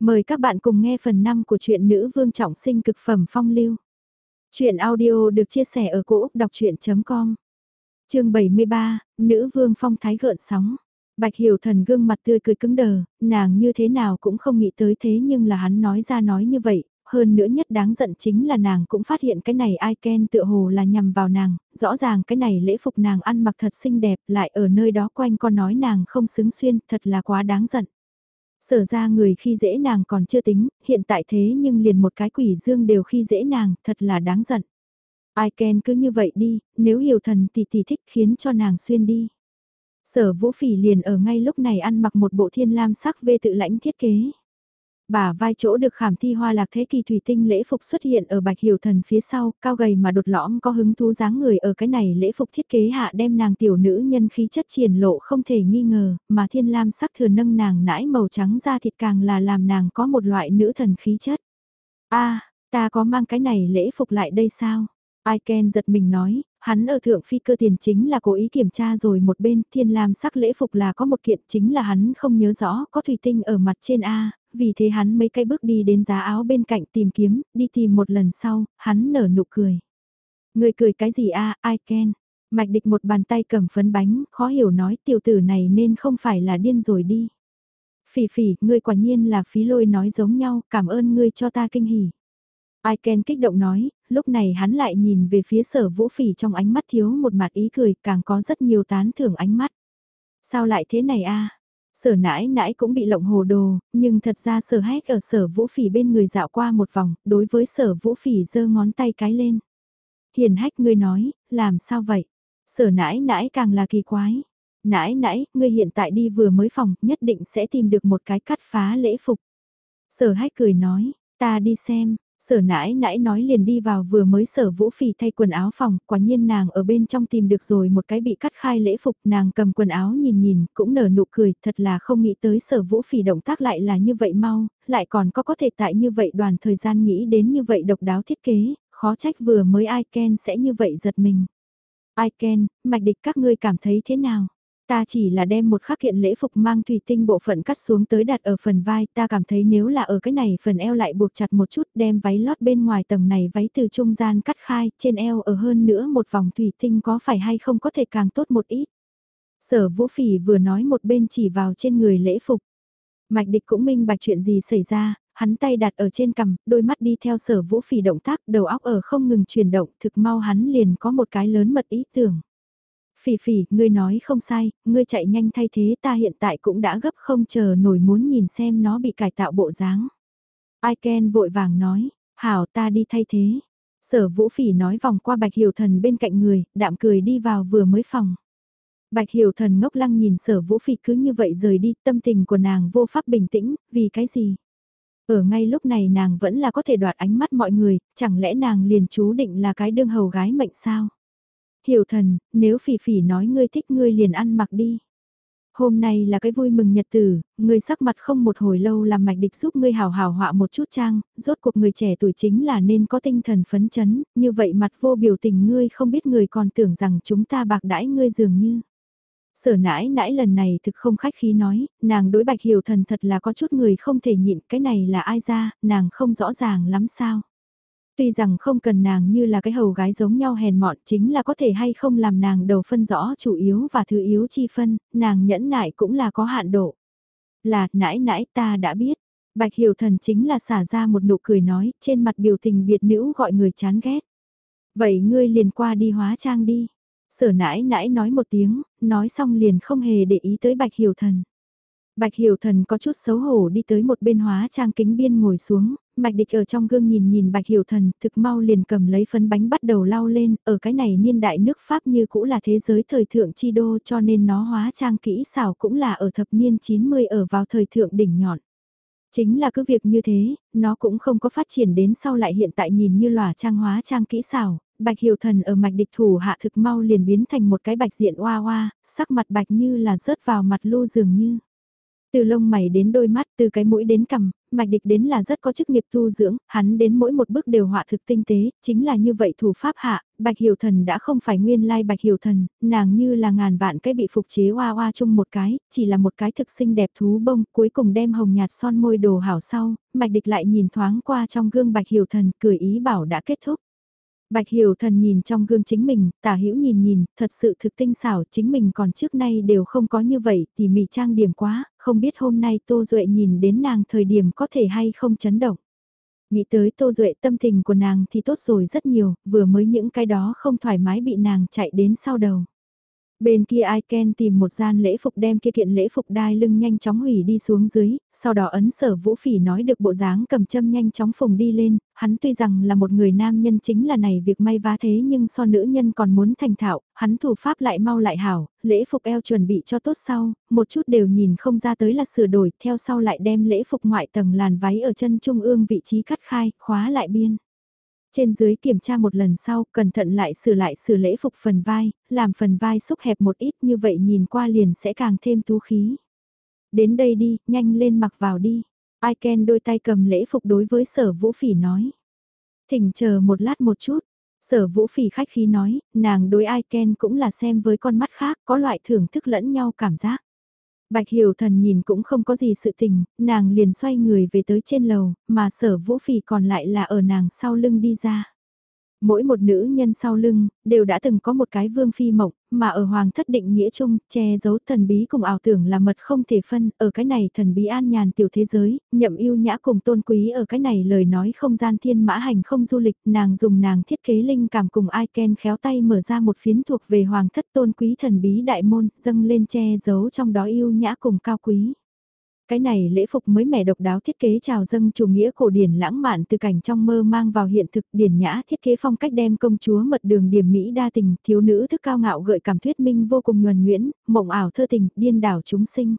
Mời các bạn cùng nghe phần 5 của truyện Nữ Vương Trọng Sinh Cực Phẩm Phong Lưu. Chuyện audio được chia sẻ ở cỗ đọc chuyện.com Trường 73, Nữ Vương Phong Thái gợn sóng. Bạch Hiểu Thần gương mặt tươi cười cứng đờ, nàng như thế nào cũng không nghĩ tới thế nhưng là hắn nói ra nói như vậy, hơn nữa nhất đáng giận chính là nàng cũng phát hiện cái này ai ken tựa hồ là nhằm vào nàng, rõ ràng cái này lễ phục nàng ăn mặc thật xinh đẹp lại ở nơi đó quanh con nói nàng không xứng xuyên, thật là quá đáng giận. Sở ra người khi dễ nàng còn chưa tính, hiện tại thế nhưng liền một cái quỷ dương đều khi dễ nàng, thật là đáng giận. Ai ken cứ như vậy đi, nếu hiểu thần thì tỷ thích khiến cho nàng xuyên đi. Sở vũ phỉ liền ở ngay lúc này ăn mặc một bộ thiên lam sắc vê tự lãnh thiết kế. Bà vai chỗ được khảm thi hoa lạc thế kỳ thủy tinh lễ phục xuất hiện ở bạch hiểu thần phía sau, cao gầy mà đột lõm có hứng thú dáng người ở cái này lễ phục thiết kế hạ đem nàng tiểu nữ nhân khí chất triển lộ không thể nghi ngờ, mà thiên lam sắc thừa nâng nàng nãi màu trắng da thịt càng là làm nàng có một loại nữ thần khí chất. a ta có mang cái này lễ phục lại đây sao? Ai Ken giật mình nói, hắn ở thượng phi cơ tiền chính là cố ý kiểm tra rồi một bên thiên lam sắc lễ phục là có một kiện chính là hắn không nhớ rõ có thủy tinh ở mặt trên A, vì thế hắn mấy cái bước đi đến giá áo bên cạnh tìm kiếm, đi tìm một lần sau, hắn nở nụ cười. Người cười cái gì a ai ken? Mạch địch một bàn tay cầm phấn bánh, khó hiểu nói tiểu tử này nên không phải là điên rồi đi. Phỉ phỉ, ngươi quả nhiên là phí lôi nói giống nhau, cảm ơn ngươi cho ta kinh hỉ. Ai Ken kích động nói, lúc này hắn lại nhìn về phía sở vũ phỉ trong ánh mắt thiếu một mặt ý cười, càng có rất nhiều tán thưởng ánh mắt. Sao lại thế này a Sở nãi nãi cũng bị lộng hồ đồ, nhưng thật ra sở hét ở sở vũ phỉ bên người dạo qua một vòng, đối với sở vũ phỉ giơ ngón tay cái lên. Hiền hách ngươi nói, làm sao vậy? Sở nãi nãi càng là kỳ quái. Nãi nãi, ngươi hiện tại đi vừa mới phòng, nhất định sẽ tìm được một cái cắt phá lễ phục. Sở hách cười nói, ta đi xem, Sở nãi nãi nói liền đi vào vừa mới sở vũ phỉ thay quần áo phòng, quả nhiên nàng ở bên trong tìm được rồi một cái bị cắt khai lễ phục, nàng cầm quần áo nhìn nhìn, cũng nở nụ cười, thật là không nghĩ tới sở vũ phỉ động tác lại là như vậy mau, lại còn có có thể tại như vậy đoàn thời gian nghĩ đến như vậy độc đáo thiết kế, khó trách vừa mới ai Ken sẽ như vậy giật mình. Ai Ken, mạch địch các ngươi cảm thấy thế nào? Ta chỉ là đem một khắc kiện lễ phục mang thủy tinh bộ phận cắt xuống tới đặt ở phần vai, ta cảm thấy nếu là ở cái này phần eo lại buộc chặt một chút đem váy lót bên ngoài tầng này váy từ trung gian cắt khai, trên eo ở hơn nữa một vòng thủy tinh có phải hay không có thể càng tốt một ít. Sở vũ phỉ vừa nói một bên chỉ vào trên người lễ phục. Mạch địch cũng minh bạch chuyện gì xảy ra, hắn tay đặt ở trên cằm, đôi mắt đi theo sở vũ phỉ động tác, đầu óc ở không ngừng chuyển động, thực mau hắn liền có một cái lớn mật ý tưởng. Phỉ phỉ, ngươi nói không sai, ngươi chạy nhanh thay thế ta hiện tại cũng đã gấp không chờ nổi muốn nhìn xem nó bị cải tạo bộ dáng. Ai Ken vội vàng nói, hảo ta đi thay thế. Sở vũ phỉ nói vòng qua bạch hiểu thần bên cạnh người, đạm cười đi vào vừa mới phòng. Bạch hiểu thần ngốc lăng nhìn sở vũ phỉ cứ như vậy rời đi, tâm tình của nàng vô pháp bình tĩnh, vì cái gì? Ở ngay lúc này nàng vẫn là có thể đoạt ánh mắt mọi người, chẳng lẽ nàng liền chú định là cái đương hầu gái mệnh sao? Hiểu thần, nếu phỉ phỉ nói ngươi thích ngươi liền ăn mặc đi. Hôm nay là cái vui mừng nhật tử, ngươi sắc mặt không một hồi lâu làm mạch địch giúp ngươi hào hào họa một chút trang, rốt cuộc người trẻ tuổi chính là nên có tinh thần phấn chấn, như vậy mặt vô biểu tình ngươi không biết người còn tưởng rằng chúng ta bạc đãi ngươi dường như. Sở nãi nãi lần này thực không khách khí nói, nàng đối bạch hiểu thần thật là có chút người không thể nhịn cái này là ai ra, nàng không rõ ràng lắm sao. Tuy rằng không cần nàng như là cái hầu gái giống nhau hèn mọn chính là có thể hay không làm nàng đầu phân rõ chủ yếu và thứ yếu chi phân, nàng nhẫn nại cũng là có hạn độ. Là, nãi nãi ta đã biết. Bạch Hiểu Thần chính là xả ra một nụ cười nói, trên mặt biểu tình biệt nữ gọi người chán ghét. Vậy ngươi liền qua đi hóa trang đi. Sở nãi nãi nói một tiếng, nói xong liền không hề để ý tới Bạch Hiểu Thần. Bạch Hiểu Thần có chút xấu hổ đi tới một bên hóa trang kính biên ngồi xuống, Mạch Địch ở trong gương nhìn nhìn Bạch Hiểu Thần, thực mau liền cầm lấy phấn bánh bắt đầu lau lên, ở cái này niên đại nước Pháp như cũ là thế giới thời thượng chi đô cho nên nó hóa trang kỹ xảo cũng là ở thập niên 90 ở vào thời thượng đỉnh nhọn. Chính là cứ việc như thế, nó cũng không có phát triển đến sau lại hiện tại nhìn như lòa trang hóa trang kỹ xảo, Bạch Hiểu Thần ở mạch địch thủ hạ thực mau liền biến thành một cái bạch diện oa oa, sắc mặt bạch như là rớt vào mặt lưu dường như. Từ lông mày đến đôi mắt, từ cái mũi đến cằm, mạch địch đến là rất có chức nghiệp tu dưỡng, hắn đến mỗi một bước đều họa thực tinh tế, chính là như vậy thủ pháp hạ, bạch hiểu thần đã không phải nguyên lai bạch hiểu thần, nàng như là ngàn vạn cái bị phục chế hoa hoa chung một cái, chỉ là một cái thực sinh đẹp thú bông, cuối cùng đem hồng nhạt son môi đồ hảo sau, mạch địch lại nhìn thoáng qua trong gương bạch hiểu thần, cười ý bảo đã kết thúc. Bạch Hiểu Thần nhìn trong gương chính mình, tả hữu nhìn nhìn, thật sự thực tinh xảo, chính mình còn trước nay đều không có như vậy, thì mỉ trang điểm quá, không biết hôm nay Tô Duệ nhìn đến nàng thời điểm có thể hay không chấn động. Nghĩ tới Tô Duệ tâm tình của nàng thì tốt rồi rất nhiều, vừa mới những cái đó không thoải mái bị nàng chạy đến sau đầu. Bên kia ai Ken tìm một gian lễ phục đem kia kiện lễ phục đai lưng nhanh chóng hủy đi xuống dưới, sau đó ấn sở vũ phỉ nói được bộ dáng cầm châm nhanh chóng phùng đi lên, hắn tuy rằng là một người nam nhân chính là này việc may vá thế nhưng so nữ nhân còn muốn thành thạo, hắn thủ pháp lại mau lại hảo, lễ phục eo chuẩn bị cho tốt sau, một chút đều nhìn không ra tới là sửa đổi, theo sau lại đem lễ phục ngoại tầng làn váy ở chân trung ương vị trí cắt khai, khóa lại biên. Trên dưới kiểm tra một lần sau, cẩn thận lại sửa lại sửa lễ phục phần vai, làm phần vai xúc hẹp một ít như vậy nhìn qua liền sẽ càng thêm tú khí. Đến đây đi, nhanh lên mặc vào đi. Ai Ken đôi tay cầm lễ phục đối với sở vũ phỉ nói. Thỉnh chờ một lát một chút. Sở vũ phỉ khách khí nói, nàng đối ai Ken cũng là xem với con mắt khác, có loại thưởng thức lẫn nhau cảm giác. Bạch Hiểu Thần nhìn cũng không có gì sự tình, nàng liền xoay người về tới trên lầu, mà sở vũ phỉ còn lại là ở nàng sau lưng đi ra. Mỗi một nữ nhân sau lưng, đều đã từng có một cái vương phi mộng, mà ở hoàng thất định nghĩa chung, che giấu thần bí cùng ảo tưởng là mật không thể phân, ở cái này thần bí an nhàn tiểu thế giới, nhậm yêu nhã cùng tôn quý ở cái này lời nói không gian thiên mã hành không du lịch, nàng dùng nàng thiết kế linh cảm cùng ai ken khéo tay mở ra một phiến thuộc về hoàng thất tôn quý thần bí đại môn, dâng lên che giấu trong đó yêu nhã cùng cao quý. Cái này lễ phục mới mẻ độc đáo thiết kế chào dâng chủ nghĩa cổ điển lãng mạn từ cảnh trong mơ mang vào hiện thực điển nhã thiết kế phong cách đem công chúa mật đường điểm Mỹ đa tình, thiếu nữ thức cao ngạo gợi cảm thuyết minh vô cùng nhuần nhuyễn, mộng ảo thơ tình, điên đảo chúng sinh.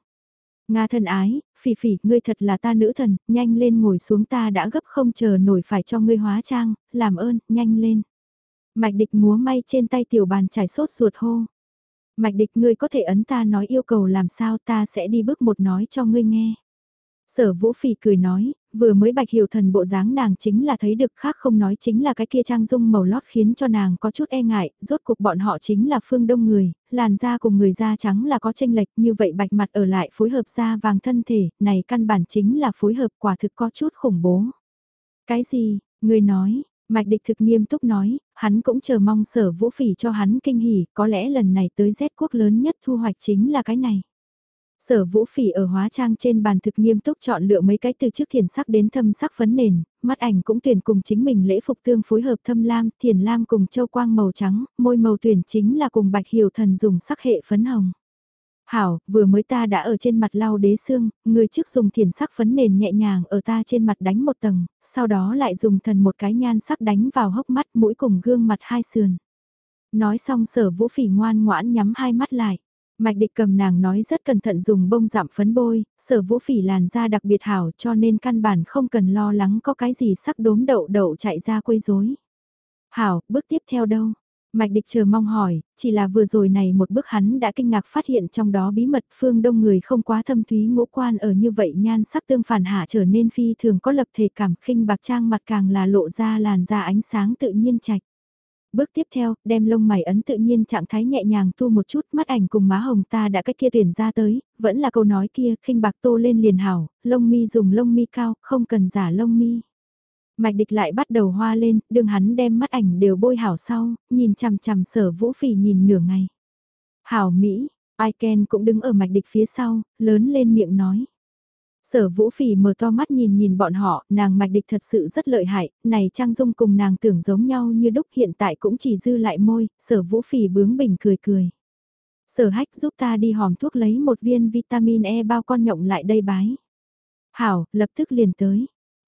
Nga thân ái, phỉ phỉ, ngươi thật là ta nữ thần, nhanh lên ngồi xuống ta đã gấp không chờ nổi phải cho ngươi hóa trang, làm ơn, nhanh lên. Mạch địch múa may trên tay tiểu bàn trải sốt ruột hô. Mạch địch ngươi có thể ấn ta nói yêu cầu làm sao ta sẽ đi bước một nói cho ngươi nghe. Sở vũ phỉ cười nói, vừa mới bạch hiểu thần bộ dáng nàng chính là thấy được khác không nói chính là cái kia trang dung màu lót khiến cho nàng có chút e ngại, rốt cuộc bọn họ chính là phương đông người, làn da cùng người da trắng là có tranh lệch như vậy bạch mặt ở lại phối hợp da vàng thân thể, này căn bản chính là phối hợp quả thực có chút khủng bố. Cái gì, người nói, Mạch địch thực nghiêm túc nói, hắn cũng chờ mong sở vũ phỉ cho hắn kinh hỉ, có lẽ lần này tới Z quốc lớn nhất thu hoạch chính là cái này. Sở vũ phỉ ở hóa trang trên bàn thực nghiêm túc chọn lựa mấy cái từ trước thiền sắc đến thâm sắc phấn nền, mắt ảnh cũng tuyển cùng chính mình lễ phục tương phối hợp thâm lam, thiền lam cùng châu quang màu trắng, môi màu tuyển chính là cùng bạch hiểu thần dùng sắc hệ phấn hồng. Hảo, vừa mới ta đã ở trên mặt lau đế xương, người trước dùng thiền sắc phấn nền nhẹ nhàng ở ta trên mặt đánh một tầng, sau đó lại dùng thần một cái nhan sắc đánh vào hốc mắt mũi cùng gương mặt hai sườn. Nói xong sở vũ phỉ ngoan ngoãn nhắm hai mắt lại. Mạch địch cầm nàng nói rất cẩn thận dùng bông giảm phấn bôi, sở vũ phỉ làn da đặc biệt hảo cho nên căn bản không cần lo lắng có cái gì sắc đốm đậu đậu chạy ra quấy rối. Hảo, bước tiếp theo đâu? Mạch địch chờ mong hỏi, chỉ là vừa rồi này một bước hắn đã kinh ngạc phát hiện trong đó bí mật phương đông người không quá thâm thúy ngũ quan ở như vậy nhan sắc tương phản hạ trở nên phi thường có lập thể cảm khinh bạc trang mặt càng là lộ ra làn da ánh sáng tự nhiên trạch. Bước tiếp theo, đem lông mày ấn tự nhiên trạng thái nhẹ nhàng tu một chút mắt ảnh cùng má hồng ta đã cách kia tuyển ra tới, vẫn là câu nói kia, khinh bạc tô lên liền hảo, lông mi dùng lông mi cao, không cần giả lông mi. Mạch địch lại bắt đầu hoa lên, đường hắn đem mắt ảnh đều bôi hảo sau, nhìn chằm chằm sở vũ phỉ nhìn nửa ngày. Hảo Mỹ, ai Ken cũng đứng ở mạch địch phía sau, lớn lên miệng nói. Sở vũ phỉ mở to mắt nhìn nhìn bọn họ, nàng mạch địch thật sự rất lợi hại, này Trang Dung cùng nàng tưởng giống nhau như đúc hiện tại cũng chỉ dư lại môi, sở vũ phỉ bướng bỉnh cười cười. Sở hách giúp ta đi hòm thuốc lấy một viên vitamin E bao con nhộng lại đây bái. Hảo, lập tức liền tới.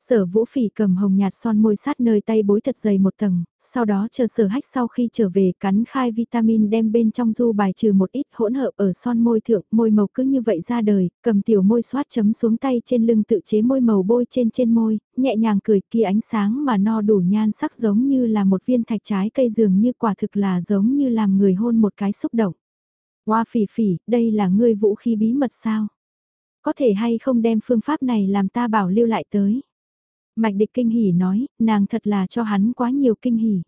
Sở vũ phỉ cầm hồng nhạt son môi sát nơi tay bối thật dày một tầng, sau đó chờ sở hách sau khi trở về cắn khai vitamin đem bên trong du bài trừ một ít hỗn hợp ở son môi thượng, môi màu cứ như vậy ra đời, cầm tiểu môi xoát chấm xuống tay trên lưng tự chế môi màu bôi trên trên môi, nhẹ nhàng cười kia ánh sáng mà no đủ nhan sắc giống như là một viên thạch trái cây dường như quả thực là giống như làm người hôn một cái xúc động. Hoa phỉ phỉ, đây là ngươi vũ khí bí mật sao? có thể hay không đem phương pháp này làm ta bảo lưu lại tới. Mạch địch kinh hỉ nói, nàng thật là cho hắn quá nhiều kinh hỉ.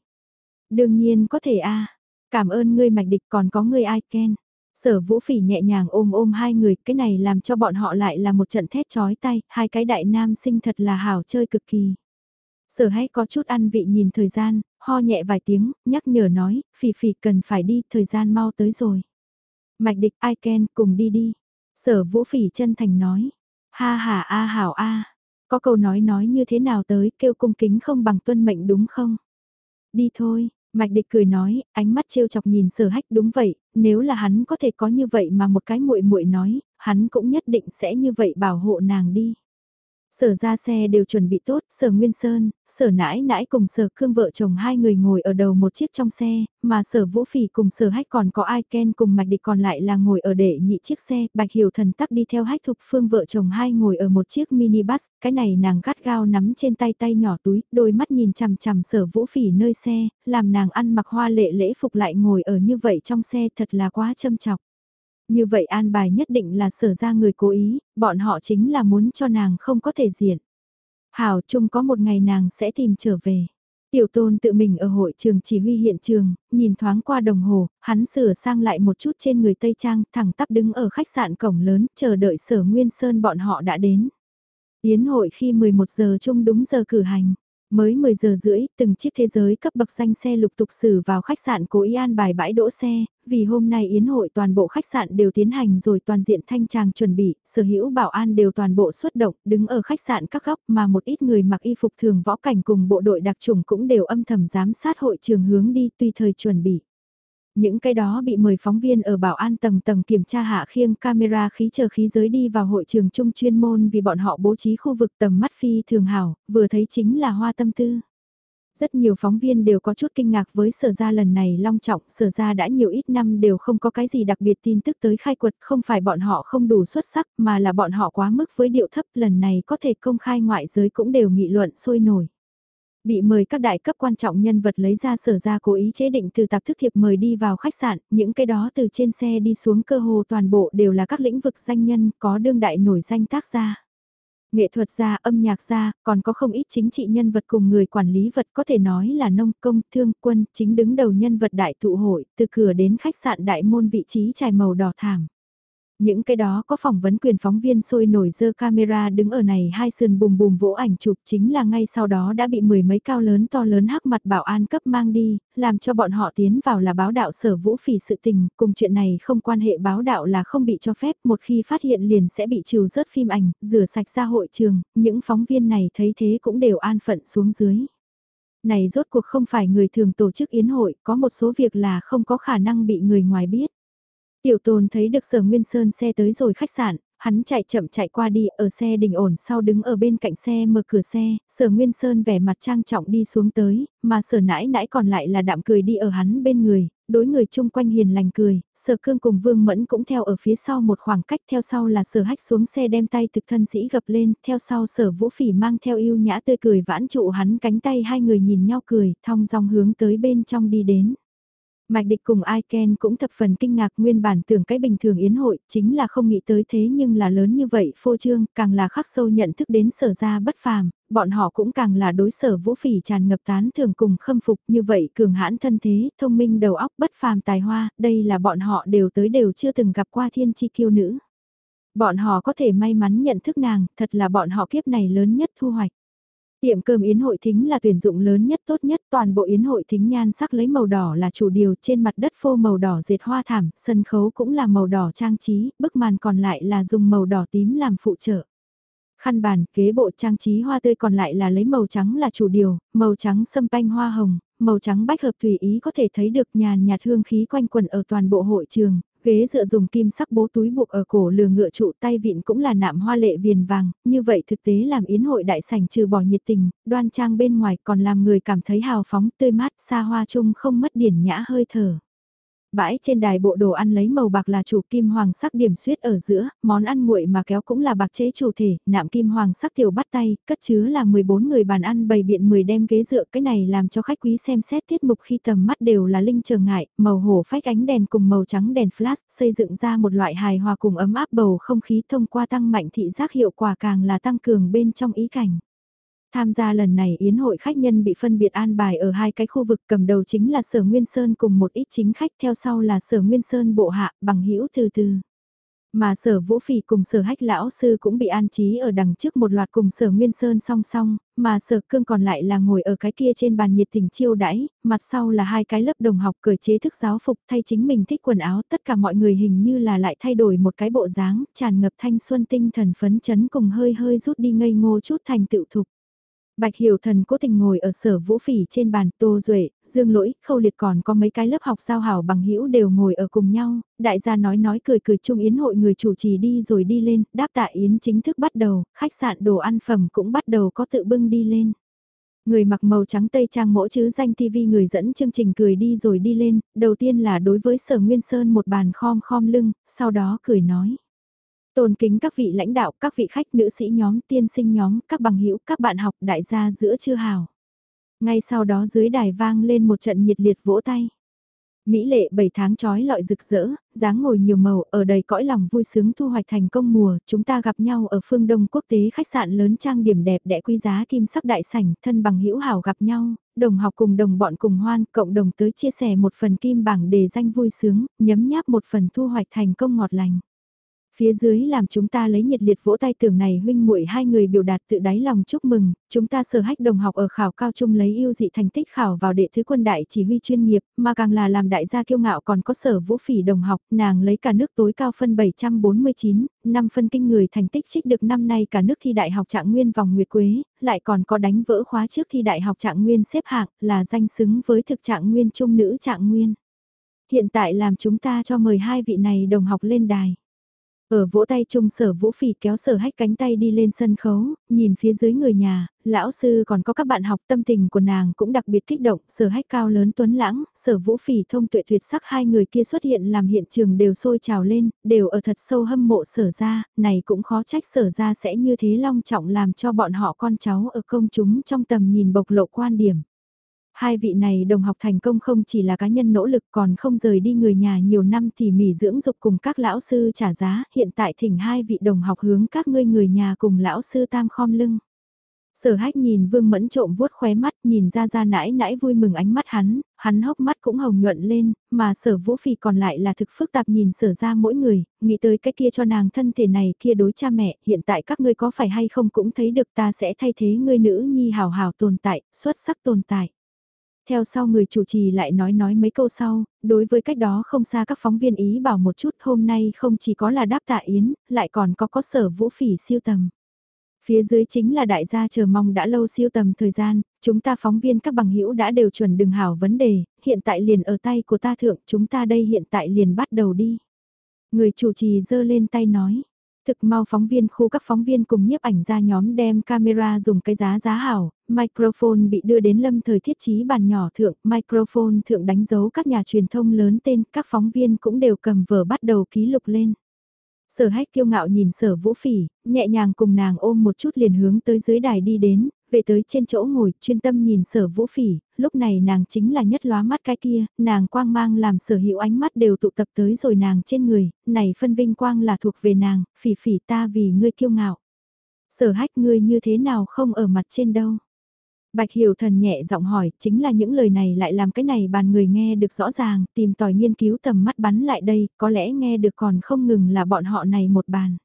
Đương nhiên có thể a cảm ơn ngươi mạch địch còn có ngươi ai Ken. Sở vũ phỉ nhẹ nhàng ôm ôm hai người, cái này làm cho bọn họ lại là một trận thét chói tay, hai cái đại nam sinh thật là hảo chơi cực kỳ. Sở hãy có chút ăn vị nhìn thời gian, ho nhẹ vài tiếng, nhắc nhở nói, phỉ phỉ cần phải đi, thời gian mau tới rồi. Mạch địch ai Ken cùng đi đi. Sở vũ phỉ chân thành nói, ha ha a hảo a có câu nói nói như thế nào tới kêu cung kính không bằng tuân mệnh đúng không? Đi thôi, Mạch Địch cười nói, ánh mắt trêu chọc nhìn Sở Hách đúng vậy, nếu là hắn có thể có như vậy mà một cái muội muội nói, hắn cũng nhất định sẽ như vậy bảo hộ nàng đi. Sở ra xe đều chuẩn bị tốt, sở Nguyên Sơn, sở nãi nãi cùng sở cương vợ chồng hai người ngồi ở đầu một chiếc trong xe, mà sở vũ phỉ cùng sở hách còn có ai ken cùng mạch địch còn lại là ngồi ở đệ nhị chiếc xe, bạch hiểu thần tắc đi theo hách thục phương vợ chồng hai ngồi ở một chiếc mini bus, cái này nàng gắt gao nắm trên tay tay nhỏ túi, đôi mắt nhìn chằm chằm sở vũ phỉ nơi xe, làm nàng ăn mặc hoa lệ lễ phục lại ngồi ở như vậy trong xe thật là quá châm chọc. Như vậy an bài nhất định là sở ra người cố ý, bọn họ chính là muốn cho nàng không có thể diện. Hảo chung có một ngày nàng sẽ tìm trở về. Tiểu tôn tự mình ở hội trường chỉ huy hiện trường, nhìn thoáng qua đồng hồ, hắn sửa sang lại một chút trên người Tây Trang, thẳng tắp đứng ở khách sạn cổng lớn, chờ đợi sở Nguyên Sơn bọn họ đã đến. Yến hội khi 11 giờ chung đúng giờ cử hành. Mới 10 giờ rưỡi, từng chiếc thế giới cấp bậc danh xe lục tục xử vào khách sạn cố ý an bài bãi đỗ xe, vì hôm nay yến hội toàn bộ khách sạn đều tiến hành rồi toàn diện thanh trang chuẩn bị, sở hữu bảo an đều toàn bộ xuất động, đứng ở khách sạn các góc mà một ít người mặc y phục thường võ cảnh cùng bộ đội đặc trùng cũng đều âm thầm giám sát hội trường hướng đi tùy thời chuẩn bị. Những cái đó bị mời phóng viên ở bảo an tầng tầng kiểm tra hạ khiêng camera khí chờ khí giới đi vào hội trường trung chuyên môn vì bọn họ bố trí khu vực tầm mắt phi thường hảo, vừa thấy chính là hoa tâm tư. Rất nhiều phóng viên đều có chút kinh ngạc với sở ra lần này long trọng, sở ra đã nhiều ít năm đều không có cái gì đặc biệt tin tức tới khai quật, không phải bọn họ không đủ xuất sắc mà là bọn họ quá mức với điệu thấp lần này có thể công khai ngoại giới cũng đều nghị luận sôi nổi. Bị mời các đại cấp quan trọng nhân vật lấy ra sở ra cố ý chế định từ tạp thức thiệp mời đi vào khách sạn, những cái đó từ trên xe đi xuống cơ hồ toàn bộ đều là các lĩnh vực danh nhân có đương đại nổi danh tác gia. Nghệ thuật gia, âm nhạc gia, còn có không ít chính trị nhân vật cùng người quản lý vật có thể nói là nông công, thương, quân, chính đứng đầu nhân vật đại tụ hội, từ cửa đến khách sạn đại môn vị trí trải màu đỏ thảm. Những cái đó có phỏng vấn quyền phóng viên sôi nổi dơ camera đứng ở này hai sườn bùm bùm vỗ ảnh chụp chính là ngay sau đó đã bị mười mấy cao lớn to lớn hắc mặt bảo an cấp mang đi, làm cho bọn họ tiến vào là báo đạo sở vũ phỉ sự tình, cùng chuyện này không quan hệ báo đạo là không bị cho phép, một khi phát hiện liền sẽ bị trừ rớt phim ảnh, rửa sạch ra hội trường, những phóng viên này thấy thế cũng đều an phận xuống dưới. Này rốt cuộc không phải người thường tổ chức yến hội, có một số việc là không có khả năng bị người ngoài biết. Tiểu tồn thấy được sở Nguyên Sơn xe tới rồi khách sạn, hắn chạy chậm chạy qua đi ở xe đình ổn sau đứng ở bên cạnh xe mở cửa xe, sở Nguyên Sơn vẻ mặt trang trọng đi xuống tới, mà sở nãi nãi còn lại là đạm cười đi ở hắn bên người, đối người chung quanh hiền lành cười, sở cương cùng vương mẫn cũng theo ở phía sau một khoảng cách theo sau là sở hách xuống xe đem tay thực thân sĩ gập lên, theo sau sở vũ phỉ mang theo yêu nhã tươi cười vãn trụ hắn cánh tay hai người nhìn nhau cười, thong dong hướng tới bên trong đi đến. Mạch địch cùng Iken cũng thập phần kinh ngạc nguyên bản tưởng cái bình thường yến hội, chính là không nghĩ tới thế nhưng là lớn như vậy phô trương, càng là khắc sâu nhận thức đến sở ra bất phàm, bọn họ cũng càng là đối sở vũ phỉ tràn ngập tán thường cùng khâm phục như vậy cường hãn thân thế, thông minh đầu óc bất phàm tài hoa, đây là bọn họ đều tới đều chưa từng gặp qua thiên chi kiêu nữ. Bọn họ có thể may mắn nhận thức nàng, thật là bọn họ kiếp này lớn nhất thu hoạch. Tiệm cơm yến hội thính là tuyển dụng lớn nhất tốt nhất, toàn bộ yến hội thính nhan sắc lấy màu đỏ là chủ điều trên mặt đất phô màu đỏ dệt hoa thảm, sân khấu cũng là màu đỏ trang trí, bức màn còn lại là dùng màu đỏ tím làm phụ trợ. Khăn bàn, kế bộ trang trí hoa tươi còn lại là lấy màu trắng là chủ điều, màu trắng sâm panh hoa hồng, màu trắng bách hợp tùy ý có thể thấy được nhàn nhạt hương khí quanh quần ở toàn bộ hội trường, Ghế dựa dùng kim sắc bố túi buộc ở cổ lừa ngựa trụ tay vịn cũng là nạm hoa lệ viền vàng, như vậy thực tế làm yến hội đại sảnh trừ bỏ nhiệt tình, đoan trang bên ngoài còn làm người cảm thấy hào phóng tươi mát xa hoa chung không mất điển nhã hơi thở. Bãi trên đài bộ đồ ăn lấy màu bạc là chủ kim hoàng sắc điểm suyết ở giữa, món ăn nguội mà kéo cũng là bạc chế chủ thể, nạm kim hoàng sắc tiểu bắt tay, cất chứa là 14 người bàn ăn bày biện 10 đem ghế dựa, cái này làm cho khách quý xem xét tiết mục khi tầm mắt đều là linh trở ngại, màu hổ phách ánh đèn cùng màu trắng đèn flash, xây dựng ra một loại hài hòa cùng ấm áp bầu không khí thông qua tăng mạnh thị giác hiệu quả càng là tăng cường bên trong ý cảnh. Tham gia lần này yến hội khách nhân bị phân biệt an bài ở hai cái khu vực cầm đầu chính là Sở Nguyên Sơn cùng một ít chính khách theo sau là Sở Nguyên Sơn bộ hạ bằng hữu từ từ. Mà sở vũ phỉ cùng sở hách lão sư cũng bị an trí ở đằng trước một loạt cùng sở Nguyên Sơn song song, mà sở cương còn lại là ngồi ở cái kia trên bàn nhiệt tình chiêu đãi, mặt sau là hai cái lớp đồng học cởi chế thức giáo phục thay chính mình thích quần áo tất cả mọi người hình như là lại thay đổi một cái bộ dáng, tràn ngập thanh xuân tinh thần phấn chấn cùng hơi hơi rút đi ngây ngô chút thành tựu thục. Bạch Hiểu Thần cố tình ngồi ở sở vũ phỉ trên bàn Tô Duệ, Dương Lỗi, Khâu Liệt còn có mấy cái lớp học sao hảo bằng hữu đều ngồi ở cùng nhau, đại gia nói nói cười cười chung yến hội người chủ trì đi rồi đi lên, đáp tạ yến chính thức bắt đầu, khách sạn đồ ăn phẩm cũng bắt đầu có tự bưng đi lên. Người mặc màu trắng tây trang mỗ chữ danh TV người dẫn chương trình cười đi rồi đi lên, đầu tiên là đối với sở Nguyên Sơn một bàn khom khom lưng, sau đó cười nói. Tôn kính các vị lãnh đạo, các vị khách nữ sĩ nhóm, tiên sinh nhóm, các bằng hữu các bạn học đại gia giữa chưa hào. Ngay sau đó dưới đài vang lên một trận nhiệt liệt vỗ tay. Mỹ lệ 7 tháng trói lọi rực rỡ, dáng ngồi nhiều màu, ở đầy cõi lòng vui sướng thu hoạch thành công mùa, chúng ta gặp nhau ở phương Đông quốc tế khách sạn lớn trang điểm đẹp đẽ quý giá kim sắc đại sảnh, thân bằng hữu hảo gặp nhau, đồng học cùng đồng bọn cùng hoan, cộng đồng tới chia sẻ một phần kim bảng đề danh vui sướng, nhấm nháp một phần thu hoạch thành công ngọt lành. Phía dưới làm chúng ta lấy nhiệt liệt vỗ tay tưởng này huynh muội hai người biểu đạt tự đáy lòng chúc mừng, chúng ta sở hách đồng học ở khảo cao trung lấy ưu dị thành tích khảo vào đệ thứ quân đại chỉ huy chuyên nghiệp, mà càng là làm đại gia kiêu ngạo còn có sở vũ phỉ đồng học, nàng lấy cả nước tối cao phân 749, năm phân kinh người thành tích trích được năm nay cả nước thi đại học trạng nguyên vòng nguyệt quế, lại còn có đánh vỡ khóa trước thi đại học trạng nguyên xếp hạng, là danh xứng với thực trạng nguyên trung nữ trạng nguyên. Hiện tại làm chúng ta cho mời hai vị này đồng học lên đài. Ở vỗ tay chung sở vũ phỉ kéo sở hách cánh tay đi lên sân khấu, nhìn phía dưới người nhà, lão sư còn có các bạn học tâm tình của nàng cũng đặc biệt kích động, sở hách cao lớn tuấn lãng, sở vũ phỉ thông tuệ tuyệt sắc hai người kia xuất hiện làm hiện trường đều sôi trào lên, đều ở thật sâu hâm mộ sở ra, này cũng khó trách sở ra sẽ như thế long trọng làm cho bọn họ con cháu ở công chúng trong tầm nhìn bộc lộ quan điểm. Hai vị này đồng học thành công không chỉ là cá nhân nỗ lực còn không rời đi người nhà nhiều năm thì mỉ dưỡng dục cùng các lão sư trả giá, hiện tại thỉnh hai vị đồng học hướng các ngươi người nhà cùng lão sư tam khom lưng. Sở hách nhìn vương mẫn trộm vuốt khóe mắt nhìn ra ra nãi nãi vui mừng ánh mắt hắn, hắn hốc mắt cũng hồng nhuận lên, mà sở vũ phì còn lại là thực phức tạp nhìn sở ra mỗi người, nghĩ tới cái kia cho nàng thân thể này kia đối cha mẹ, hiện tại các ngươi có phải hay không cũng thấy được ta sẽ thay thế ngươi nữ nhi hào hào tồn tại, xuất sắc tồn tại. Theo sau người chủ trì lại nói nói mấy câu sau, đối với cách đó không xa các phóng viên ý bảo một chút hôm nay không chỉ có là đáp tạ yến, lại còn có có sở vũ phỉ siêu tầm. Phía dưới chính là đại gia chờ mong đã lâu siêu tầm thời gian, chúng ta phóng viên các bằng hữu đã đều chuẩn đừng hảo vấn đề, hiện tại liền ở tay của ta thượng, chúng ta đây hiện tại liền bắt đầu đi. Người chủ trì giơ lên tay nói, Thực mau phóng viên khu các phóng viên cùng nhiếp ảnh ra nhóm đem camera dùng cái giá giá hảo, microphone bị đưa đến lâm thời thiết trí bàn nhỏ thượng, microphone thượng đánh dấu các nhà truyền thông lớn tên, các phóng viên cũng đều cầm vở bắt đầu ký lục lên. Sở hách kiêu ngạo nhìn sở vũ phỉ, nhẹ nhàng cùng nàng ôm một chút liền hướng tới dưới đài đi đến, về tới trên chỗ ngồi, chuyên tâm nhìn sở vũ phỉ, lúc này nàng chính là nhất lóa mắt cái kia, nàng quang mang làm sở hữu ánh mắt đều tụ tập tới rồi nàng trên người, này phân vinh quang là thuộc về nàng, phỉ phỉ ta vì ngươi kiêu ngạo. Sở hách ngươi như thế nào không ở mặt trên đâu. Bạch Hiểu Thần nhẹ giọng hỏi, chính là những lời này lại làm cái này bàn người nghe được rõ ràng, tìm tòi nghiên cứu tầm mắt bắn lại đây, có lẽ nghe được còn không ngừng là bọn họ này một bàn.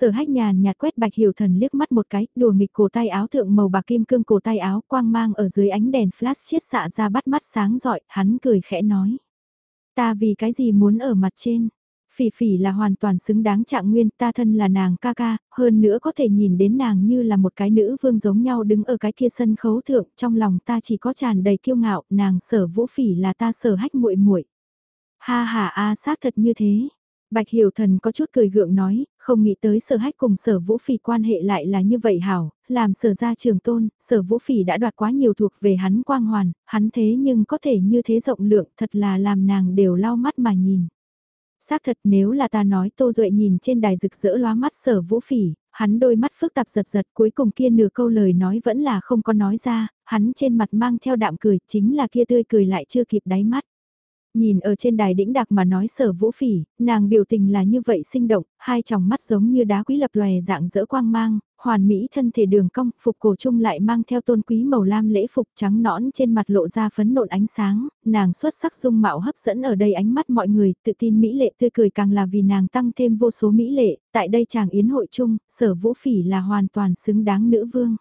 Sở hách nhàn nhạt quét bạch hiểu thần liếc mắt một cái, đùa nghịch cổ tay áo thượng màu bạc kim cương cổ tay áo quang mang ở dưới ánh đèn flash chiết xạ ra bắt mắt sáng rọi, hắn cười khẽ nói. Ta vì cái gì muốn ở mặt trên? Phỉ phỉ là hoàn toàn xứng đáng trạng nguyên, ta thân là nàng ca ca, hơn nữa có thể nhìn đến nàng như là một cái nữ vương giống nhau đứng ở cái kia sân khấu thượng, trong lòng ta chỉ có tràn đầy kiêu ngạo, nàng sở vũ phỉ là ta sở hách muội muội. Ha ha a xác thật như thế, Bạch Hiểu Thần có chút cười gượng nói, không nghĩ tới sở hách cùng sở vũ phỉ quan hệ lại là như vậy hảo, làm sở ra trường tôn, sở vũ phỉ đã đoạt quá nhiều thuộc về hắn quang hoàn, hắn thế nhưng có thể như thế rộng lượng thật là làm nàng đều lau mắt mà nhìn. Xác thật nếu là ta nói Tô Duệ nhìn trên đài rực rỡ lóa mắt sở vũ phỉ, hắn đôi mắt phức tạp giật giật cuối cùng kia nửa câu lời nói vẫn là không có nói ra, hắn trên mặt mang theo đạm cười chính là kia tươi cười lại chưa kịp đáy mắt. Nhìn ở trên đài đĩnh đặc mà nói sở vũ phỉ, nàng biểu tình là như vậy sinh động, hai tròng mắt giống như đá quý lập lòe dạng dỡ quang mang, hoàn mỹ thân thể đường cong, phục cổ trung lại mang theo tôn quý màu lam lễ phục trắng nõn trên mặt lộ ra phấn nộn ánh sáng, nàng xuất sắc dung mạo hấp dẫn ở đây ánh mắt mọi người, tự tin mỹ lệ tươi cười càng là vì nàng tăng thêm vô số mỹ lệ, tại đây chàng yến hội chung, sở vũ phỉ là hoàn toàn xứng đáng nữ vương.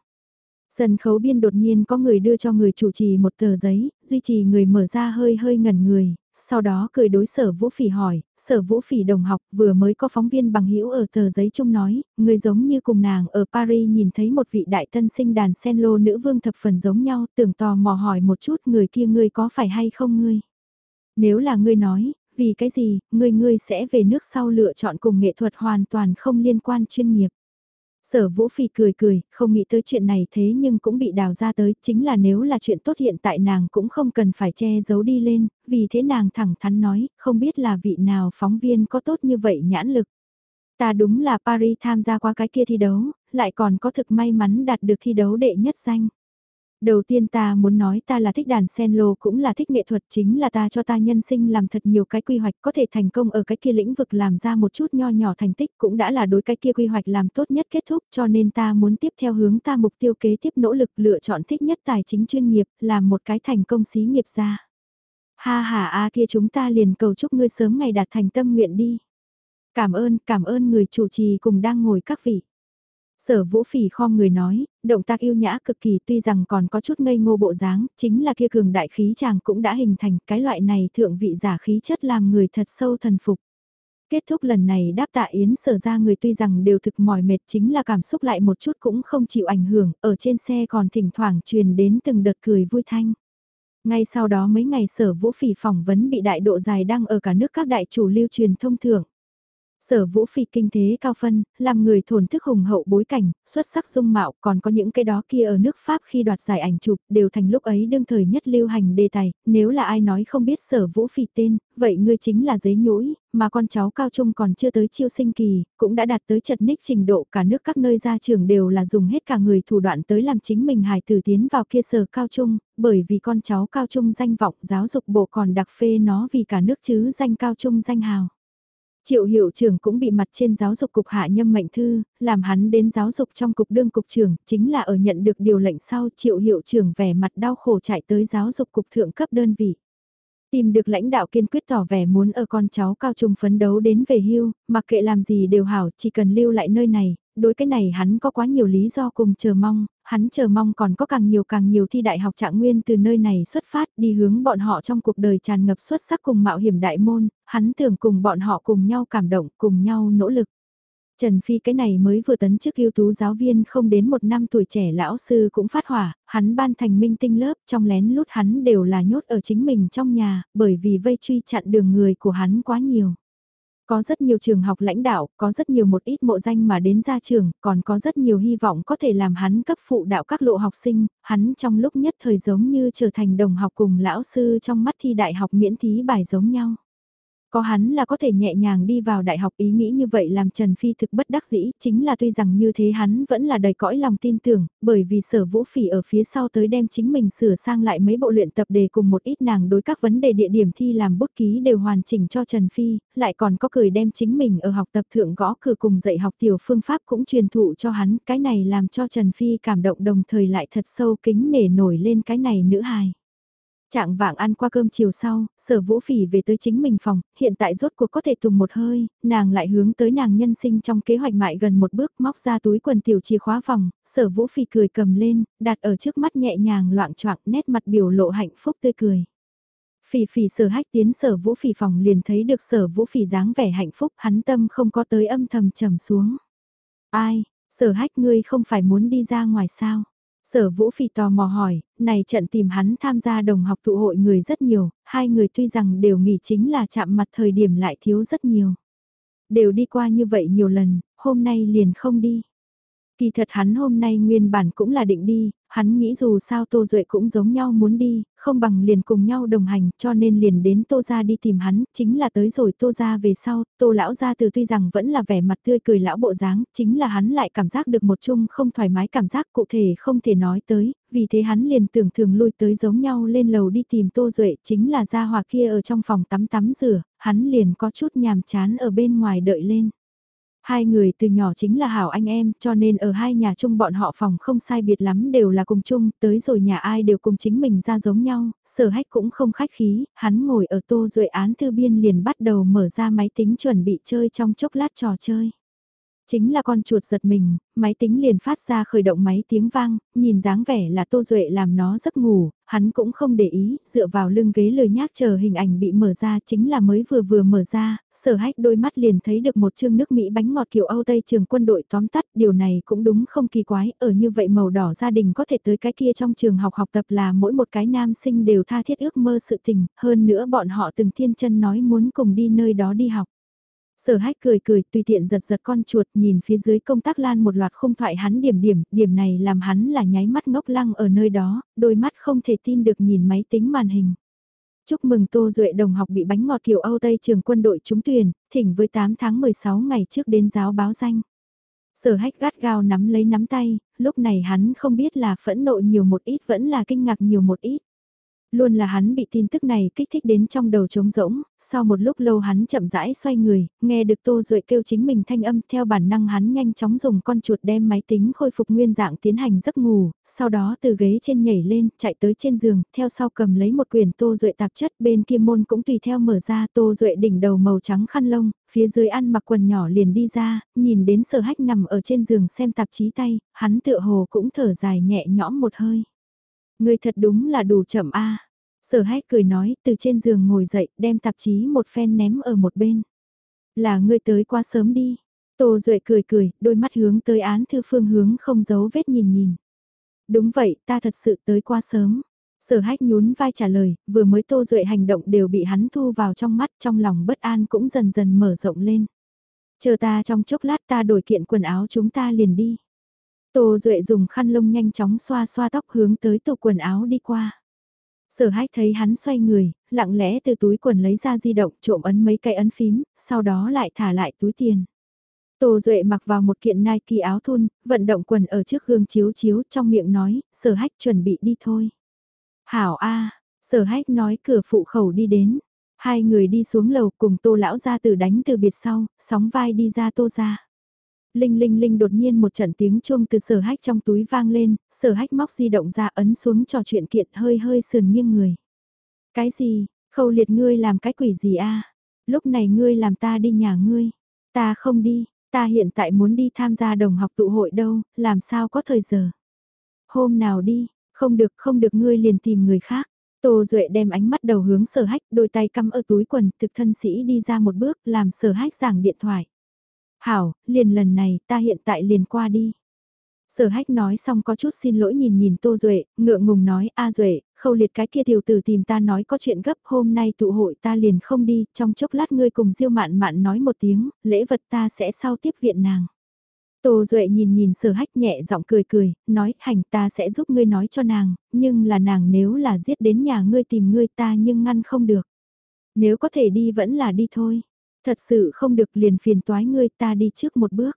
Sân khấu biên đột nhiên có người đưa cho người chủ trì một tờ giấy, duy trì người mở ra hơi hơi ngẩn người, sau đó cười đối sở vũ phỉ hỏi, sở vũ phỉ đồng học vừa mới có phóng viên bằng hữu ở tờ giấy chung nói, người giống như cùng nàng ở Paris nhìn thấy một vị đại tân sinh đàn sen lô nữ vương thập phần giống nhau, tưởng tò mò hỏi một chút người kia ngươi có phải hay không ngươi. Nếu là ngươi nói, vì cái gì, ngươi ngươi sẽ về nước sau lựa chọn cùng nghệ thuật hoàn toàn không liên quan chuyên nghiệp. Sở Vũ Phi cười cười, không nghĩ tới chuyện này thế nhưng cũng bị đào ra tới, chính là nếu là chuyện tốt hiện tại nàng cũng không cần phải che giấu đi lên, vì thế nàng thẳng thắn nói, không biết là vị nào phóng viên có tốt như vậy nhãn lực. Ta đúng là Paris tham gia qua cái kia thi đấu, lại còn có thực may mắn đạt được thi đấu đệ nhất danh. Đầu tiên ta muốn nói ta là thích đàn sen lô cũng là thích nghệ thuật chính là ta cho ta nhân sinh làm thật nhiều cái quy hoạch có thể thành công ở cái kia lĩnh vực làm ra một chút nho nhỏ thành tích cũng đã là đối cái kia quy hoạch làm tốt nhất kết thúc cho nên ta muốn tiếp theo hướng ta mục tiêu kế tiếp nỗ lực lựa chọn thích nhất tài chính chuyên nghiệp làm một cái thành công xí nghiệp ra. Ha ha a kia chúng ta liền cầu chúc ngươi sớm ngày đạt thành tâm nguyện đi. Cảm ơn, cảm ơn người chủ trì cùng đang ngồi các vị. Sở vũ phỉ khom người nói, động tác yêu nhã cực kỳ tuy rằng còn có chút ngây ngô bộ dáng, chính là kia cường đại khí chàng cũng đã hình thành cái loại này thượng vị giả khí chất làm người thật sâu thần phục. Kết thúc lần này đáp tạ yến sở ra người tuy rằng đều thực mỏi mệt chính là cảm xúc lại một chút cũng không chịu ảnh hưởng, ở trên xe còn thỉnh thoảng truyền đến từng đợt cười vui thanh. Ngay sau đó mấy ngày sở vũ phỉ phỏng vấn bị đại độ dài đăng ở cả nước các đại chủ lưu truyền thông thưởng. Sở vũ phỉ kinh thế cao phân, làm người thổn thức hùng hậu bối cảnh, xuất sắc dung mạo, còn có những cái đó kia ở nước Pháp khi đoạt giải ảnh chụp, đều thành lúc ấy đương thời nhất lưu hành đề tài, nếu là ai nói không biết sở vũ phỉ tên, vậy ngươi chính là giấy nhũi, mà con cháu cao trung còn chưa tới chiêu sinh kỳ, cũng đã đạt tới chật ních trình độ cả nước các nơi ra trường đều là dùng hết cả người thủ đoạn tới làm chính mình hài tử tiến vào kia sở cao trung, bởi vì con cháu cao trung danh vọng giáo dục bộ còn đặc phê nó vì cả nước chứ danh cao trung danh hào. Triệu hiệu trưởng cũng bị mặt trên giáo dục cục hạ nhâm mệnh thư, làm hắn đến giáo dục trong cục đương cục trưởng, chính là ở nhận được điều lệnh sau triệu hiệu trưởng vẻ mặt đau khổ chạy tới giáo dục cục thượng cấp đơn vị. Tìm được lãnh đạo kiên quyết tỏ vẻ muốn ở con cháu cao trung phấn đấu đến về hưu, mặc kệ làm gì đều hảo, chỉ cần lưu lại nơi này, đối cái này hắn có quá nhiều lý do cùng chờ mong, hắn chờ mong còn có càng nhiều càng nhiều thi đại học trạng nguyên từ nơi này xuất phát đi hướng bọn họ trong cuộc đời tràn ngập xuất sắc cùng mạo hiểm đại môn, hắn tưởng cùng bọn họ cùng nhau cảm động, cùng nhau nỗ lực. Trần Phi cái này mới vừa tấn chức ưu tú giáo viên không đến một năm tuổi trẻ lão sư cũng phát hỏa, hắn ban thành minh tinh lớp trong lén lút hắn đều là nhốt ở chính mình trong nhà, bởi vì vây truy chặn đường người của hắn quá nhiều. Có rất nhiều trường học lãnh đạo, có rất nhiều một ít mộ danh mà đến ra trường, còn có rất nhiều hy vọng có thể làm hắn cấp phụ đạo các lộ học sinh, hắn trong lúc nhất thời giống như trở thành đồng học cùng lão sư trong mắt thi đại học miễn thí bài giống nhau. Có hắn là có thể nhẹ nhàng đi vào đại học ý nghĩ như vậy làm Trần Phi thực bất đắc dĩ, chính là tuy rằng như thế hắn vẫn là đầy cõi lòng tin tưởng, bởi vì sở vũ phỉ ở phía sau tới đem chính mình sửa sang lại mấy bộ luyện tập đề cùng một ít nàng đối các vấn đề địa điểm thi làm bút ký đều hoàn chỉnh cho Trần Phi, lại còn có cười đem chính mình ở học tập thượng gõ cửa cùng dạy học tiểu phương pháp cũng truyền thụ cho hắn, cái này làm cho Trần Phi cảm động đồng thời lại thật sâu kính nể nổi lên cái này nữ hài. Trạng vạng ăn qua cơm chiều sau, sở vũ phỉ về tới chính mình phòng, hiện tại rốt cuộc có thể tùng một hơi, nàng lại hướng tới nàng nhân sinh trong kế hoạch mại gần một bước móc ra túi quần tiểu chìa khóa phòng, sở vũ phỉ cười cầm lên, đặt ở trước mắt nhẹ nhàng loạn choạng nét mặt biểu lộ hạnh phúc tươi cười. Phỉ phỉ sở hách tiến sở vũ phỉ phòng liền thấy được sở vũ phỉ dáng vẻ hạnh phúc hắn tâm không có tới âm thầm trầm xuống. Ai, sở hách ngươi không phải muốn đi ra ngoài sao? Sở Vũ Phi tò mò hỏi, này trận tìm hắn tham gia đồng học tụ hội người rất nhiều, hai người tuy rằng đều nghỉ chính là chạm mặt thời điểm lại thiếu rất nhiều. đều đi qua như vậy nhiều lần, hôm nay liền không đi. Kỳ thật hắn hôm nay nguyên bản cũng là định đi, hắn nghĩ dù sao Tô Duệ cũng giống nhau muốn đi, không bằng liền cùng nhau đồng hành cho nên liền đến Tô ra đi tìm hắn, chính là tới rồi Tô ra về sau, Tô lão ra từ tuy rằng vẫn là vẻ mặt tươi cười lão bộ dáng, chính là hắn lại cảm giác được một chung không thoải mái cảm giác cụ thể không thể nói tới, vì thế hắn liền tưởng thường lui tới giống nhau lên lầu đi tìm Tô Duệ, chính là ra hòa kia ở trong phòng tắm tắm rửa, hắn liền có chút nhàm chán ở bên ngoài đợi lên. Hai người từ nhỏ chính là hảo anh em, cho nên ở hai nhà chung bọn họ phòng không sai biệt lắm đều là cùng chung, tới rồi nhà ai đều cùng chính mình ra giống nhau, sở hách cũng không khách khí, hắn ngồi ở tô duệ án thư biên liền bắt đầu mở ra máy tính chuẩn bị chơi trong chốc lát trò chơi. Chính là con chuột giật mình, máy tính liền phát ra khởi động máy tiếng vang, nhìn dáng vẻ là Tô Duệ làm nó giấc ngủ, hắn cũng không để ý, dựa vào lưng ghế lười nhác chờ hình ảnh bị mở ra chính là mới vừa vừa mở ra, sở hách đôi mắt liền thấy được một chương nước Mỹ bánh ngọt kiểu Âu Tây trường quân đội tóm tắt, điều này cũng đúng không kỳ quái, ở như vậy màu đỏ gia đình có thể tới cái kia trong trường học học tập là mỗi một cái nam sinh đều tha thiết ước mơ sự tình, hơn nữa bọn họ từng thiên chân nói muốn cùng đi nơi đó đi học. Sở hách cười cười tùy tiện giật giật con chuột nhìn phía dưới công tác lan một loạt không thoại hắn điểm điểm, điểm này làm hắn là nháy mắt ngốc lăng ở nơi đó, đôi mắt không thể tin được nhìn máy tính màn hình. Chúc mừng Tô Duệ đồng học bị bánh ngọt kiểu Âu Tây trường quân đội trúng tuyển, thỉnh với 8 tháng 16 ngày trước đến giáo báo danh. Sở hách gắt gao nắm lấy nắm tay, lúc này hắn không biết là phẫn nộ nhiều một ít vẫn là kinh ngạc nhiều một ít. Luôn là hắn bị tin tức này kích thích đến trong đầu trống rỗng, sau một lúc lâu hắn chậm rãi xoay người, nghe được Tô Duệ kêu chính mình thanh âm theo bản năng hắn nhanh chóng dùng con chuột đem máy tính khôi phục nguyên dạng tiến hành giấc ngủ, sau đó từ ghế trên nhảy lên, chạy tới trên giường, theo sau cầm lấy một quyển Tô Duệ tạp chất bên kia môn cũng tùy theo mở ra Tô Duệ đỉnh đầu màu trắng khăn lông, phía dưới ăn mặc quần nhỏ liền đi ra, nhìn đến sở hách nằm ở trên giường xem tạp chí tay, hắn tựa hồ cũng thở dài nhẹ nhõm một hơi. Người thật đúng là đủ chậm a. Sở hách cười nói, từ trên giường ngồi dậy, đem tạp chí một phen ném ở một bên. Là ngươi tới quá sớm đi. Tô Duệ cười cười, đôi mắt hướng tới án thư phương hướng không giấu vết nhìn nhìn. Đúng vậy, ta thật sự tới quá sớm. Sở hách nhún vai trả lời, vừa mới Tô Duệ hành động đều bị hắn thu vào trong mắt trong lòng bất an cũng dần dần mở rộng lên. Chờ ta trong chốc lát ta đổi kiện quần áo chúng ta liền đi. Tô Duệ dùng khăn lông nhanh chóng xoa xoa tóc hướng tới tủ quần áo đi qua. Sở hách thấy hắn xoay người, lặng lẽ từ túi quần lấy ra di động trộm ấn mấy cây ấn phím, sau đó lại thả lại túi tiền. Tô Duệ mặc vào một kiện Nike áo thun, vận động quần ở trước gương chiếu chiếu trong miệng nói, sở hách chuẩn bị đi thôi. Hảo A, sở hách nói cửa phụ khẩu đi đến. Hai người đi xuống lầu cùng tô lão ra từ đánh từ biệt sau, sóng vai đi ra tô ra. Linh linh linh đột nhiên một trận tiếng chuông từ sở hách trong túi vang lên, sở hách móc di động ra ấn xuống trò chuyện kiện hơi hơi sườn nghiêng người. Cái gì, khâu liệt ngươi làm cái quỷ gì a Lúc này ngươi làm ta đi nhà ngươi. Ta không đi, ta hiện tại muốn đi tham gia đồng học tụ hội đâu, làm sao có thời giờ. Hôm nào đi, không được không được ngươi liền tìm người khác. Tô Duệ đem ánh mắt đầu hướng sở hách, đôi tay cắm ở túi quần, thực thân sĩ đi ra một bước, làm sở hách giảng điện thoại. Hảo, liền lần này ta hiện tại liền qua đi. Sở hách nói xong có chút xin lỗi nhìn nhìn Tô Duệ, ngượng ngùng nói, A Duệ, khâu liệt cái kia tiểu tử tìm ta nói có chuyện gấp hôm nay tụ hội ta liền không đi, trong chốc lát ngươi cùng diêu mạn mạn nói một tiếng, lễ vật ta sẽ sau tiếp viện nàng. Tô Duệ nhìn nhìn sở hách nhẹ giọng cười cười, nói hành ta sẽ giúp ngươi nói cho nàng, nhưng là nàng nếu là giết đến nhà ngươi tìm ngươi ta nhưng ngăn không được. Nếu có thể đi vẫn là đi thôi. Thật sự không được liền phiền toái ngươi ta đi trước một bước.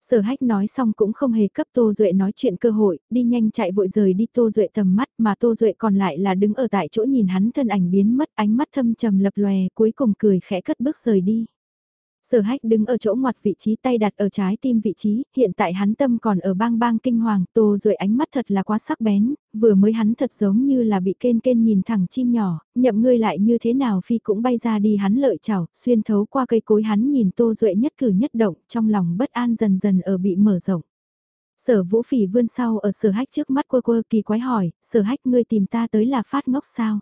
Sở hách nói xong cũng không hề cấp Tô Duệ nói chuyện cơ hội, đi nhanh chạy vội rời đi Tô Duệ tầm mắt mà Tô Duệ còn lại là đứng ở tại chỗ nhìn hắn thân ảnh biến mất ánh mắt thâm trầm lập lòe cuối cùng cười khẽ cất bước rời đi. Sở hách đứng ở chỗ ngoặt vị trí tay đặt ở trái tim vị trí, hiện tại hắn tâm còn ở bang bang kinh hoàng, tô rồi ánh mắt thật là quá sắc bén, vừa mới hắn thật giống như là bị kên kên nhìn thẳng chim nhỏ, nhậm ngươi lại như thế nào phi cũng bay ra đi hắn lợi chảo, xuyên thấu qua cây cối hắn nhìn tô duệ nhất cử nhất động, trong lòng bất an dần dần ở bị mở rộng. Sở vũ phỉ vươn sau ở sở hách trước mắt quơ quơ kỳ quái hỏi, sở hách ngươi tìm ta tới là phát ngốc sao?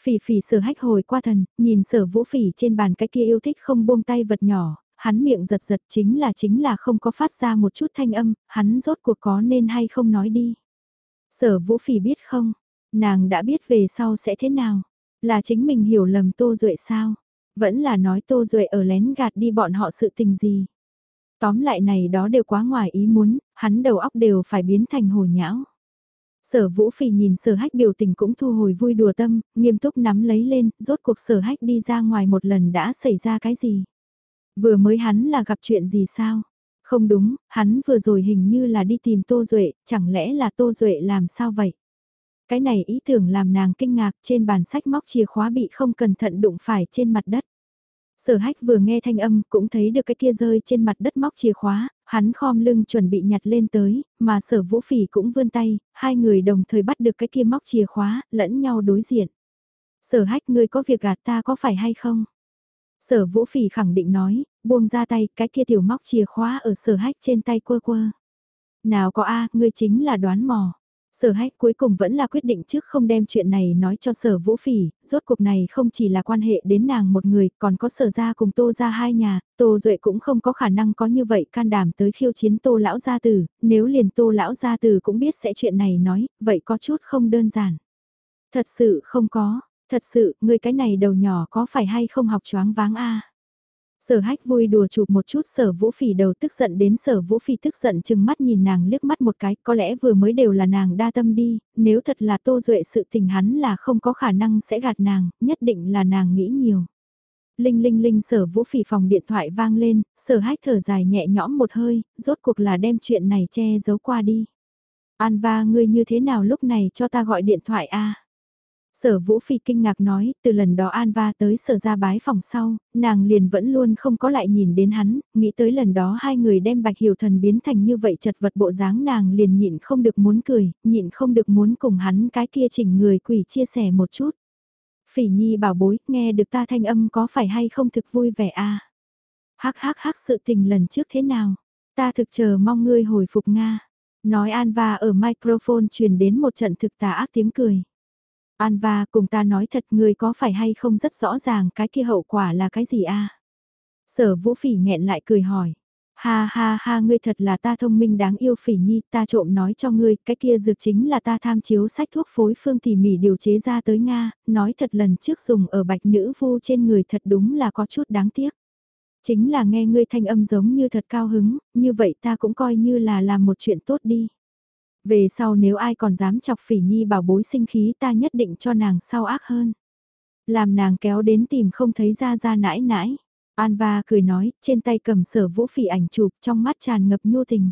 Phỉ phỉ sở hách hồi qua thần, nhìn sở vũ phỉ trên bàn cái kia yêu thích không buông tay vật nhỏ, hắn miệng giật giật chính là chính là không có phát ra một chút thanh âm, hắn rốt cuộc có nên hay không nói đi. Sở vũ phỉ biết không, nàng đã biết về sau sẽ thế nào, là chính mình hiểu lầm tô duệ sao. Vẫn là nói Tô Duệ ở lén gạt đi bọn họ sự tình gì. Tóm lại này đó đều quá ngoài ý muốn, hắn đầu óc đều phải biến thành hồ nhão. Sở vũ phì nhìn sở hách biểu tình cũng thu hồi vui đùa tâm, nghiêm túc nắm lấy lên, rốt cuộc sở hách đi ra ngoài một lần đã xảy ra cái gì. Vừa mới hắn là gặp chuyện gì sao? Không đúng, hắn vừa rồi hình như là đi tìm Tô Duệ, chẳng lẽ là Tô Duệ làm sao vậy? Cái này ý tưởng làm nàng kinh ngạc trên bàn sách móc chìa khóa bị không cẩn thận đụng phải trên mặt đất. Sở hách vừa nghe thanh âm cũng thấy được cái kia rơi trên mặt đất móc chìa khóa, hắn khom lưng chuẩn bị nhặt lên tới, mà sở vũ phỉ cũng vươn tay, hai người đồng thời bắt được cái kia móc chìa khóa, lẫn nhau đối diện. Sở hách ngươi có việc gạt ta có phải hay không? Sở vũ phỉ khẳng định nói, buông ra tay, cái kia tiểu móc chìa khóa ở sở hách trên tay quơ quơ. Nào có a ngươi chính là đoán mò. Sở hách cuối cùng vẫn là quyết định trước không đem chuyện này nói cho sở vũ phỉ, rốt cuộc này không chỉ là quan hệ đến nàng một người, còn có sở ra cùng tô ra hai nhà, tô duệ cũng không có khả năng có như vậy can đảm tới khiêu chiến tô lão gia tử, nếu liền tô lão gia tử cũng biết sẽ chuyện này nói, vậy có chút không đơn giản. Thật sự không có, thật sự, người cái này đầu nhỏ có phải hay không học choáng váng a Sở hách vui đùa chụp một chút sở vũ phỉ đầu tức giận đến sở vũ phỉ tức giận chừng mắt nhìn nàng liếc mắt một cái, có lẽ vừa mới đều là nàng đa tâm đi, nếu thật là tô duệ sự tình hắn là không có khả năng sẽ gạt nàng, nhất định là nàng nghĩ nhiều. Linh linh linh sở vũ phỉ phòng điện thoại vang lên, sở hách thở dài nhẹ nhõm một hơi, rốt cuộc là đem chuyện này che giấu qua đi. An va ngươi như thế nào lúc này cho ta gọi điện thoại a Sở Vũ Phi kinh ngạc nói, từ lần đó An Va tới sở ra bái phòng sau, nàng liền vẫn luôn không có lại nhìn đến hắn, nghĩ tới lần đó hai người đem bạch hiểu thần biến thành như vậy chật vật bộ dáng nàng liền nhịn không được muốn cười, nhịn không được muốn cùng hắn cái kia chỉnh người quỷ chia sẻ một chút. Phỉ nhi bảo bối, nghe được ta thanh âm có phải hay không thực vui vẻ a à? Hắc hắc hắc sự tình lần trước thế nào? Ta thực chờ mong ngươi hồi phục Nga. Nói An Va ở microphone truyền đến một trận thực tà ác tiếng cười. Anva cùng ta nói thật người có phải hay không rất rõ ràng cái kia hậu quả là cái gì a Sở vũ phỉ nghẹn lại cười hỏi. Ha ha ha ngươi thật là ta thông minh đáng yêu phỉ nhi, ta trộm nói cho ngươi, cái kia dược chính là ta tham chiếu sách thuốc phối phương tỉ mỉ điều chế ra tới Nga, nói thật lần trước dùng ở bạch nữ vu trên người thật đúng là có chút đáng tiếc. Chính là nghe ngươi thanh âm giống như thật cao hứng, như vậy ta cũng coi như là làm một chuyện tốt đi. Về sau nếu ai còn dám chọc phỉ nhi bảo bối sinh khí ta nhất định cho nàng sau ác hơn. Làm nàng kéo đến tìm không thấy ra ra nãi nãi. Anva cười nói, trên tay cầm sở vũ phỉ ảnh chụp trong mắt tràn ngập nhu tình.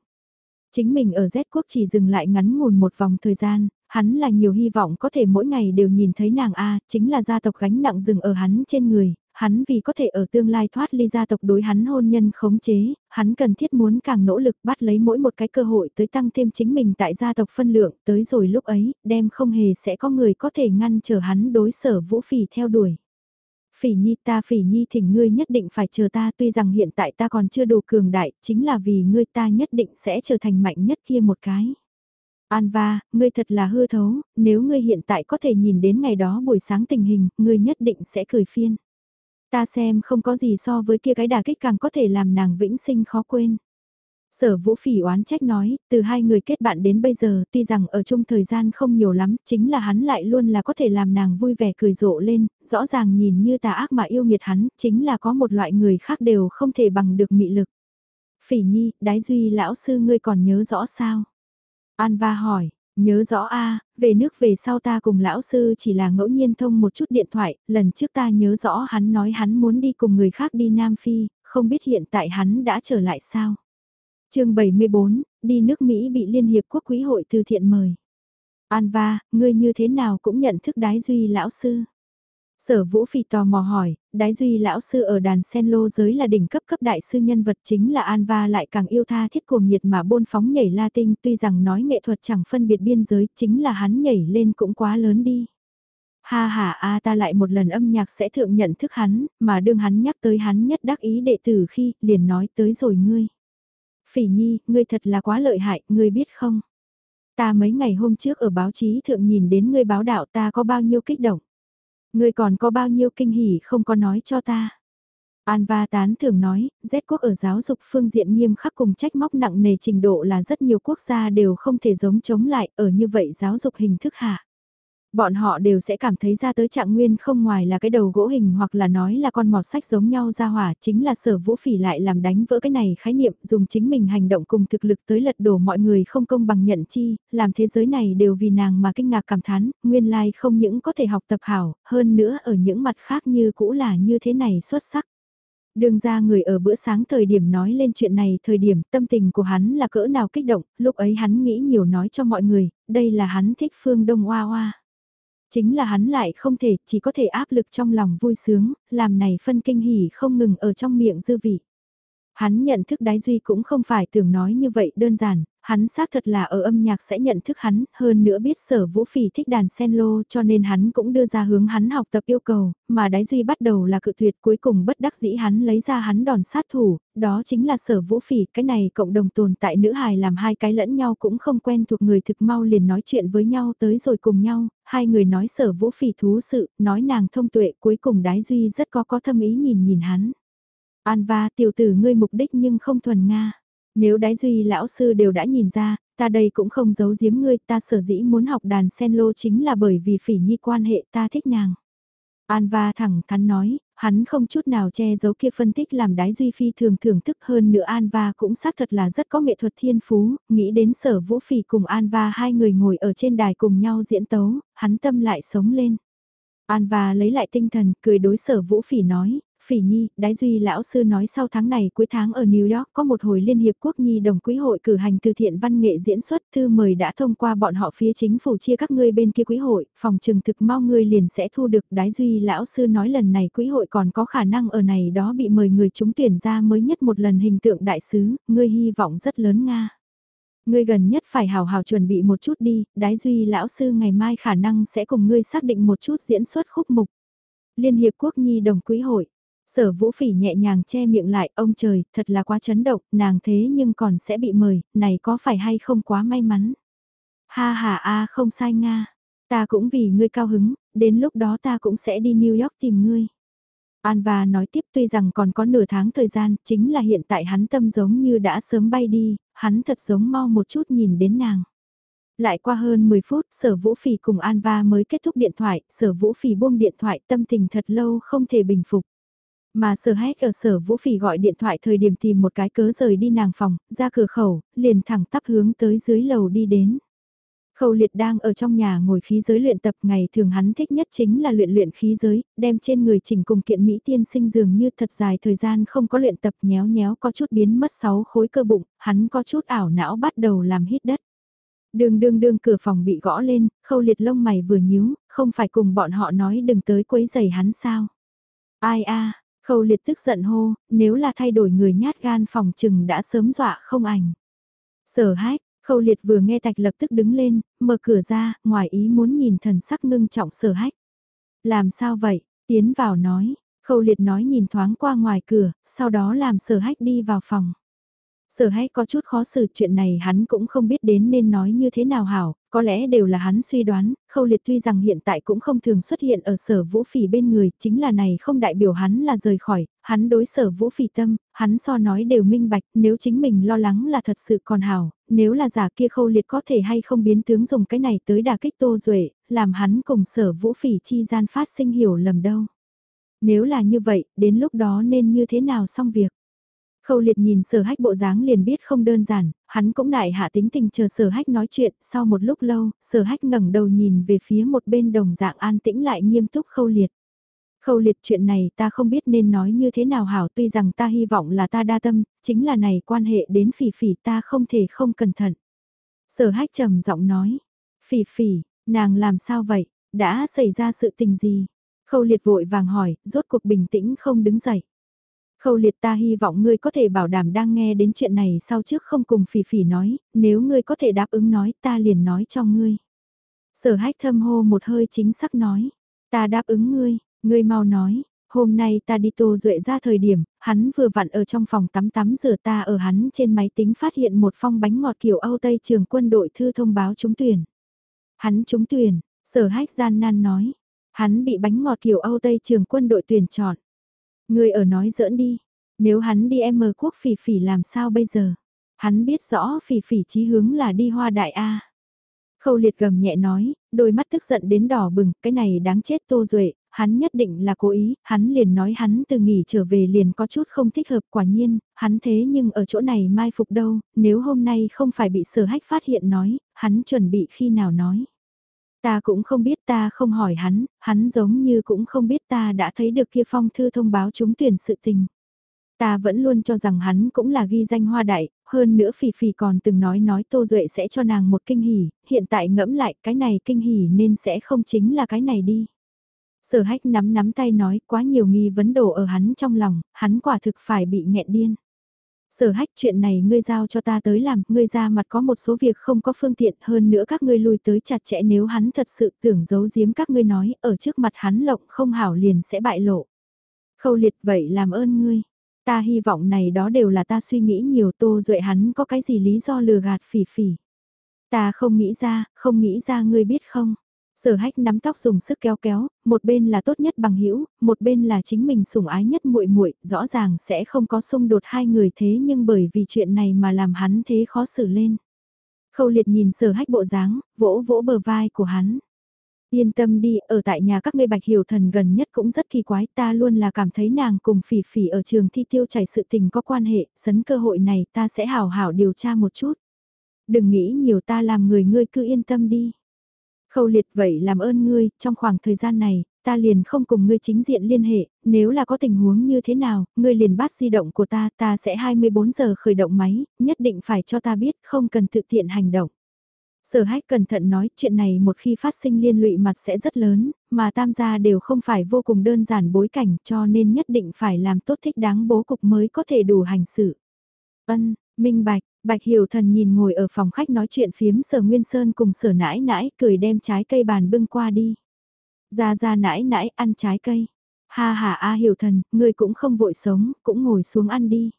Chính mình ở Z quốc chỉ dừng lại ngắn ngủn một vòng thời gian, hắn là nhiều hy vọng có thể mỗi ngày đều nhìn thấy nàng A, chính là gia tộc gánh nặng dừng ở hắn trên người, hắn vì có thể ở tương lai thoát ly gia tộc đối hắn hôn nhân khống chế, hắn cần thiết muốn càng nỗ lực bắt lấy mỗi một cái cơ hội tới tăng thêm chính mình tại gia tộc phân lượng, tới rồi lúc ấy, đem không hề sẽ có người có thể ngăn trở hắn đối sở vũ phỉ theo đuổi. Phỉ nhi ta phỉ nhi thỉnh ngươi nhất định phải chờ ta tuy rằng hiện tại ta còn chưa đủ cường đại, chính là vì ngươi ta nhất định sẽ trở thành mạnh nhất kia một cái. anva ngươi thật là hư thấu, nếu ngươi hiện tại có thể nhìn đến ngày đó buổi sáng tình hình, ngươi nhất định sẽ cười phiên. Ta xem không có gì so với kia cái đà kích càng có thể làm nàng vĩnh sinh khó quên. Sở vũ phỉ oán trách nói, từ hai người kết bạn đến bây giờ, tuy rằng ở chung thời gian không nhiều lắm, chính là hắn lại luôn là có thể làm nàng vui vẻ cười rộ lên, rõ ràng nhìn như tà ác mà yêu nghiệt hắn, chính là có một loại người khác đều không thể bằng được mị lực. Phỉ nhi, đái duy lão sư ngươi còn nhớ rõ sao? An va hỏi, Nhớ rõ a về nước về sau ta cùng lão sư chỉ là ngẫu nhiên thông một chút điện thoại, lần trước ta nhớ rõ hắn nói hắn muốn đi cùng người khác đi Nam Phi, không biết hiện tại hắn đã trở lại sao. chương 74, đi nước Mỹ bị Liên Hiệp Quốc Quỹ hội từ thiện mời. An va, ngươi như thế nào cũng nhận thức đái duy lão sư. Sở Vũ Phi tò mò hỏi, đái duy lão sư ở đàn sen lô giới là đỉnh cấp cấp đại sư nhân vật chính là An Va lại càng yêu tha thiết cuồng nhiệt mà bôn phóng nhảy la tinh, tuy rằng nói nghệ thuật chẳng phân biệt biên giới chính là hắn nhảy lên cũng quá lớn đi. Ha ha a ta lại một lần âm nhạc sẽ thượng nhận thức hắn, mà đương hắn nhắc tới hắn nhất đắc ý đệ tử khi liền nói tới rồi ngươi. Phỉ nhi, ngươi thật là quá lợi hại, ngươi biết không? Ta mấy ngày hôm trước ở báo chí thượng nhìn đến ngươi báo đạo ta có bao nhiêu kích động. Ngươi còn có bao nhiêu kinh hỉ không có nói cho ta. Anva tán thường nói, Z quốc ở giáo dục phương diện nghiêm khắc cùng trách móc nặng nề trình độ là rất nhiều quốc gia đều không thể giống chống lại ở như vậy giáo dục hình thức hạ. Bọn họ đều sẽ cảm thấy ra tới trạng nguyên không ngoài là cái đầu gỗ hình hoặc là nói là con mọt sách giống nhau ra hỏa, chính là sở vũ phỉ lại làm đánh vỡ cái này khái niệm, dùng chính mình hành động cùng thực lực tới lật đổ mọi người không công bằng nhận chi, làm thế giới này đều vì nàng mà kinh ngạc cảm thán, nguyên lai không những có thể học tập hảo, hơn nữa ở những mặt khác như cũ là như thế này xuất sắc. Đường ra người ở bữa sáng thời điểm nói lên chuyện này thời điểm tâm tình của hắn là cỡ nào kích động, lúc ấy hắn nghĩ nhiều nói cho mọi người, đây là hắn thích phương đông hoa hoa. Chính là hắn lại không thể, chỉ có thể áp lực trong lòng vui sướng, làm này phân kinh hỉ không ngừng ở trong miệng dư vị. Hắn nhận thức đái duy cũng không phải tưởng nói như vậy đơn giản, hắn xác thật là ở âm nhạc sẽ nhận thức hắn, hơn nữa biết sở vũ phỉ thích đàn sen lô cho nên hắn cũng đưa ra hướng hắn học tập yêu cầu, mà đái duy bắt đầu là cự tuyệt cuối cùng bất đắc dĩ hắn lấy ra hắn đòn sát thủ, đó chính là sở vũ phỉ, cái này cộng đồng tồn tại nữ hài làm hai cái lẫn nhau cũng không quen thuộc người thực mau liền nói chuyện với nhau tới rồi cùng nhau, hai người nói sở vũ phỉ thú sự, nói nàng thông tuệ cuối cùng đái duy rất có có thâm ý nhìn nhìn hắn. An va tiểu tử ngươi mục đích nhưng không thuần Nga. Nếu đái duy lão sư đều đã nhìn ra, ta đây cũng không giấu giếm ngươi, ta sở dĩ muốn học đàn sen lô chính là bởi vì phỉ nhi quan hệ ta thích nàng. An va thẳng thắn nói, hắn không chút nào che giấu kia phân tích làm đái duy phi thường thưởng thức hơn nữa An va cũng xác thật là rất có nghệ thuật thiên phú, nghĩ đến sở vũ phỉ cùng An va hai người ngồi ở trên đài cùng nhau diễn tấu, hắn tâm lại sống lên. An và lấy lại tinh thần, cười đối sở vũ phỉ nói, Phỉ Nhi, Đái Duy lão sư nói sau tháng này cuối tháng ở New York có một hồi Liên Hiệp Quốc Nhi đồng quỹ hội cử hành từ thiện văn nghệ diễn xuất thư mời đã thông qua bọn họ phía chính phủ chia các ngươi bên kia quỹ hội, phòng trừng thực mau ngươi liền sẽ thu được Đái Duy lão sư nói lần này quỹ hội còn có khả năng ở này đó bị mời người chúng tuyển ra mới nhất một lần hình tượng đại sứ, ngươi hy vọng rất lớn Nga. Ngươi gần nhất phải hào hào chuẩn bị một chút đi, Đái Duy lão sư ngày mai khả năng sẽ cùng ngươi xác định một chút diễn xuất khúc mục. Liên Hiệp Quốc Nhi đồng quỹ hội Sở vũ phỉ nhẹ nhàng che miệng lại, ông trời, thật là quá chấn động, nàng thế nhưng còn sẽ bị mời, này có phải hay không quá may mắn. Ha ha a không sai Nga, ta cũng vì ngươi cao hứng, đến lúc đó ta cũng sẽ đi New York tìm ngươi. An và nói tiếp tuy rằng còn có nửa tháng thời gian, chính là hiện tại hắn tâm giống như đã sớm bay đi, hắn thật giống mau một chút nhìn đến nàng. Lại qua hơn 10 phút, sở vũ phỉ cùng anva mới kết thúc điện thoại, sở vũ phỉ buông điện thoại tâm tình thật lâu không thể bình phục. Mà sở hét ở sở vũ phỉ gọi điện thoại thời điểm tìm một cái cớ rời đi nàng phòng, ra cửa khẩu, liền thẳng tắp hướng tới dưới lầu đi đến. Khâu liệt đang ở trong nhà ngồi khí giới luyện tập ngày thường hắn thích nhất chính là luyện luyện khí giới, đem trên người chỉnh cùng kiện Mỹ tiên sinh dường như thật dài thời gian không có luyện tập nhéo nhéo có chút biến mất sáu khối cơ bụng, hắn có chút ảo não bắt đầu làm hít đất. Đường đường đường cửa phòng bị gõ lên, khâu liệt lông mày vừa nhíu, không phải cùng bọn họ nói đừng tới quấy giày hắn sao. Ai a Khâu liệt tức giận hô, nếu là thay đổi người nhát gan phòng trừng đã sớm dọa không ảnh. Sở hách, khâu liệt vừa nghe tạch lập tức đứng lên, mở cửa ra, ngoài ý muốn nhìn thần sắc ngưng trọng sở hách. Làm sao vậy, tiến vào nói, khâu liệt nói nhìn thoáng qua ngoài cửa, sau đó làm sở hách đi vào phòng. Sở hách có chút khó xử chuyện này hắn cũng không biết đến nên nói như thế nào hảo, có lẽ đều là hắn suy đoán, khâu liệt tuy rằng hiện tại cũng không thường xuất hiện ở sở vũ phỉ bên người, chính là này không đại biểu hắn là rời khỏi, hắn đối sở vũ phỉ tâm, hắn so nói đều minh bạch, nếu chính mình lo lắng là thật sự còn hảo, nếu là giả kia khâu liệt có thể hay không biến tướng dùng cái này tới đà kích tô duệ làm hắn cùng sở vũ phỉ chi gian phát sinh hiểu lầm đâu. Nếu là như vậy, đến lúc đó nên như thế nào xong việc? Khâu liệt nhìn sở hách bộ dáng liền biết không đơn giản, hắn cũng nại hạ tính tình chờ sở hách nói chuyện, sau một lúc lâu, sở hách ngẩng đầu nhìn về phía một bên đồng dạng an tĩnh lại nghiêm túc khâu liệt. Khâu liệt chuyện này ta không biết nên nói như thế nào hảo tuy rằng ta hy vọng là ta đa tâm, chính là này quan hệ đến phỉ phỉ ta không thể không cẩn thận. Sở hách trầm giọng nói, phỉ phỉ, nàng làm sao vậy, đã xảy ra sự tình gì? Khâu liệt vội vàng hỏi, rốt cuộc bình tĩnh không đứng dậy. Khâu liệt ta hy vọng ngươi có thể bảo đảm đang nghe đến chuyện này sau trước không cùng phỉ phỉ nói, nếu ngươi có thể đáp ứng nói ta liền nói cho ngươi. Sở hách thâm hô một hơi chính xác nói, ta đáp ứng ngươi, ngươi mau nói, hôm nay ta đi tô duệ ra thời điểm, hắn vừa vặn ở trong phòng tắm tắm rửa ta ở hắn trên máy tính phát hiện một phong bánh ngọt kiểu Âu Tây trường quân đội thư thông báo trúng tuyển. Hắn trúng tuyển, sở hách gian nan nói, hắn bị bánh ngọt kiểu Âu Tây trường quân đội tuyển chọn. Người ở nói giỡn đi, nếu hắn đi em quốc phỉ phỉ làm sao bây giờ? Hắn biết rõ phỉ phỉ chí hướng là đi hoa đại A. Khâu liệt gầm nhẹ nói, đôi mắt tức giận đến đỏ bừng, cái này đáng chết Tô Duệ, hắn nhất định là cố ý, hắn liền nói hắn từ nghỉ trở về liền có chút không thích hợp quả nhiên, hắn thế nhưng ở chỗ này mai phục đâu, nếu hôm nay không phải bị sở hách phát hiện nói, hắn chuẩn bị khi nào nói. Ta cũng không biết ta không hỏi hắn, hắn giống như cũng không biết ta đã thấy được kia phong thư thông báo trúng tuyển sự tình. Ta vẫn luôn cho rằng hắn cũng là ghi danh hoa đại, hơn nữa Phỉ Phỉ còn từng nói nói Tô Duệ sẽ cho nàng một kinh hỉ, hiện tại ngẫm lại cái này kinh hỉ nên sẽ không chính là cái này đi. Sở hách nắm nắm tay nói quá nhiều nghi vấn đổ ở hắn trong lòng, hắn quả thực phải bị nghẹn điên. Sở hách chuyện này ngươi giao cho ta tới làm, ngươi ra mặt có một số việc không có phương tiện hơn nữa các ngươi lùi tới chặt chẽ nếu hắn thật sự tưởng giấu giếm các ngươi nói, ở trước mặt hắn lộng không hảo liền sẽ bại lộ. Khâu liệt vậy làm ơn ngươi, ta hy vọng này đó đều là ta suy nghĩ nhiều tô duệ hắn có cái gì lý do lừa gạt phỉ phỉ. Ta không nghĩ ra, không nghĩ ra ngươi biết không. Sở hách nắm tóc dùng sức kéo kéo, một bên là tốt nhất bằng hữu một bên là chính mình sủng ái nhất muội muội rõ ràng sẽ không có xung đột hai người thế nhưng bởi vì chuyện này mà làm hắn thế khó xử lên. Khâu liệt nhìn sở hách bộ dáng, vỗ vỗ bờ vai của hắn. Yên tâm đi, ở tại nhà các ngươi bạch hiểu thần gần nhất cũng rất kỳ quái, ta luôn là cảm thấy nàng cùng phỉ phỉ ở trường thi tiêu chảy sự tình có quan hệ, sấn cơ hội này ta sẽ hào hảo điều tra một chút. Đừng nghĩ nhiều ta làm người ngươi cứ yên tâm đi. Khâu liệt vậy làm ơn ngươi, trong khoảng thời gian này, ta liền không cùng ngươi chính diện liên hệ, nếu là có tình huống như thế nào, ngươi liền bắt di động của ta, ta sẽ 24 giờ khởi động máy, nhất định phải cho ta biết, không cần tự tiện hành động. Sở hách cẩn thận nói chuyện này một khi phát sinh liên lụy mặt sẽ rất lớn, mà tam gia đều không phải vô cùng đơn giản bối cảnh cho nên nhất định phải làm tốt thích đáng bố cục mới có thể đủ hành xử. Ân, minh bạch, Bạch Hiểu Thần nhìn ngồi ở phòng khách nói chuyện phiếm sở Nguyên Sơn cùng sở nãi nãi cười đem trái cây bàn bưng qua đi. Ra ra nãi nãi ăn trái cây. Ha ha A Hiểu Thần, ngươi cũng không vội sống, cũng ngồi xuống ăn đi.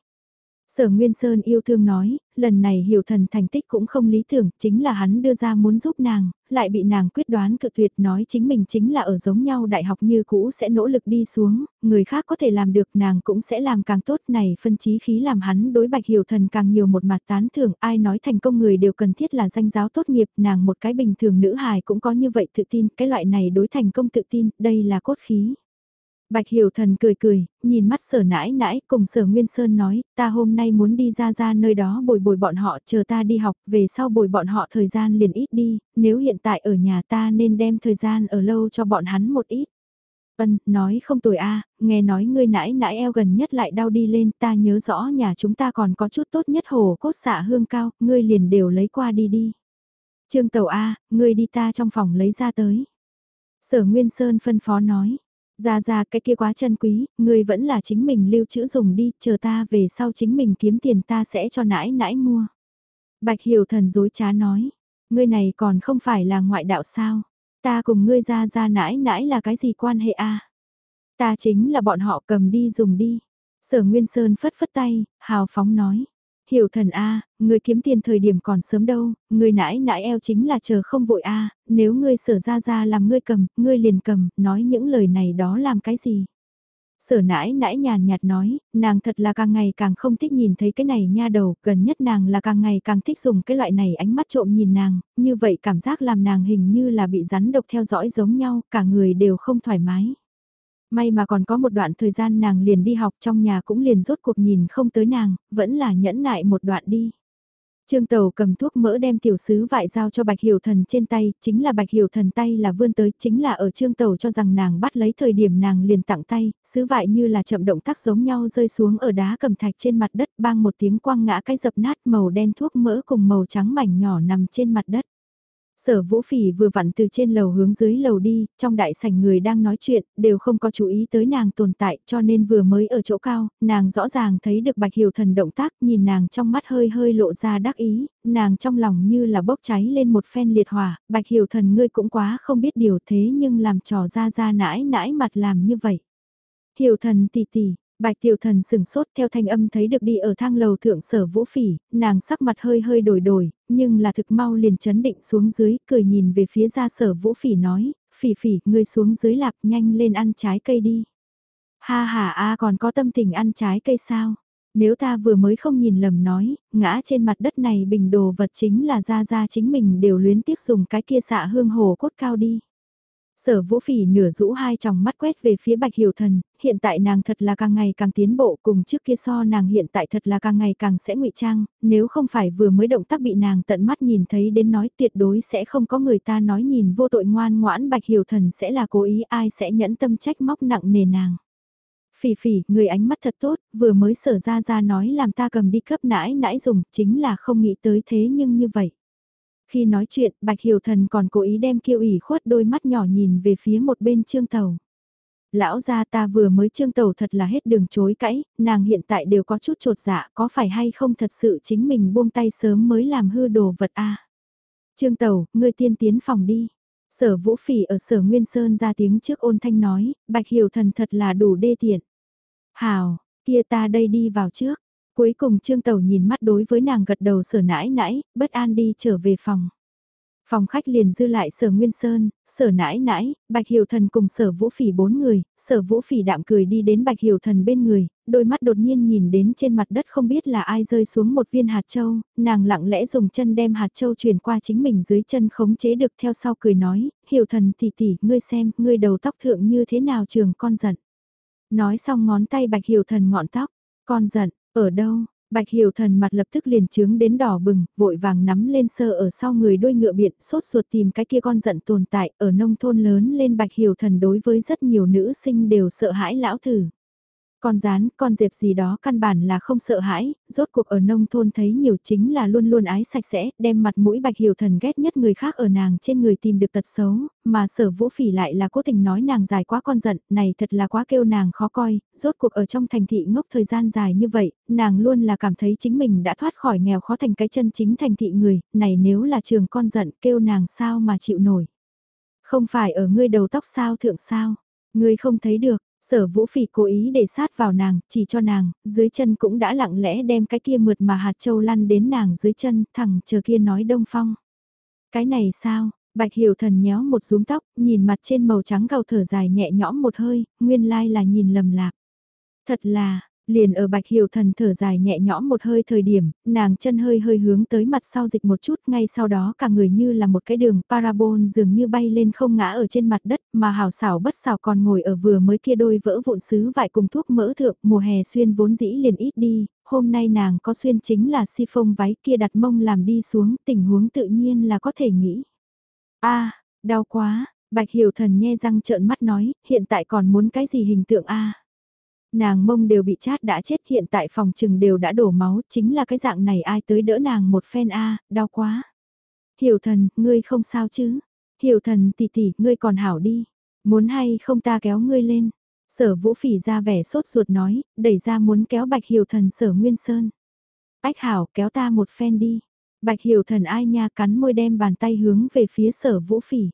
Sở Nguyên Sơn yêu thương nói, lần này hiểu thần thành tích cũng không lý tưởng, chính là hắn đưa ra muốn giúp nàng, lại bị nàng quyết đoán cự tuyệt nói chính mình chính là ở giống nhau đại học như cũ sẽ nỗ lực đi xuống, người khác có thể làm được nàng cũng sẽ làm càng tốt này phân chí khí làm hắn đối bạch hiểu thần càng nhiều một mặt tán thưởng ai nói thành công người đều cần thiết là danh giáo tốt nghiệp nàng một cái bình thường nữ hài cũng có như vậy tự tin, cái loại này đối thành công tự tin, đây là cốt khí. Bạch Hiểu Thần cười cười, nhìn mắt sở nãi nãi cùng sở Nguyên Sơn nói, ta hôm nay muốn đi ra ra nơi đó bồi bồi bọn họ chờ ta đi học, về sau bồi bọn họ thời gian liền ít đi, nếu hiện tại ở nhà ta nên đem thời gian ở lâu cho bọn hắn một ít. Vân, nói không tồi a nghe nói ngươi nãi nãi eo gần nhất lại đau đi lên, ta nhớ rõ nhà chúng ta còn có chút tốt nhất hồ cốt xạ hương cao, ngươi liền đều lấy qua đi đi. Trương Tàu A, ngươi đi ta trong phòng lấy ra tới. Sở Nguyên Sơn phân phó nói, ra ra cái kia quá chân quý, người vẫn là chính mình lưu trữ dùng đi, chờ ta về sau chính mình kiếm tiền ta sẽ cho nãi nãi mua. Bạch Hiểu Thần dối trá nói, ngươi này còn không phải là ngoại đạo sao, ta cùng ngươi ra ra nãi nãi là cái gì quan hệ a? Ta chính là bọn họ cầm đi dùng đi. Sở Nguyên Sơn phất phất tay, hào phóng nói hiểu thần A, người kiếm tiền thời điểm còn sớm đâu, người nãi nãi eo chính là chờ không vội A, nếu ngươi sở ra ra làm ngươi cầm, ngươi liền cầm, nói những lời này đó làm cái gì. Sở nãi nãi nhàn nhạt nói, nàng thật là càng ngày càng không thích nhìn thấy cái này nha đầu, gần nhất nàng là càng ngày càng thích dùng cái loại này ánh mắt trộm nhìn nàng, như vậy cảm giác làm nàng hình như là bị rắn độc theo dõi giống nhau, cả người đều không thoải mái. May mà còn có một đoạn thời gian nàng liền đi học trong nhà cũng liền rốt cuộc nhìn không tới nàng, vẫn là nhẫn nại một đoạn đi. Trương Tàu cầm thuốc mỡ đem tiểu sứ vại giao cho Bạch Hiểu Thần trên tay, chính là Bạch Hiểu Thần tay là vươn tới, chính là ở Trương Tàu cho rằng nàng bắt lấy thời điểm nàng liền tặng tay, sứ vại như là chậm động tác giống nhau rơi xuống ở đá cầm thạch trên mặt đất bang một tiếng quang ngã cái dập nát màu đen thuốc mỡ cùng màu trắng mảnh nhỏ nằm trên mặt đất. Sở vũ phỉ vừa vặn từ trên lầu hướng dưới lầu đi, trong đại sảnh người đang nói chuyện, đều không có chú ý tới nàng tồn tại cho nên vừa mới ở chỗ cao, nàng rõ ràng thấy được bạch hiểu thần động tác, nhìn nàng trong mắt hơi hơi lộ ra đắc ý, nàng trong lòng như là bốc cháy lên một phen liệt hỏa, bạch hiểu thần ngươi cũng quá không biết điều thế nhưng làm trò ra ra nãi nãi mặt làm như vậy. Hiểu thần tỷ tỷ, Bạch tiểu thần sừng sốt theo thanh âm thấy được đi ở thang lầu thượng sở vũ phỉ, nàng sắc mặt hơi hơi đổi đổi, nhưng là thực mau liền chấn định xuống dưới, cười nhìn về phía ra sở vũ phỉ nói, phỉ phỉ, ngươi xuống dưới lạp nhanh lên ăn trái cây đi. Ha ha a còn có tâm tình ăn trái cây sao? Nếu ta vừa mới không nhìn lầm nói, ngã trên mặt đất này bình đồ vật chính là ra ra chính mình đều luyến tiếc dùng cái kia xạ hương hồ cốt cao đi. Sở vũ phỉ nửa rũ hai tròng mắt quét về phía bạch hiểu thần, hiện tại nàng thật là càng ngày càng tiến bộ cùng trước kia so nàng hiện tại thật là càng ngày càng sẽ ngụy trang, nếu không phải vừa mới động tác bị nàng tận mắt nhìn thấy đến nói tuyệt đối sẽ không có người ta nói nhìn vô tội ngoan ngoãn bạch hiểu thần sẽ là cố ý ai sẽ nhẫn tâm trách móc nặng nề nàng. Phỉ phỉ, người ánh mắt thật tốt, vừa mới sở ra ra nói làm ta cầm đi cấp nãi nãi dùng, chính là không nghĩ tới thế nhưng như vậy. Khi nói chuyện, Bạch Hiểu Thần còn cố ý đem kiêu ủy khuất đôi mắt nhỏ nhìn về phía một bên trương tàu. Lão gia ta vừa mới trương tàu thật là hết đường chối cãi, nàng hiện tại đều có chút trột dạ, có phải hay không thật sự chính mình buông tay sớm mới làm hư đồ vật a Trương tàu, ngươi tiên tiến phòng đi. Sở Vũ Phỉ ở Sở Nguyên Sơn ra tiếng trước ôn thanh nói, Bạch Hiểu Thần thật là đủ đê tiện. Hào, kia ta đây đi vào trước. Cuối cùng Trương Tẩu nhìn mắt đối với nàng gật đầu sở nãi nãi, bất an đi trở về phòng. Phòng khách liền dư lại sở Nguyên Sơn, sở nãi nãi, Bạch Hiểu Thần cùng sở Vũ Phỉ bốn người, sở Vũ Phỉ đạm cười đi đến Bạch Hiểu Thần bên người, đôi mắt đột nhiên nhìn đến trên mặt đất không biết là ai rơi xuống một viên hạt châu, nàng lặng lẽ dùng chân đem hạt châu truyền qua chính mình dưới chân khống chế được theo sau cười nói, Hiểu Thần tỷ tỷ, ngươi xem, ngươi đầu tóc thượng như thế nào trường con giận. Nói xong ngón tay Bạch Hiểu Thần ngọn tóc, con giận, ở đâu? Bạch Hiểu Thần mặt lập tức liền trướng đến đỏ bừng, vội vàng nắm lên sơ ở sau người đuôi ngựa biện, sốt ruột tìm cái kia con giận tồn tại, ở nông thôn lớn lên Bạch Hiểu Thần đối với rất nhiều nữ sinh đều sợ hãi lão thử. Con rán, con dẹp gì đó căn bản là không sợ hãi, rốt cuộc ở nông thôn thấy nhiều chính là luôn luôn ái sạch sẽ, đem mặt mũi bạch hiểu thần ghét nhất người khác ở nàng trên người tìm được tật xấu, mà sở vũ phỉ lại là cố tình nói nàng dài quá con giận, này thật là quá kêu nàng khó coi, rốt cuộc ở trong thành thị ngốc thời gian dài như vậy, nàng luôn là cảm thấy chính mình đã thoát khỏi nghèo khó thành cái chân chính thành thị người, này nếu là trường con giận kêu nàng sao mà chịu nổi. Không phải ở ngươi đầu tóc sao thượng sao, ngươi không thấy được, Sở vũ phỉ cố ý để sát vào nàng, chỉ cho nàng, dưới chân cũng đã lặng lẽ đem cái kia mượt mà hạt châu lăn đến nàng dưới chân, thẳng chờ kia nói đông phong. Cái này sao, bạch hiểu thần nhéo một rúm tóc, nhìn mặt trên màu trắng cầu thở dài nhẹ nhõm một hơi, nguyên lai là nhìn lầm lạc. Thật là, Liền ở bạch hiểu thần thở dài nhẹ nhõm một hơi thời điểm, nàng chân hơi hơi hướng tới mặt sau dịch một chút ngay sau đó cả người như là một cái đường parabol dường như bay lên không ngã ở trên mặt đất mà hào xảo bất xảo còn ngồi ở vừa mới kia đôi vỡ vụn sứ vải cùng thuốc mỡ thượng mùa hè xuyên vốn dĩ liền ít đi, hôm nay nàng có xuyên chính là si phông váy kia đặt mông làm đi xuống tình huống tự nhiên là có thể nghĩ. a đau quá, bạch hiểu thần nhe răng trợn mắt nói, hiện tại còn muốn cái gì hình tượng a Nàng mông đều bị chát đã chết hiện tại phòng trừng đều đã đổ máu, chính là cái dạng này ai tới đỡ nàng một phen a đau quá. Hiểu thần, ngươi không sao chứ? Hiểu thần tỷ tỷ, ngươi còn hảo đi. Muốn hay không ta kéo ngươi lên? Sở vũ phỉ ra vẻ sốt ruột nói, đẩy ra muốn kéo bạch hiểu thần sở nguyên sơn. Ách hảo kéo ta một phen đi. Bạch hiểu thần ai nha cắn môi đem bàn tay hướng về phía sở vũ phỉ.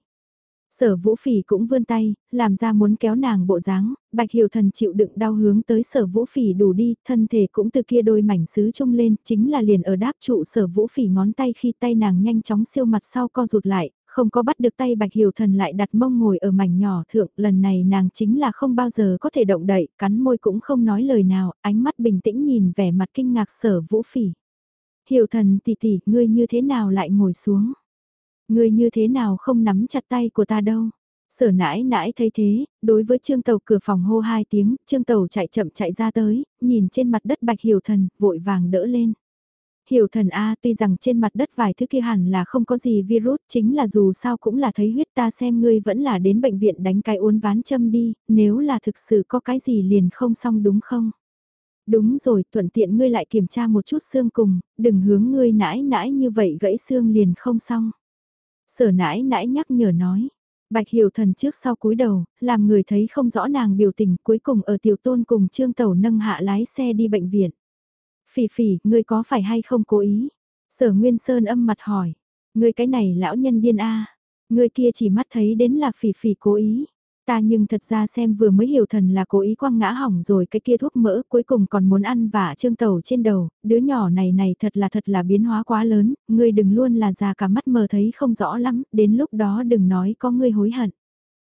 Sở vũ phỉ cũng vươn tay, làm ra muốn kéo nàng bộ dáng, bạch hiểu thần chịu đựng đau hướng tới sở vũ phỉ đủ đi, thân thể cũng từ kia đôi mảnh sứ trông lên, chính là liền ở đáp trụ sở vũ phỉ ngón tay khi tay nàng nhanh chóng siêu mặt sau co rụt lại, không có bắt được tay bạch hiểu thần lại đặt mông ngồi ở mảnh nhỏ thượng, lần này nàng chính là không bao giờ có thể động đậy, cắn môi cũng không nói lời nào, ánh mắt bình tĩnh nhìn vẻ mặt kinh ngạc sở vũ phỉ. Hiểu thần tỷ tỷ, ngươi như thế nào lại ngồi xuống? Ngươi như thế nào không nắm chặt tay của ta đâu. Sở nãi nãi thấy thế, đối với trương tàu cửa phòng hô hai tiếng, trương tàu chạy chậm chạy ra tới, nhìn trên mặt đất bạch hiểu thần, vội vàng đỡ lên. Hiểu thần A tuy rằng trên mặt đất vài thứ kia hẳn là không có gì virus, chính là dù sao cũng là thấy huyết ta xem ngươi vẫn là đến bệnh viện đánh cái uốn ván châm đi, nếu là thực sự có cái gì liền không xong đúng không? Đúng rồi, thuận tiện ngươi lại kiểm tra một chút xương cùng, đừng hướng ngươi nãi nãi như vậy gãy xương liền không xong. Sở nãi nãi nhắc nhở nói. Bạch hiểu thần trước sau cúi đầu, làm người thấy không rõ nàng biểu tình cuối cùng ở tiểu tôn cùng trương tẩu nâng hạ lái xe đi bệnh viện. Phỉ phỉ, ngươi có phải hay không cố ý? Sở Nguyên Sơn âm mặt hỏi. Ngươi cái này lão nhân điên a Ngươi kia chỉ mắt thấy đến là phỉ phỉ cố ý. Ta nhưng thật ra xem vừa mới hiểu thần là cố ý quăng ngã hỏng rồi cái kia thuốc mỡ cuối cùng còn muốn ăn vả trương tàu trên đầu, đứa nhỏ này này thật là thật là biến hóa quá lớn, ngươi đừng luôn là già cả mắt mờ thấy không rõ lắm, đến lúc đó đừng nói có ngươi hối hận.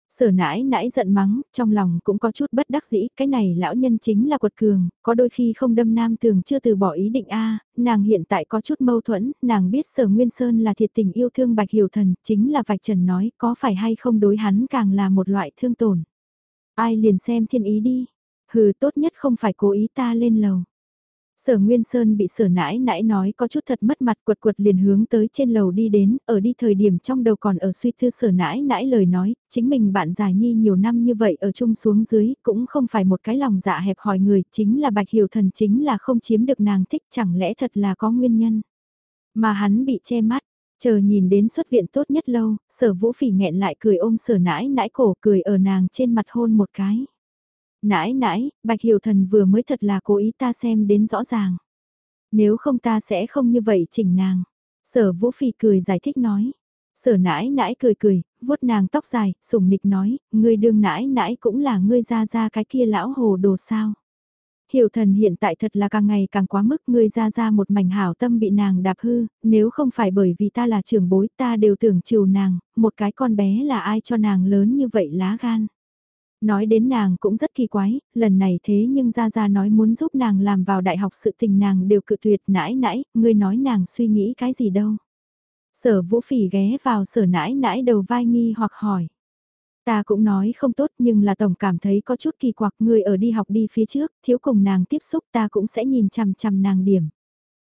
Sở nãi nãi giận mắng, trong lòng cũng có chút bất đắc dĩ, cái này lão nhân chính là quật cường, có đôi khi không đâm nam tường chưa từ bỏ ý định a nàng hiện tại có chút mâu thuẫn, nàng biết sở Nguyên Sơn là thiệt tình yêu thương bạch hiểu thần, chính là vạch trần nói, có phải hay không đối hắn càng là một loại thương tổn. Ai liền xem thiên ý đi, hừ tốt nhất không phải cố ý ta lên lầu. Sở Nguyên Sơn bị sở nãi nãi nói có chút thật mất mặt quật quật liền hướng tới trên lầu đi đến, ở đi thời điểm trong đầu còn ở suy thư sở nãi nãi lời nói, chính mình bạn già nhi nhiều năm như vậy ở chung xuống dưới, cũng không phải một cái lòng dạ hẹp hòi người, chính là bạch hiểu thần chính là không chiếm được nàng thích chẳng lẽ thật là có nguyên nhân. Mà hắn bị che mắt, chờ nhìn đến xuất viện tốt nhất lâu, sở vũ phỉ nghẹn lại cười ôm sở nãi nãi cổ cười ở nàng trên mặt hôn một cái. Nãi nãi, Bạch Hiểu Thần vừa mới thật là cố ý ta xem đến rõ ràng. Nếu không ta sẽ không như vậy chỉnh nàng. Sở Vũ Phỉ cười giải thích nói. Sở nãi nãi cười cười, vuốt nàng tóc dài, sủng nịch nói, ngươi đương nãi nãi cũng là ngươi ra ra cái kia lão hồ đồ sao. Hiểu thần hiện tại thật là càng ngày càng quá mức ngươi ra ra một mảnh hảo tâm bị nàng đạp hư, nếu không phải bởi vì ta là trưởng bối ta đều tưởng chiều nàng, một cái con bé là ai cho nàng lớn như vậy lá gan. Nói đến nàng cũng rất kỳ quái, lần này thế nhưng gia gia nói muốn giúp nàng làm vào đại học sự tình nàng đều cự tuyệt nãi nãi, ngươi nói nàng suy nghĩ cái gì đâu. Sở vũ phỉ ghé vào sở nãi nãi đầu vai nghi hoặc hỏi. Ta cũng nói không tốt nhưng là tổng cảm thấy có chút kỳ quặc người ở đi học đi phía trước, thiếu cùng nàng tiếp xúc ta cũng sẽ nhìn chằm chằm nàng điểm.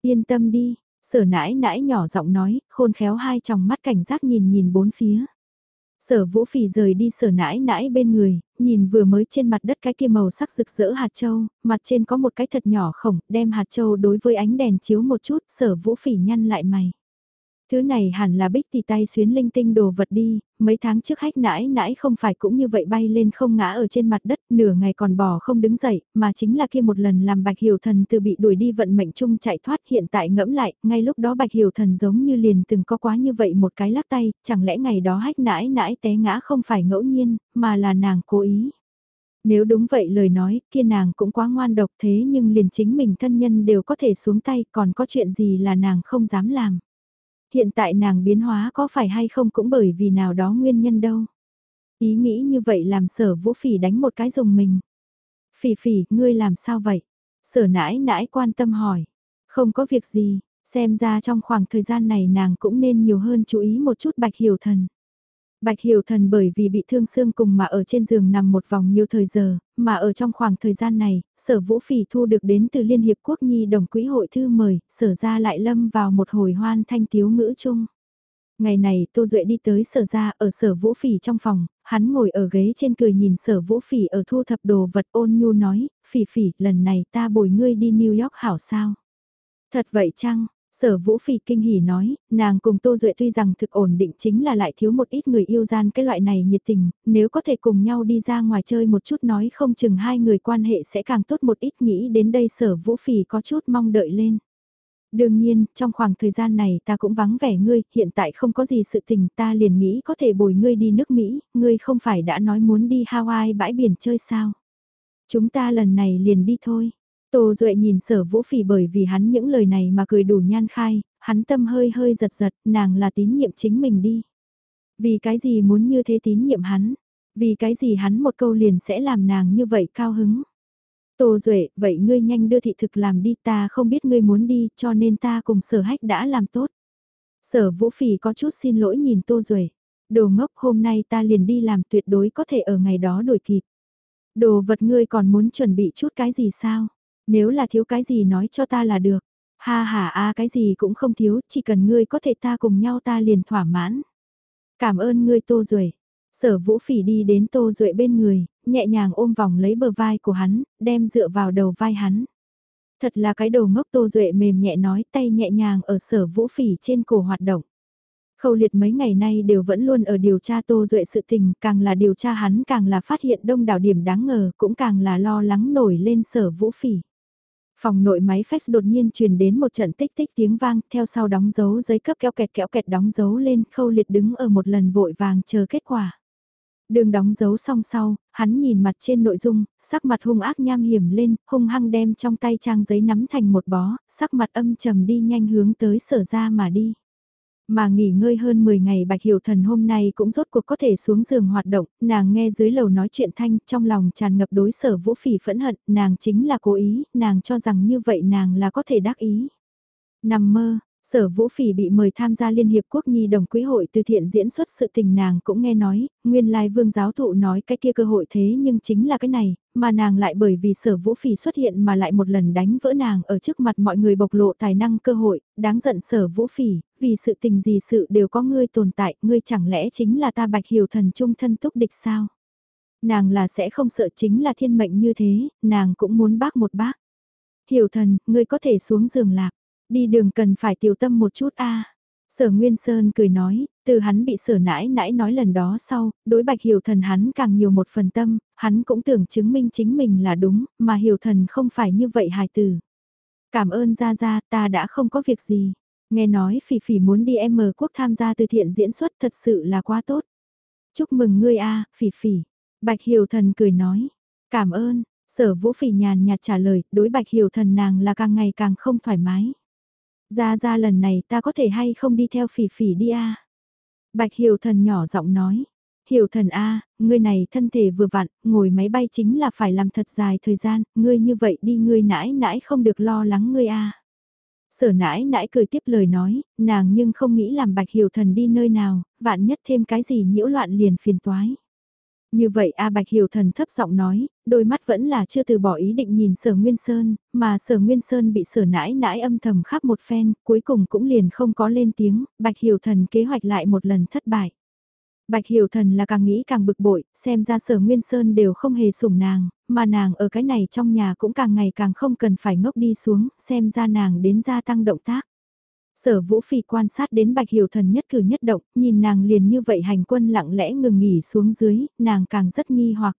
Yên tâm đi, sở nãi nãi nhỏ giọng nói, khôn khéo hai tròng mắt cảnh giác nhìn nhìn bốn phía. Sở vũ phỉ rời đi sở nãi nãi bên người, nhìn vừa mới trên mặt đất cái kia màu sắc rực rỡ hạt châu, mặt trên có một cái thật nhỏ khổng, đem hạt châu đối với ánh đèn chiếu một chút, sở vũ phỉ nhăn lại mày. Thứ này hẳn là bích thì tay xuyến linh tinh đồ vật đi, mấy tháng trước hách nãi nãi không phải cũng như vậy bay lên không ngã ở trên mặt đất, nửa ngày còn bò không đứng dậy, mà chính là kia một lần làm bạch hiểu thần từ bị đuổi đi vận mệnh chung chạy thoát hiện tại ngẫm lại, ngay lúc đó bạch hiểu thần giống như liền từng có quá như vậy một cái lắc tay, chẳng lẽ ngày đó hách nãi nãi té ngã không phải ngẫu nhiên, mà là nàng cố ý. Nếu đúng vậy lời nói, kia nàng cũng quá ngoan độc thế nhưng liền chính mình thân nhân đều có thể xuống tay còn có chuyện gì là nàng không dám làm. Hiện tại nàng biến hóa có phải hay không cũng bởi vì nào đó nguyên nhân đâu. Ý nghĩ như vậy làm sở vũ phỉ đánh một cái dùng mình. Phỉ phỉ, ngươi làm sao vậy? Sở nãi nãi quan tâm hỏi. Không có việc gì, xem ra trong khoảng thời gian này nàng cũng nên nhiều hơn chú ý một chút bạch hiểu thần. Bạch Hiểu Thần bởi vì bị thương xương cùng mà ở trên giường nằm một vòng nhiều thời giờ, mà ở trong khoảng thời gian này, sở vũ phỉ thu được đến từ Liên Hiệp Quốc Nhi đồng quỹ hội thư mời, sở ra lại lâm vào một hồi hoan thanh tiếu ngữ chung. Ngày này Tô Duệ đi tới sở ra ở sở vũ phỉ trong phòng, hắn ngồi ở ghế trên cười nhìn sở vũ phỉ ở thu thập đồ vật ôn nhu nói, phỉ phỉ lần này ta bồi ngươi đi New York hảo sao. Thật vậy chăng, Sở Vũ Phỉ kinh hỉ nói, nàng cùng Tô Duệ tuy rằng thực ổn định chính là lại thiếu một ít người yêu gian cái loại này nhiệt tình, nếu có thể cùng nhau đi ra ngoài chơi một chút nói không chừng hai người quan hệ sẽ càng tốt một ít nghĩ đến đây Sở Vũ Phỉ có chút mong đợi lên. Đương nhiên, trong khoảng thời gian này ta cũng vắng vẻ ngươi, hiện tại không có gì sự tình ta liền nghĩ có thể bồi ngươi đi nước Mỹ, ngươi không phải đã nói muốn đi Hawaii bãi biển chơi sao? Chúng ta lần này liền đi thôi. Tô Duệ nhìn sở vũ phỉ bởi vì hắn những lời này mà cười đủ nhan khai, hắn tâm hơi hơi giật giật, nàng là tín nhiệm chính mình đi. Vì cái gì muốn như thế tín nhiệm hắn? Vì cái gì hắn một câu liền sẽ làm nàng như vậy cao hứng? Tô Duệ, vậy ngươi nhanh đưa thị thực làm đi ta không biết ngươi muốn đi cho nên ta cùng sở hách đã làm tốt. Sở vũ phỉ có chút xin lỗi nhìn Tô Duệ. Đồ ngốc hôm nay ta liền đi làm tuyệt đối có thể ở ngày đó đổi kịp. Đồ vật ngươi còn muốn chuẩn bị chút cái gì sao? Nếu là thiếu cái gì nói cho ta là được. Ha ha a cái gì cũng không thiếu, chỉ cần ngươi có thể ta cùng nhau ta liền thỏa mãn. Cảm ơn ngươi Tô Duệ. Sở Vũ Phỉ đi đến Tô Duệ bên người, nhẹ nhàng ôm vòng lấy bờ vai của hắn, đem dựa vào đầu vai hắn. Thật là cái đầu ngốc Tô Duệ mềm nhẹ nói tay nhẹ nhàng ở sở Vũ Phỉ trên cổ hoạt động. Khâu liệt mấy ngày nay đều vẫn luôn ở điều tra Tô Duệ sự tình, càng là điều tra hắn càng là phát hiện đông đảo điểm đáng ngờ, cũng càng là lo lắng nổi lên sở Vũ Phỉ. Phòng nội máy fax đột nhiên truyền đến một trận tích tích tiếng vang, theo sau đóng dấu giấy cấp kéo kẹt kéo kẹt đóng dấu lên, khâu liệt đứng ở một lần vội vàng chờ kết quả. Đường đóng dấu xong sau, hắn nhìn mặt trên nội dung, sắc mặt hung ác nham hiểm lên, hung hăng đem trong tay trang giấy nắm thành một bó, sắc mặt âm trầm đi nhanh hướng tới sở ra mà đi. Mà nghỉ ngơi hơn 10 ngày Bạch Hiểu Thần hôm nay cũng rốt cuộc có thể xuống giường hoạt động, nàng nghe dưới lầu nói chuyện thanh, trong lòng tràn ngập đối sở vũ phỉ phẫn hận, nàng chính là cố ý, nàng cho rằng như vậy nàng là có thể đắc ý. Nằm mơ, Sở Vũ Phỉ bị mời tham gia Liên Hiệp Quốc Nhi đồng quý hội từ thiện diễn xuất sự tình nàng cũng nghe nói, nguyên lai vương giáo thụ nói cái kia cơ hội thế nhưng chính là cái này, mà nàng lại bởi vì sở Vũ Phỉ xuất hiện mà lại một lần đánh vỡ nàng ở trước mặt mọi người bộc lộ tài năng cơ hội, đáng giận sở Vũ Phỉ, vì sự tình gì sự đều có ngươi tồn tại, ngươi chẳng lẽ chính là ta bạch hiểu thần trung thân túc địch sao? Nàng là sẽ không sợ chính là thiên mệnh như thế, nàng cũng muốn bác một bác. Hiểu thần, ngươi có thể xuống giường lạc Đi đường cần phải tiểu tâm một chút a. Sở Nguyên Sơn cười nói, từ hắn bị sở nãi nãi nói lần đó sau, đối bạch hiểu thần hắn càng nhiều một phần tâm, hắn cũng tưởng chứng minh chính mình là đúng, mà hiểu thần không phải như vậy hài tử. Cảm ơn ra ra ta đã không có việc gì. Nghe nói Phỉ Phỉ muốn đi M quốc tham gia từ thiện diễn xuất thật sự là quá tốt. Chúc mừng ngươi a Phỉ Phỉ. Bạch hiểu thần cười nói. Cảm ơn, sở vũ phỉ nhàn nhạt trả lời, đối bạch hiểu thần nàng là càng ngày càng không thoải mái. Ra ra lần này ta có thể hay không đi theo phỉ phỉ đi a Bạch Hiểu Thần nhỏ giọng nói. Hiểu Thần a ngươi này thân thể vừa vặn, ngồi máy bay chính là phải làm thật dài thời gian, ngươi như vậy đi ngươi nãi nãi không được lo lắng ngươi a Sở nãi nãi cười tiếp lời nói, nàng nhưng không nghĩ làm Bạch Hiểu Thần đi nơi nào, vạn nhất thêm cái gì nhiễu loạn liền phiền toái. Như vậy A Bạch Hiểu Thần thấp giọng nói, đôi mắt vẫn là chưa từ bỏ ý định nhìn Sở Nguyên Sơn, mà Sở Nguyên Sơn bị Sở nãi nãi âm thầm khắp một phen, cuối cùng cũng liền không có lên tiếng, Bạch Hiểu Thần kế hoạch lại một lần thất bại. Bạch Hiểu Thần là càng nghĩ càng bực bội, xem ra Sở Nguyên Sơn đều không hề sủng nàng, mà nàng ở cái này trong nhà cũng càng ngày càng không cần phải ngốc đi xuống, xem ra nàng đến gia tăng động tác. Sở Vũ Phi quan sát đến Bạch Hiểu Thần nhất cử nhất động, nhìn nàng liền như vậy hành quân lặng lẽ ngừng nghỉ xuống dưới, nàng càng rất nghi hoặc.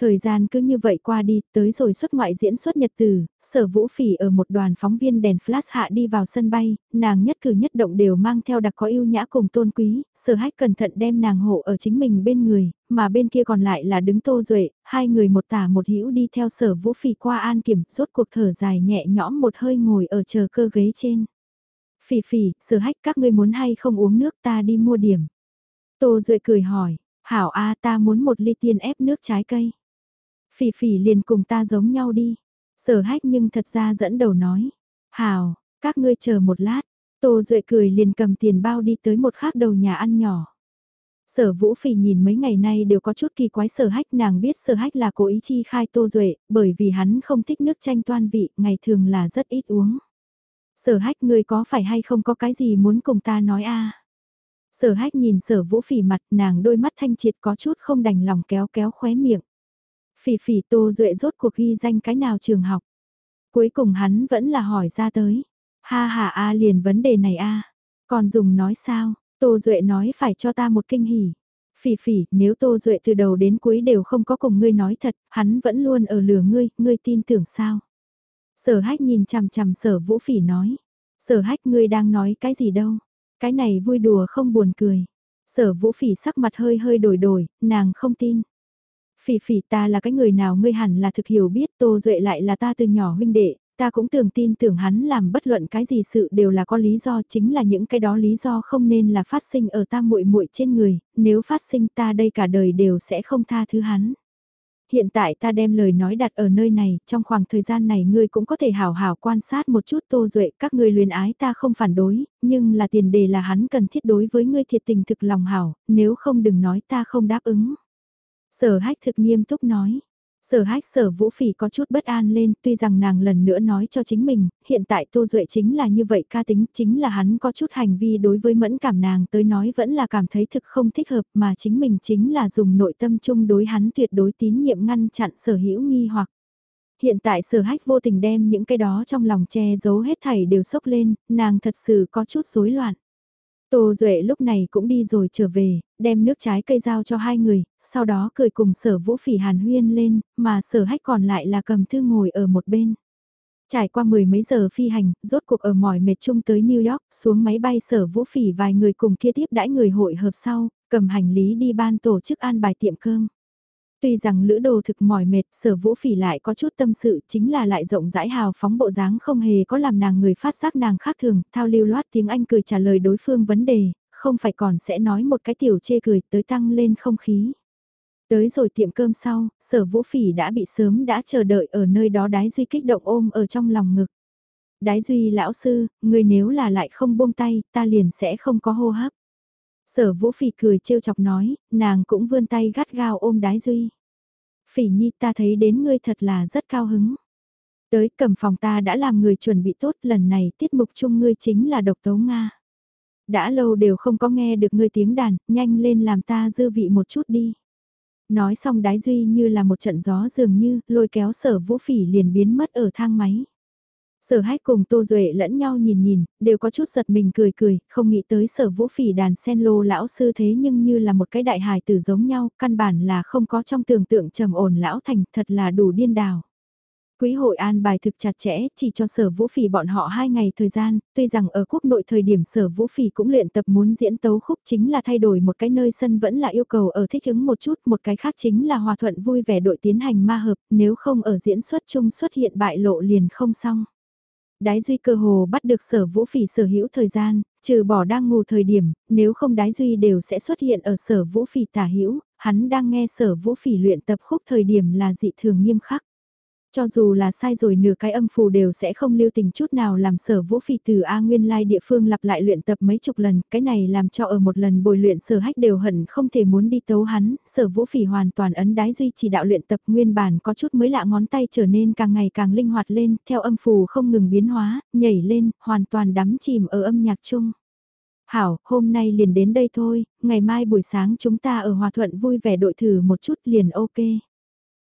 Thời gian cứ như vậy qua đi, tới rồi xuất ngoại diễn xuất nhật từ, sở vũ phỉ ở một đoàn phóng viên đèn flash hạ đi vào sân bay, nàng nhất cử nhất động đều mang theo đặc có yêu nhã cùng tôn quý, sở hách cẩn thận đem nàng hộ ở chính mình bên người, mà bên kia còn lại là đứng tô duệ hai người một tả một hữu đi theo sở vũ phỉ qua an kiểm, rốt cuộc thở dài nhẹ nhõm một hơi ngồi ở chờ cơ ghế trên. Phỉ phỉ, sở hách các ngươi muốn hay không uống nước ta đi mua điểm. Tô Duệ cười hỏi, hảo a ta muốn một ly tiên ép nước trái cây. Phỉ phỉ liền cùng ta giống nhau đi. Sở hách nhưng thật ra dẫn đầu nói, hào các ngươi chờ một lát. Tô Duệ cười liền cầm tiền bao đi tới một khác đầu nhà ăn nhỏ. Sở Vũ Phỉ nhìn mấy ngày nay đều có chút kỳ quái sở hách nàng biết sở hách là cố ý chi khai Tô Duệ, bởi vì hắn không thích nước chanh toan vị, ngày thường là rất ít uống. Sở hách ngươi có phải hay không có cái gì muốn cùng ta nói a Sở hách nhìn sở vũ phỉ mặt nàng đôi mắt thanh triệt có chút không đành lòng kéo kéo khóe miệng. Phỉ phỉ tô duệ rốt cuộc ghi danh cái nào trường học. Cuối cùng hắn vẫn là hỏi ra tới. Ha ha a liền vấn đề này a Còn dùng nói sao, tô duệ nói phải cho ta một kinh hỉ. Phỉ phỉ, nếu Tô Duệ từ đầu đến cuối đều không có cùng ngươi nói thật, hắn vẫn luôn ở lửa ngươi, ngươi tin tưởng sao? Sở hách nhìn chằm chằm sở vũ phỉ nói. Sở hách ngươi đang nói cái gì đâu. Cái này vui đùa không buồn cười. Sở vũ phỉ sắc mặt hơi hơi đổi đổi, nàng không tin. Phỉ phỉ ta là cái người nào ngươi hẳn là thực hiểu biết Tô Duệ lại là ta từ nhỏ huynh đệ, ta cũng tưởng tin tưởng hắn làm bất luận cái gì sự đều là có lý do chính là những cái đó lý do không nên là phát sinh ở ta muội muội trên người, nếu phát sinh ta đây cả đời đều sẽ không tha thứ hắn. Hiện tại ta đem lời nói đặt ở nơi này, trong khoảng thời gian này ngươi cũng có thể hào hào quan sát một chút tô duệ, các ngươi luyến ái ta không phản đối, nhưng là tiền đề là hắn cần thiết đối với ngươi thiệt tình thực lòng hảo, nếu không đừng nói ta không đáp ứng. Sở hách thực nghiêm túc nói, Sở hách sở vũ phỉ có chút bất an lên, tuy rằng nàng lần nữa nói cho chính mình, hiện tại Tô Duệ chính là như vậy ca tính, chính là hắn có chút hành vi đối với mẫn cảm nàng tới nói vẫn là cảm thấy thực không thích hợp mà chính mình chính là dùng nội tâm chung đối hắn tuyệt đối tín nhiệm ngăn chặn sở hữu nghi hoặc. Hiện tại sở hách vô tình đem những cái đó trong lòng che giấu hết thảy đều sốc lên, nàng thật sự có chút rối loạn. Tô Duệ lúc này cũng đi rồi trở về, đem nước trái cây giao cho hai người, sau đó cười cùng sở vũ phỉ hàn huyên lên, mà sở hách còn lại là cầm thư ngồi ở một bên. Trải qua mười mấy giờ phi hành, rốt cuộc ở mỏi mệt chung tới New York, xuống máy bay sở vũ phỉ vài người cùng kia tiếp đãi người hội hợp sau, cầm hành lý đi ban tổ chức an bài tiệm cơm. Tuy rằng lữ đồ thực mỏi mệt, sở vũ phỉ lại có chút tâm sự chính là lại rộng rãi hào phóng bộ dáng không hề có làm nàng người phát giác nàng khác thường, thao lưu loát tiếng Anh cười trả lời đối phương vấn đề, không phải còn sẽ nói một cái tiểu chê cười tới tăng lên không khí. Tới rồi tiệm cơm sau, sở vũ phỉ đã bị sớm đã chờ đợi ở nơi đó đái duy kích động ôm ở trong lòng ngực. Đái duy lão sư, người nếu là lại không buông tay, ta liền sẽ không có hô hấp. Sở vũ phỉ cười trêu chọc nói, nàng cũng vươn tay gắt gao ôm đái duy. Phỉ nhi ta thấy đến ngươi thật là rất cao hứng. Tới cầm phòng ta đã làm người chuẩn bị tốt lần này tiết mục chung ngươi chính là độc tấu Nga. Đã lâu đều không có nghe được ngươi tiếng đàn, nhanh lên làm ta dư vị một chút đi. Nói xong đái duy như là một trận gió dường như, lôi kéo sở vũ phỉ liền biến mất ở thang máy. Sở hách cùng Tô Duệ lẫn nhau nhìn nhìn, đều có chút giật mình cười cười, không nghĩ tới sở vũ phỉ đàn sen lô lão sư thế nhưng như là một cái đại hài tử giống nhau, căn bản là không có trong tưởng tượng trầm ổn lão thành, thật là đủ điên đào. Quý hội an bài thực chặt chẽ, chỉ cho sở vũ phỉ bọn họ hai ngày thời gian, tuy rằng ở quốc nội thời điểm sở vũ phỉ cũng luyện tập muốn diễn tấu khúc chính là thay đổi một cái nơi sân vẫn là yêu cầu ở thích ứng một chút, một cái khác chính là hòa thuận vui vẻ đội tiến hành ma hợp, nếu không ở diễn xuất chung xuất hiện bại lộ liền không xong. Đái duy cơ hồ bắt được sở vũ phỉ sở hữu thời gian, trừ bỏ đang ngủ thời điểm, nếu không đái duy đều sẽ xuất hiện ở sở vũ phỉ tả hữu hắn đang nghe sở vũ phỉ luyện tập khúc thời điểm là dị thường nghiêm khắc. Cho dù là sai rồi nửa cái âm phù đều sẽ không lưu tình chút nào làm sở vũ phỉ từ A nguyên lai địa phương lặp lại luyện tập mấy chục lần, cái này làm cho ở một lần bồi luyện sở hách đều hận không thể muốn đi tấu hắn, sở vũ phỉ hoàn toàn ấn đái duy chỉ đạo luyện tập nguyên bản có chút mới lạ ngón tay trở nên càng ngày càng linh hoạt lên, theo âm phù không ngừng biến hóa, nhảy lên, hoàn toàn đắm chìm ở âm nhạc chung. Hảo, hôm nay liền đến đây thôi, ngày mai buổi sáng chúng ta ở Hòa Thuận vui vẻ đội thử một chút liền ok.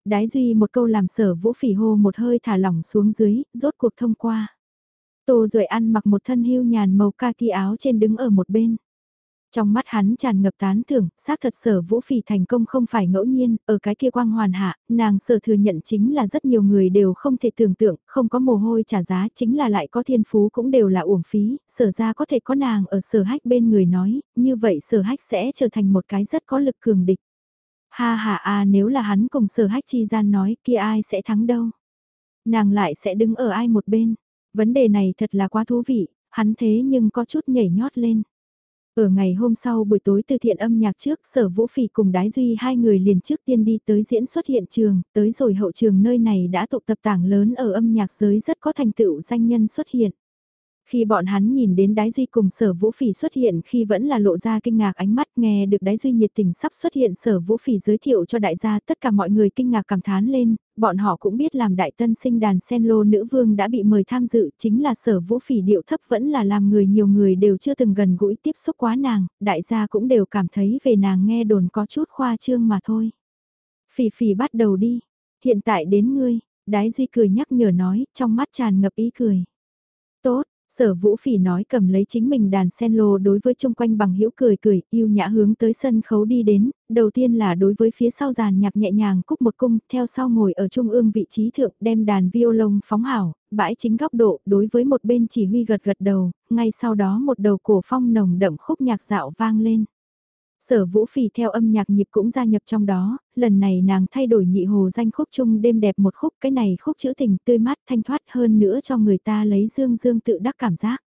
Đái duy một câu làm sở vũ phỉ hô một hơi thả lỏng xuống dưới, rốt cuộc thông qua. Tô rồi ăn mặc một thân hưu nhàn màu kaki áo trên đứng ở một bên. Trong mắt hắn tràn ngập tán thưởng, xác thật sở vũ phỉ thành công không phải ngẫu nhiên, ở cái kia quang hoàn hạ, nàng sở thừa nhận chính là rất nhiều người đều không thể tưởng tượng, không có mồ hôi trả giá chính là lại có thiên phú cũng đều là uổng phí, sở ra có thể có nàng ở sở hách bên người nói, như vậy sở hách sẽ trở thành một cái rất có lực cường địch. Ha ha à nếu là hắn cùng sở hách chi gian nói kia ai sẽ thắng đâu. Nàng lại sẽ đứng ở ai một bên. Vấn đề này thật là quá thú vị, hắn thế nhưng có chút nhảy nhót lên. Ở ngày hôm sau buổi tối từ thiện âm nhạc trước sở vũ phỉ cùng đái duy hai người liền trước tiên đi tới diễn xuất hiện trường, tới rồi hậu trường nơi này đã tụ tập tảng lớn ở âm nhạc giới rất có thành tựu danh nhân xuất hiện. Khi bọn hắn nhìn đến đái duy cùng sở vũ phỉ xuất hiện khi vẫn là lộ ra kinh ngạc ánh mắt nghe được đái duy nhiệt tình sắp xuất hiện sở vũ phỉ giới thiệu cho đại gia tất cả mọi người kinh ngạc cảm thán lên, bọn họ cũng biết làm đại tân sinh đàn sen lô nữ vương đã bị mời tham dự chính là sở vũ phỉ điệu thấp vẫn là làm người nhiều người đều chưa từng gần gũi tiếp xúc quá nàng, đại gia cũng đều cảm thấy về nàng nghe đồn có chút khoa trương mà thôi. Phỉ phỉ bắt đầu đi, hiện tại đến ngươi, đái duy cười nhắc nhở nói trong mắt tràn ngập ý cười. Tốt, Sở Vũ Phỉ nói cầm lấy chính mình đàn sen lô đối với chung quanh bằng hữu cười cười, yêu nhã hướng tới sân khấu đi đến, đầu tiên là đối với phía sau giàn nhạc nhẹ nhàng cúc một cung, theo sau ngồi ở trung ương vị trí thượng đem đàn violon phóng hảo, bãi chính góc độ, đối với một bên chỉ huy gật gật đầu, ngay sau đó một đầu cổ phong nồng đậm khúc nhạc dạo vang lên. Sở Vũ Phỉ theo âm nhạc nhịp cũng gia nhập trong đó, lần này nàng thay đổi nhị hồ danh khúc chung đêm đẹp một khúc, cái này khúc chữ tình tươi mát thanh thoát hơn nữa cho người ta lấy dương dương tự đắc cảm giác.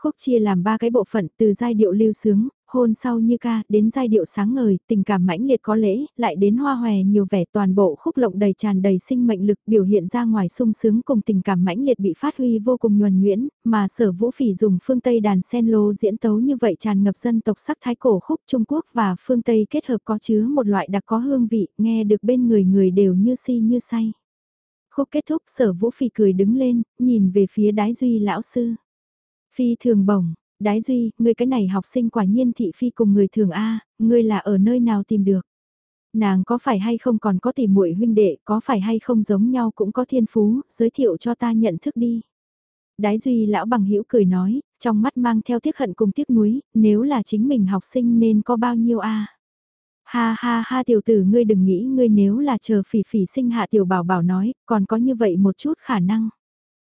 Khúc chia làm ba cái bộ phận từ giai điệu lưu sướng, hôn sau như ca, đến giai điệu sáng ngời, tình cảm mãnh liệt có lễ, lại đến hoa hòe nhiều vẻ toàn bộ khúc lộng đầy tràn đầy sinh mệnh lực biểu hiện ra ngoài sung sướng cùng tình cảm mãnh liệt bị phát huy vô cùng nhuần nhuyễn, mà sở vũ phỉ dùng phương Tây đàn sen lô diễn tấu như vậy tràn ngập dân tộc sắc thái cổ khúc Trung Quốc và phương Tây kết hợp có chứa một loại đặc có hương vị, nghe được bên người người đều như si như say. Khúc kết thúc sở vũ phỉ cười đứng lên, nhìn về phía đái duy lão sư. Phi thường bổng, Đái Duy, ngươi cái này học sinh quả nhiên thị phi cùng người thường A, ngươi là ở nơi nào tìm được? Nàng có phải hay không còn có tìm muội huynh đệ, có phải hay không giống nhau cũng có thiên phú, giới thiệu cho ta nhận thức đi. Đái Duy lão bằng hữu cười nói, trong mắt mang theo tiếc hận cùng tiếc nuối, nếu là chính mình học sinh nên có bao nhiêu a? Ha ha ha tiểu tử ngươi đừng nghĩ ngươi nếu là chờ phỉ phỉ sinh hạ tiểu bảo bảo nói, còn có như vậy một chút khả năng.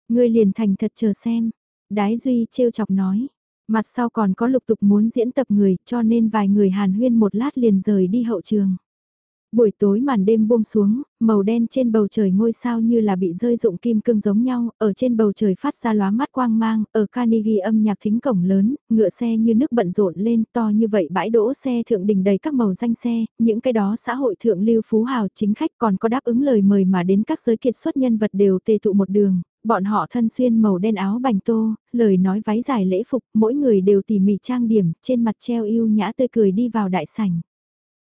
Ngươi liền thành thật chờ xem. Đái Duy trêu chọc nói, Mặt sau còn có lục tục muốn diễn tập người cho nên vài người hàn huyên một lát liền rời đi hậu trường. Buổi tối màn đêm buông xuống, màu đen trên bầu trời ngôi sao như là bị rơi dụng kim cương giống nhau, ở trên bầu trời phát ra lóa mắt quang mang, ở Carnegie âm nhạc thính cổng lớn, ngựa xe như nước bận rộn lên to như vậy bãi đỗ xe thượng đình đầy các màu danh xe, những cái đó xã hội thượng lưu phú hào chính khách còn có đáp ứng lời mời mà đến các giới kiệt xuất nhân vật đều tề tụ một đường, bọn họ thân xuyên màu đen áo bành tô, lời nói váy dài lễ phục, mỗi người đều tỉ mỉ trang điểm, trên mặt treo yêu nhã tươi cười đi vào đại sảnh.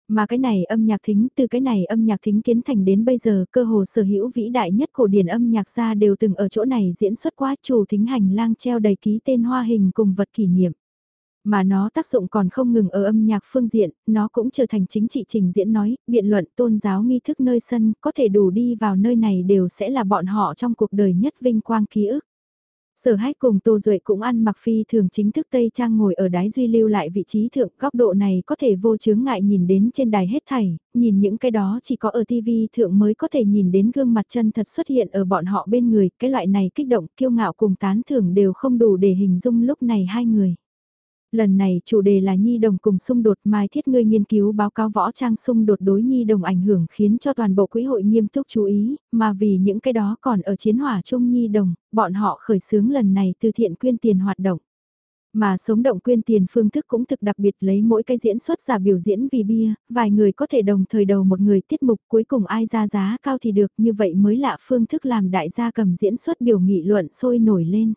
Mà cái này âm nhạc thính từ cái này âm nhạc thính kiến thành đến bây giờ cơ hồ sở hữu vĩ đại nhất cổ điển âm nhạc gia đều từng ở chỗ này diễn xuất quá chủ thính hành lang treo đầy ký tên hoa hình cùng vật kỷ niệm. Mà nó tác dụng còn không ngừng ở âm nhạc phương diện, nó cũng trở thành chính trị trình diễn nói, biện luận tôn giáo nghi thức nơi sân, có thể đủ đi vào nơi này đều sẽ là bọn họ trong cuộc đời nhất vinh quang ký ức. Sở hách cùng Tô Duệ cũng ăn mặc phi thường chính thức Tây Trang ngồi ở đái duy lưu lại vị trí thượng góc độ này có thể vô chướng ngại nhìn đến trên đài hết thảy, nhìn những cái đó chỉ có ở TV thượng mới có thể nhìn đến gương mặt chân thật xuất hiện ở bọn họ bên người, cái loại này kích động kiêu ngạo cùng tán thưởng đều không đủ để hình dung lúc này hai người. Lần này chủ đề là Nhi đồng cùng xung đột Mai Thiết ngươi nghiên cứu báo cáo võ trang xung đột đối Nhi đồng ảnh hưởng khiến cho toàn bộ quỹ hội nghiêm túc chú ý, mà vì những cái đó còn ở chiến hỏa chung Nhi đồng, bọn họ khởi xướng lần này từ thiện quyên tiền hoạt động. Mà sống động quyên tiền phương thức cũng thực đặc biệt lấy mỗi cái diễn xuất giả biểu diễn vì bia, vài người có thể đồng thời đầu một người tiết mục cuối cùng ai ra giá cao thì được như vậy mới lạ phương thức làm đại gia cầm diễn xuất biểu nghị luận sôi nổi lên.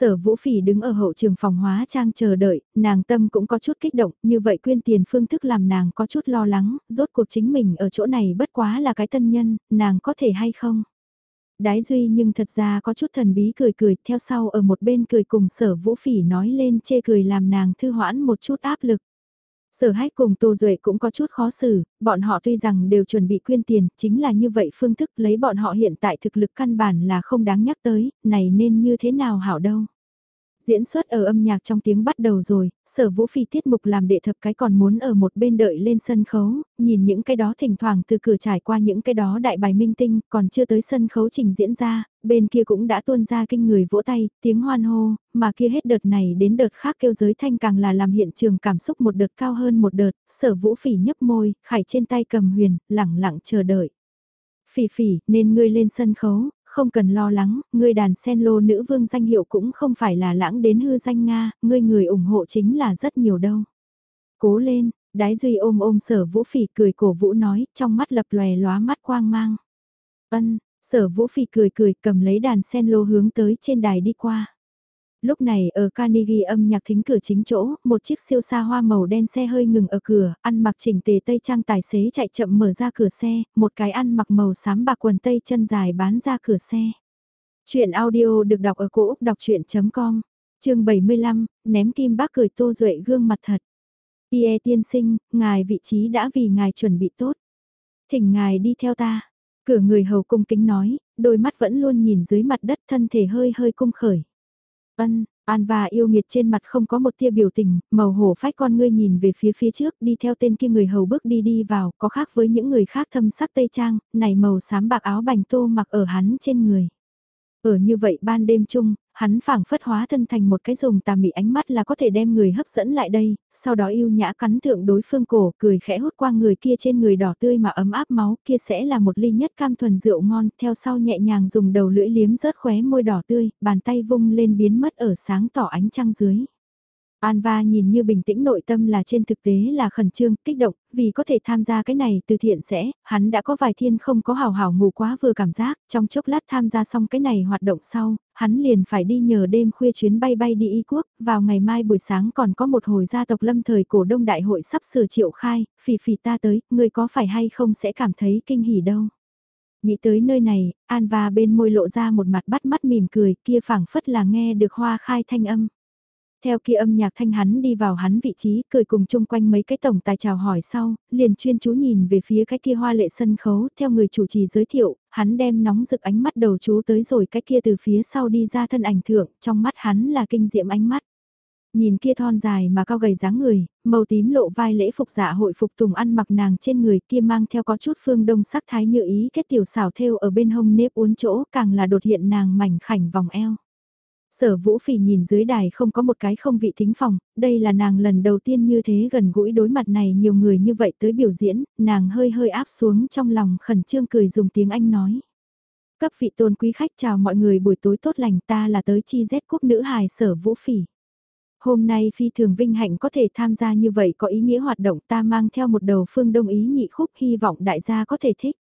Sở Vũ Phỉ đứng ở hậu trường phòng hóa trang chờ đợi, nàng tâm cũng có chút kích động, như vậy quyên tiền phương thức làm nàng có chút lo lắng, rốt cuộc chính mình ở chỗ này bất quá là cái tân nhân, nàng có thể hay không? Đái Duy nhưng thật ra có chút thần bí cười cười, theo sau ở một bên cười cùng sở Vũ Phỉ nói lên chê cười làm nàng thư hoãn một chút áp lực. Sở hách cùng Tô Duệ cũng có chút khó xử, bọn họ tuy rằng đều chuẩn bị quyên tiền, chính là như vậy phương thức lấy bọn họ hiện tại thực lực căn bản là không đáng nhắc tới, này nên như thế nào hảo đâu. Diễn xuất ở âm nhạc trong tiếng bắt đầu rồi, sở vũ phi tiết mục làm đệ thập cái còn muốn ở một bên đợi lên sân khấu, nhìn những cái đó thỉnh thoảng từ cửa trải qua những cái đó đại bài minh tinh, còn chưa tới sân khấu trình diễn ra, bên kia cũng đã tuôn ra kinh người vỗ tay, tiếng hoan hô, mà kia hết đợt này đến đợt khác kêu giới thanh càng là làm hiện trường cảm xúc một đợt cao hơn một đợt, sở vũ phỉ nhấp môi, khải trên tay cầm huyền, lẳng lặng chờ đợi. Phỉ phỉ, nên ngươi lên sân khấu, không cần lo lắng, ngươi đàn sen lô nữ vương danh hiệu cũng không phải là lãng đến hư danh Nga, ngươi người ủng hộ chính là rất nhiều đâu. Cố lên, đái duy ôm ôm sở vũ phỉ cười cổ vũ nói, trong mắt lập lòe lóa mắt quang mang. Ân, sở vũ phỉ cười cười cầm lấy đàn sen lô hướng tới trên đài đi qua. Lúc này ở Carnegie âm nhạc thính cửa chính chỗ, một chiếc siêu xa hoa màu đen xe hơi ngừng ở cửa, ăn mặc chỉnh tề tây trang tài xế chạy chậm mở ra cửa xe, một cái ăn mặc màu xám bạc quần tây chân dài bán ra cửa xe. Chuyện audio được đọc ở cổ Úc đọc chuyện.com, chương 75, ném kim bác cười tô duệ gương mặt thật. Pierre tiên sinh, ngài vị trí đã vì ngài chuẩn bị tốt. Thỉnh ngài đi theo ta. Cửa người hầu cung kính nói, đôi mắt vẫn luôn nhìn dưới mặt đất thân thể hơi hơi cung khởi. Ân, An và yêu nghiệt trên mặt không có một tia biểu tình, màu hổ phách con ngươi nhìn về phía phía trước đi theo tên kia người hầu bước đi đi vào, có khác với những người khác thâm sắc tây trang, này màu xám bạc áo bành tô mặc ở hắn trên người. Ở như vậy ban đêm chung, hắn phảng phất hóa thân thành một cái dùng tà mị ánh mắt là có thể đem người hấp dẫn lại đây, sau đó yêu nhã cắn thượng đối phương cổ, cười khẽ hút qua người kia trên người đỏ tươi mà ấm áp máu, kia sẽ là một ly nhất cam thuần rượu ngon, theo sau nhẹ nhàng dùng đầu lưỡi liếm rớt khóe môi đỏ tươi, bàn tay vung lên biến mất ở sáng tỏ ánh trăng dưới. Anva nhìn như bình tĩnh nội tâm là trên thực tế là khẩn trương, kích động, vì có thể tham gia cái này từ thiện sẽ, hắn đã có vài thiên không có hào hào ngủ quá vừa cảm giác, trong chốc lát tham gia xong cái này hoạt động sau, hắn liền phải đi nhờ đêm khuya chuyến bay bay đi y quốc, vào ngày mai buổi sáng còn có một hồi gia tộc lâm thời cổ đông đại hội sắp sửa triệu khai, phỉ phỉ ta tới, người có phải hay không sẽ cảm thấy kinh hỉ đâu. Nghĩ tới nơi này, Anva bên môi lộ ra một mặt bắt mắt mỉm cười kia phảng phất là nghe được hoa khai thanh âm. Theo kia âm nhạc thanh hắn đi vào hắn vị trí, cười cùng chung quanh mấy cái tổng tài chào hỏi sau, liền chuyên chú nhìn về phía cái kia hoa lệ sân khấu, theo người chủ trì giới thiệu, hắn đem nóng rực ánh mắt đầu chú tới rồi cái kia từ phía sau đi ra thân ảnh thượng, trong mắt hắn là kinh diệm ánh mắt. Nhìn kia thon dài mà cao gầy dáng người, màu tím lộ vai lễ phục dạ hội phục tùng ăn mặc nàng trên người kia mang theo có chút phương đông sắc thái như ý kết tiểu xảo thêu ở bên hông nếp uốn chỗ càng là đột hiện nàng mảnh khảnh vòng eo. Sở Vũ Phỉ nhìn dưới đài không có một cái không vị thính phòng, đây là nàng lần đầu tiên như thế gần gũi đối mặt này nhiều người như vậy tới biểu diễn, nàng hơi hơi áp xuống trong lòng khẩn trương cười dùng tiếng Anh nói. Cấp vị tôn quý khách chào mọi người buổi tối tốt lành ta là tới chi Z quốc nữ hài Sở Vũ Phỉ. Hôm nay phi thường vinh hạnh có thể tham gia như vậy có ý nghĩa hoạt động ta mang theo một đầu phương đông ý nhị khúc hy vọng đại gia có thể thích.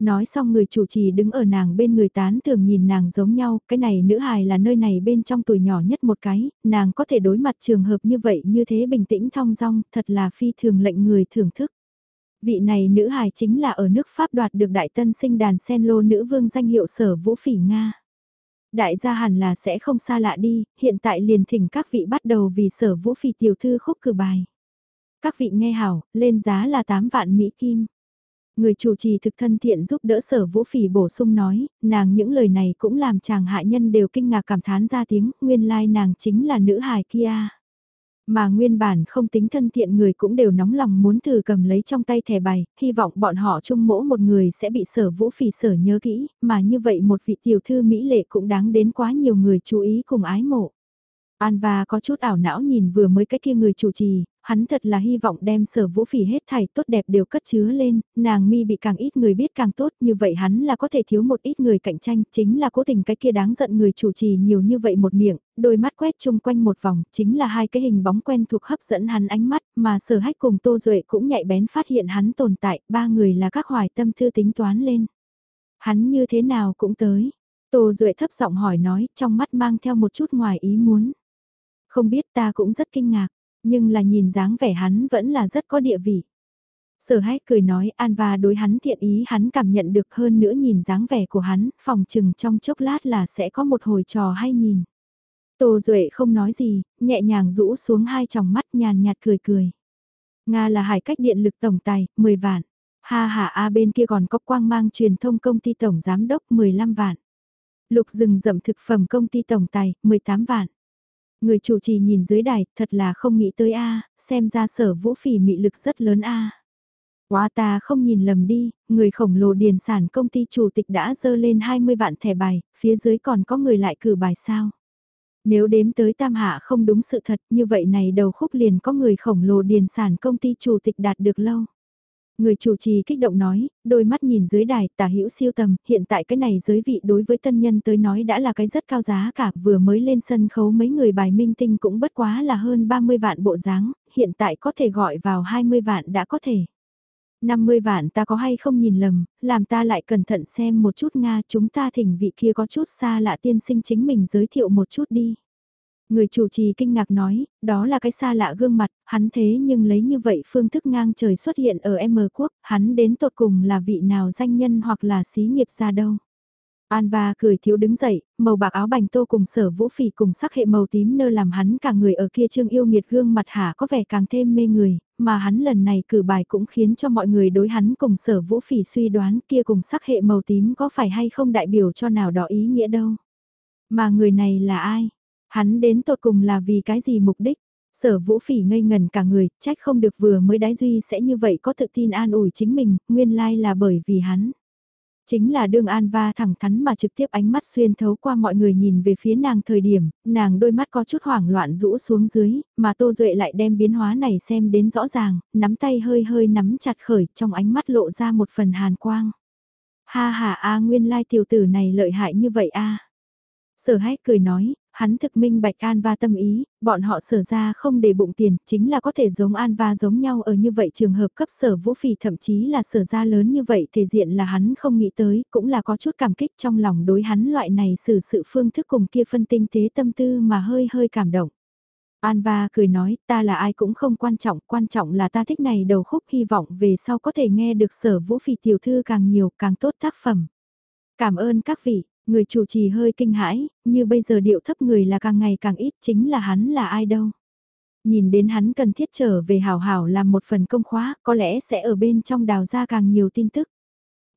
Nói xong người chủ trì đứng ở nàng bên người tán thường nhìn nàng giống nhau, cái này nữ hài là nơi này bên trong tuổi nhỏ nhất một cái, nàng có thể đối mặt trường hợp như vậy như thế bình tĩnh thong dong, thật là phi thường lệnh người thưởng thức. Vị này nữ hài chính là ở nước Pháp đoạt được đại tân sinh đàn sen lô nữ vương danh hiệu sở vũ phỉ Nga. Đại gia hẳn là sẽ không xa lạ đi, hiện tại liền thỉnh các vị bắt đầu vì sở vũ phỉ tiểu thư khúc cử bài. Các vị nghe hảo, lên giá là 8 vạn Mỹ Kim. Người chủ trì thực thân thiện giúp đỡ sở vũ phỉ bổ sung nói, nàng những lời này cũng làm chàng hạ nhân đều kinh ngạc cảm thán ra tiếng, nguyên lai nàng chính là nữ hài kia. Mà nguyên bản không tính thân thiện người cũng đều nóng lòng muốn thử cầm lấy trong tay thẻ bài, hy vọng bọn họ chung mỗ một người sẽ bị sở vũ phỉ sở nhớ kỹ, mà như vậy một vị tiểu thư Mỹ lệ cũng đáng đến quá nhiều người chú ý cùng ái mộ. An và có chút ảo não nhìn vừa mới cái kia người chủ trì, hắn thật là hy vọng đem sở vũ phỉ hết thảy tốt đẹp đều cất chứa lên, nàng mi bị càng ít người biết càng tốt như vậy hắn là có thể thiếu một ít người cạnh tranh, chính là cố tình cái kia đáng giận người chủ trì nhiều như vậy một miệng, đôi mắt quét chung quanh một vòng, chính là hai cái hình bóng quen thuộc hấp dẫn hắn ánh mắt, mà sở hách cùng Tô Duệ cũng nhạy bén phát hiện hắn tồn tại, ba người là các hoài tâm thư tính toán lên. Hắn như thế nào cũng tới. Tô Duệ thấp giọng hỏi nói, trong mắt mang theo một chút ngoài ý muốn. Không biết ta cũng rất kinh ngạc, nhưng là nhìn dáng vẻ hắn vẫn là rất có địa vị. Sở hách cười nói an và đối hắn thiện ý hắn cảm nhận được hơn nữa nhìn dáng vẻ của hắn, phòng chừng trong chốc lát là sẽ có một hồi trò hay nhìn. Tô Duệ không nói gì, nhẹ nhàng rũ xuống hai tròng mắt nhàn nhạt cười cười. Nga là hải cách điện lực tổng tài, 10 vạn. Ha ha a bên kia còn có quang mang truyền thông công ty tổng giám đốc 15 vạn. Lục rừng rậm thực phẩm công ty tổng tài, 18 vạn. Người chủ trì nhìn dưới đài, thật là không nghĩ tới a xem ra sở vũ phỉ mị lực rất lớn a à. Quá ta không nhìn lầm đi, người khổng lồ điền sản công ty chủ tịch đã dơ lên 20 vạn thẻ bài, phía dưới còn có người lại cử bài sao. Nếu đếm tới tam hạ không đúng sự thật như vậy này đầu khúc liền có người khổng lồ điền sản công ty chủ tịch đạt được lâu. Người chủ trì kích động nói, đôi mắt nhìn dưới đài tả hữu siêu tầm, hiện tại cái này giới vị đối với tân nhân tới nói đã là cái rất cao giá cả, vừa mới lên sân khấu mấy người bài minh tinh cũng bất quá là hơn 30 vạn bộ dáng, hiện tại có thể gọi vào 20 vạn đã có thể. 50 vạn ta có hay không nhìn lầm, làm ta lại cẩn thận xem một chút Nga chúng ta thỉnh vị kia có chút xa lạ tiên sinh chính mình giới thiệu một chút đi. Người chủ trì kinh ngạc nói, đó là cái xa lạ gương mặt, hắn thế nhưng lấy như vậy phương thức ngang trời xuất hiện ở M quốc, hắn đến tột cùng là vị nào danh nhân hoặc là xí nghiệp ra đâu. An cười thiếu đứng dậy, màu bạc áo bành tô cùng sở vũ phỉ cùng sắc hệ màu tím nơ làm hắn cả người ở kia trương yêu nghiệt gương mặt hả có vẻ càng thêm mê người, mà hắn lần này cử bài cũng khiến cho mọi người đối hắn cùng sở vũ phỉ suy đoán kia cùng sắc hệ màu tím có phải hay không đại biểu cho nào đó ý nghĩa đâu. Mà người này là ai? Hắn đến tột cùng là vì cái gì mục đích? Sở vũ phỉ ngây ngần cả người, trách không được vừa mới đái duy sẽ như vậy có tự tin an ủi chính mình, nguyên lai là bởi vì hắn. Chính là đương an va thẳng thắn mà trực tiếp ánh mắt xuyên thấu qua mọi người nhìn về phía nàng thời điểm, nàng đôi mắt có chút hoảng loạn rũ xuống dưới, mà Tô Duệ lại đem biến hóa này xem đến rõ ràng, nắm tay hơi hơi nắm chặt khởi trong ánh mắt lộ ra một phần hàn quang. Ha ha a nguyên lai tiểu tử này lợi hại như vậy a Sở hách cười nói, hắn thực minh bạch An Va tâm ý, bọn họ sở ra không để bụng tiền, chính là có thể giống An Va giống nhau ở như vậy trường hợp cấp sở vũ phỉ thậm chí là sở ra lớn như vậy thể diện là hắn không nghĩ tới, cũng là có chút cảm kích trong lòng đối hắn loại này xử sự phương thức cùng kia phân tinh tế tâm tư mà hơi hơi cảm động. Anva cười nói, ta là ai cũng không quan trọng, quan trọng là ta thích này đầu khúc hy vọng về sau có thể nghe được sở vũ phỉ tiểu thư càng nhiều càng tốt tác phẩm. Cảm ơn các vị, Người chủ trì hơi kinh hãi, như bây giờ điệu thấp người là càng ngày càng ít chính là hắn là ai đâu. Nhìn đến hắn cần thiết trở về hảo hảo làm một phần công khóa, có lẽ sẽ ở bên trong đào ra càng nhiều tin tức.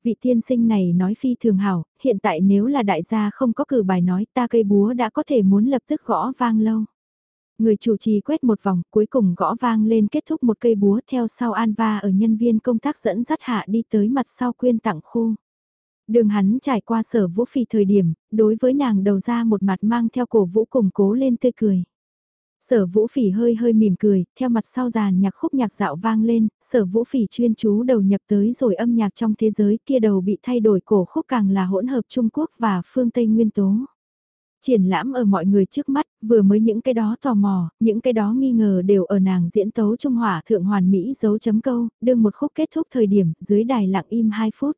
Vị tiên sinh này nói phi thường hảo, hiện tại nếu là đại gia không có cử bài nói ta cây búa đã có thể muốn lập tức gõ vang lâu. Người chủ trì quét một vòng cuối cùng gõ vang lên kết thúc một cây búa theo sau An Va ở nhân viên công tác dẫn dắt hạ đi tới mặt sau quyên tặng khu. Đường hắn trải qua sở vũ phỉ thời điểm, đối với nàng đầu ra một mặt mang theo cổ vũ cùng cố lên tươi cười. Sở vũ phỉ hơi hơi mỉm cười, theo mặt sau giàn nhạc khúc nhạc dạo vang lên, sở vũ phỉ chuyên chú đầu nhập tới rồi âm nhạc trong thế giới kia đầu bị thay đổi cổ khúc càng là hỗn hợp Trung Quốc và phương Tây nguyên tố. Triển lãm ở mọi người trước mắt, vừa mới những cái đó tò mò, những cái đó nghi ngờ đều ở nàng diễn tấu Trung Hỏa Thượng Hoàn Mỹ dấu chấm câu, đương một khúc kết thúc thời điểm, dưới đài lặng im 2 phút.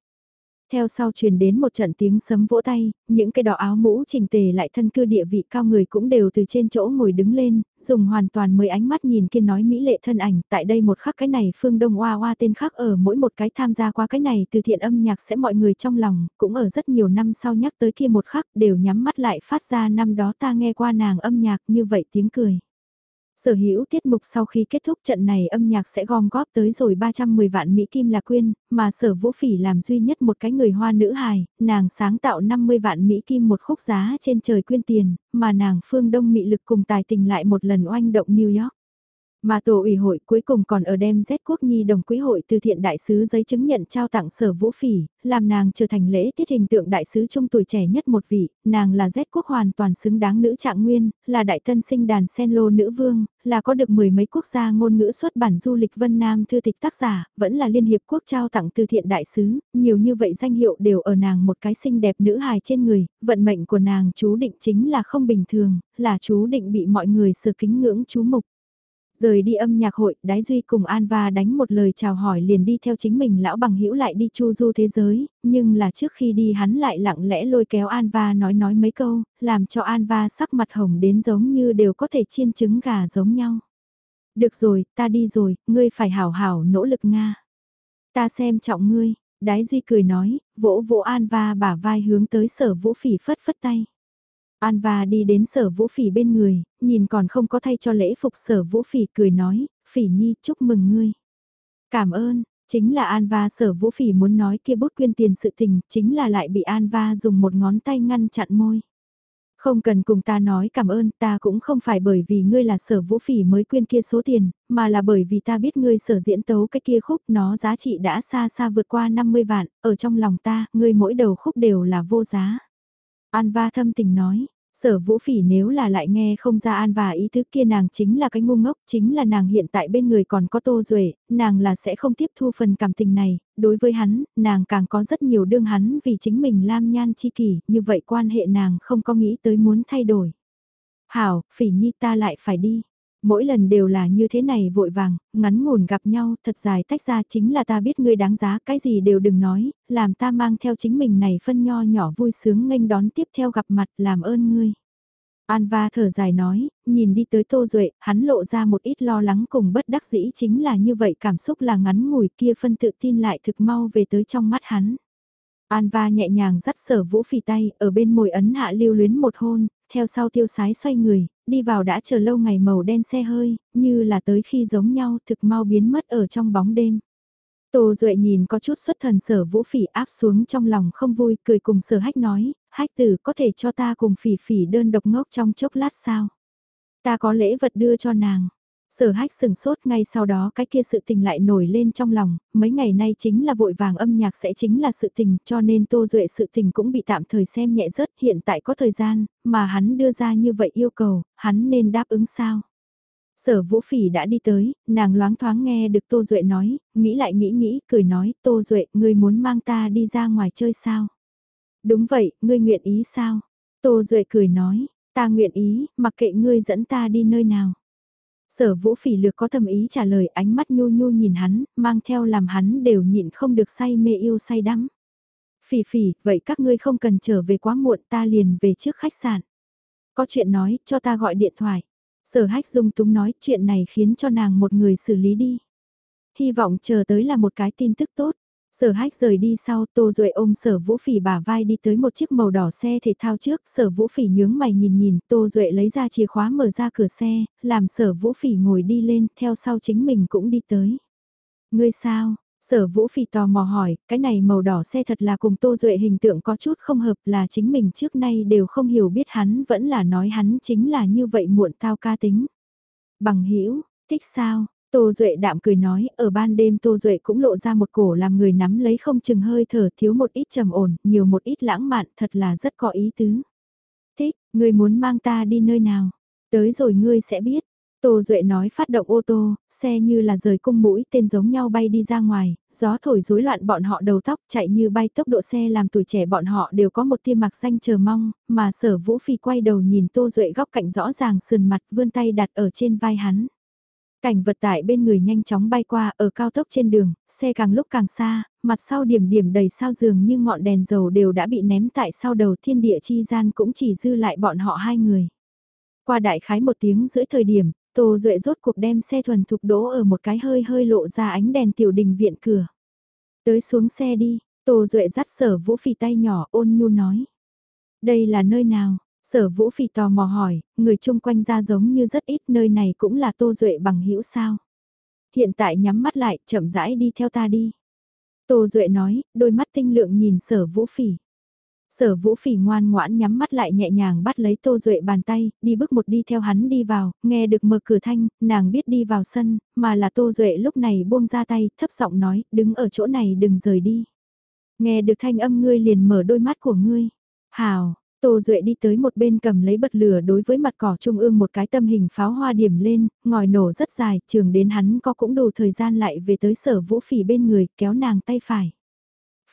Theo sau truyền đến một trận tiếng sấm vỗ tay, những cái đỏ áo mũ trình tề lại thân cư địa vị cao người cũng đều từ trên chỗ ngồi đứng lên, dùng hoàn toàn mới ánh mắt nhìn kiên nói mỹ lệ thân ảnh, tại đây một khắc cái này phương đông hoa hoa tên khác ở mỗi một cái tham gia qua cái này từ thiện âm nhạc sẽ mọi người trong lòng, cũng ở rất nhiều năm sau nhắc tới kia một khắc đều nhắm mắt lại phát ra năm đó ta nghe qua nàng âm nhạc như vậy tiếng cười. Sở hữu tiết mục sau khi kết thúc trận này âm nhạc sẽ gom góp tới rồi 310 vạn Mỹ Kim là quyên, mà sở vũ phỉ làm duy nhất một cái người hoa nữ hài, nàng sáng tạo 50 vạn Mỹ Kim một khúc giá trên trời quyên tiền, mà nàng phương đông mị lực cùng tài tình lại một lần oanh động New York. Mà tổ ủy hội cuối cùng còn ở đem Z Quốc Nhi đồng quý hội từ thiện đại sứ giấy chứng nhận trao tặng sở vũ phỉ, làm nàng trở thành lễ tiết hình tượng đại sứ trung tuổi trẻ nhất một vị, nàng là Z Quốc hoàn toàn xứng đáng nữ trạng nguyên, là đại tân sinh đàn sen lô nữ vương, là có được mười mấy quốc gia ngôn ngữ xuất bản du lịch Vân Nam thư tịch tác giả, vẫn là Liên Hiệp Quốc trao tặng từ thiện đại sứ, nhiều như vậy danh hiệu đều ở nàng một cái xinh đẹp nữ hài trên người, vận mệnh của nàng chú định chính là không bình thường, là chú định bị mọi người sờ kính ngưỡng chú mục. Rời đi âm nhạc hội, Đái Duy cùng An Va đánh một lời chào hỏi liền đi theo chính mình lão bằng hữu lại đi chu du thế giới, nhưng là trước khi đi hắn lại lặng lẽ lôi kéo An Va nói nói mấy câu, làm cho An Va sắc mặt hồng đến giống như đều có thể chiên trứng gà giống nhau. Được rồi, ta đi rồi, ngươi phải hảo hảo nỗ lực Nga. Ta xem trọng ngươi, Đái Duy cười nói, vỗ vỗ An Va bả vai hướng tới sở vũ phỉ phất phất tay. An và đi đến sở vũ phỉ bên người, nhìn còn không có thay cho lễ phục sở vũ phỉ cười nói, phỉ nhi chúc mừng ngươi. Cảm ơn, chính là An va sở vũ phỉ muốn nói kia bút quyên tiền sự tình, chính là lại bị An va dùng một ngón tay ngăn chặn môi. Không cần cùng ta nói cảm ơn, ta cũng không phải bởi vì ngươi là sở vũ phỉ mới quyên kia số tiền, mà là bởi vì ta biết ngươi sở diễn tấu cái kia khúc nó giá trị đã xa xa vượt qua 50 vạn, ở trong lòng ta, ngươi mỗi đầu khúc đều là vô giá. An va thâm tình nói, Sở vũ phỉ nếu là lại nghe không ra an và ý thứ kia nàng chính là cái ngu ngốc, chính là nàng hiện tại bên người còn có tô duệ nàng là sẽ không tiếp thu phần cảm tình này, đối với hắn, nàng càng có rất nhiều đương hắn vì chính mình lam nhan chi kỷ, như vậy quan hệ nàng không có nghĩ tới muốn thay đổi. Hảo, phỉ nhi ta lại phải đi mỗi lần đều là như thế này vội vàng, ngắn ngủn gặp nhau, thật dài tách ra chính là ta biết ngươi đáng giá, cái gì đều đừng nói, làm ta mang theo chính mình này phân nho nhỏ vui sướng nghênh đón tiếp theo gặp mặt, làm ơn ngươi. Anva thở dài nói, nhìn đi tới Tô Duệ, hắn lộ ra một ít lo lắng cùng bất đắc dĩ chính là như vậy cảm xúc là ngắn ngủi kia phân tự tin lại thực mau về tới trong mắt hắn. Anva nhẹ nhàng dắt sở vũ phì tay, ở bên môi ấn hạ lưu luyến một hôn, theo sau tiêu sái xoay người, đi vào đã chờ lâu ngày màu đen xe hơi, như là tới khi giống nhau thực mau biến mất ở trong bóng đêm. Tô Duệ nhìn có chút xuất thần sở vũ phỉ áp xuống trong lòng không vui, cười cùng sở hách nói, hách tử có thể cho ta cùng phỉ phỉ đơn độc ngốc trong chốc lát sao? Ta có lễ vật đưa cho nàng. Sở hách sừng sốt ngay sau đó cái kia sự tình lại nổi lên trong lòng, mấy ngày nay chính là vội vàng âm nhạc sẽ chính là sự tình cho nên Tô Duệ sự tình cũng bị tạm thời xem nhẹ rớt hiện tại có thời gian, mà hắn đưa ra như vậy yêu cầu, hắn nên đáp ứng sao. Sở vũ phỉ đã đi tới, nàng loáng thoáng nghe được Tô Duệ nói, nghĩ lại nghĩ nghĩ, cười nói, Tô Duệ, ngươi muốn mang ta đi ra ngoài chơi sao? Đúng vậy, ngươi nguyện ý sao? Tô Duệ cười nói, ta nguyện ý, mặc kệ ngươi dẫn ta đi nơi nào. Sở vũ phỉ lược có thầm ý trả lời ánh mắt nhu nhu nhìn hắn, mang theo làm hắn đều nhịn không được say mê yêu say đắm. Phỉ phỉ, vậy các ngươi không cần trở về quá muộn ta liền về trước khách sạn. Có chuyện nói, cho ta gọi điện thoại. Sở hách dung túng nói chuyện này khiến cho nàng một người xử lý đi. Hy vọng chờ tới là một cái tin tức tốt. Sở hách rời đi sau Tô Duệ ôm sở vũ phỉ bả vai đi tới một chiếc màu đỏ xe thể thao trước, sở vũ phỉ nhướng mày nhìn nhìn, Tô Duệ lấy ra chìa khóa mở ra cửa xe, làm sở vũ phỉ ngồi đi lên, theo sau chính mình cũng đi tới. Ngươi sao? Sở vũ phỉ tò mò hỏi, cái này màu đỏ xe thật là cùng Tô Duệ hình tượng có chút không hợp là chính mình trước nay đều không hiểu biết hắn vẫn là nói hắn chính là như vậy muộn tao ca tính. Bằng hữu thích sao? Tô Duệ đạm cười nói, ở ban đêm Tô Duệ cũng lộ ra một cổ làm người nắm lấy không chừng hơi thở thiếu một ít trầm ổn, nhiều một ít lãng mạn, thật là rất có ý tứ. Thích, ngươi muốn mang ta đi nơi nào? Tới rồi ngươi sẽ biết. Tô Duệ nói phát động ô tô, xe như là rời cung mũi tên giống nhau bay đi ra ngoài, gió thổi rối loạn bọn họ đầu tóc chạy như bay tốc độ xe làm tuổi trẻ bọn họ đều có một tia mặc xanh chờ mong, mà sở vũ phi quay đầu nhìn Tô Duệ góc cạnh rõ ràng sườn mặt vươn tay đặt ở trên vai hắn. Cảnh vật tại bên người nhanh chóng bay qua ở cao tốc trên đường, xe càng lúc càng xa, mặt sau điểm điểm đầy sao dường như ngọn đèn dầu đều đã bị ném tại sau đầu thiên địa chi gian cũng chỉ dư lại bọn họ hai người. Qua đại khái một tiếng rưỡi thời điểm, Tô Duệ rốt cuộc đem xe thuần thục đỗ ở một cái hơi hơi lộ ra ánh đèn tiểu đình viện cửa. Tới xuống xe đi, Tô Duệ dắt sở vũ phì tay nhỏ ôn nhu nói. Đây là nơi nào? Sở vũ phì tò mò hỏi, người chung quanh ra giống như rất ít nơi này cũng là Tô Duệ bằng hữu sao. Hiện tại nhắm mắt lại, chậm rãi đi theo ta đi. Tô Duệ nói, đôi mắt tinh lượng nhìn sở vũ phỉ. Sở vũ phỉ ngoan ngoãn nhắm mắt lại nhẹ nhàng bắt lấy Tô Duệ bàn tay, đi bước một đi theo hắn đi vào, nghe được mở cửa thanh, nàng biết đi vào sân, mà là Tô Duệ lúc này buông ra tay, thấp giọng nói, đứng ở chỗ này đừng rời đi. Nghe được thanh âm ngươi liền mở đôi mắt của ngươi. Hào, Tô Duệ đi tới một bên cầm lấy bật lửa đối với mặt cỏ trung ương một cái tâm hình pháo hoa điểm lên, ngòi nổ rất dài, trường đến hắn có cũng đủ thời gian lại về tới sở vũ phỉ bên người, kéo nàng tay phải.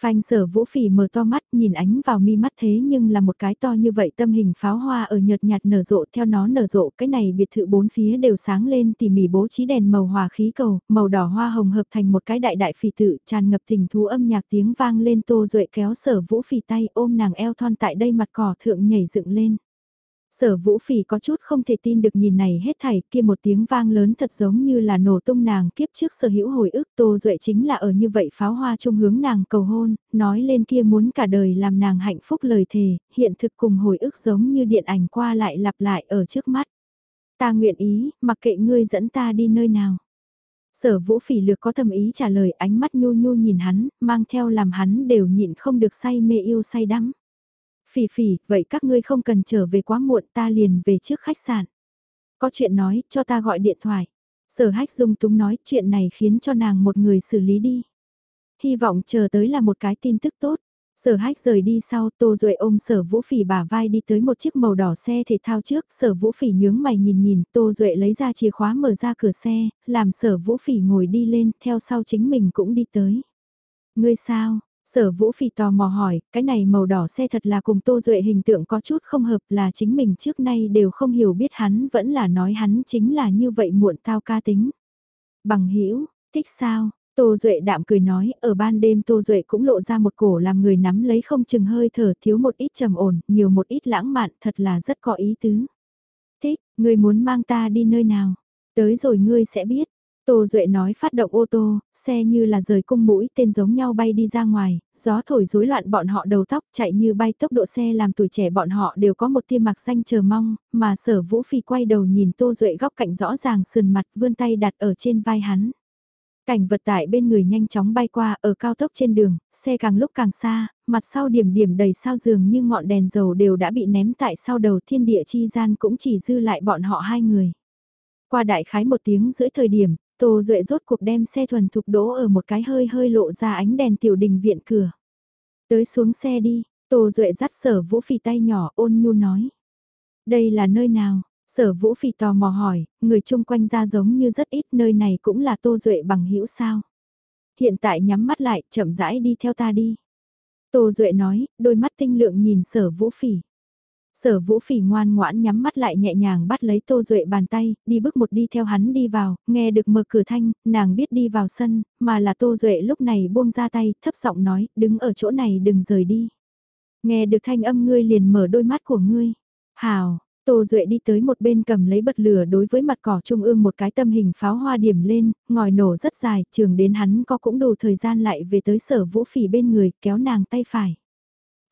Phanh sở vũ phỉ mở to mắt nhìn ánh vào mi mắt thế nhưng là một cái to như vậy tâm hình pháo hoa ở nhợt nhạt nở rộ theo nó nở rộ cái này biệt thự bốn phía đều sáng lên tỉ mỉ bố trí đèn màu hòa khí cầu, màu đỏ hoa hồng hợp thành một cái đại đại phỉ tự tràn ngập tình thú âm nhạc tiếng vang lên tô duệ kéo sở vũ phỉ tay ôm nàng eo thon tại đây mặt cỏ thượng nhảy dựng lên. Sở vũ phỉ có chút không thể tin được nhìn này hết thảy kia một tiếng vang lớn thật giống như là nổ tung nàng kiếp trước sở hữu hồi ức Tô Duệ chính là ở như vậy pháo hoa trung hướng nàng cầu hôn, nói lên kia muốn cả đời làm nàng hạnh phúc lời thề, hiện thực cùng hồi ức giống như điện ảnh qua lại lặp lại ở trước mắt. Ta nguyện ý, mặc kệ ngươi dẫn ta đi nơi nào. Sở vũ phỉ lược có thầm ý trả lời ánh mắt nhu nhu nhìn hắn, mang theo làm hắn đều nhịn không được say mê yêu say đắm. Phỉ phỉ, vậy các ngươi không cần trở về quá muộn ta liền về trước khách sạn. Có chuyện nói, cho ta gọi điện thoại. Sở hách dung túng nói chuyện này khiến cho nàng một người xử lý đi. Hy vọng chờ tới là một cái tin tức tốt. Sở hách rời đi sau tô rồi ôm sở vũ phỉ bả vai đi tới một chiếc màu đỏ xe thể thao trước. Sở vũ phỉ nhướng mày nhìn nhìn tô duệ lấy ra chìa khóa mở ra cửa xe, làm sở vũ phỉ ngồi đi lên, theo sau chính mình cũng đi tới. Ngươi sao, Sở Vũ Phi tò mò hỏi, cái này màu đỏ xe thật là cùng Tô Duệ hình tượng có chút không hợp là chính mình trước nay đều không hiểu biết hắn vẫn là nói hắn chính là như vậy muộn tao ca tính. Bằng hữu thích sao? Tô Duệ đạm cười nói, ở ban đêm Tô Duệ cũng lộ ra một cổ làm người nắm lấy không chừng hơi thở thiếu một ít trầm ổn, nhiều một ít lãng mạn, thật là rất có ý tứ. Thích, người muốn mang ta đi nơi nào? Tới rồi ngươi sẽ biết, Tô Duệ nói phát động ô tô, xe như là rời cung mũi tên giống nhau bay đi ra ngoài, gió thổi rối loạn bọn họ đầu tóc chạy như bay tốc độ xe làm tuổi trẻ bọn họ đều có một tia mặc xanh chờ mong, mà sở vũ phi quay đầu nhìn Tô Duệ góc cạnh rõ ràng sườn mặt vươn tay đặt ở trên vai hắn. Cảnh vật tải bên người nhanh chóng bay qua ở cao tốc trên đường, xe càng lúc càng xa, mặt sau điểm điểm đầy sao dường như ngọn đèn dầu đều đã bị ném tại sau đầu thiên địa chi gian cũng chỉ dư lại bọn họ hai người. Qua đại khái một tiếng giữa thời điểm, Tô Duệ rốt cuộc đem xe thuần thục đỗ ở một cái hơi hơi lộ ra ánh đèn tiểu đình viện cửa. Tới xuống xe đi, Tô Duệ dắt sở vũ phì tay nhỏ ôn nhu nói. Đây là nơi nào? Sở vũ phì tò mò hỏi, người chung quanh ra giống như rất ít nơi này cũng là Tô Duệ bằng hữu sao. Hiện tại nhắm mắt lại, chậm rãi đi theo ta đi. Tô Duệ nói, đôi mắt tinh lượng nhìn sở vũ phỉ. Sở vũ phỉ ngoan ngoãn nhắm mắt lại nhẹ nhàng bắt lấy tô duệ bàn tay, đi bước một đi theo hắn đi vào, nghe được mở cửa thanh, nàng biết đi vào sân, mà là tô duệ lúc này buông ra tay, thấp giọng nói, đứng ở chỗ này đừng rời đi. Nghe được thanh âm ngươi liền mở đôi mắt của ngươi. Hào, Tô Duệ đi tới một bên cầm lấy bật lửa đối với mặt cỏ trung ương một cái tâm hình pháo hoa điểm lên, ngòi nổ rất dài, trường đến hắn có cũng đủ thời gian lại về tới sở vũ phỉ bên người, kéo nàng tay phải.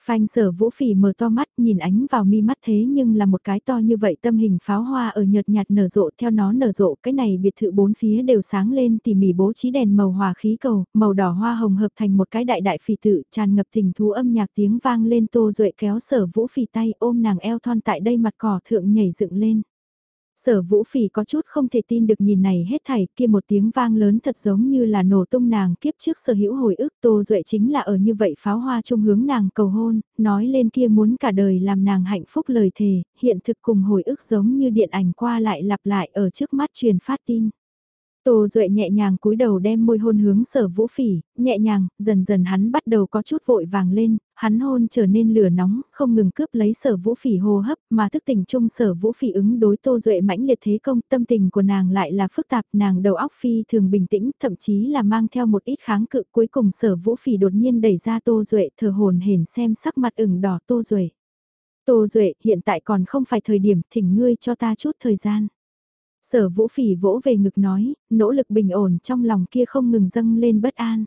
Phanh sở vũ phỉ mở to mắt nhìn ánh vào mi mắt thế nhưng là một cái to như vậy tâm hình pháo hoa ở nhợt nhạt nở rộ theo nó nở rộ cái này biệt thự bốn phía đều sáng lên tỉ mỉ bố trí đèn màu hòa khí cầu, màu đỏ hoa hồng hợp thành một cái đại đại phỉ tự tràn ngập tình thú âm nhạc tiếng vang lên tô duệ kéo sở vũ phỉ tay ôm nàng eo thon tại đây mặt cỏ thượng nhảy dựng lên. Sở vũ phỉ có chút không thể tin được nhìn này hết thảy kia một tiếng vang lớn thật giống như là nổ tung nàng kiếp trước sở hữu hồi ức Tô Duệ chính là ở như vậy pháo hoa trung hướng nàng cầu hôn, nói lên kia muốn cả đời làm nàng hạnh phúc lời thề, hiện thực cùng hồi ức giống như điện ảnh qua lại lặp lại ở trước mắt truyền phát tin. Tô Duệ nhẹ nhàng cúi đầu đem môi hôn hướng sở vũ phỉ, nhẹ nhàng, dần dần hắn bắt đầu có chút vội vàng lên, hắn hôn trở nên lửa nóng, không ngừng cướp lấy sở vũ phỉ hô hấp mà thức tỉnh chung sở vũ phỉ ứng đối Tô Duệ mãnh liệt thế công, tâm tình của nàng lại là phức tạp, nàng đầu óc phi thường bình tĩnh, thậm chí là mang theo một ít kháng cự cuối cùng sở vũ phỉ đột nhiên đẩy ra Tô Duệ thờ hồn hển xem sắc mặt ửng đỏ Tô Duệ. Tô Duệ, hiện tại còn không phải thời điểm thỉnh ngươi cho ta chút thời gian. Sở vũ phỉ vỗ về ngực nói, nỗ lực bình ổn trong lòng kia không ngừng dâng lên bất an.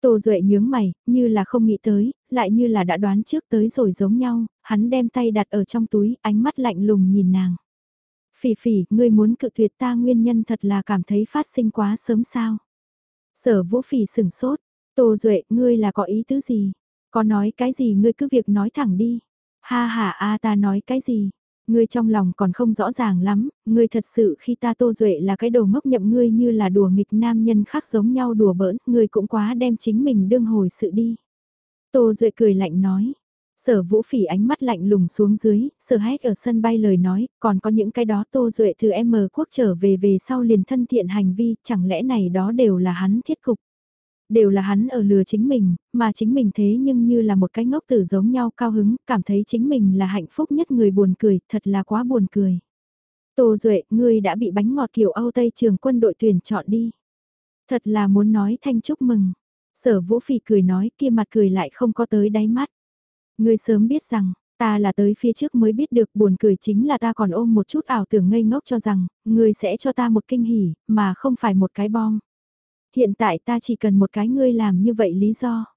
Tô Duệ nhướng mày, như là không nghĩ tới, lại như là đã đoán trước tới rồi giống nhau, hắn đem tay đặt ở trong túi, ánh mắt lạnh lùng nhìn nàng. Phỉ phỉ, ngươi muốn cự tuyệt ta nguyên nhân thật là cảm thấy phát sinh quá sớm sao. Sở vũ phỉ sửng sốt, Tô Duệ, ngươi là có ý tứ gì? Có nói cái gì ngươi cứ việc nói thẳng đi. Ha ha a ta nói cái gì? Ngươi trong lòng còn không rõ ràng lắm, ngươi thật sự khi ta tô duệ là cái đồ ngốc nhậm ngươi như là đùa nghịch nam nhân khác giống nhau đùa bỡn, ngươi cũng quá đem chính mình đương hồi sự đi. Tô duệ cười lạnh nói. Sở vũ phỉ ánh mắt lạnh lùng xuống dưới, sở hét ở sân bay lời nói, còn có những cái đó tô duệ từ M quốc trở về về sau liền thân thiện hành vi, chẳng lẽ này đó đều là hắn thiết cục. Đều là hắn ở lừa chính mình, mà chính mình thế nhưng như là một cái ngốc tử giống nhau cao hứng, cảm thấy chính mình là hạnh phúc nhất người buồn cười, thật là quá buồn cười. Tô Duệ, ngươi đã bị bánh ngọt kiểu Âu Tây trường quân đội tuyển chọn đi. Thật là muốn nói thanh chúc mừng. Sở Vũ Phi cười nói kia mặt cười lại không có tới đáy mắt. Ngươi sớm biết rằng, ta là tới phía trước mới biết được buồn cười chính là ta còn ôm một chút ảo tưởng ngây ngốc cho rằng, ngươi sẽ cho ta một kinh hỉ, mà không phải một cái bom hiện tại ta chỉ cần một cái ngươi làm như vậy lý do.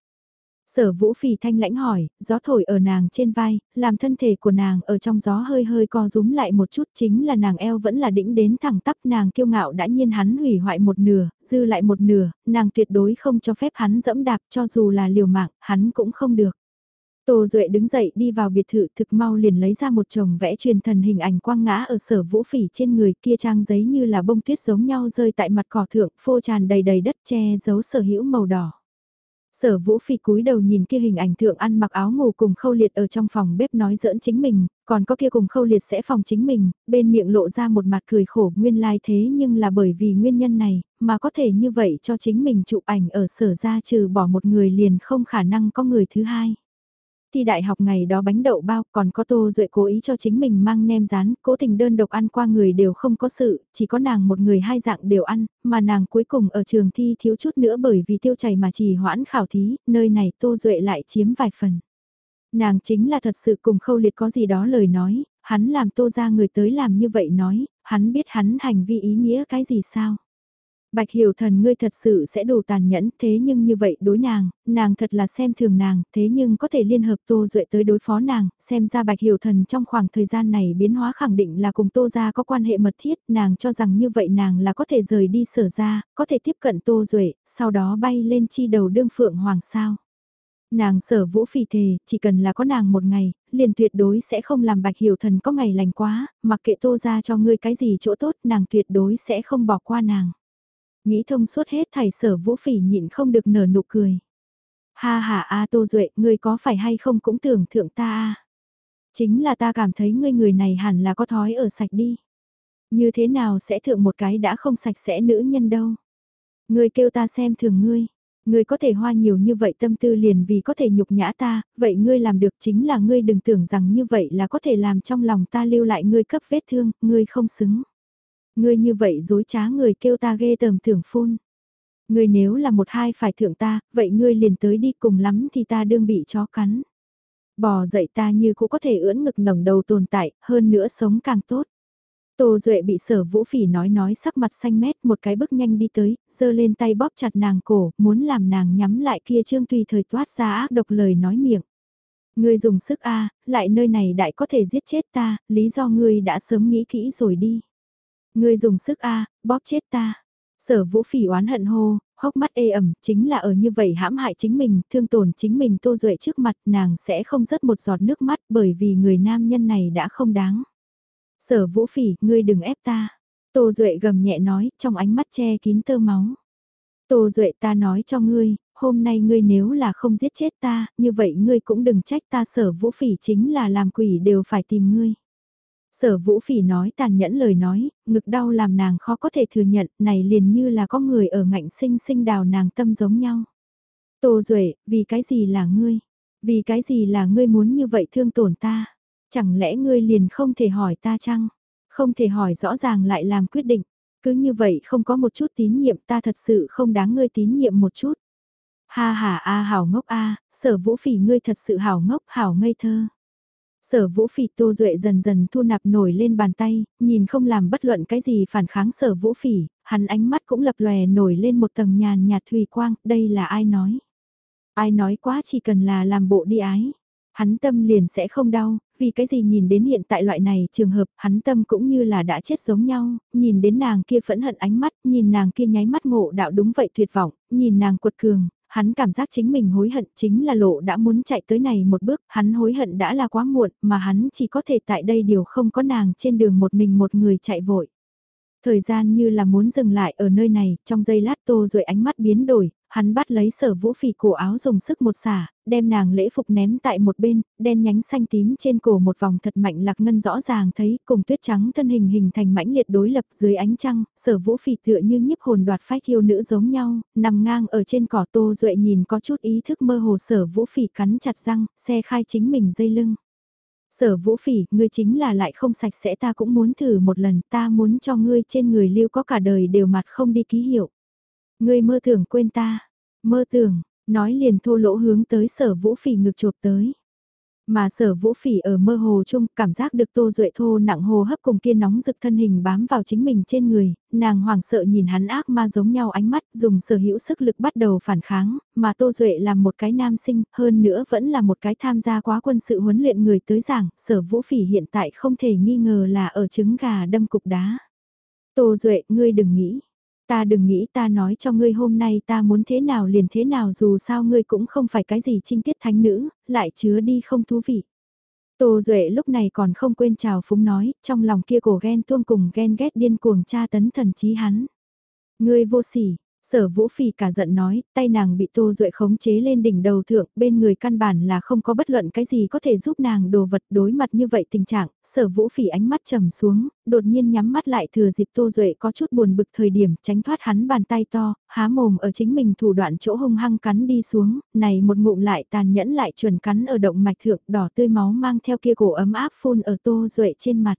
Sở vũ phì thanh lãnh hỏi, gió thổi ở nàng trên vai, làm thân thể của nàng ở trong gió hơi hơi co rúm lại một chút chính là nàng eo vẫn là đĩnh đến thẳng tắp nàng kiêu ngạo đã nhiên hắn hủy hoại một nửa, dư lại một nửa, nàng tuyệt đối không cho phép hắn dẫm đạp cho dù là liều mạng, hắn cũng không được. Tô Duệ đứng dậy đi vào biệt thự thực mau liền lấy ra một chồng vẽ truyền thần hình ảnh quang ngã ở sở vũ phỉ trên người kia trang giấy như là bông tuyết giống nhau rơi tại mặt cỏ thượng phô tràn đầy đầy đất che giấu sở hữu màu đỏ. Sở vũ phỉ cúi đầu nhìn kia hình ảnh thượng ăn mặc áo ngủ cùng khâu liệt ở trong phòng bếp nói giỡn chính mình, còn có kia cùng khâu liệt sẽ phòng chính mình, bên miệng lộ ra một mặt cười khổ nguyên lai thế nhưng là bởi vì nguyên nhân này, mà có thể như vậy cho chính mình chụp ảnh ở sở ra trừ bỏ một người liền không khả năng có người thứ hai thi đại học ngày đó bánh đậu bao còn có tô duệ cố ý cho chính mình mang nem rán, cố tình đơn độc ăn qua người đều không có sự, chỉ có nàng một người hai dạng đều ăn, mà nàng cuối cùng ở trường thi thiếu chút nữa bởi vì tiêu chảy mà chỉ hoãn khảo thí, nơi này tô duệ lại chiếm vài phần. Nàng chính là thật sự cùng khâu liệt có gì đó lời nói, hắn làm tô ra người tới làm như vậy nói, hắn biết hắn hành vi ý nghĩa cái gì sao. Bạch hiểu thần ngươi thật sự sẽ đủ tàn nhẫn thế nhưng như vậy đối nàng, nàng thật là xem thường nàng, thế nhưng có thể liên hợp Tô Duệ tới đối phó nàng, xem ra bạch hiểu thần trong khoảng thời gian này biến hóa khẳng định là cùng Tô gia có quan hệ mật thiết, nàng cho rằng như vậy nàng là có thể rời đi sở ra, có thể tiếp cận Tô Duệ, sau đó bay lên chi đầu đương phượng hoàng sao. Nàng sở vũ phì thề, chỉ cần là có nàng một ngày, liền tuyệt đối sẽ không làm bạch hiểu thần có ngày lành quá, mặc kệ tô ra cho ngươi cái gì chỗ tốt, nàng tuyệt đối sẽ không bỏ qua nàng. Nghĩ thông suốt hết thầy sở vũ phỉ nhịn không được nở nụ cười. Ha ha a Tô Duệ, ngươi có phải hay không cũng tưởng thượng ta a Chính là ta cảm thấy ngươi người này hẳn là có thói ở sạch đi. Như thế nào sẽ thượng một cái đã không sạch sẽ nữ nhân đâu. Ngươi kêu ta xem thường ngươi. Ngươi có thể hoa nhiều như vậy tâm tư liền vì có thể nhục nhã ta, vậy ngươi làm được chính là ngươi đừng tưởng rằng như vậy là có thể làm trong lòng ta lưu lại ngươi cấp vết thương, ngươi không xứng. Ngươi như vậy dối trá người kêu ta ghê tởm thưởng phun. Ngươi nếu là một hai phải thượng ta, vậy ngươi liền tới đi cùng lắm thì ta đương bị chó cắn. Bò dậy ta như cũng có thể ưỡn ngực ngẩng đầu tồn tại, hơn nữa sống càng tốt. Tô Duệ bị sở vũ phỉ nói nói sắc mặt xanh mét một cái bước nhanh đi tới, giơ lên tay bóp chặt nàng cổ, muốn làm nàng nhắm lại kia trương tùy thời toát ra ác độc lời nói miệng. Ngươi dùng sức A, lại nơi này đại có thể giết chết ta, lý do ngươi đã sớm nghĩ kỹ rồi đi. Ngươi dùng sức a, bóp chết ta. Sở vũ phỉ oán hận hô, hốc mắt ê ẩm, chính là ở như vậy hãm hại chính mình, thương tổn chính mình tô duệ trước mặt nàng sẽ không rớt một giọt nước mắt bởi vì người nam nhân này đã không đáng. Sở vũ phỉ, ngươi đừng ép ta. Tô Duệ gầm nhẹ nói, trong ánh mắt che kín tơ máu. Tô Duệ ta nói cho ngươi, hôm nay ngươi nếu là không giết chết ta, như vậy ngươi cũng đừng trách ta sở vũ phỉ chính là làm quỷ đều phải tìm ngươi. Sở vũ phỉ nói tàn nhẫn lời nói, ngực đau làm nàng khó có thể thừa nhận, này liền như là có người ở ngạnh sinh sinh đào nàng tâm giống nhau. Tô Duệ, vì cái gì là ngươi? Vì cái gì là ngươi muốn như vậy thương tổn ta? Chẳng lẽ ngươi liền không thể hỏi ta chăng? Không thể hỏi rõ ràng lại làm quyết định. Cứ như vậy không có một chút tín nhiệm ta thật sự không đáng ngươi tín nhiệm một chút. Ha ha a hảo ngốc a, sở vũ phỉ ngươi thật sự hảo ngốc hảo ngây thơ. Sở vũ phỉ tô duệ dần dần thu nạp nổi lên bàn tay, nhìn không làm bất luận cái gì phản kháng sở vũ phỉ, hắn ánh mắt cũng lập lòe nổi lên một tầng nhàn nhạt thùy quang, đây là ai nói. Ai nói quá chỉ cần là làm bộ đi ái. Hắn tâm liền sẽ không đau, vì cái gì nhìn đến hiện tại loại này trường hợp hắn tâm cũng như là đã chết giống nhau, nhìn đến nàng kia phẫn hận ánh mắt, nhìn nàng kia nháy mắt ngộ đạo đúng vậy tuyệt vọng, nhìn nàng cuột cường, hắn cảm giác chính mình hối hận chính là lộ đã muốn chạy tới này một bước, hắn hối hận đã là quá muộn mà hắn chỉ có thể tại đây điều không có nàng trên đường một mình một người chạy vội. Thời gian như là muốn dừng lại ở nơi này, trong giây lát tô rồi ánh mắt biến đổi, hắn bắt lấy sở vũ phỉ cổ áo dùng sức một xả, đem nàng lễ phục ném tại một bên, đen nhánh xanh tím trên cổ một vòng thật mạnh lạc ngân rõ ràng thấy cùng tuyết trắng thân hình hình thành mãnh liệt đối lập dưới ánh trăng, sở vũ phỉ tựa như nhiếp hồn đoạt phách thiêu nữ giống nhau, nằm ngang ở trên cỏ tô duệ nhìn có chút ý thức mơ hồ sở vũ phỉ cắn chặt răng, xe khai chính mình dây lưng. Sở vũ phỉ, ngươi chính là lại không sạch sẽ ta cũng muốn thử một lần, ta muốn cho ngươi trên người lưu có cả đời đều mặt không đi ký hiệu. Ngươi mơ tưởng quên ta, mơ tưởng, nói liền thô lỗ hướng tới sở vũ phỉ ngực chộp tới. Mà sở vũ phỉ ở mơ hồ chung cảm giác được tô duệ thô nặng hồ hấp cùng kia nóng rực thân hình bám vào chính mình trên người, nàng hoảng sợ nhìn hắn ác ma giống nhau ánh mắt dùng sở hữu sức lực bắt đầu phản kháng, mà tô duệ là một cái nam sinh, hơn nữa vẫn là một cái tham gia quá quân sự huấn luyện người tới giảng, sở vũ phỉ hiện tại không thể nghi ngờ là ở trứng gà đâm cục đá. Tô duệ, ngươi đừng nghĩ, Ta đừng nghĩ ta nói cho ngươi hôm nay ta muốn thế nào liền thế nào dù sao ngươi cũng không phải cái gì trinh tiết thánh nữ, lại chứa đi không thú vị. Tô Duệ lúc này còn không quên chào phúng nói, trong lòng kia cổ ghen tuông cùng ghen ghét điên cuồng tra tấn thần trí hắn. Ngươi vô sỉ, Sở vũ phỉ cả giận nói, tay nàng bị tô duệ khống chế lên đỉnh đầu thượng, bên người căn bản là không có bất luận cái gì có thể giúp nàng đồ vật đối mặt như vậy tình trạng, sở vũ phỉ ánh mắt trầm xuống, đột nhiên nhắm mắt lại thừa dịp tô duệ có chút buồn bực thời điểm tránh thoát hắn bàn tay to, há mồm ở chính mình thủ đoạn chỗ hung hăng cắn đi xuống, này một ngụm lại tàn nhẫn lại chuẩn cắn ở động mạch thượng đỏ tươi máu mang theo kia cổ ấm áp phun ở tô duệ trên mặt.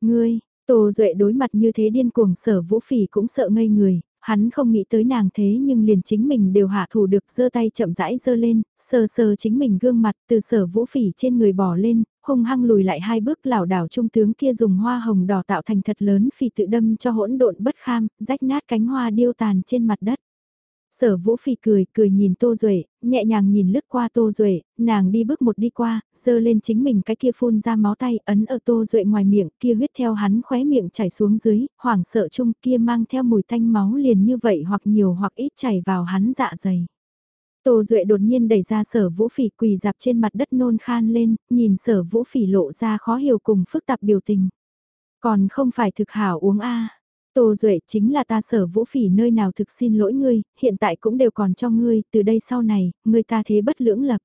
Ngươi, Tô Duệ đối mặt như thế điên cuồng sở vũ phỉ cũng sợ ngây người, Hắn không nghĩ tới nàng thế nhưng liền chính mình đều hạ thủ được giơ tay chậm rãi giơ lên, sờ sờ chính mình gương mặt từ sở vũ phỉ trên người bỏ lên, hung hăng lùi lại hai bước lảo đảo trung tướng kia dùng hoa hồng đỏ tạo thành thật lớn phì tự đâm cho hỗn độn bất kham, rách nát cánh hoa điêu tàn trên mặt đất. Sở Vũ Phi cười, cười nhìn Tô Duệ, nhẹ nhàng nhìn lướt qua Tô Duệ, nàng đi bước một đi qua, dơ lên chính mình cái kia phun ra máu tay, ấn ở Tô Duệ ngoài miệng, kia huyết theo hắn khóe miệng chảy xuống dưới, hoảng sợ chung kia mang theo mùi thanh máu liền như vậy hoặc nhiều hoặc ít chảy vào hắn dạ dày. Tô Duệ đột nhiên đẩy ra sở vũ phỉ quỳ dạp trên mặt đất nôn khan lên, nhìn sở vũ phỉ lộ ra khó hiểu cùng phức tạp biểu tình. Còn không phải thực hảo uống a Tô Duệ chính là ta sở vũ phỉ nơi nào thực xin lỗi ngươi, hiện tại cũng đều còn cho ngươi, từ đây sau này, ngươi ta thế bất lưỡng lập.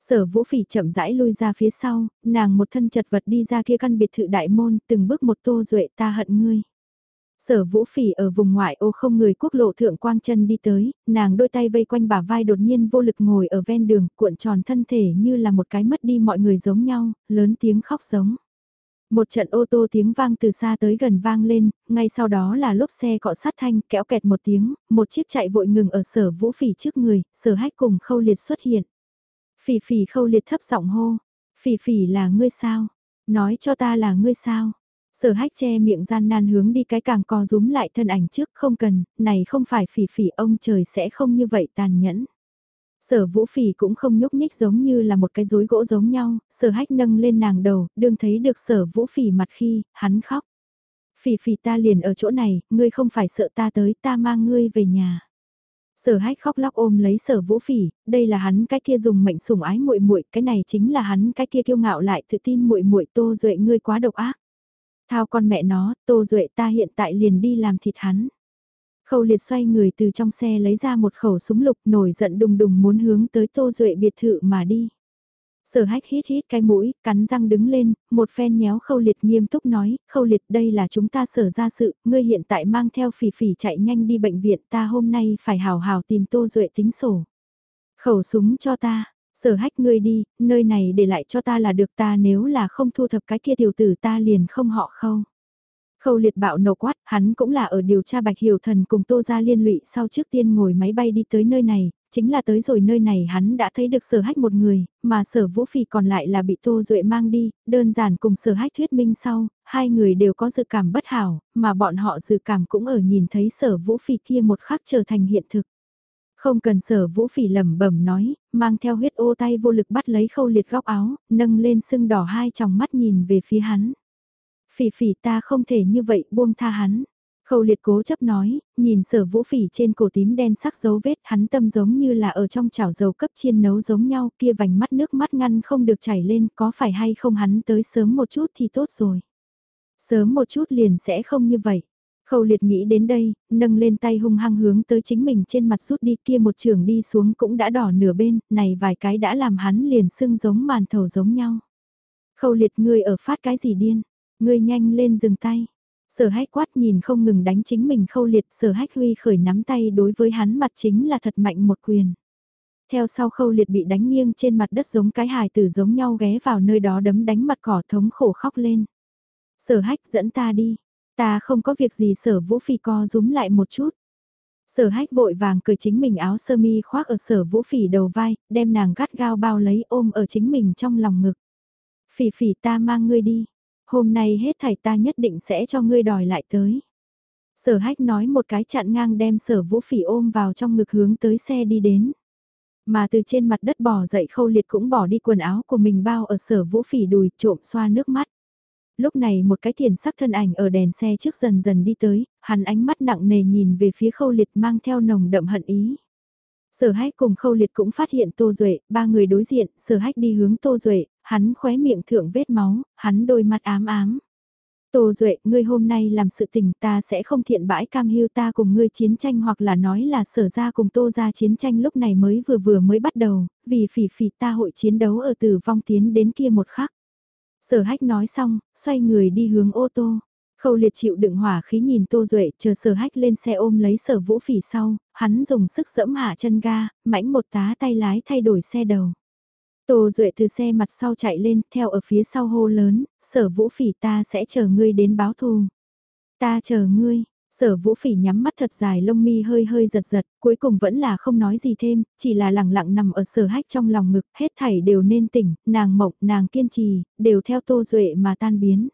Sở vũ phỉ chậm rãi lui ra phía sau, nàng một thân chật vật đi ra kia căn biệt thự đại môn, từng bước một tô duệ ta hận ngươi. Sở vũ phỉ ở vùng ngoại ô không người quốc lộ thượng quang chân đi tới, nàng đôi tay vây quanh bả vai đột nhiên vô lực ngồi ở ven đường, cuộn tròn thân thể như là một cái mất đi mọi người giống nhau, lớn tiếng khóc giống. Một trận ô tô tiếng vang từ xa tới gần vang lên, ngay sau đó là lốp xe cọ sát thanh kéo kẹt một tiếng, một chiếc chạy vội ngừng ở sở vũ phỉ trước người, sở hách cùng khâu liệt xuất hiện. Phỉ phỉ khâu liệt thấp giọng hô, phỉ phỉ là ngươi sao? Nói cho ta là ngươi sao? Sở hách che miệng gian nan hướng đi cái càng co rúm lại thân ảnh trước không cần, này không phải phỉ phỉ ông trời sẽ không như vậy tàn nhẫn. Sở vũ phỉ cũng không nhúc nhích giống như là một cái rối gỗ giống nhau, sở hách nâng lên nàng đầu, đương thấy được sở vũ phỉ mặt khi, hắn khóc. Phỉ phỉ ta liền ở chỗ này, ngươi không phải sợ ta tới, ta mang ngươi về nhà. Sở hách khóc lóc ôm lấy sở vũ phỉ, đây là hắn cái kia dùng mệnh sủng ái muội muội, cái này chính là hắn cái kia kiêu ngạo lại tự tin muội muội tô duệ ngươi quá độc ác. Thao con mẹ nó, Tô Duệ ta hiện tại liền đi làm thịt hắn. Khâu liệt xoay người từ trong xe lấy ra một khẩu súng lục nổi giận đùng đùng muốn hướng tới Tô Duệ biệt thự mà đi. Sở hách hít hít cái mũi, cắn răng đứng lên, một phen nhéo khâu liệt nghiêm túc nói, khâu liệt đây là chúng ta sở ra sự, ngươi hiện tại mang theo phỉ phỉ chạy nhanh đi bệnh viện ta hôm nay phải hào hào tìm tô duệ tính sổ. Khẩu súng cho ta, sở hách ngươi đi, nơi này để lại cho ta là được ta nếu là không thu thập cái kia tiểu tử ta liền không họ khâu. Khâu liệt bạo nổ quát, hắn cũng là ở điều tra Bạch Hiểu Thần cùng Tô Gia liên lụy sau trước tiên ngồi máy bay đi tới nơi này, chính là tới rồi nơi này hắn đã thấy được sở hách một người, mà sở vũ phì còn lại là bị Tô Duệ mang đi, đơn giản cùng sở hách thuyết minh sau, hai người đều có dự cảm bất hảo, mà bọn họ dự cảm cũng ở nhìn thấy sở vũ phì kia một khắc trở thành hiện thực. Không cần sở vũ phỉ lẩm bẩm nói, mang theo huyết ô tay vô lực bắt lấy khâu liệt góc áo, nâng lên sưng đỏ hai tròng mắt nhìn về phía hắn. Phỉ phỉ ta không thể như vậy buông tha hắn. Khâu liệt cố chấp nói, nhìn sở vũ phỉ trên cổ tím đen sắc dấu vết hắn tâm giống như là ở trong chảo dầu cấp chiên nấu giống nhau kia vành mắt nước mắt ngăn không được chảy lên có phải hay không hắn tới sớm một chút thì tốt rồi. Sớm một chút liền sẽ không như vậy. Khâu liệt nghĩ đến đây, nâng lên tay hung hăng hướng tới chính mình trên mặt rút đi kia một trường đi xuống cũng đã đỏ nửa bên, này vài cái đã làm hắn liền sưng giống màn thầu giống nhau. Khâu liệt ngươi ở phát cái gì điên, ngươi nhanh lên dừng tay. Sở hách quát nhìn không ngừng đánh chính mình khâu liệt sở hách huy khởi nắm tay đối với hắn mặt chính là thật mạnh một quyền. Theo sau khâu liệt bị đánh nghiêng trên mặt đất giống cái hài tử giống nhau ghé vào nơi đó đấm đánh mặt cỏ thống khổ khóc lên. Sở hách dẫn ta đi, ta không có việc gì sở vũ phi co rúm lại một chút. Sở hách vội vàng cười chính mình áo sơ mi khoác ở sở vũ phỉ đầu vai, đem nàng gắt gao bao lấy ôm ở chính mình trong lòng ngực. Phỉ phỉ ta mang ngươi đi, hôm nay hết thảy ta nhất định sẽ cho ngươi đòi lại tới. Sở hách nói một cái chặn ngang đem sở vũ phỉ ôm vào trong ngực hướng tới xe đi đến. Mà từ trên mặt đất bỏ dậy khâu liệt cũng bỏ đi quần áo của mình bao ở sở vũ phỉ đùi trộm xoa nước mắt. Lúc này một cái thiền sắc thân ảnh ở đèn xe trước dần dần đi tới, hắn ánh mắt nặng nề nhìn về phía khâu liệt mang theo nồng đậm hận ý. Sở hách cùng khâu liệt cũng phát hiện Tô Duệ, ba người đối diện, sở hách đi hướng Tô Duệ, hắn khóe miệng thượng vết máu, hắn đôi mắt ám ám. Tô Duệ, ngươi hôm nay làm sự tình ta sẽ không thiện bãi cam hiu ta cùng ngươi chiến tranh hoặc là nói là sở ra cùng Tô ra chiến tranh lúc này mới vừa vừa mới bắt đầu, vì phỉ phỉ ta hội chiến đấu ở từ vong tiến đến kia một khắc. Sở hách nói xong, xoay người đi hướng ô tô. Khâu liệt chịu đựng hỏa khí nhìn Tô Duệ chờ sở hách lên xe ôm lấy sở vũ phỉ sau, hắn dùng sức dẫm hạ chân ga, mãnh một tá tay lái thay đổi xe đầu. Tô Duệ từ xe mặt sau chạy lên, theo ở phía sau hô lớn, sở vũ phỉ ta sẽ chờ ngươi đến báo thù. Ta chờ ngươi, sở vũ phỉ nhắm mắt thật dài lông mi hơi hơi giật giật, cuối cùng vẫn là không nói gì thêm, chỉ là lặng lặng nằm ở sở hách trong lòng ngực, hết thảy đều nên tỉnh, nàng mộng, nàng kiên trì, đều theo Tô Duệ mà tan biến.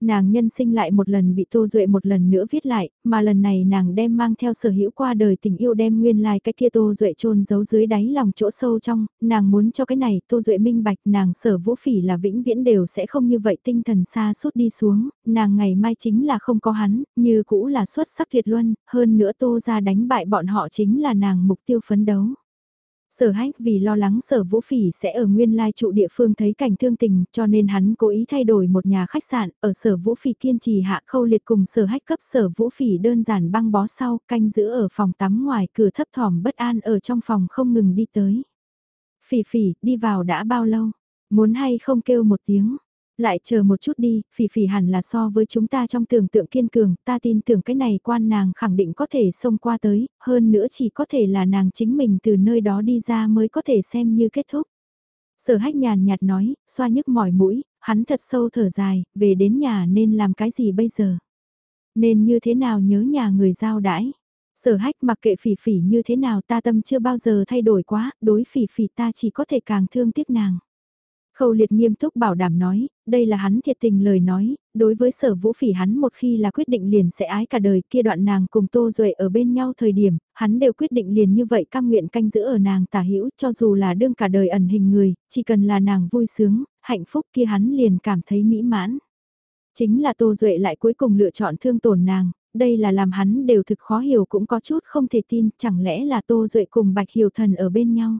Nàng nhân sinh lại một lần bị Tô Duệ một lần nữa viết lại, mà lần này nàng đem mang theo sở hữu qua đời tình yêu đem nguyên lai like cái kia Tô Duệ trôn giấu dưới đáy lòng chỗ sâu trong, nàng muốn cho cái này Tô Duệ minh bạch nàng sở vũ phỉ là vĩnh viễn đều sẽ không như vậy tinh thần xa suốt đi xuống, nàng ngày mai chính là không có hắn, như cũ là xuất sắc thiệt luân, hơn nữa Tô ra đánh bại bọn họ chính là nàng mục tiêu phấn đấu. Sở hách vì lo lắng sở vũ phỉ sẽ ở nguyên lai trụ địa phương thấy cảnh thương tình cho nên hắn cố ý thay đổi một nhà khách sạn ở sở vũ phỉ kiên trì hạ khâu liệt cùng sở hách cấp sở vũ phỉ đơn giản băng bó sau canh giữ ở phòng tắm ngoài cửa thấp thỏm bất an ở trong phòng không ngừng đi tới. Phỉ phỉ đi vào đã bao lâu, muốn hay không kêu một tiếng, lại chờ một chút đi, phỉ phỉ hẳn là so với chúng ta trong tưởng tượng kiên cường, ta tin tưởng cái này quan nàng khẳng định có thể xông qua tới, hơn nữa chỉ có thể là nàng chính mình từ nơi đó đi ra mới có thể xem như kết thúc. Sở hách nhàn nhạt nói, xoa nhức mỏi mũi, hắn thật sâu thở dài, về đến nhà nên làm cái gì bây giờ? Nên như thế nào nhớ nhà người giao đãi? Sở hách mặc kệ phỉ phỉ như thế nào ta tâm chưa bao giờ thay đổi quá, đối phỉ phỉ ta chỉ có thể càng thương tiếc nàng. Khâu liệt nghiêm túc bảo đảm nói, đây là hắn thiệt tình lời nói, đối với sở vũ phỉ hắn một khi là quyết định liền sẽ ái cả đời kia đoạn nàng cùng Tô Duệ ở bên nhau thời điểm, hắn đều quyết định liền như vậy cam nguyện canh giữ ở nàng tả hữu cho dù là đương cả đời ẩn hình người, chỉ cần là nàng vui sướng, hạnh phúc kia hắn liền cảm thấy mỹ mãn. Chính là Tô Duệ lại cuối cùng lựa chọn thương tổn nàng, đây là làm hắn đều thực khó hiểu cũng có chút không thể tin, chẳng lẽ là Tô Duệ cùng Bạch Hiểu Thần ở bên nhau.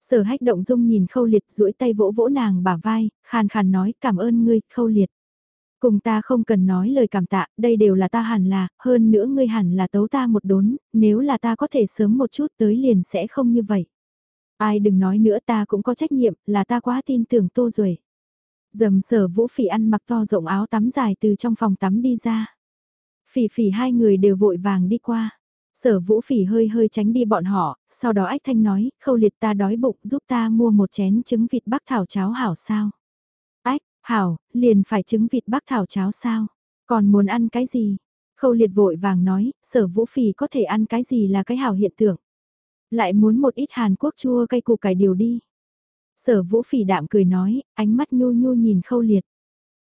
Sở hách động dung nhìn khâu liệt duỗi tay vỗ vỗ nàng bả vai, khàn khàn nói cảm ơn ngươi, khâu liệt. Cùng ta không cần nói lời cảm tạ, đây đều là ta hẳn là, hơn nữa ngươi hẳn là tấu ta một đốn, nếu là ta có thể sớm một chút tới liền sẽ không như vậy. Ai đừng nói nữa ta cũng có trách nhiệm, là ta quá tin tưởng Tô rồi. Dầm sở vũ phỉ ăn mặc to rộng áo tắm dài từ trong phòng tắm đi ra. Phỉ phỉ hai người đều vội vàng đi qua. Sở vũ phỉ hơi hơi tránh đi bọn họ, sau đó ách thanh nói, khâu liệt ta đói bụng giúp ta mua một chén trứng vịt bắc thảo cháo hảo sao. Ách, hảo, liền phải trứng vịt bắc thảo cháo sao, còn muốn ăn cái gì? Khâu liệt vội vàng nói, sở vũ phỉ có thể ăn cái gì là cái hảo hiện tượng. Lại muốn một ít Hàn Quốc chua cây củ cải điều đi. Sở vũ phỉ đạm cười nói, ánh mắt nhu nhu nhìn khâu liệt.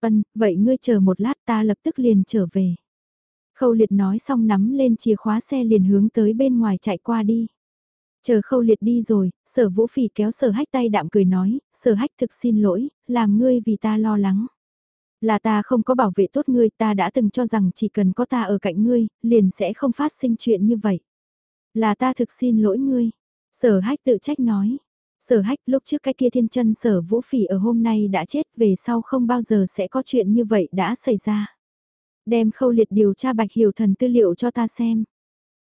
vân vậy ngươi chờ một lát ta lập tức liền trở về. Khâu liệt nói xong nắm lên chìa khóa xe liền hướng tới bên ngoài chạy qua đi. Chờ khâu liệt đi rồi, sở vũ phỉ kéo sở hách tay đạm cười nói, sở hách thực xin lỗi, làm ngươi vì ta lo lắng. Là ta không có bảo vệ tốt ngươi, ta đã từng cho rằng chỉ cần có ta ở cạnh ngươi, liền sẽ không phát sinh chuyện như vậy. Là ta thực xin lỗi ngươi. Sở hách tự trách nói. Sở hách lúc trước cái kia thiên chân sở vũ phỉ ở hôm nay đã chết về sau không bao giờ sẽ có chuyện như vậy đã xảy ra. Đem khâu liệt điều tra bạch hiểu thần tư liệu cho ta xem.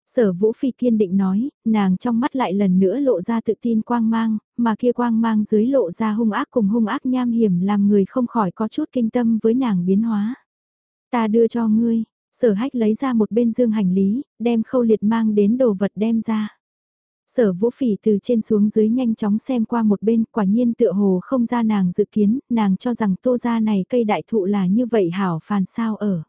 Sở vũ phi kiên định nói, nàng trong mắt lại lần nữa lộ ra tự tin quang mang, mà kia quang mang dưới lộ ra hung ác cùng hung ác nham hiểm làm người không khỏi có chút kinh tâm với nàng biến hóa. Ta đưa cho ngươi, sở hách lấy ra một bên dương hành lý, đem khâu liệt mang đến đồ vật đem ra. Sở vũ phỉ từ trên xuống dưới nhanh chóng xem qua một bên, quả nhiên tựa hồ không ra nàng dự kiến, nàng cho rằng tô ra này cây đại thụ là như vậy hảo phàn sao ở.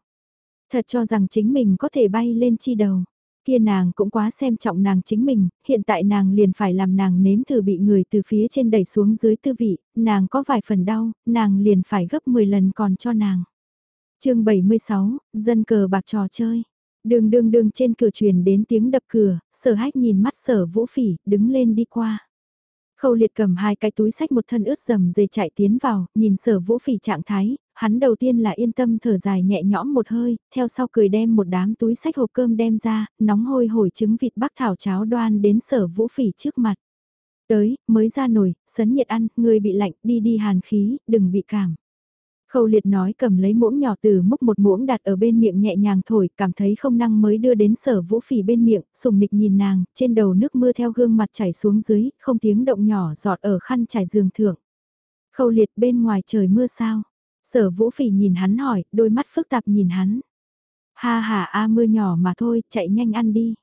Thật cho rằng chính mình có thể bay lên chi đầu. Kia nàng cũng quá xem trọng nàng chính mình, hiện tại nàng liền phải làm nàng nếm thử bị người từ phía trên đẩy xuống dưới tư vị, nàng có vài phần đau, nàng liền phải gấp 10 lần còn cho nàng. chương 76, dân cờ bạc trò chơi. Đường đường đường trên cửa truyền đến tiếng đập cửa, sở hách nhìn mắt sở vũ phỉ, đứng lên đi qua. Khâu liệt cầm hai cái túi sách một thân ướt dầm dề chạy tiến vào, nhìn sở vũ phỉ trạng thái, hắn đầu tiên là yên tâm thở dài nhẹ nhõm một hơi, theo sau cười đem một đám túi sách hộp cơm đem ra, nóng hôi hổi trứng vịt bắc thảo cháo đoan đến sở vũ phỉ trước mặt. Tới, mới ra nồi, sấn nhiệt ăn, người bị lạnh, đi đi hàn khí, đừng bị cảm. Khâu liệt nói cầm lấy muỗng nhỏ từ múc một muỗng đặt ở bên miệng nhẹ nhàng thổi, cảm thấy không năng mới đưa đến sở vũ phỉ bên miệng, sùng nịch nhìn nàng, trên đầu nước mưa theo gương mặt chảy xuống dưới, không tiếng động nhỏ giọt ở khăn trải giường thượng. Khâu liệt bên ngoài trời mưa sao? Sở vũ phỉ nhìn hắn hỏi, đôi mắt phức tạp nhìn hắn. Ha ha a mưa nhỏ mà thôi, chạy nhanh ăn đi.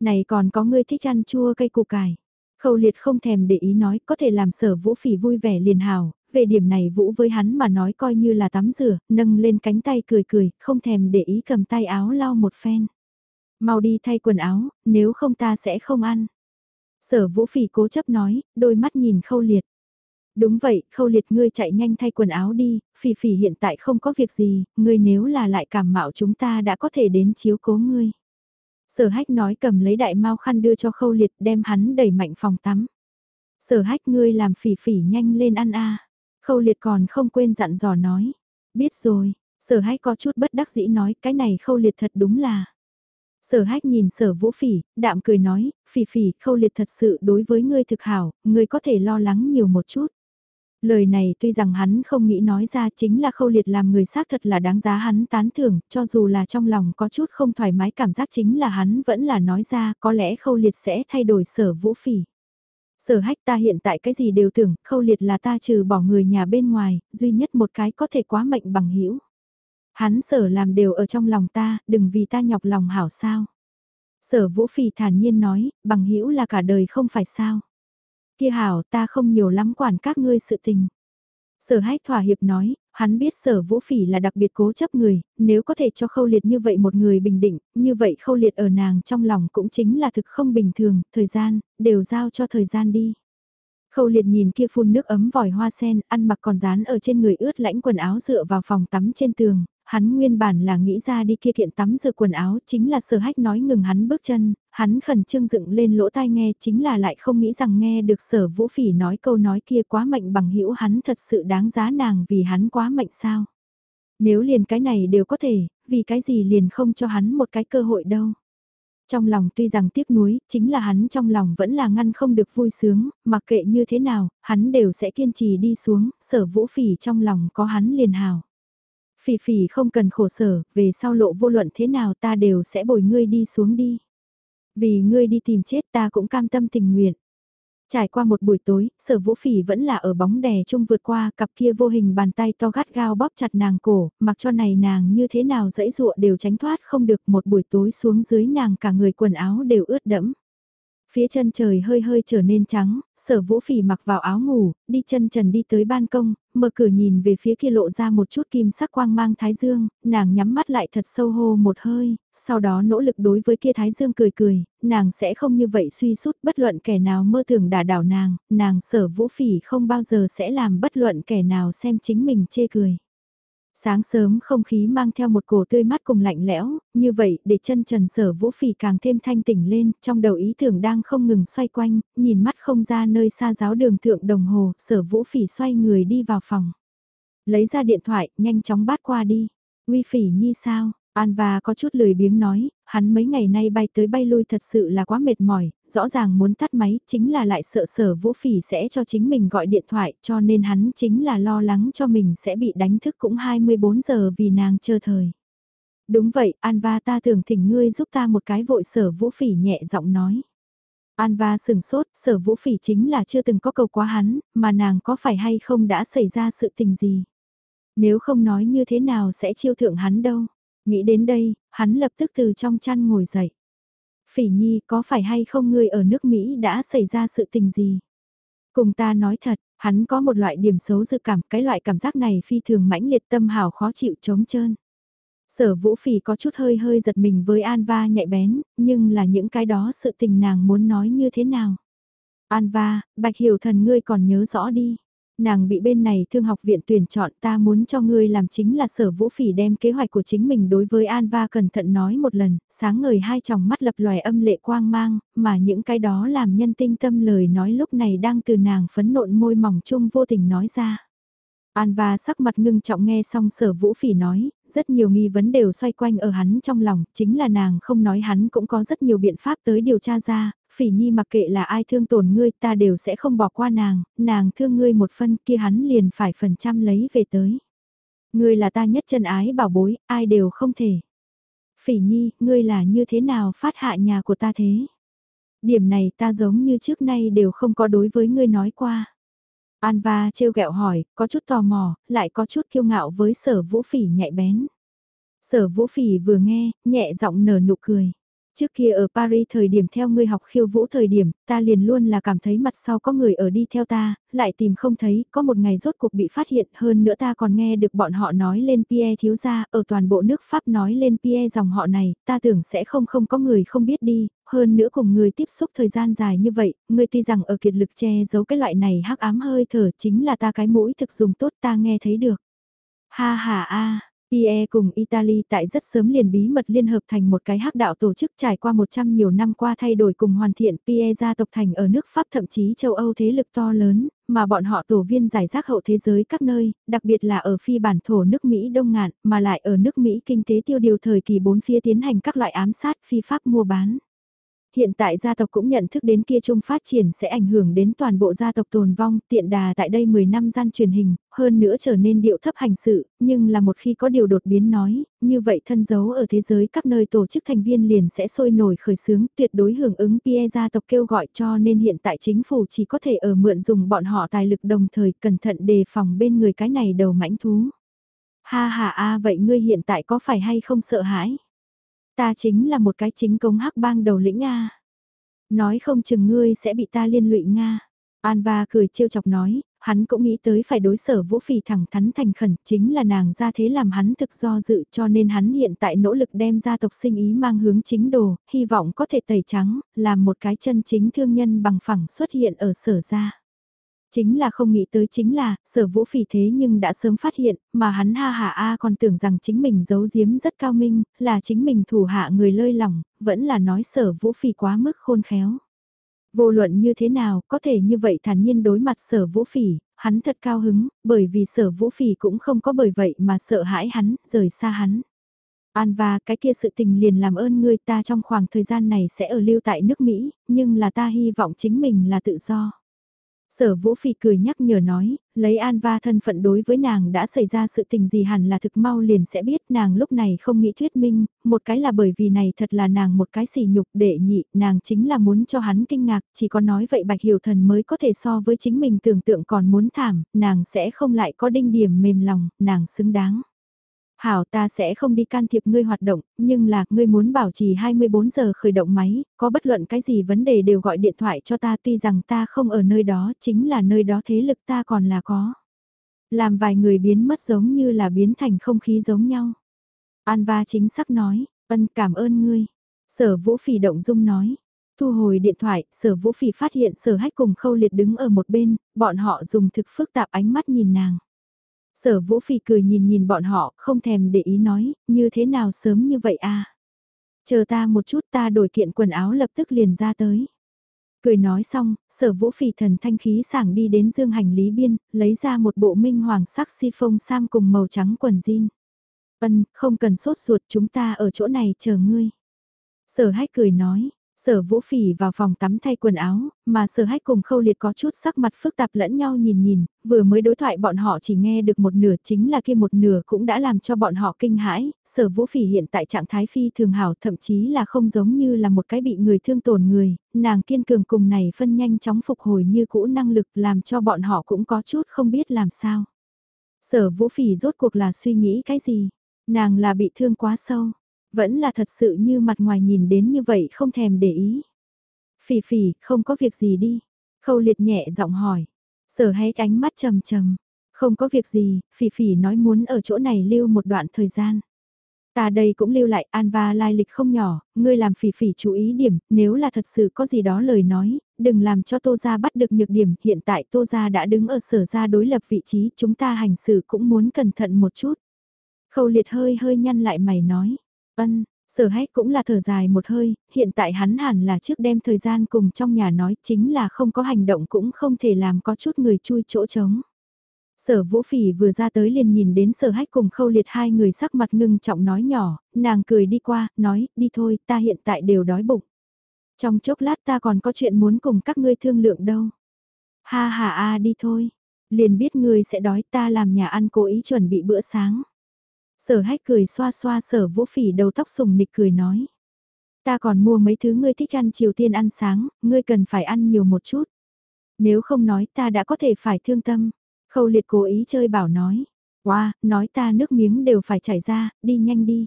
Này còn có người thích ăn chua cây củ cải. Khâu liệt không thèm để ý nói có thể làm sở vũ phỉ vui vẻ liền hào, về điểm này Vũ với hắn mà nói coi như là tắm rửa, nâng lên cánh tay cười cười, không thèm để ý cầm tay áo lau một phen. Mau đi thay quần áo, nếu không ta sẽ không ăn. Sở Vũ Phỉ cố chấp nói, đôi mắt nhìn khâu liệt. Đúng vậy, khâu liệt ngươi chạy nhanh thay quần áo đi, phỉ phỉ hiện tại không có việc gì, ngươi nếu là lại cảm mạo chúng ta đã có thể đến chiếu cố ngươi. Sở hách nói cầm lấy đại mau khăn đưa cho khâu liệt đem hắn đẩy mạnh phòng tắm. Sở hách ngươi làm phỉ phỉ nhanh lên ăn a Khâu liệt còn không quên dặn dò nói. Biết rồi, sở hách có chút bất đắc dĩ nói cái này khâu liệt thật đúng là. Sở hách nhìn sở vũ phỉ, đạm cười nói, phỉ phỉ, khâu liệt thật sự đối với ngươi thực hảo, ngươi có thể lo lắng nhiều một chút. Lời này tuy rằng hắn không nghĩ nói ra chính là khâu liệt làm người xác thật là đáng giá hắn tán thưởng, cho dù là trong lòng có chút không thoải mái cảm giác chính là hắn vẫn là nói ra có lẽ khâu liệt sẽ thay đổi sở vũ phỉ. Sở hách ta hiện tại cái gì đều tưởng, khâu liệt là ta trừ bỏ người nhà bên ngoài, duy nhất một cái có thể quá mệnh bằng hữu Hắn sở làm đều ở trong lòng ta, đừng vì ta nhọc lòng hảo sao. Sở vũ phỉ thản nhiên nói, bằng hữu là cả đời không phải sao. Kia hảo ta không nhiều lắm quản các ngươi sự tình. Sở hách thỏa hiệp nói, hắn biết sở vũ phỉ là đặc biệt cố chấp người, nếu có thể cho khâu liệt như vậy một người bình định, như vậy khâu liệt ở nàng trong lòng cũng chính là thực không bình thường, thời gian, đều giao cho thời gian đi. Khâu liệt nhìn kia phun nước ấm vòi hoa sen, ăn mặc còn dán ở trên người ướt lãnh quần áo dựa vào phòng tắm trên tường, hắn nguyên bản là nghĩ ra đi kia kiện tắm rửa quần áo chính là sở hách nói ngừng hắn bước chân, hắn khẩn trương dựng lên lỗ tai nghe chính là lại không nghĩ rằng nghe được sở vũ phỉ nói câu nói kia quá mạnh bằng hữu hắn thật sự đáng giá nàng vì hắn quá mạnh sao. Nếu liền cái này đều có thể, vì cái gì liền không cho hắn một cái cơ hội đâu. Trong lòng tuy rằng tiếc nuối, chính là hắn trong lòng vẫn là ngăn không được vui sướng, mặc kệ như thế nào, hắn đều sẽ kiên trì đi xuống, sở vũ phỉ trong lòng có hắn liền hào. Phỉ phỉ không cần khổ sở, về sau lộ vô luận thế nào ta đều sẽ bồi ngươi đi xuống đi. Vì ngươi đi tìm chết ta cũng cam tâm tình nguyện. Trải qua một buổi tối, sở vũ phỉ vẫn là ở bóng đè chung vượt qua cặp kia vô hình bàn tay to gắt gao bóp chặt nàng cổ, mặc cho này nàng như thế nào dãy dụa đều tránh thoát không được một buổi tối xuống dưới nàng cả người quần áo đều ướt đẫm. Phía chân trời hơi hơi trở nên trắng, sở vũ phỉ mặc vào áo ngủ, đi chân trần đi tới ban công, mở cửa nhìn về phía kia lộ ra một chút kim sắc quang mang thái dương, nàng nhắm mắt lại thật sâu hô một hơi, sau đó nỗ lực đối với kia thái dương cười cười, nàng sẽ không như vậy suy sút bất luận kẻ nào mơ tưởng đả đảo nàng, nàng sở vũ phỉ không bao giờ sẽ làm bất luận kẻ nào xem chính mình chê cười. Sáng sớm không khí mang theo một cổ tươi mát cùng lạnh lẽo, như vậy để chân trần sở vũ phỉ càng thêm thanh tỉnh lên, trong đầu ý tưởng đang không ngừng xoay quanh, nhìn mắt không ra nơi xa giáo đường thượng đồng hồ, sở vũ phỉ xoay người đi vào phòng. Lấy ra điện thoại, nhanh chóng bát qua đi. Uy phỉ nhi sao, Anva có chút lười biếng nói, hắn mấy ngày nay bay tới bay lui thật sự là quá mệt mỏi, rõ ràng muốn tắt máy, chính là lại sợ sở vũ phỉ sẽ cho chính mình gọi điện thoại, cho nên hắn chính là lo lắng cho mình sẽ bị đánh thức cũng 24 giờ vì nàng chờ thời. Đúng vậy, Anva ta tưởng thỉnh ngươi giúp ta một cái vội sở vũ phỉ nhẹ giọng nói. Anva sừng sốt, sở vũ phỉ chính là chưa từng có cầu quá hắn, mà nàng có phải hay không đã xảy ra sự tình gì. Nếu không nói như thế nào sẽ chiêu thượng hắn đâu. Nghĩ đến đây, hắn lập tức từ trong chăn ngồi dậy. Phỉ nhi có phải hay không ngươi ở nước Mỹ đã xảy ra sự tình gì? Cùng ta nói thật, hắn có một loại điểm xấu dự cảm, cái loại cảm giác này phi thường mãnh liệt tâm hào khó chịu trống trơn. Sở vũ phỉ có chút hơi hơi giật mình với An Va nhạy bén, nhưng là những cái đó sự tình nàng muốn nói như thế nào. An Va, bạch hiểu thần ngươi còn nhớ rõ đi. Nàng bị bên này thương học viện tuyển chọn ta muốn cho ngươi làm chính là sở vũ phỉ đem kế hoạch của chính mình đối với An Va cẩn thận nói một lần, sáng ngời hai tròng mắt lập loài âm lệ quang mang, mà những cái đó làm nhân tinh tâm lời nói lúc này đang từ nàng phấn nộn môi mỏng chung vô tình nói ra. An và sắc mặt ngưng trọng nghe xong sở vũ phỉ nói, rất nhiều nghi vấn đều xoay quanh ở hắn trong lòng, chính là nàng không nói hắn cũng có rất nhiều biện pháp tới điều tra ra, phỉ nhi mặc kệ là ai thương tổn ngươi ta đều sẽ không bỏ qua nàng, nàng thương ngươi một phân kia hắn liền phải phần trăm lấy về tới. Ngươi là ta nhất chân ái bảo bối, ai đều không thể. Phỉ nhi, ngươi là như thế nào phát hạ nhà của ta thế? Điểm này ta giống như trước nay đều không có đối với ngươi nói qua. Anva trêu ghẹo hỏi, có chút tò mò, lại có chút kiêu ngạo với sở vũ phỉ nhạy bén. Sở vũ phỉ vừa nghe, nhẹ giọng nở nụ cười. Trước kia ở Paris thời điểm theo ngươi học khiêu vũ thời điểm, ta liền luôn là cảm thấy mặt sau có người ở đi theo ta, lại tìm không thấy, có một ngày rốt cuộc bị phát hiện hơn nữa ta còn nghe được bọn họ nói lên Pierre thiếu gia, ở toàn bộ nước Pháp nói lên Pierre dòng họ này, ta tưởng sẽ không không có người không biết đi, hơn nữa cùng người tiếp xúc thời gian dài như vậy, ngươi tuy rằng ở kiệt lực che giấu cái loại này hắc ám hơi thở chính là ta cái mũi thực dùng tốt ta nghe thấy được. Ha ha a. PE cùng Italy tại rất sớm liền bí mật liên hợp thành một cái hắc đạo tổ chức trải qua 100 nhiều năm qua thay đổi cùng hoàn thiện. PE gia tộc thành ở nước Pháp thậm chí châu Âu thế lực to lớn, mà bọn họ tổ viên giải rác hậu thế giới các nơi, đặc biệt là ở phi bản thổ nước Mỹ đông ngạn, mà lại ở nước Mỹ kinh tế tiêu điều thời kỳ bốn phía tiến hành các loại ám sát phi pháp mua bán hiện tại gia tộc cũng nhận thức đến kia chung phát triển sẽ ảnh hưởng đến toàn bộ gia tộc tồn vong, tiện đà tại đây 10 năm gian truyền hình, hơn nữa trở nên điệu thấp hành sự, nhưng là một khi có điều đột biến nói, như vậy thân dấu ở thế giới các nơi tổ chức thành viên liền sẽ sôi nổi khởi xướng tuyệt đối hưởng ứng PE gia tộc kêu gọi cho nên hiện tại chính phủ chỉ có thể ở mượn dùng bọn họ tài lực đồng thời cẩn thận đề phòng bên người cái này đầu mãnh thú. Ha ha a vậy ngươi hiện tại có phải hay không sợ hãi? Ta chính là một cái chính công hắc bang đầu lĩnh Nga. Nói không chừng ngươi sẽ bị ta liên lụy Nga. Anva cười trêu chọc nói, hắn cũng nghĩ tới phải đối sở vũ phỉ thẳng thắn thành khẩn, chính là nàng ra thế làm hắn thực do dự cho nên hắn hiện tại nỗ lực đem gia tộc sinh ý mang hướng chính đồ, hy vọng có thể tẩy trắng, làm một cái chân chính thương nhân bằng phẳng xuất hiện ở sở gia. Chính là không nghĩ tới chính là, sở vũ phỉ thế nhưng đã sớm phát hiện, mà hắn ha hạ a còn tưởng rằng chính mình giấu giếm rất cao minh, là chính mình thủ hạ người lơi lỏng, vẫn là nói sở vũ phỉ quá mức khôn khéo. Vô luận như thế nào, có thể như vậy thản nhiên đối mặt sở vũ phỉ, hắn thật cao hứng, bởi vì sở vũ phỉ cũng không có bởi vậy mà sợ hãi hắn, rời xa hắn. An và cái kia sự tình liền làm ơn ngươi ta trong khoảng thời gian này sẽ ở lưu tại nước Mỹ, nhưng là ta hy vọng chính mình là tự do. Sở Vũ Phỉ cười nhắc nhở nói, lấy An Va thân phận đối với nàng đã xảy ra sự tình gì hẳn là thực mau liền sẽ biết nàng lúc này không nghĩ thuyết minh, một cái là bởi vì này thật là nàng một cái sỉ nhục đệ nhị, nàng chính là muốn cho hắn kinh ngạc, chỉ có nói vậy Bạch Hiểu Thần mới có thể so với chính mình tưởng tượng còn muốn thảm, nàng sẽ không lại có đinh điểm mềm lòng, nàng xứng đáng. Hảo ta sẽ không đi can thiệp ngươi hoạt động, nhưng là ngươi muốn bảo trì 24 giờ khởi động máy, có bất luận cái gì vấn đề đều gọi điện thoại cho ta tuy rằng ta không ở nơi đó chính là nơi đó thế lực ta còn là có. Làm vài người biến mất giống như là biến thành không khí giống nhau. An va chính xác nói, ân cảm ơn ngươi. Sở vũ phỉ động dung nói. Thu hồi điện thoại, sở vũ phỉ phát hiện sở hách cùng khâu liệt đứng ở một bên, bọn họ dùng thực phức tạp ánh mắt nhìn nàng. Sở Vũ Phi cười nhìn nhìn bọn họ, không thèm để ý nói, như thế nào sớm như vậy à? Chờ ta một chút ta đổi kiện quần áo lập tức liền ra tới. Cười nói xong, sở vũ phỉ thần thanh khí sảng đi đến dương hành lý biên, lấy ra một bộ minh hoàng sắc si phông sam cùng màu trắng quần jean. Ân, không cần sốt ruột chúng ta ở chỗ này chờ ngươi. Sở hách cười nói, Sở Vũ Phỉ vào phòng tắm thay quần áo, mà Sở Hách cùng Khâu Liệt có chút sắc mặt phức tạp lẫn nhau nhìn nhìn, vừa mới đối thoại bọn họ chỉ nghe được một nửa chính là kia một nửa cũng đã làm cho bọn họ kinh hãi, Sở Vũ Phỉ hiện tại trạng thái phi thường hảo thậm chí là không giống như là một cái bị người thương tổn người, nàng kiên cường cùng này phân nhanh chóng phục hồi như cũ năng lực làm cho bọn họ cũng có chút không biết làm sao. Sở Vũ Phỉ rốt cuộc là suy nghĩ cái gì? Nàng là bị thương quá sâu vẫn là thật sự như mặt ngoài nhìn đến như vậy không thèm để ý. Phỉ phỉ, không có việc gì đi. Khâu liệt nhẹ giọng hỏi. Sở hãy ánh mắt trầm trầm. Không có việc gì, phỉ phỉ nói muốn ở chỗ này lưu một đoạn thời gian. Ta đây cũng lưu lại an và lai lịch không nhỏ, ngươi làm phỉ phỉ chú ý điểm, nếu là thật sự có gì đó lời nói, đừng làm cho tô gia bắt được nhược điểm, hiện tại tô gia đã đứng ở sở gia đối lập vị trí, chúng ta hành xử cũng muốn cẩn thận một chút. Khâu liệt hơi hơi nhăn lại mày nói, Ân, sở hách cũng là thở dài một hơi, hiện tại hắn hẳn là trước đem thời gian cùng trong nhà nói chính là không có hành động cũng không thể làm có chút người chui chỗ trống. Sở vũ phỉ vừa ra tới liền nhìn đến sở hách cùng khâu liệt hai người sắc mặt ngưng trọng nói nhỏ, nàng cười đi qua, nói, đi thôi, ta hiện tại đều đói bụng. Trong chốc lát ta còn có chuyện muốn cùng các ngươi thương lượng đâu. Ha ha a đi thôi, liền biết ngươi sẽ đói ta làm nhà ăn cố ý chuẩn bị bữa sáng. Sở hách cười xoa xoa sở vũ phỉ đầu tóc sùng nịch cười nói. Ta còn mua mấy thứ ngươi thích ăn chiều Tiên ăn sáng, ngươi cần phải ăn nhiều một chút. Nếu không nói ta đã có thể phải thương tâm. Khâu liệt cố ý chơi bảo nói. Wow, nói ta nước miếng đều phải chảy ra, đi nhanh đi.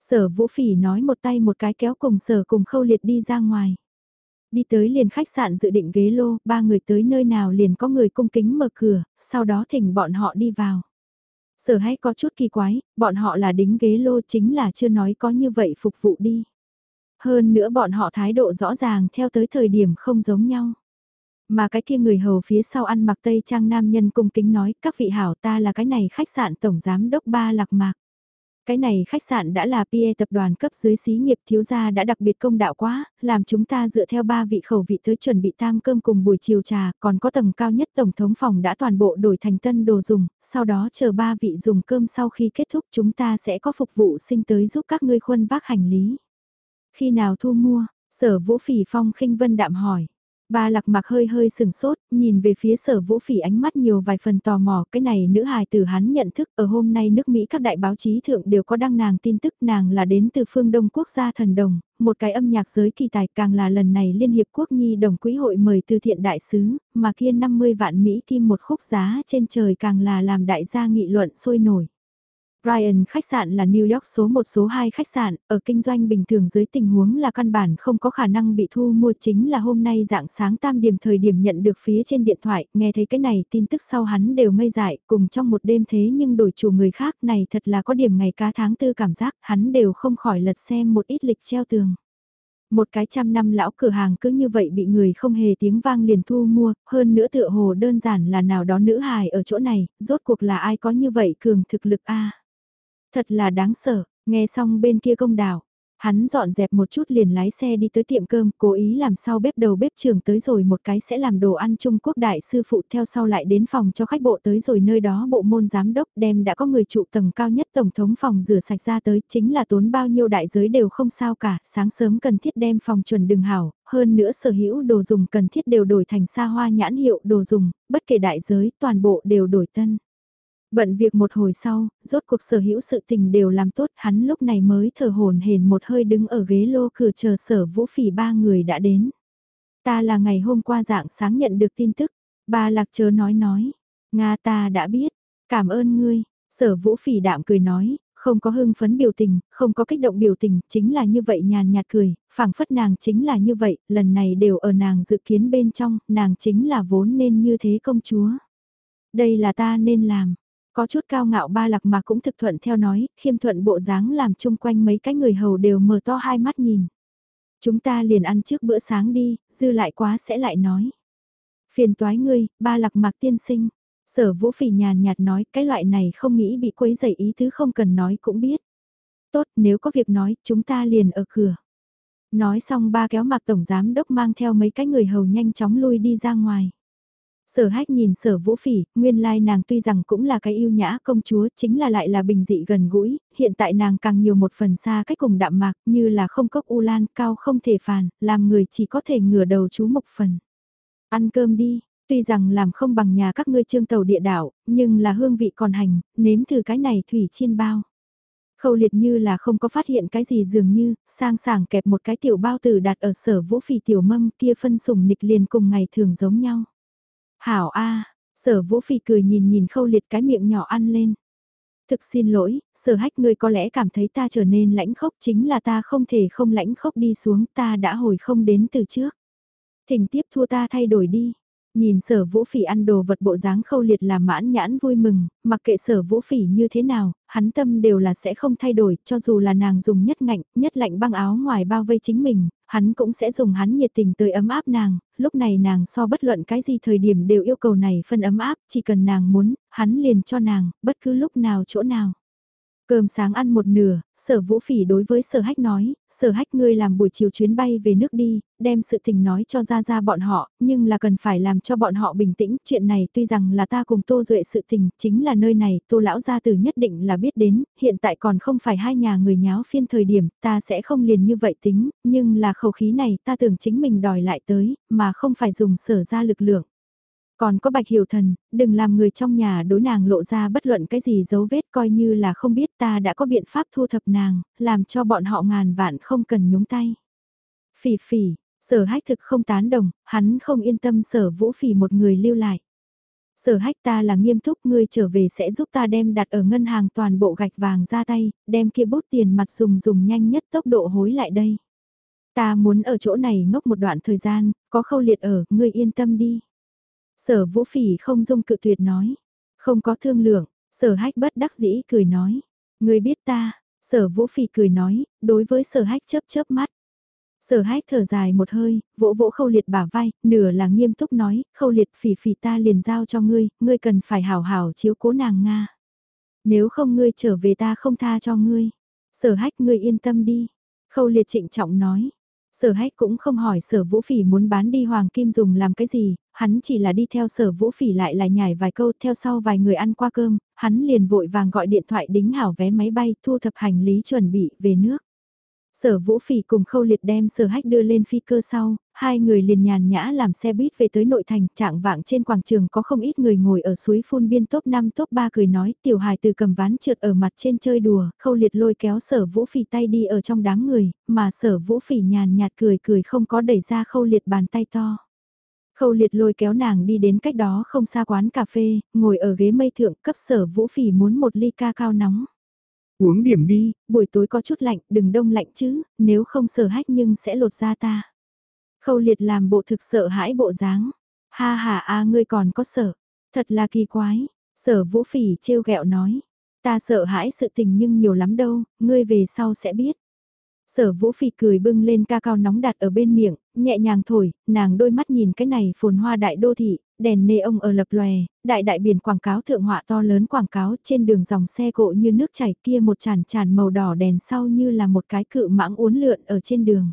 Sở vũ phỉ nói một tay một cái kéo cùng sở cùng khâu liệt đi ra ngoài. Đi tới liền khách sạn dự định ghế lô, ba người tới nơi nào liền có người cung kính mở cửa, sau đó thỉnh bọn họ đi vào. Sở hay có chút kỳ quái, bọn họ là đính ghế lô chính là chưa nói có như vậy phục vụ đi. Hơn nữa bọn họ thái độ rõ ràng theo tới thời điểm không giống nhau. Mà cái kia người hầu phía sau ăn mặc tây trang nam nhân cung kính nói các vị hảo ta là cái này khách sạn tổng giám đốc ba lạc mạc. Cái này khách sạn đã là PE tập đoàn cấp dưới xí nghiệp thiếu gia đã đặc biệt công đạo quá, làm chúng ta dựa theo ba vị khẩu vị tới chuẩn bị tam cơm cùng buổi chiều trà, còn có tầng cao nhất tổng thống phòng đã toàn bộ đổi thành tân đồ dùng, sau đó chờ ba vị dùng cơm sau khi kết thúc chúng ta sẽ có phục vụ sinh tới giúp các ngươi khuân vác hành lý. Khi nào thu mua, sở vũ phỉ phong khinh vân đạm hỏi. Ba lạc mặc hơi hơi sừng sốt, nhìn về phía sở vũ phỉ ánh mắt nhiều vài phần tò mò, cái này nữ hài từ hắn nhận thức ở hôm nay nước Mỹ các đại báo chí thượng đều có đăng nàng tin tức nàng là đến từ phương Đông quốc gia thần đồng, một cái âm nhạc giới kỳ tài càng là lần này Liên Hiệp Quốc Nhi đồng quỹ hội mời từ thiện đại sứ, mà kia 50 vạn Mỹ kim một khúc giá trên trời càng là làm đại gia nghị luận sôi nổi. Ryan khách sạn là New York số 1 số 2 khách sạn, ở kinh doanh bình thường dưới tình huống là căn bản không có khả năng bị thu mua chính là hôm nay dạng sáng tam điểm thời điểm nhận được phía trên điện thoại, nghe thấy cái này tin tức sau hắn đều ngây dại, cùng trong một đêm thế nhưng đổi chủ người khác này thật là có điểm ngày cá tháng tư cảm giác, hắn đều không khỏi lật xem một ít lịch treo tường. Một cái trăm năm lão cửa hàng cứ như vậy bị người không hề tiếng vang liền thu mua, hơn nữa tựa hồ đơn giản là nào đó nữ hài ở chỗ này, rốt cuộc là ai có như vậy cường thực lực a Thật là đáng sợ, nghe xong bên kia công đảo. Hắn dọn dẹp một chút liền lái xe đi tới tiệm cơm, cố ý làm sau bếp đầu bếp trưởng tới rồi một cái sẽ làm đồ ăn Trung Quốc đại sư phụ theo sau lại đến phòng cho khách bộ tới rồi nơi đó bộ môn giám đốc đem đã có người trụ tầng cao nhất tổng thống phòng rửa sạch ra tới, chính là tốn bao nhiêu đại giới đều không sao cả, sáng sớm cần thiết đem phòng chuẩn đừng hảo, hơn nữa sở hữu đồ dùng cần thiết đều đổi thành xa hoa nhãn hiệu đồ dùng, bất kể đại giới, toàn bộ đều đổi tân. Bận việc một hồi sau, rốt cuộc sở hữu sự tình đều làm tốt, hắn lúc này mới thở hồn hển một hơi đứng ở ghế lô cửa chờ sở vũ phỉ ba người đã đến. Ta là ngày hôm qua dạng sáng nhận được tin tức, ba lạc chớ nói nói, Nga ta đã biết, cảm ơn ngươi, sở vũ phỉ đạm cười nói, không có hưng phấn biểu tình, không có kích động biểu tình, chính là như vậy nhàn nhạt cười, phảng phất nàng chính là như vậy, lần này đều ở nàng dự kiến bên trong, nàng chính là vốn nên như thế công chúa. Đây là ta nên làm, có chút cao ngạo ba lạc mà cũng thực thuận theo nói, khiêm thuận bộ dáng làm chung quanh mấy cái người hầu đều mở to hai mắt nhìn. Chúng ta liền ăn trước bữa sáng đi, dư lại quá sẽ lại nói. Phiền toái ngươi, ba lạc mạc tiên sinh. Sở vũ phỉ nhàn nhạt nói cái loại này không nghĩ bị quấy dày ý thứ không cần nói cũng biết. Tốt nếu có việc nói chúng ta liền ở cửa. Nói xong ba kéo mạc tổng giám đốc mang theo mấy cái người hầu nhanh chóng lui đi ra ngoài. Sở hách nhìn sở vũ phỉ, nguyên lai nàng tuy rằng cũng là cái yêu nhã công chúa chính là lại là bình dị gần gũi, hiện tại nàng càng nhiều một phần xa cách cùng đạm mạc như là không cốc u lan cao không thể phàn, làm người chỉ có thể ngửa đầu chú mục phần. Ăn cơm đi, tuy rằng làm không bằng nhà các ngươi trương tàu địa đảo, nhưng là hương vị còn hành, nếm thử cái này thủy chiên bao. Khâu liệt như là không có phát hiện cái gì dường như, sang sảng kẹp một cái tiểu bao tử đặt ở sở vũ phỉ tiểu mâm kia phân sủng nịch liền cùng ngày thường giống nhau. Hảo A, sở vũ phì cười nhìn nhìn khâu liệt cái miệng nhỏ ăn lên. Thực xin lỗi, sở hách ngươi có lẽ cảm thấy ta trở nên lãnh khốc chính là ta không thể không lãnh khốc đi xuống ta đã hồi không đến từ trước. Thỉnh tiếp thua ta thay đổi đi. Nhìn sở vũ phỉ ăn đồ vật bộ dáng khâu liệt là mãn nhãn vui mừng, mặc kệ sở vũ phỉ như thế nào, hắn tâm đều là sẽ không thay đổi, cho dù là nàng dùng nhất ngạnh, nhất lạnh băng áo ngoài bao vây chính mình, hắn cũng sẽ dùng hắn nhiệt tình tới ấm áp nàng, lúc này nàng so bất luận cái gì thời điểm đều yêu cầu này phân ấm áp, chỉ cần nàng muốn, hắn liền cho nàng, bất cứ lúc nào chỗ nào. Cơm sáng ăn một nửa, sở vũ phỉ đối với sở hách nói, sở hách ngươi làm buổi chiều chuyến bay về nước đi, đem sự tình nói cho ra ra bọn họ, nhưng là cần phải làm cho bọn họ bình tĩnh, chuyện này tuy rằng là ta cùng tô duệ sự tình, chính là nơi này, tô lão gia tử nhất định là biết đến, hiện tại còn không phải hai nhà người nháo phiên thời điểm, ta sẽ không liền như vậy tính, nhưng là khẩu khí này ta tưởng chính mình đòi lại tới, mà không phải dùng sở ra lực lượng. Còn có bạch hiểu thần, đừng làm người trong nhà đối nàng lộ ra bất luận cái gì dấu vết coi như là không biết ta đã có biện pháp thu thập nàng, làm cho bọn họ ngàn vạn không cần nhúng tay. Phỉ phỉ, sở hách thực không tán đồng, hắn không yên tâm sở vũ phỉ một người lưu lại. Sở hách ta là nghiêm túc ngươi trở về sẽ giúp ta đem đặt ở ngân hàng toàn bộ gạch vàng ra tay, đem kia bút tiền mặt dùng dùng nhanh nhất tốc độ hối lại đây. Ta muốn ở chỗ này ngốc một đoạn thời gian, có khâu liệt ở, ngươi yên tâm đi. Sở vũ phỉ không dung cự tuyệt nói. Không có thương lượng, sở hách bất đắc dĩ cười nói. Người biết ta, sở vũ phỉ cười nói, đối với sở hách chớp chớp mắt. Sở hách thở dài một hơi, vỗ vỗ khâu liệt bả vai, nửa là nghiêm túc nói, khâu liệt phỉ phỉ ta liền giao cho ngươi, ngươi cần phải hảo hảo chiếu cố nàng Nga. Nếu không ngươi trở về ta không tha cho ngươi. Sở hách ngươi yên tâm đi. Khâu liệt trịnh trọng nói. Sở hách cũng không hỏi sở vũ phỉ muốn bán đi hoàng kim dùng làm cái gì, hắn chỉ là đi theo sở vũ phỉ lại lại nhảy vài câu theo sau vài người ăn qua cơm, hắn liền vội vàng gọi điện thoại đính hảo vé máy bay thu thập hành lý chuẩn bị về nước. Sở Vũ Phỉ cùng Khâu Liệt đem Sở Hách đưa lên phi cơ sau, hai người liền nhàn nhã làm xe buýt về tới nội thành, trạng vạng trên quảng trường có không ít người ngồi ở suối phun biên top 5 top 3 cười nói, tiểu hài từ cầm ván trượt ở mặt trên chơi đùa, Khâu Liệt lôi kéo Sở Vũ Phỉ tay đi ở trong đám người, mà Sở Vũ Phỉ nhàn nhạt cười cười không có đẩy ra Khâu Liệt bàn tay to. Khâu liệt lôi kéo nàng đi đến cách đó không xa quán cà phê, ngồi ở ghế mây thượng cấp sở vũ phỉ muốn một ly ca cao nóng. Uống điểm đi, buổi tối có chút lạnh, đừng đông lạnh chứ, nếu không sở hách nhưng sẽ lột ra ta. Khâu liệt làm bộ thực sợ hãi bộ dáng. Ha ha a ngươi còn có sợ. Thật là kỳ quái. Sở vũ phỉ trêu ghẹo nói. Ta sợ hãi sự tình nhưng nhiều lắm đâu, ngươi về sau sẽ biết. Sở vũ phỉ cười bưng lên ca cao nóng đặt ở bên miệng, nhẹ nhàng thổi, nàng đôi mắt nhìn cái này phồn hoa đại đô thị, đèn nê ông ở lập lòe, đại đại biển quảng cáo thượng họa to lớn quảng cáo trên đường dòng xe cộ như nước chảy kia một tràn tràn màu đỏ đèn sau như là một cái cự mãng uốn lượn ở trên đường.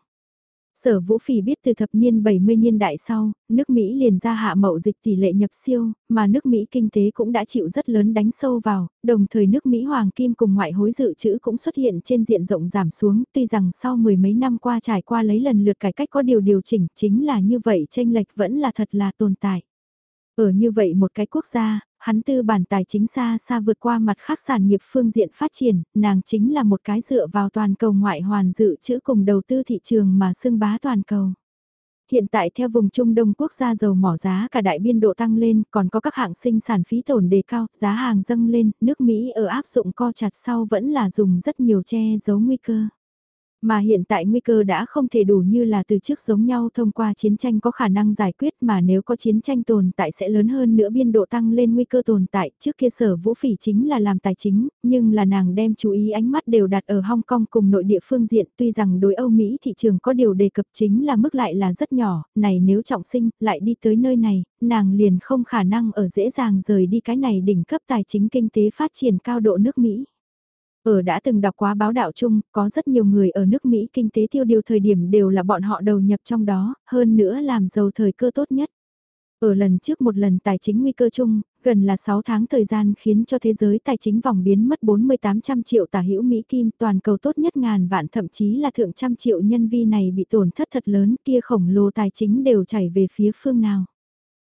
Sở Vũ Phỉ biết từ thập niên 70 niên đại sau, nước Mỹ liền ra hạ mậu dịch tỷ lệ nhập siêu, mà nước Mỹ kinh tế cũng đã chịu rất lớn đánh sâu vào, đồng thời nước Mỹ hoàng kim cùng ngoại hối dự trữ cũng xuất hiện trên diện rộng giảm xuống, tuy rằng sau mười mấy năm qua trải qua lấy lần lượt cải cách có điều điều chỉnh, chính là như vậy tranh lệch vẫn là thật là tồn tại. Ở như vậy một cái quốc gia, hắn tư bản tài chính xa xa vượt qua mặt khác sản nghiệp phương diện phát triển, nàng chính là một cái dựa vào toàn cầu ngoại hoàn dự trữ cùng đầu tư thị trường mà xưng bá toàn cầu. Hiện tại theo vùng Trung Đông quốc gia dầu mỏ giá cả đại biên độ tăng lên, còn có các hạng sinh sản phí tổn đề cao, giá hàng dâng lên, nước Mỹ ở áp dụng co chặt sau vẫn là dùng rất nhiều che giấu nguy cơ. Mà hiện tại nguy cơ đã không thể đủ như là từ trước giống nhau thông qua chiến tranh có khả năng giải quyết mà nếu có chiến tranh tồn tại sẽ lớn hơn nữa biên độ tăng lên nguy cơ tồn tại. Trước kia sở vũ phỉ chính là làm tài chính, nhưng là nàng đem chú ý ánh mắt đều đặt ở Hong Kong cùng nội địa phương diện tuy rằng đối Âu Mỹ thị trường có điều đề cập chính là mức lại là rất nhỏ, này nếu trọng sinh lại đi tới nơi này, nàng liền không khả năng ở dễ dàng rời đi cái này đỉnh cấp tài chính kinh tế phát triển cao độ nước Mỹ. Ở đã từng đọc quá báo đạo chung, có rất nhiều người ở nước Mỹ kinh tế tiêu điều thời điểm đều là bọn họ đầu nhập trong đó, hơn nữa làm giàu thời cơ tốt nhất. Ở lần trước một lần tài chính nguy cơ chung, gần là 6 tháng thời gian khiến cho thế giới tài chính vòng biến mất 4800 triệu tả hữu Mỹ Kim toàn cầu tốt nhất ngàn vạn thậm chí là thượng trăm triệu nhân vi này bị tổn thất thật lớn kia khổng lồ tài chính đều chảy về phía phương nào.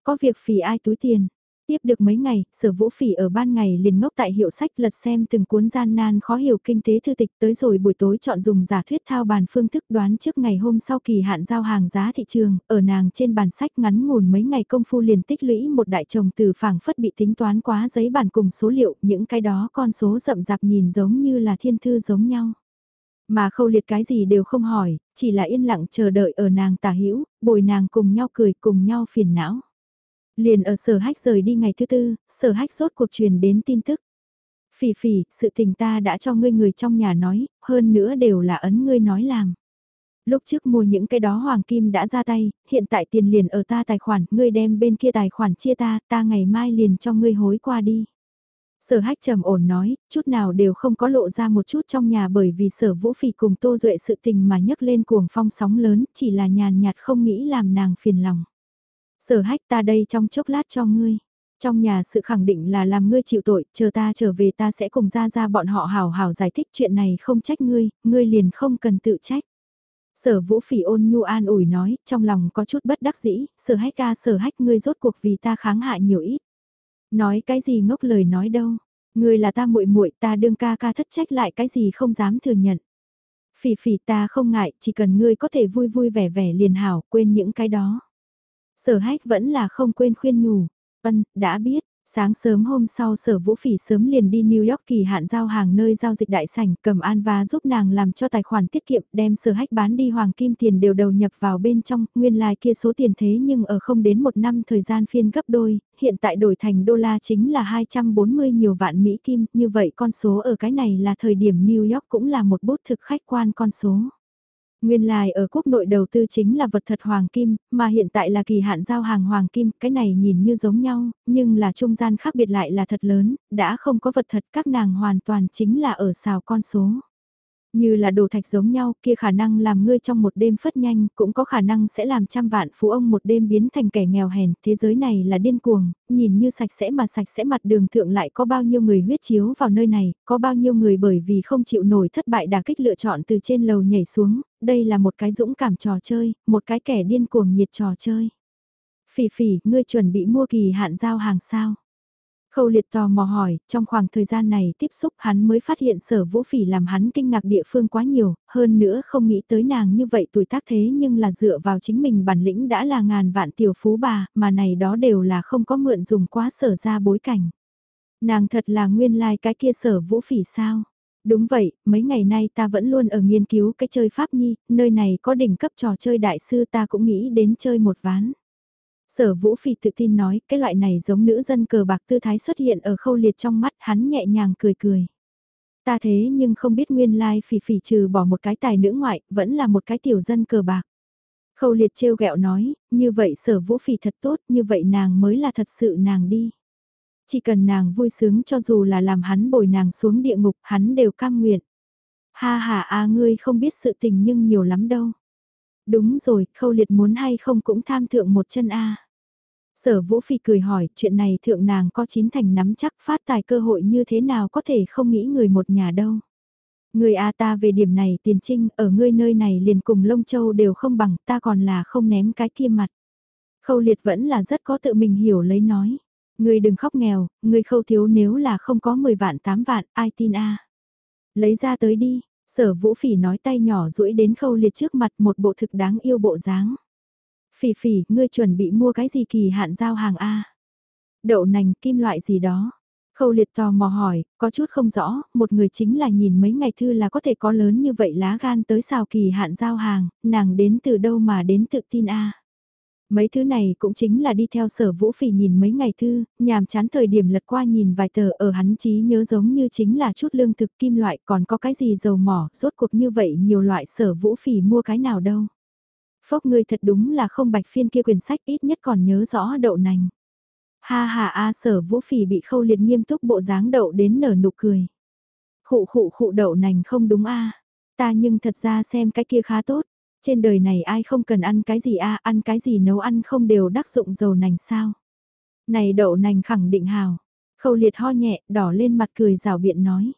Có việc phì ai túi tiền, Tiếp được mấy ngày, sở vũ phỉ ở ban ngày liền ngốc tại hiệu sách lật xem từng cuốn gian nan khó hiểu kinh tế thư tịch tới rồi buổi tối chọn dùng giả thuyết thao bàn phương thức đoán trước ngày hôm sau kỳ hạn giao hàng giá thị trường, ở nàng trên bàn sách ngắn ngủn mấy ngày công phu liền tích lũy một đại chồng từ phảng phất bị tính toán quá giấy bản cùng số liệu, những cái đó con số rậm rạp nhìn giống như là thiên thư giống nhau. Mà khâu liệt cái gì đều không hỏi, chỉ là yên lặng chờ đợi ở nàng tả hữu bồi nàng cùng nhau cười cùng nhau phiền não. Liền ở sở hách rời đi ngày thứ tư, sở hách rốt cuộc truyền đến tin tức. Phỉ phỉ, sự tình ta đã cho ngươi người trong nhà nói, hơn nữa đều là ấn ngươi nói làm. Lúc trước mua những cái đó hoàng kim đã ra tay, hiện tại tiền liền ở ta tài khoản, ngươi đem bên kia tài khoản chia ta, ta ngày mai liền cho ngươi hối qua đi. Sở hách trầm ổn nói, chút nào đều không có lộ ra một chút trong nhà bởi vì sở vũ phỉ cùng tô duệ sự tình mà nhấc lên cuồng phong sóng lớn, chỉ là nhàn nhạt không nghĩ làm nàng phiền lòng. Sở hách ta đây trong chốc lát cho ngươi. Trong nhà sự khẳng định là làm ngươi chịu tội, chờ ta trở về ta sẽ cùng ra ra bọn họ hào hào giải thích chuyện này không trách ngươi, ngươi liền không cần tự trách. Sở vũ phỉ ôn nhu an ủi nói, trong lòng có chút bất đắc dĩ, sở hách ca sở hách ngươi rốt cuộc vì ta kháng hạ nhiều ít. Nói cái gì ngốc lời nói đâu, ngươi là ta muội muội ta đương ca ca thất trách lại cái gì không dám thừa nhận. Phỉ phỉ ta không ngại, chỉ cần ngươi có thể vui vui vẻ vẻ liền hảo, quên những cái đó. Sở hách vẫn là không quên khuyên nhủ. Ân, đã biết, sáng sớm hôm sau sở vũ phỉ sớm liền đi New York kỳ hạn giao hàng nơi giao dịch đại sảnh cầm an và giúp nàng làm cho tài khoản tiết kiệm đem sở hách bán đi hoàng kim tiền đều đầu nhập vào bên trong, nguyên lai like kia số tiền thế nhưng ở không đến một năm thời gian phiên gấp đôi, hiện tại đổi thành đô la chính là 240 nhiều vạn Mỹ kim, như vậy con số ở cái này là thời điểm New York cũng là một bút thực khách quan con số. Nguyên lai ở quốc nội đầu tư chính là vật thật hoàng kim, mà hiện tại là kỳ hạn giao hàng hoàng kim, cái này nhìn như giống nhau, nhưng là trung gian khác biệt lại là thật lớn, đã không có vật thật các nàng hoàn toàn chính là ở xào con số. Như là đồ thạch giống nhau kia khả năng làm ngươi trong một đêm phất nhanh, cũng có khả năng sẽ làm trăm vạn phú ông một đêm biến thành kẻ nghèo hèn, thế giới này là điên cuồng, nhìn như sạch sẽ mà sạch sẽ mặt đường thượng lại có bao nhiêu người huyết chiếu vào nơi này, có bao nhiêu người bởi vì không chịu nổi thất bại đà kích lựa chọn từ trên lầu nhảy xuống, đây là một cái dũng cảm trò chơi, một cái kẻ điên cuồng nhiệt trò chơi. Phỉ phỉ, ngươi chuẩn bị mua kỳ hạn giao hàng sao? Khâu liệt tò mò hỏi, trong khoảng thời gian này tiếp xúc hắn mới phát hiện sở vũ phỉ làm hắn kinh ngạc địa phương quá nhiều, hơn nữa không nghĩ tới nàng như vậy tuổi tác thế nhưng là dựa vào chính mình bản lĩnh đã là ngàn vạn tiểu phú bà, mà này đó đều là không có mượn dùng quá sở ra bối cảnh. Nàng thật là nguyên lai like cái kia sở vũ phỉ sao? Đúng vậy, mấy ngày nay ta vẫn luôn ở nghiên cứu cái chơi Pháp Nhi, nơi này có đỉnh cấp trò chơi đại sư ta cũng nghĩ đến chơi một ván. Sở Vũ Phỉ tự tin nói, cái loại này giống nữ dân cờ bạc tư thái xuất hiện ở khâu liệt trong mắt hắn nhẹ nhàng cười cười. Ta thế nhưng không biết nguyên lai phỉ phỉ trừ bỏ một cái tài nữ ngoại, vẫn là một cái tiểu dân cờ bạc. Khâu liệt trêu ghẹo nói, như vậy sở vũ phỉ thật tốt, như vậy nàng mới là thật sự nàng đi. Chỉ cần nàng vui sướng cho dù là làm hắn bồi nàng xuống địa ngục, hắn đều cam nguyện. Ha ha a ngươi không biết sự tình nhưng nhiều lắm đâu. Đúng rồi, khâu liệt muốn hay không cũng tham thượng một chân a. Sở Vũ Phi cười hỏi, chuyện này thượng nàng có chín thành nắm chắc phát tài cơ hội như thế nào có thể không nghĩ người một nhà đâu. Người A ta về điểm này tiền trinh, ở ngươi nơi này liền cùng Lông Châu đều không bằng, ta còn là không ném cái kia mặt. Khâu liệt vẫn là rất có tự mình hiểu lấy nói. Ngươi đừng khóc nghèo, ngươi khâu thiếu nếu là không có 10 vạn 8 vạn, ai tin A. Lấy ra tới đi, sở vũ phỉ nói tay nhỏ duỗi đến khâu liệt trước mặt một bộ thực đáng yêu bộ dáng. Phỉ phỉ, ngươi chuẩn bị mua cái gì kỳ hạn giao hàng A? Đậu nành, kim loại gì đó. Khâu liệt tò mò hỏi, có chút không rõ, một người chính là nhìn mấy ngày thư là có thể có lớn như vậy lá gan tới xào kỳ hạn giao hàng, nàng đến từ đâu mà đến tự tin A. Mấy thứ này cũng chính là đi theo sở vũ phỉ nhìn mấy ngày thư, nhàm chán thời điểm lật qua nhìn vài tờ ở hắn trí nhớ giống như chính là chút lương thực kim loại còn có cái gì dầu mỏ, rốt cuộc như vậy nhiều loại sở vũ phỉ mua cái nào đâu. Phốc ngươi thật đúng là không bạch phiên kia quyển sách ít nhất còn nhớ rõ đậu nành. Ha ha a sở vũ phỉ bị khâu liệt nghiêm túc bộ dáng đậu đến nở nụ cười. Khụ khụ khụ đậu nành không đúng a Ta nhưng thật ra xem cái kia khá tốt. Trên đời này ai không cần ăn cái gì a ăn cái gì nấu ăn không đều đắc dụng dầu nành sao. Này đậu nành khẳng định hào. Khâu liệt ho nhẹ, đỏ lên mặt cười rào biện nói.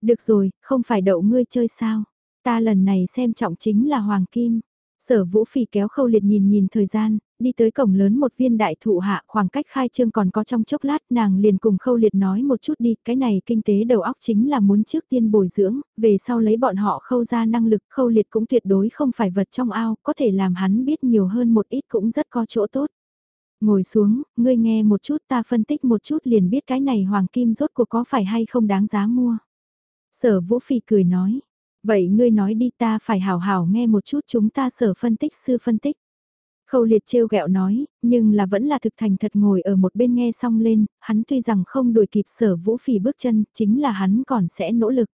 Được rồi, không phải đậu ngươi chơi sao. Ta lần này xem trọng chính là hoàng kim. Sở Vũ Phỉ kéo khâu liệt nhìn nhìn thời gian, đi tới cổng lớn một viên đại thụ hạ khoảng cách khai trương còn có trong chốc lát nàng liền cùng khâu liệt nói một chút đi, cái này kinh tế đầu óc chính là muốn trước tiên bồi dưỡng, về sau lấy bọn họ khâu ra năng lực khâu liệt cũng tuyệt đối không phải vật trong ao, có thể làm hắn biết nhiều hơn một ít cũng rất có chỗ tốt. Ngồi xuống, ngươi nghe một chút ta phân tích một chút liền biết cái này hoàng kim rốt cuộc có phải hay không đáng giá mua. Sở Vũ Phi cười nói, Vậy ngươi nói đi ta phải hào hào nghe một chút chúng ta sở phân tích sư phân tích. Khâu liệt trêu ghẹo nói, nhưng là vẫn là thực thành thật ngồi ở một bên nghe xong lên, hắn tuy rằng không đuổi kịp sở vũ phỉ bước chân, chính là hắn còn sẽ nỗ lực.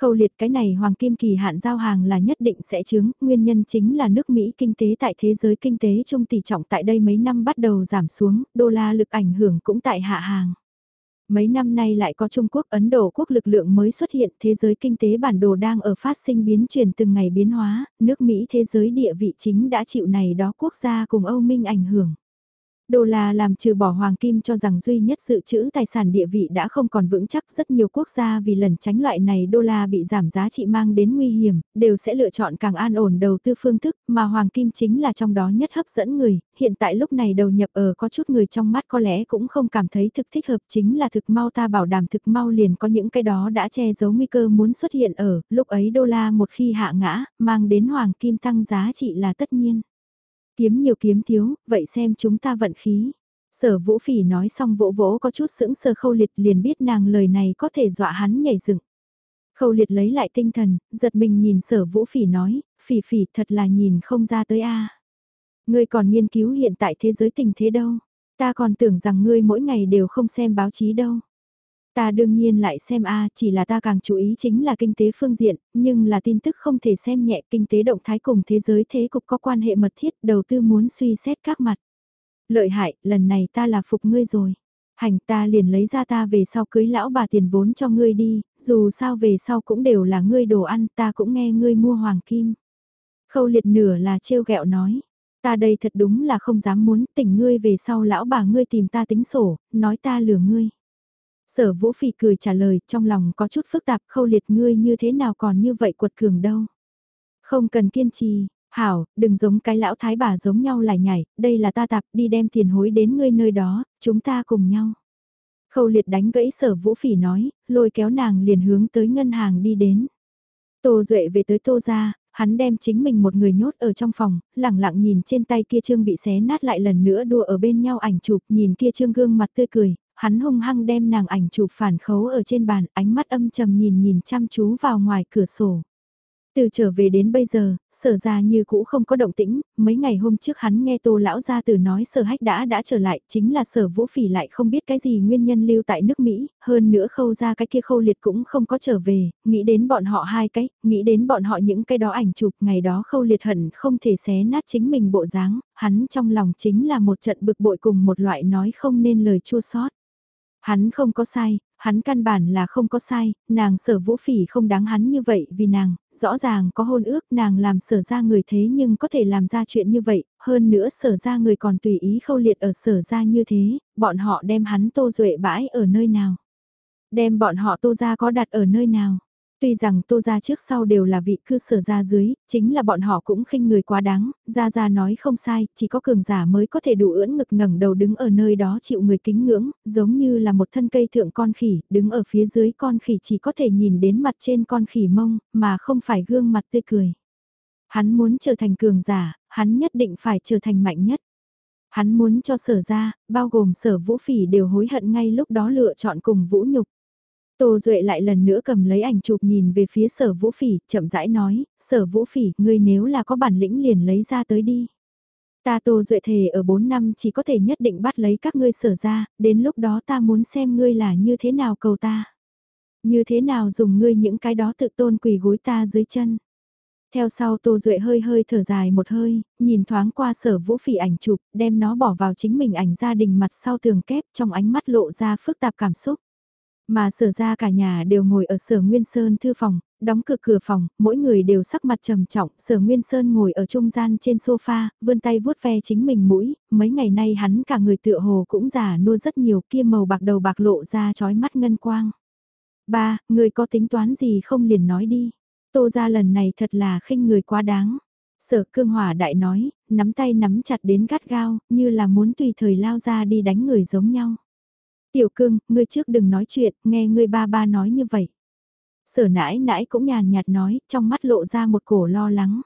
Khâu liệt cái này hoàng kim kỳ hạn giao hàng là nhất định sẽ chứng, nguyên nhân chính là nước Mỹ kinh tế tại thế giới kinh tế trung tỷ trọng tại đây mấy năm bắt đầu giảm xuống, đô la lực ảnh hưởng cũng tại hạ hàng. Mấy năm nay lại có Trung Quốc, Ấn Độ quốc lực lượng mới xuất hiện, thế giới kinh tế bản đồ đang ở phát sinh biến chuyển từng ngày biến hóa, nước Mỹ thế giới địa vị chính đã chịu này đó quốc gia cùng Âu Minh ảnh hưởng. Đô la làm trừ bỏ hoàng kim cho rằng duy nhất dự trữ tài sản địa vị đã không còn vững chắc rất nhiều quốc gia vì lần tránh loại này đô la bị giảm giá trị mang đến nguy hiểm, đều sẽ lựa chọn càng an ổn đầu tư phương thức mà hoàng kim chính là trong đó nhất hấp dẫn người, hiện tại lúc này đầu nhập ở có chút người trong mắt có lẽ cũng không cảm thấy thực thích hợp chính là thực mau ta bảo đảm thực mau liền có những cái đó đã che giấu nguy cơ muốn xuất hiện ở, lúc ấy đô la một khi hạ ngã, mang đến hoàng kim tăng giá trị là tất nhiên. Kiếm nhiều kiếm thiếu, vậy xem chúng ta vận khí. Sở vũ phỉ nói xong vỗ vỗ có chút sững sờ khâu liệt liền biết nàng lời này có thể dọa hắn nhảy dựng. Khâu liệt lấy lại tinh thần, giật mình nhìn sở vũ phỉ nói, phỉ phỉ thật là nhìn không ra tới a Ngươi còn nghiên cứu hiện tại thế giới tình thế đâu, ta còn tưởng rằng ngươi mỗi ngày đều không xem báo chí đâu. Ta đương nhiên lại xem A, chỉ là ta càng chú ý chính là kinh tế phương diện, nhưng là tin tức không thể xem nhẹ kinh tế động thái cùng thế giới thế cục có quan hệ mật thiết, đầu tư muốn suy xét các mặt. Lợi hại, lần này ta là phục ngươi rồi. Hành ta liền lấy ra ta về sau cưới lão bà tiền vốn cho ngươi đi, dù sao về sau cũng đều là ngươi đồ ăn, ta cũng nghe ngươi mua hoàng kim. Khâu liệt nửa là trêu ghẹo nói. Ta đây thật đúng là không dám muốn tỉnh ngươi về sau lão bà ngươi tìm ta tính sổ, nói ta lừa ngươi. Sở Vũ Phỉ cười trả lời, trong lòng có chút phức tạp khâu liệt ngươi như thế nào còn như vậy quật cường đâu. Không cần kiên trì, hảo, đừng giống cái lão thái bà giống nhau lại nhảy, đây là ta tạp đi đem tiền hối đến ngươi nơi đó, chúng ta cùng nhau. Khâu liệt đánh gãy sở Vũ Phỉ nói, lôi kéo nàng liền hướng tới ngân hàng đi đến. Tô Duệ về tới Tô ra, hắn đem chính mình một người nhốt ở trong phòng, lẳng lặng nhìn trên tay kia trương bị xé nát lại lần nữa đua ở bên nhau ảnh chụp, nhìn kia trương gương mặt tươi cười, hắn hung hăng đem nàng ảnh chụp phản khấu ở trên bàn, ánh mắt âm trầm nhìn nhìn chăm chú vào ngoài cửa sổ. Từ trở về đến bây giờ, sở ra như cũ không có động tĩnh, mấy ngày hôm trước hắn nghe tô lão gia từ nói sở hách đã đã trở lại, chính là sở vũ phỉ lại không biết cái gì nguyên nhân lưu tại nước Mỹ, hơn nữa khâu ra cái kia khâu liệt cũng không có trở về, nghĩ đến bọn họ hai cái, nghĩ đến bọn họ những cái đó ảnh chụp ngày đó khâu liệt hận không thể xé nát chính mình bộ dáng, hắn trong lòng chính là một trận bực bội cùng một loại nói không nên lời chua sót. Hắn không có sai, hắn căn bản là không có sai, nàng sở vũ phỉ không đáng hắn như vậy vì nàng, rõ ràng có hôn ước nàng làm sở ra người thế nhưng có thể làm ra chuyện như vậy, hơn nữa sở ra người còn tùy ý khâu liệt ở sở ra như thế, bọn họ đem hắn tô duệ bãi ở nơi nào. Đem bọn họ tô ra có đặt ở nơi nào. Tuy rằng tô gia trước sau đều là vị cư sở gia dưới, chính là bọn họ cũng khinh người quá đáng, gia gia nói không sai, chỉ có cường giả mới có thể đủ ưỡn ngực ngẩng đầu đứng ở nơi đó chịu người kính ngưỡng, giống như là một thân cây thượng con khỉ, đứng ở phía dưới con khỉ chỉ có thể nhìn đến mặt trên con khỉ mông, mà không phải gương mặt tươi cười. Hắn muốn trở thành cường giả, hắn nhất định phải trở thành mạnh nhất. Hắn muốn cho sở ra, bao gồm sở vũ phỉ đều hối hận ngay lúc đó lựa chọn cùng vũ nhục. Tô Duệ lại lần nữa cầm lấy ảnh chụp nhìn về phía sở vũ phỉ, chậm rãi nói, sở vũ phỉ, ngươi nếu là có bản lĩnh liền lấy ra tới đi. Ta Tô Duệ thề ở 4 năm chỉ có thể nhất định bắt lấy các ngươi sở ra, đến lúc đó ta muốn xem ngươi là như thế nào cầu ta. Như thế nào dùng ngươi những cái đó tự tôn quỳ gối ta dưới chân. Theo sau Tô Duệ hơi hơi thở dài một hơi, nhìn thoáng qua sở vũ phỉ ảnh chụp, đem nó bỏ vào chính mình ảnh gia đình mặt sau tường kép trong ánh mắt lộ ra phức tạp cảm xúc. Mà sở ra cả nhà đều ngồi ở sở Nguyên Sơn thư phòng, đóng cửa cửa phòng, mỗi người đều sắc mặt trầm trọng, sở Nguyên Sơn ngồi ở trung gian trên sofa, vươn tay vuốt ve chính mình mũi, mấy ngày nay hắn cả người tựa hồ cũng già nua rất nhiều kia màu bạc đầu bạc lộ ra trói mắt ngân quang. Ba, người có tính toán gì không liền nói đi. Tô ra lần này thật là khinh người quá đáng. Sở cương hỏa đại nói, nắm tay nắm chặt đến gắt gao, như là muốn tùy thời lao ra đi đánh người giống nhau. Tiểu cương, ngươi trước đừng nói chuyện, nghe ngươi ba ba nói như vậy. Sở nãi nãi cũng nhàn nhạt nói, trong mắt lộ ra một cổ lo lắng.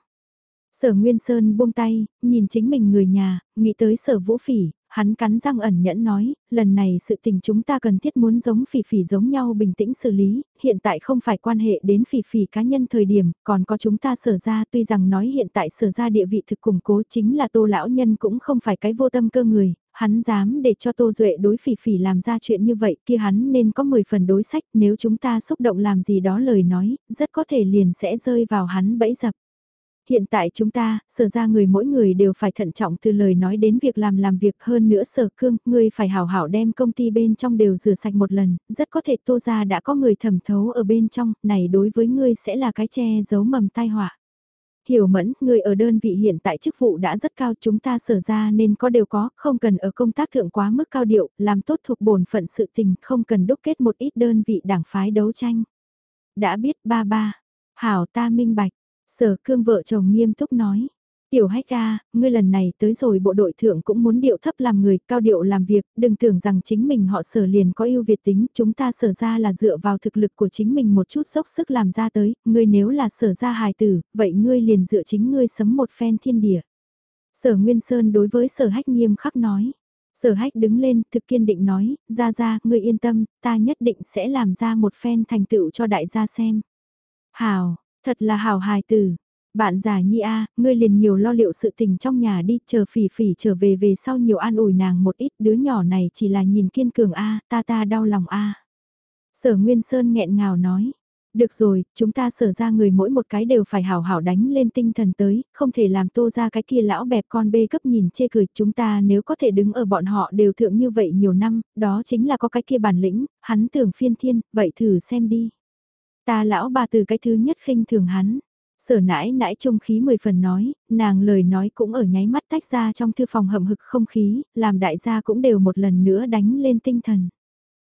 Sở Nguyên Sơn buông tay, nhìn chính mình người nhà, nghĩ tới sở vũ phỉ, hắn cắn răng ẩn nhẫn nói, lần này sự tình chúng ta cần thiết muốn giống phỉ phỉ giống nhau bình tĩnh xử lý, hiện tại không phải quan hệ đến phỉ phỉ cá nhân thời điểm, còn có chúng ta sở ra tuy rằng nói hiện tại sở ra địa vị thực củng cố chính là tô lão nhân cũng không phải cái vô tâm cơ người, hắn dám để cho Tô Duệ đối phỉ phỉ làm ra chuyện như vậy kia hắn nên có 10 phần đối sách nếu chúng ta xúc động làm gì đó lời nói, rất có thể liền sẽ rơi vào hắn bẫy dập. Hiện tại chúng ta, sở ra người mỗi người đều phải thận trọng từ lời nói đến việc làm làm việc hơn nữa sở cương, người phải hảo hảo đem công ty bên trong đều rửa sạch một lần, rất có thể tô ra đã có người thẩm thấu ở bên trong, này đối với ngươi sẽ là cái che giấu mầm tai họa hiểu mẫn, người ở đơn vị hiện tại chức vụ đã rất cao chúng ta sở ra nên có đều có, không cần ở công tác thượng quá mức cao điệu, làm tốt thuộc bổn phận sự tình, không cần đúc kết một ít đơn vị đảng phái đấu tranh. Đã biết ba ba, hảo ta minh bạch, sở cương vợ chồng nghiêm túc nói. Tiểu hách ca, ngươi lần này tới rồi bộ đội thượng cũng muốn điệu thấp làm người, cao điệu làm việc, đừng tưởng rằng chính mình họ sở liền có ưu việt tính, chúng ta sở ra là dựa vào thực lực của chính mình một chút dốc sức làm ra tới, ngươi nếu là sở ra hài tử, vậy ngươi liền dựa chính ngươi sấm một phen thiên địa. Sở Nguyên Sơn đối với sở hách nghiêm khắc nói. Sở hách đứng lên, thực kiên định nói, ra ra, ngươi yên tâm, ta nhất định sẽ làm ra một phen thành tựu cho đại gia xem. Hào, thật là hào hài tử, bạn già nhi a, ngươi liền nhiều lo liệu sự tình trong nhà đi, chờ phỉ phỉ trở về về sau nhiều an ủi nàng một ít, đứa nhỏ này chỉ là nhìn kiên cường a, ta ta đau lòng a. Sở Nguyên Sơn nghẹn ngào nói, được rồi, chúng ta sở ra người mỗi một cái đều phải hảo hảo đánh lên tinh thần tới, không thể làm tô ra cái kia lão bẹp con bê cấp nhìn chê cười. Chúng ta nếu có thể đứng ở bọn họ đều thượng như vậy nhiều năm, đó chính là có cái kia bản lĩnh, hắn tưởng phiên thiên, vậy thử xem đi. Ta lão bà từ cái thứ nhất khinh thường hắn, Sở nãi nãi trông khí mười phần nói, nàng lời nói cũng ở nháy mắt tách ra trong thư phòng hầm hực không khí, làm đại gia cũng đều một lần nữa đánh lên tinh thần.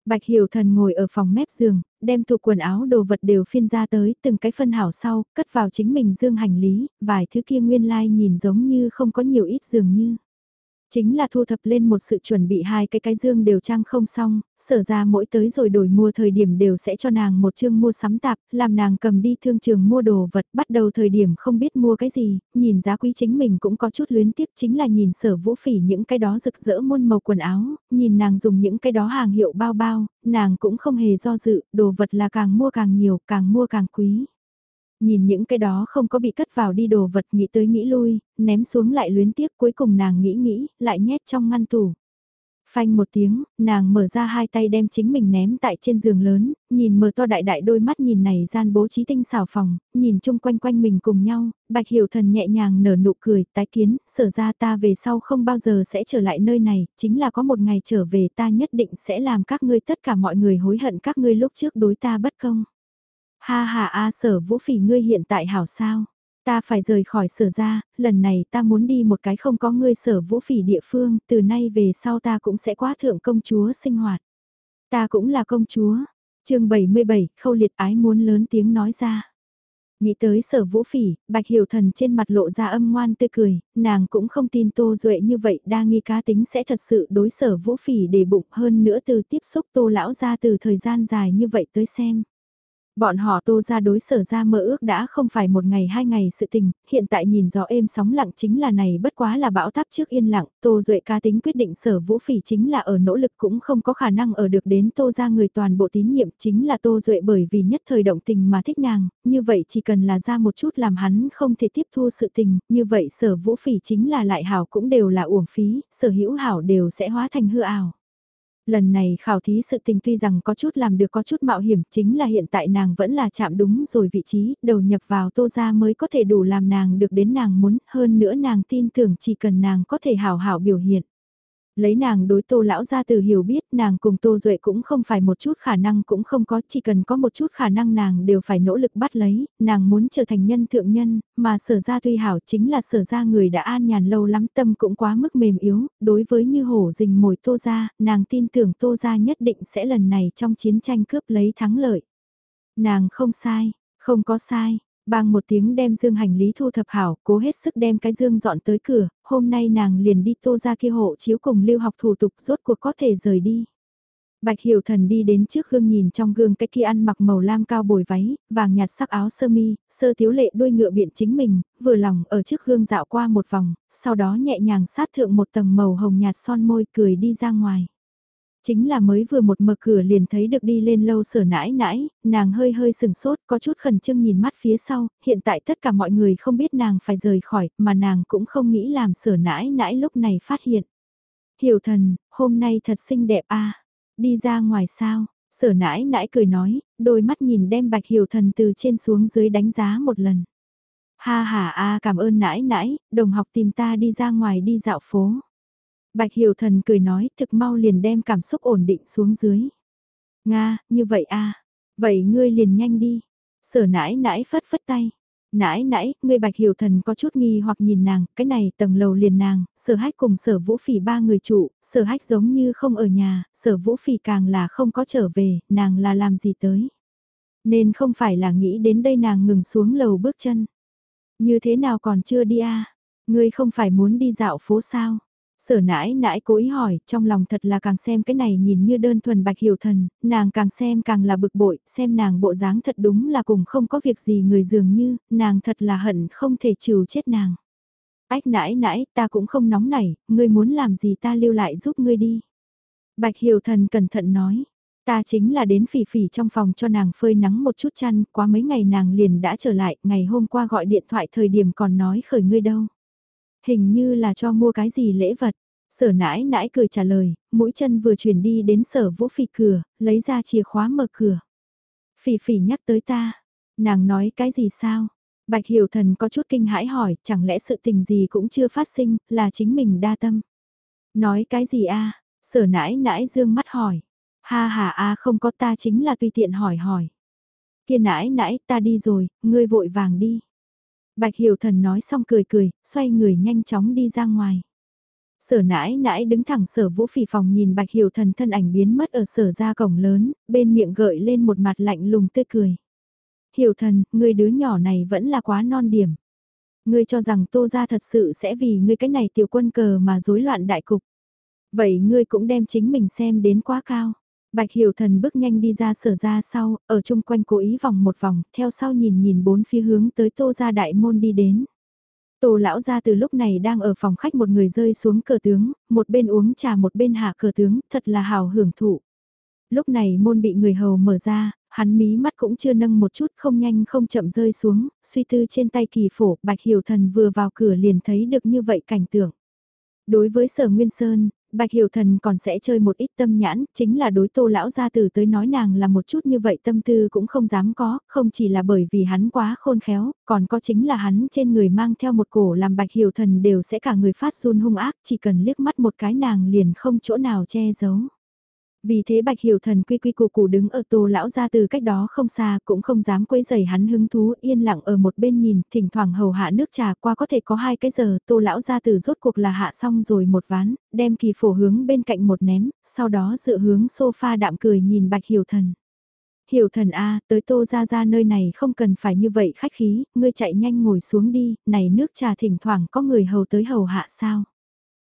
Bạch Hiểu Thần ngồi ở phòng mép giường, đem tủ quần áo đồ vật đều phiên ra tới, từng cái phân hảo sau, cất vào chính mình dương hành lý, vài thứ kia nguyên lai like nhìn giống như không có nhiều ít dường như. Chính là thu thập lên một sự chuẩn bị hai cái cái dương đều trang không xong, sở ra mỗi tới rồi đổi mua thời điểm đều sẽ cho nàng một chương mua sắm tạp, làm nàng cầm đi thương trường mua đồ vật bắt đầu thời điểm không biết mua cái gì, nhìn giá quý chính mình cũng có chút luyến tiếc chính là nhìn sở vũ phỉ những cái đó rực rỡ muôn màu quần áo, nhìn nàng dùng những cái đó hàng hiệu bao bao, nàng cũng không hề do dự, đồ vật là càng mua càng nhiều, càng mua càng quý. Nhìn những cái đó không có bị cất vào đi đồ vật nghĩ tới nghĩ lui, ném xuống lại luyến tiếc cuối cùng nàng nghĩ nghĩ, lại nhét trong ngăn tủ. Phanh một tiếng, nàng mở ra hai tay đem chính mình ném tại trên giường lớn, nhìn mở to đại đại đôi mắt nhìn này gian bố trí tinh xảo phòng, nhìn chung quanh quanh mình cùng nhau, bạch hiểu thần nhẹ nhàng nở nụ cười, tái kiến, sở ra ta về sau không bao giờ sẽ trở lại nơi này, chính là có một ngày trở về ta nhất định sẽ làm các ngươi tất cả mọi người hối hận các ngươi lúc trước đối ta bất công. Ha ha a sở vũ phỉ ngươi hiện tại hảo sao? Ta phải rời khỏi sở ra, lần này ta muốn đi một cái không có ngươi sở vũ phỉ địa phương, từ nay về sau ta cũng sẽ quá thượng công chúa sinh hoạt. Ta cũng là công chúa. chương 77, khâu liệt ái muốn lớn tiếng nói ra. Nghĩ tới sở vũ phỉ, bạch hiểu thần trên mặt lộ ra âm ngoan tươi cười, nàng cũng không tin tô duệ như vậy đa nghi cá tính sẽ thật sự đối sở vũ phỉ để bụng hơn nữa từ tiếp xúc tô lão ra từ thời gian dài như vậy tới xem. Bọn họ tô ra đối sở ra mơ ước đã không phải một ngày hai ngày sự tình, hiện tại nhìn gió êm sóng lặng chính là này bất quá là bão táp trước yên lặng, tô duệ ca tính quyết định sở vũ phỉ chính là ở nỗ lực cũng không có khả năng ở được đến tô ra người toàn bộ tín nhiệm chính là tô duệ bởi vì nhất thời động tình mà thích nàng, như vậy chỉ cần là ra một chút làm hắn không thể tiếp thu sự tình, như vậy sở vũ phỉ chính là lại hảo cũng đều là uổng phí, sở hữu hảo đều sẽ hóa thành hư ảo lần này khảo thí sự tình tuy rằng có chút làm được có chút mạo hiểm chính là hiện tại nàng vẫn là chạm đúng rồi vị trí, đầu nhập vào tô ra mới có thể đủ làm nàng được đến nàng muốn, hơn nữa nàng tin tưởng chỉ cần nàng có thể hảo hảo biểu hiện. Lấy nàng đối tô lão gia từ hiểu biết nàng cùng tô duệ cũng không phải một chút khả năng cũng không có, chỉ cần có một chút khả năng nàng đều phải nỗ lực bắt lấy, nàng muốn trở thành nhân thượng nhân, mà sở ra tuy hảo chính là sở ra người đã an nhàn lâu lắm tâm cũng quá mức mềm yếu, đối với như hổ rình mồi tô ra, nàng tin tưởng tô ra nhất định sẽ lần này trong chiến tranh cướp lấy thắng lợi. Nàng không sai, không có sai, bang một tiếng đem dương hành lý thu thập hảo, cố hết sức đem cái dương dọn tới cửa, hôm nay nàng liền đi tô ra kia hộ chiếu cùng lưu học thủ tục rốt cuộc có thể rời đi. Bạch Hiểu Thần đi đến trước gương nhìn trong gương cái kia ăn mặc màu lam cao bồi váy, vàng nhạt sắc áo sơ mi, sơ thiếu lệ đuôi ngựa biện chính mình, vừa lòng ở trước gương dạo qua một vòng, sau đó nhẹ nhàng sát thượng một tầng màu hồng nhạt son môi cười đi ra ngoài chính là mới vừa một mở cửa liền thấy được đi lên lâu sở nãi nãi, nàng hơi hơi sừng sốt, có chút khẩn trương nhìn mắt phía sau, hiện tại tất cả mọi người không biết nàng phải rời khỏi, mà nàng cũng không nghĩ làm sở nãi nãi lúc này phát hiện. Hiểu thần, hôm nay thật xinh đẹp a đi ra ngoài sao, sở nãi nãi cười nói, đôi mắt nhìn đem bạch hiểu thần từ trên xuống dưới đánh giá một lần. Ha ha a cảm ơn nãi nãi, đồng học tìm ta đi ra ngoài đi dạo phố. Bạch Hiểu Thần cười nói thực mau liền đem cảm xúc ổn định xuống dưới. Nga, như vậy à, vậy ngươi liền nhanh đi. Sở nãi nãi phất phất tay. Nãi nãi, ngươi bạch hiểu thần có chút nghi hoặc nhìn nàng, cái này tầng lầu liền nàng, sở hách cùng sở vũ phỉ ba người trụ, sở hách giống như không ở nhà, sở vũ phỉ càng là không có trở về, nàng là làm gì tới. Nên không phải là nghĩ đến đây nàng ngừng xuống lầu bước chân. Như thế nào còn chưa đi à? Ngươi không phải muốn đi dạo phố sao? Sở nãi nãi cố ý hỏi, trong lòng thật là càng xem cái này nhìn như đơn thuần bạch hiểu thần, nàng càng xem càng là bực bội, xem nàng bộ dáng thật đúng là cùng không có việc gì người dường như, nàng thật là hận không thể trừ chết nàng. Ách nãi nãi, ta cũng không nóng nảy, ngươi muốn làm gì ta lưu lại giúp ngươi đi. Bạch hiểu thần cẩn thận nói, ta chính là đến phỉ phỉ trong phòng cho nàng phơi nắng một chút chăn, quá mấy ngày nàng liền đã trở lại, ngày hôm qua gọi điện thoại thời điểm còn nói khởi ngươi đâu. Hình như là cho mua cái gì lễ vật. Sở nãi nãi cười trả lời, mũi chân vừa chuyển đi đến sở vũ phỉ cửa, lấy ra chìa khóa mở cửa. Phỉ phỉ nhắc tới ta, nàng nói cái gì sao? Bạch Hiểu Thần có chút kinh hãi hỏi, chẳng lẽ sự tình gì cũng chưa phát sinh, là chính mình đa tâm. Nói cái gì a? Sở nãi nãi dương mắt hỏi. Ha ha a không có ta chính là tùy tiện hỏi hỏi. Kia nãi nãi ta đi rồi, ngươi vội vàng đi. Bạch Hiểu Thần nói xong cười cười, xoay người nhanh chóng đi ra ngoài. Sở nãi nãi đứng thẳng sở vũ phỉ phòng nhìn Bạch Hiểu Thần thân ảnh biến mất ở sở ra cổng lớn, bên miệng gợi lên một mặt lạnh lùng tươi cười. Hiểu Thần, người đứa nhỏ này vẫn là quá non điểm. Ngươi cho rằng tô ra thật sự sẽ vì ngươi cái này tiểu quân cờ mà rối loạn đại cục. Vậy ngươi cũng đem chính mình xem đến quá cao. Bạch Hiểu Thần bước nhanh đi ra sở ra sau, ở chung quanh cố ý vòng một vòng, theo sau nhìn nhìn bốn phía hướng tới tô ra đại môn đi đến. Tô lão ra từ lúc này đang ở phòng khách một người rơi xuống cờ tướng, một bên uống trà một bên hạ cờ tướng, thật là hào hưởng thụ. Lúc này môn bị người hầu mở ra, hắn mí mắt cũng chưa nâng một chút không nhanh không chậm rơi xuống, suy tư trên tay kỳ phổ, Bạch Hiểu Thần vừa vào cửa liền thấy được như vậy cảnh tượng. Đối với sở Nguyên Sơn, Bạch Hiểu Thần còn sẽ chơi một ít tâm nhãn, chính là đối tô lão gia tử tới nói nàng là một chút như vậy tâm tư cũng không dám có, không chỉ là bởi vì hắn quá khôn khéo, còn có chính là hắn trên người mang theo một cổ làm Bạch Hiểu Thần đều sẽ cả người phát run hung ác, chỉ cần liếc mắt một cái nàng liền không chỗ nào che giấu. Vì thế Bạch Hiểu Thần quy quy củ củ đứng ở tô lão gia từ cách đó không xa cũng không dám quấy giày hắn hứng thú yên lặng ở một bên nhìn, thỉnh thoảng hầu hạ nước trà qua có thể có hai cái giờ, tô lão gia từ rốt cuộc là hạ xong rồi một ván, đem kỳ phổ hướng bên cạnh một ném, sau đó dựa hướng sofa đạm cười nhìn Bạch Hiểu Thần. Hiểu Thần A, tới tô gia gia nơi này không cần phải như vậy khách khí, ngươi chạy nhanh ngồi xuống đi, này nước trà thỉnh thoảng có người hầu tới hầu hạ sao.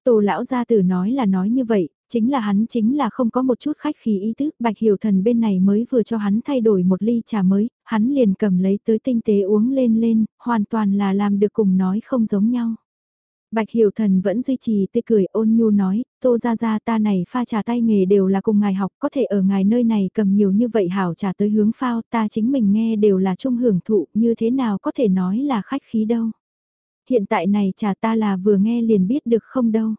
Tô lão gia tử nói là nói như vậy, chính là hắn chính là không có một chút khách khí ý tứ, Bạch Hiểu Thần bên này mới vừa cho hắn thay đổi một ly trà mới, hắn liền cầm lấy tới tinh tế uống lên lên, hoàn toàn là làm được cùng nói không giống nhau. Bạch Hiểu Thần vẫn duy trì tươi cười ôn nhu nói, tô ra ra ta này pha trà tay nghề đều là cùng ngài học, có thể ở ngài nơi này cầm nhiều như vậy hảo trà tới hướng phao, ta chính mình nghe đều là trung hưởng thụ, như thế nào có thể nói là khách khí đâu. Hiện tại này trà ta là vừa nghe liền biết được không đâu.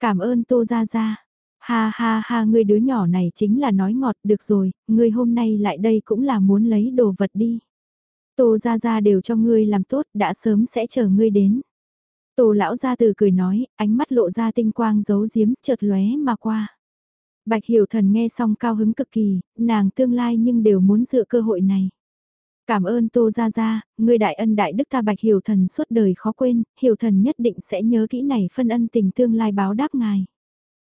Cảm ơn tô ra ra, Ha ha ha ngươi đứa nhỏ này chính là nói ngọt được rồi, ngươi hôm nay lại đây cũng là muốn lấy đồ vật đi. Tô ra ra đều cho ngươi làm tốt, đã sớm sẽ chờ ngươi đến. Tô lão ra từ cười nói, ánh mắt lộ ra tinh quang giấu giếm, chợt lóe mà qua. Bạch hiểu thần nghe xong cao hứng cực kỳ, nàng tương lai nhưng đều muốn dựa cơ hội này. Cảm ơn Tô Gia Gia, ngươi đại ân đại đức ta bạch hiểu thần suốt đời khó quên, hiểu thần nhất định sẽ nhớ kỹ này phân ân tình tương lai báo đáp ngài.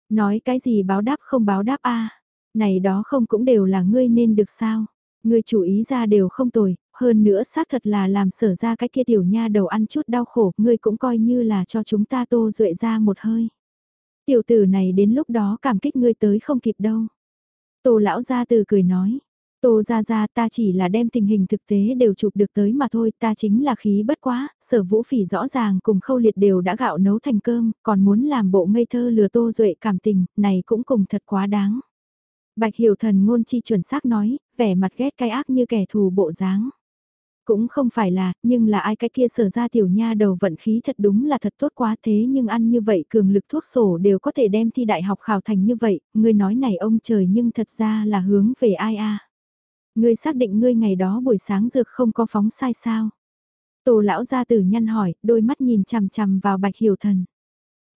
Nói cái gì báo đáp không báo đáp a Này đó không cũng đều là ngươi nên được sao? Ngươi chủ ý ra đều không tồi, hơn nữa xác thật là làm sở ra cái kia tiểu nha đầu ăn chút đau khổ, ngươi cũng coi như là cho chúng ta tô duệ ra một hơi. Tiểu tử này đến lúc đó cảm kích ngươi tới không kịp đâu. Tô lão ra từ cười nói, Tô ra ra ta chỉ là đem tình hình thực tế đều chụp được tới mà thôi, ta chính là khí bất quá, sở vũ phỉ rõ ràng cùng khâu liệt đều đã gạo nấu thành cơm, còn muốn làm bộ ngây thơ lừa tô duệ cảm tình, này cũng cùng thật quá đáng. Bạch hiểu thần ngôn chi chuẩn xác nói, vẻ mặt ghét cay ác như kẻ thù bộ dáng. Cũng không phải là, nhưng là ai cái kia sở ra tiểu nha đầu vận khí thật đúng là thật tốt quá thế nhưng ăn như vậy cường lực thuốc sổ đều có thể đem thi đại học khảo thành như vậy, người nói này ông trời nhưng thật ra là hướng về ai a Ngươi xác định ngươi ngày đó buổi sáng dược không có phóng sai sao? Tô lão gia tử nhăn hỏi, đôi mắt nhìn chằm chằm vào bạch hiểu thần.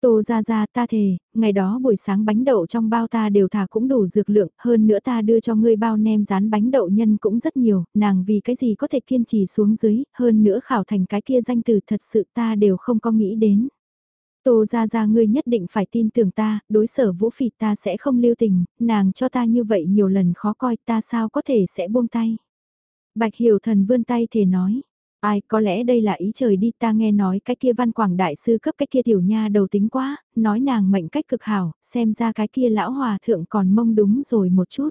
Tô ra ra ta thề, ngày đó buổi sáng bánh đậu trong bao ta đều thả cũng đủ dược lượng, hơn nữa ta đưa cho ngươi bao nem rán bánh đậu nhân cũng rất nhiều, nàng vì cái gì có thể kiên trì xuống dưới, hơn nữa khảo thành cái kia danh từ thật sự ta đều không có nghĩ đến. Tô ra ra ngươi nhất định phải tin tưởng ta, đối sở vũ phỉ ta sẽ không lưu tình, nàng cho ta như vậy nhiều lần khó coi ta sao có thể sẽ buông tay. Bạch hiểu thần vươn tay thể nói, ai có lẽ đây là ý trời đi ta nghe nói cái kia văn quảng đại sư cấp cái kia tiểu nha đầu tính quá, nói nàng mệnh cách cực hảo, xem ra cái kia lão hòa thượng còn mông đúng rồi một chút.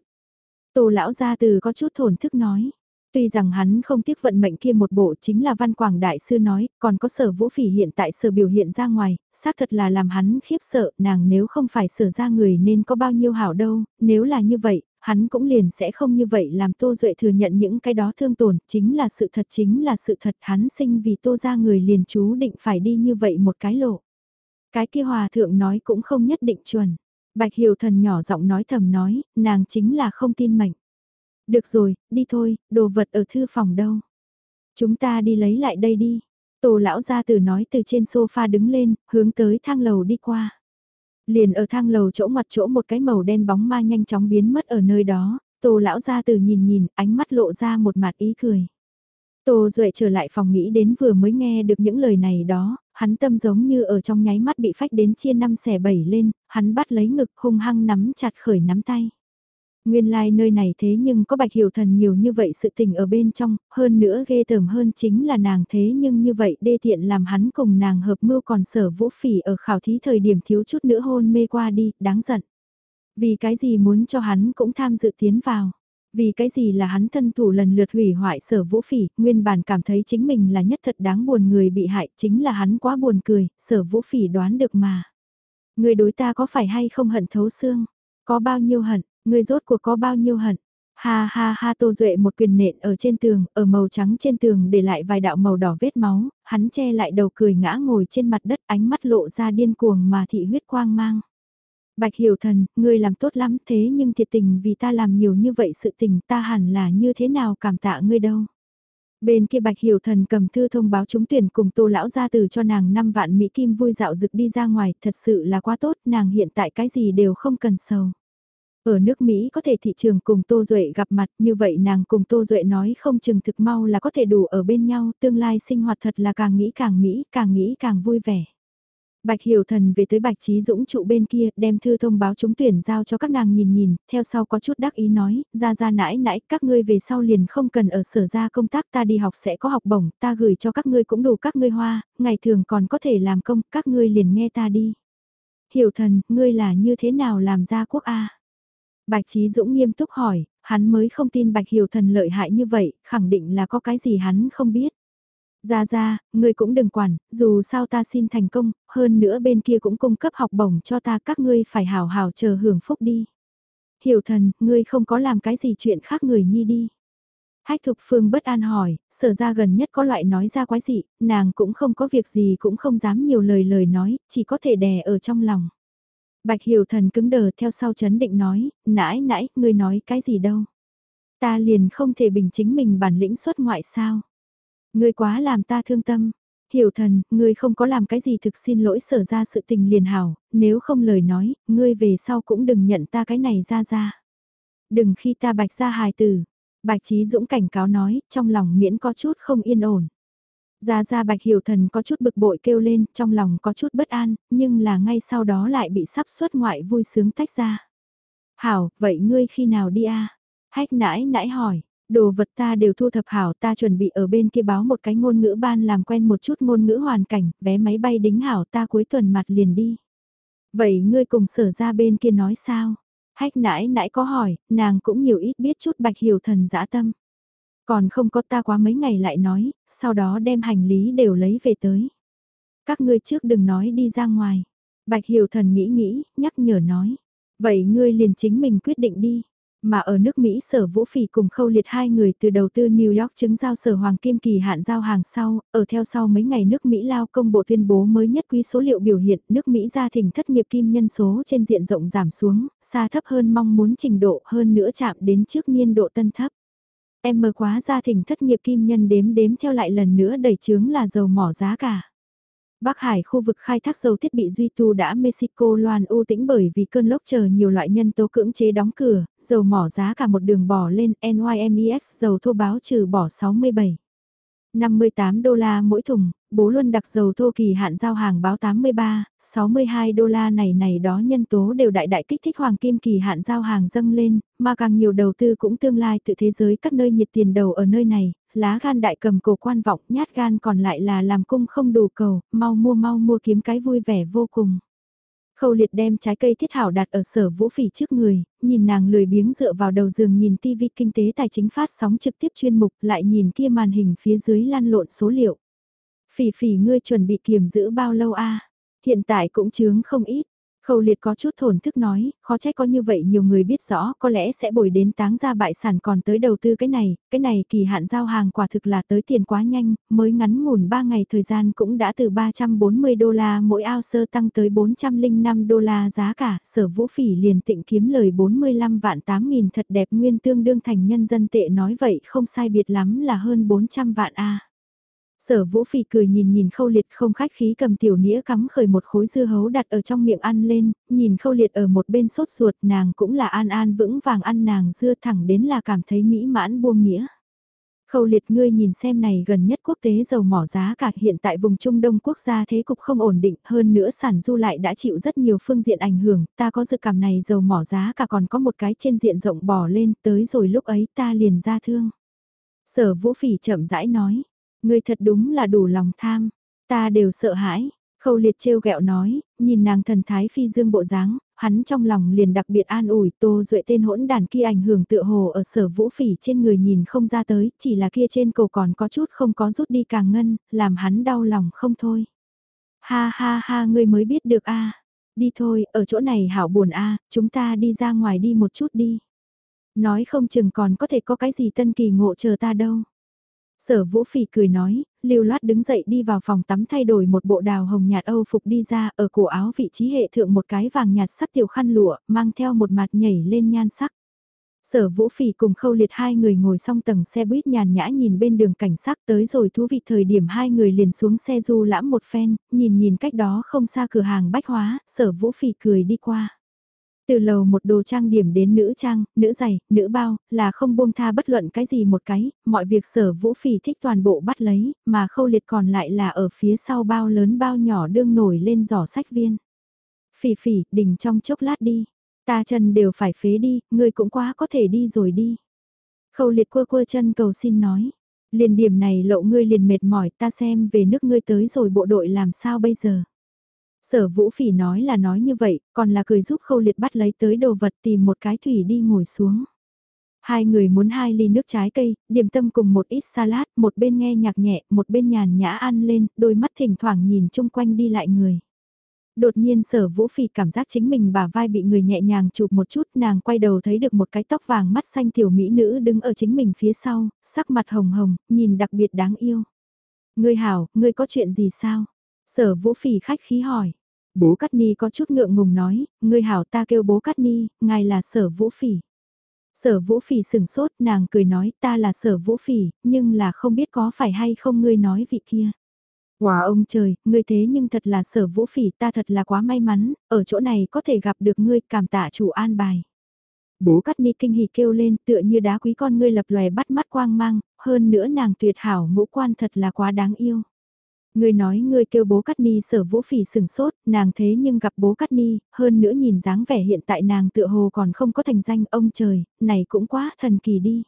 Tô lão gia từ có chút thổn thức nói. Tuy rằng hắn không tiếc vận mệnh kia một bộ chính là văn quảng đại sư nói, còn có sở vũ phỉ hiện tại sở biểu hiện ra ngoài, xác thật là làm hắn khiếp sợ, nàng nếu không phải sở ra người nên có bao nhiêu hảo đâu, nếu là như vậy, hắn cũng liền sẽ không như vậy làm Tô Duệ thừa nhận những cái đó thương tổn, chính là sự thật chính là sự thật hắn sinh vì Tô ra người liền chú định phải đi như vậy một cái lộ. Cái kia hòa thượng nói cũng không nhất định chuẩn. Bạch Hiểu Thần nhỏ giọng nói thầm nói, nàng chính là không tin mệnh. Được rồi, đi thôi, đồ vật ở thư phòng đâu. Chúng ta đi lấy lại đây đi. Tổ lão gia tử nói từ trên sofa đứng lên, hướng tới thang lầu đi qua. Liền ở thang lầu chỗ mặt chỗ một cái màu đen bóng ma nhanh chóng biến mất ở nơi đó, tổ lão gia tử nhìn nhìn, ánh mắt lộ ra một mặt ý cười. Tô Duệ trở lại phòng nghĩ đến vừa mới nghe được những lời này đó, hắn tâm giống như ở trong nháy mắt bị phách đến chia năm xẻ bảy lên, hắn bắt lấy ngực hung hăng nắm chặt khởi nắm tay. Nguyên lai like nơi này thế nhưng có bạch hiểu thần nhiều như vậy sự tình ở bên trong, hơn nữa ghê tởm hơn chính là nàng thế nhưng như vậy đê tiện làm hắn cùng nàng hợp mưu còn sở vũ phỉ ở khảo thí thời điểm thiếu chút nữa hôn mê qua đi, đáng giận. Vì cái gì muốn cho hắn cũng tham dự tiến vào. Vì cái gì là hắn thân thủ lần lượt hủy hoại sở vũ phỉ, nguyên bản cảm thấy chính mình là nhất thật đáng buồn người bị hại, chính là hắn quá buồn cười, sở vũ phỉ đoán được mà. Người đối ta có phải hay không hận thấu xương? Có bao nhiêu hận, Người rốt cuộc có bao nhiêu hận? Ha ha ha Tô Duệ một quyền nện ở trên tường, ở màu trắng trên tường để lại vài đạo màu đỏ vết máu, hắn che lại đầu cười ngã ngồi trên mặt đất ánh mắt lộ ra điên cuồng mà thị huyết quang mang. Bạch hiểu thần, ngươi làm tốt lắm thế nhưng thiệt tình vì ta làm nhiều như vậy sự tình ta hẳn là như thế nào cảm tạ ngươi đâu. Bên kia Bạch Hiểu Thần cầm thư thông báo trúng tuyển cùng Tô lão gia từ cho nàng 5 vạn mỹ kim vui dạo dực đi ra ngoài, thật sự là quá tốt, nàng hiện tại cái gì đều không cần sầu. Ở nước Mỹ có thể thị trường cùng Tô Duệ gặp mặt như vậy nàng cùng Tô Duệ nói không chừng thực mau là có thể đủ ở bên nhau, tương lai sinh hoạt thật là càng nghĩ càng Mỹ, càng nghĩ càng vui vẻ. Bạch Hiểu Thần về tới Bạch Trí Dũng trụ bên kia, đem thư thông báo trúng tuyển giao cho các nàng nhìn nhìn, theo sau có chút đắc ý nói, ra ra nãi nãi, các ngươi về sau liền không cần ở sở ra công tác ta đi học sẽ có học bổng, ta gửi cho các ngươi cũng đủ các ngươi hoa, ngày thường còn có thể làm công, các ngươi liền nghe ta đi. Hiểu Thần, ngươi là như thế nào làm ra quốc A? Bạch Trí Dũng nghiêm túc hỏi, hắn mới không tin Bạch Hiểu Thần lợi hại như vậy, khẳng định là có cái gì hắn không biết. Ra ra, ngươi cũng đừng quản, dù sao ta xin thành công, hơn nữa bên kia cũng cung cấp học bổng cho ta các ngươi phải hào hào chờ hưởng phúc đi. Hiểu thần, ngươi không có làm cái gì chuyện khác người nhi đi. Hách thục phương bất an hỏi, sở ra gần nhất có loại nói ra quái gì, nàng cũng không có việc gì cũng không dám nhiều lời lời nói, chỉ có thể đè ở trong lòng. Bạch hiểu thần cứng đờ theo sau chấn định nói, nãi nãi, ngươi nói cái gì đâu. Ta liền không thể bình chính mình bản lĩnh xuất ngoại sao. Ngươi quá làm ta thương tâm. Hiểu thần, ngươi không có làm cái gì thực xin lỗi sở ra sự tình liền hảo, nếu không lời nói, ngươi về sau cũng đừng nhận ta cái này ra ra. Đừng khi ta bạch ra hài tử. Bạch Trí Dũng cảnh cáo nói, trong lòng miễn có chút không yên ổn gia gia bạch hiểu thần có chút bực bội kêu lên, trong lòng có chút bất an, nhưng là ngay sau đó lại bị sắp xuất ngoại vui sướng tách ra. Hảo, vậy ngươi khi nào đi a Hách nãi nãi hỏi, Đồ vật ta đều thu thập hảo ta chuẩn bị ở bên kia báo một cái ngôn ngữ ban làm quen một chút ngôn ngữ hoàn cảnh, vé máy bay đính hảo ta cuối tuần mặt liền đi. Vậy ngươi cùng sở ra bên kia nói sao? Hách nãi nãi có hỏi, nàng cũng nhiều ít biết chút bạch hiểu thần dã tâm. Còn không có ta quá mấy ngày lại nói, sau đó đem hành lý đều lấy về tới. Các ngươi trước đừng nói đi ra ngoài. Bạch hiểu thần nghĩ nghĩ, nhắc nhở nói. Vậy ngươi liền chính mình quyết định đi. Mà ở nước Mỹ sở vũ phỉ cùng khâu liệt hai người từ đầu tư New York chứng giao sở Hoàng Kim kỳ hạn giao hàng sau, ở theo sau mấy ngày nước Mỹ lao công bộ tuyên bố mới nhất quý số liệu biểu hiện nước Mỹ gia thỉnh thất nghiệp kim nhân số trên diện rộng giảm xuống, xa thấp hơn mong muốn trình độ hơn nữa chạm đến trước niên độ tân thấp. Em mơ quá gia thỉnh thất nghiệp kim nhân đếm đếm theo lại lần nữa đẩy trướng là dầu mỏ giá cả. Bắc Hải khu vực khai thác dầu thiết bị duy tu đã Mexico loan ưu tĩnh bởi vì cơn lốc chờ nhiều loại nhân tố cưỡng chế đóng cửa, dầu mỏ giá cả một đường bỏ lên NYMEX dầu thô báo trừ bỏ 67. 58 đô la mỗi thùng, bố luôn đặc dầu thô kỳ hạn giao hàng báo 83, 62 đô la này này đó nhân tố đều đại đại kích thích hoàng kim kỳ hạn giao hàng dâng lên, mà càng nhiều đầu tư cũng tương lai từ thế giới các nơi nhiệt tiền đầu ở nơi này, lá gan đại cầm cổ quan vọng nhát gan còn lại là làm cung không đủ cầu, mau mua mau mua kiếm cái vui vẻ vô cùng. Khâu liệt đem trái cây thiết hảo đặt ở sở vũ phỉ trước người, nhìn nàng lười biếng dựa vào đầu giường nhìn tivi kinh tế tài chính phát sóng trực tiếp chuyên mục lại nhìn kia màn hình phía dưới lăn lộn số liệu. Phỉ phỉ ngươi chuẩn bị kiềm giữ bao lâu a Hiện tại cũng chướng không ít. Khâu liệt có chút thổn thức nói, khó trách có như vậy nhiều người biết rõ có lẽ sẽ bồi đến táng ra bại sản còn tới đầu tư cái này, cái này kỳ hạn giao hàng quả thực là tới tiền quá nhanh, mới ngắn ngủn 3 ngày thời gian cũng đã từ 340 đô la mỗi ao sơ tăng tới 405 đô la giá cả, sở vũ phỉ liền tịnh kiếm lời 45 vạn 8 nghìn thật đẹp nguyên tương đương thành nhân dân tệ nói vậy không sai biệt lắm là hơn 400 vạn a. Sở vũ phỉ cười nhìn nhìn khâu liệt không khách khí cầm tiểu nĩa cắm khởi một khối dưa hấu đặt ở trong miệng ăn lên, nhìn khâu liệt ở một bên sốt ruột nàng cũng là an an vững vàng ăn nàng dưa thẳng đến là cảm thấy mỹ mãn buông nghĩa. Khâu liệt ngươi nhìn xem này gần nhất quốc tế dầu mỏ giá cả hiện tại vùng Trung Đông quốc gia thế cục không ổn định hơn nữa sản du lại đã chịu rất nhiều phương diện ảnh hưởng, ta có dự cảm này dầu mỏ giá cả còn có một cái trên diện rộng bỏ lên tới rồi lúc ấy ta liền ra thương. Sở vũ phỉ chậm rãi nói, Ngươi thật đúng là đủ lòng tham, ta đều sợ hãi. Khâu liệt trêu ghẹo nói, nhìn nàng thần thái phi dương bộ dáng, hắn trong lòng liền đặc biệt an ủi tô duệ tên hỗn đàn kia ảnh hưởng tựa hồ ở sở vũ phỉ trên người nhìn không ra tới, chỉ là kia trên cầu còn có chút không có rút đi càng ngân, làm hắn đau lòng không thôi. Ha ha ha ngươi mới biết được a đi thôi, ở chỗ này hảo buồn a chúng ta đi ra ngoài đi một chút đi. Nói không chừng còn có thể có cái gì tân kỳ ngộ chờ ta đâu. Sở vũ phỉ cười nói, lưu loát đứng dậy đi vào phòng tắm thay đổi một bộ đào hồng nhạt âu phục đi ra ở cổ áo vị trí hệ thượng một cái vàng nhạt sắc tiểu khăn lụa, mang theo một mặt nhảy lên nhan sắc. Sở Vũ Phỉ cùng Khâu Liệt hai người ngồi xong tầng xe buýt nhàn nhã nhìn bên đường cảnh sát tới rồi thú vị thời điểm hai người liền xuống xe du lãm một phen, nhìn nhìn cách đó không xa cửa hàng bách hóa, Sở Vũ Phỉ cười đi qua. Từ lầu một đồ trang điểm đến nữ trang, nữ giày, nữ bao, là không buông tha bất luận cái gì một cái, mọi việc sở vũ phỉ thích toàn bộ bắt lấy, mà khâu liệt còn lại là ở phía sau bao lớn bao nhỏ đương nổi lên giỏ sách viên. Phỉ phỉ, đỉnh trong chốc lát đi. Ta chân đều phải phế đi, ngươi cũng quá có thể đi rồi đi. Khâu liệt quơ quơ chân cầu xin nói. Liền điểm này lộ ngươi liền mệt mỏi ta xem về nước ngươi tới rồi bộ đội làm sao bây giờ. Sở vũ phỉ nói là nói như vậy, còn là cười giúp khâu liệt bắt lấy tới đồ vật tìm một cái thủy đi ngồi xuống. Hai người muốn hai ly nước trái cây, điểm tâm cùng một ít salad, một bên nghe nhạc nhẹ, một bên nhàn nhã ăn lên, đôi mắt thỉnh thoảng nhìn chung quanh đi lại người. Đột nhiên sở vũ phỉ cảm giác chính mình bả vai bị người nhẹ nhàng chụp một chút nàng quay đầu thấy được một cái tóc vàng mắt xanh tiểu mỹ nữ đứng ở chính mình phía sau, sắc mặt hồng hồng, nhìn đặc biệt đáng yêu. Ngươi hảo, ngươi có chuyện gì sao? Sở vũ phỉ khách khí hỏi. Bố Cát Ni có chút ngượng ngùng nói, người hảo ta kêu bố Cát Ni, ngài là sở vũ phỉ. Sở vũ phỉ sừng sốt, nàng cười nói ta là sở vũ phỉ, nhưng là không biết có phải hay không ngươi nói vị kia. Wow ông trời, ngươi thế nhưng thật là sở vũ phỉ ta thật là quá may mắn, ở chỗ này có thể gặp được ngươi cảm tạ chủ an bài. Bố Cát Ni kinh hỉ kêu lên tựa như đá quý con ngươi lập lòe bắt mắt quang mang, hơn nữa nàng tuyệt hảo ngũ quan thật là quá đáng yêu. Ngươi nói ngươi kêu bố Cát Ni sở vũ phỉ sừng sốt, nàng thế nhưng gặp bố Cát Ni, hơn nữa nhìn dáng vẻ hiện tại nàng tựa hồ còn không có thành danh ông trời, này cũng quá thần kỳ đi.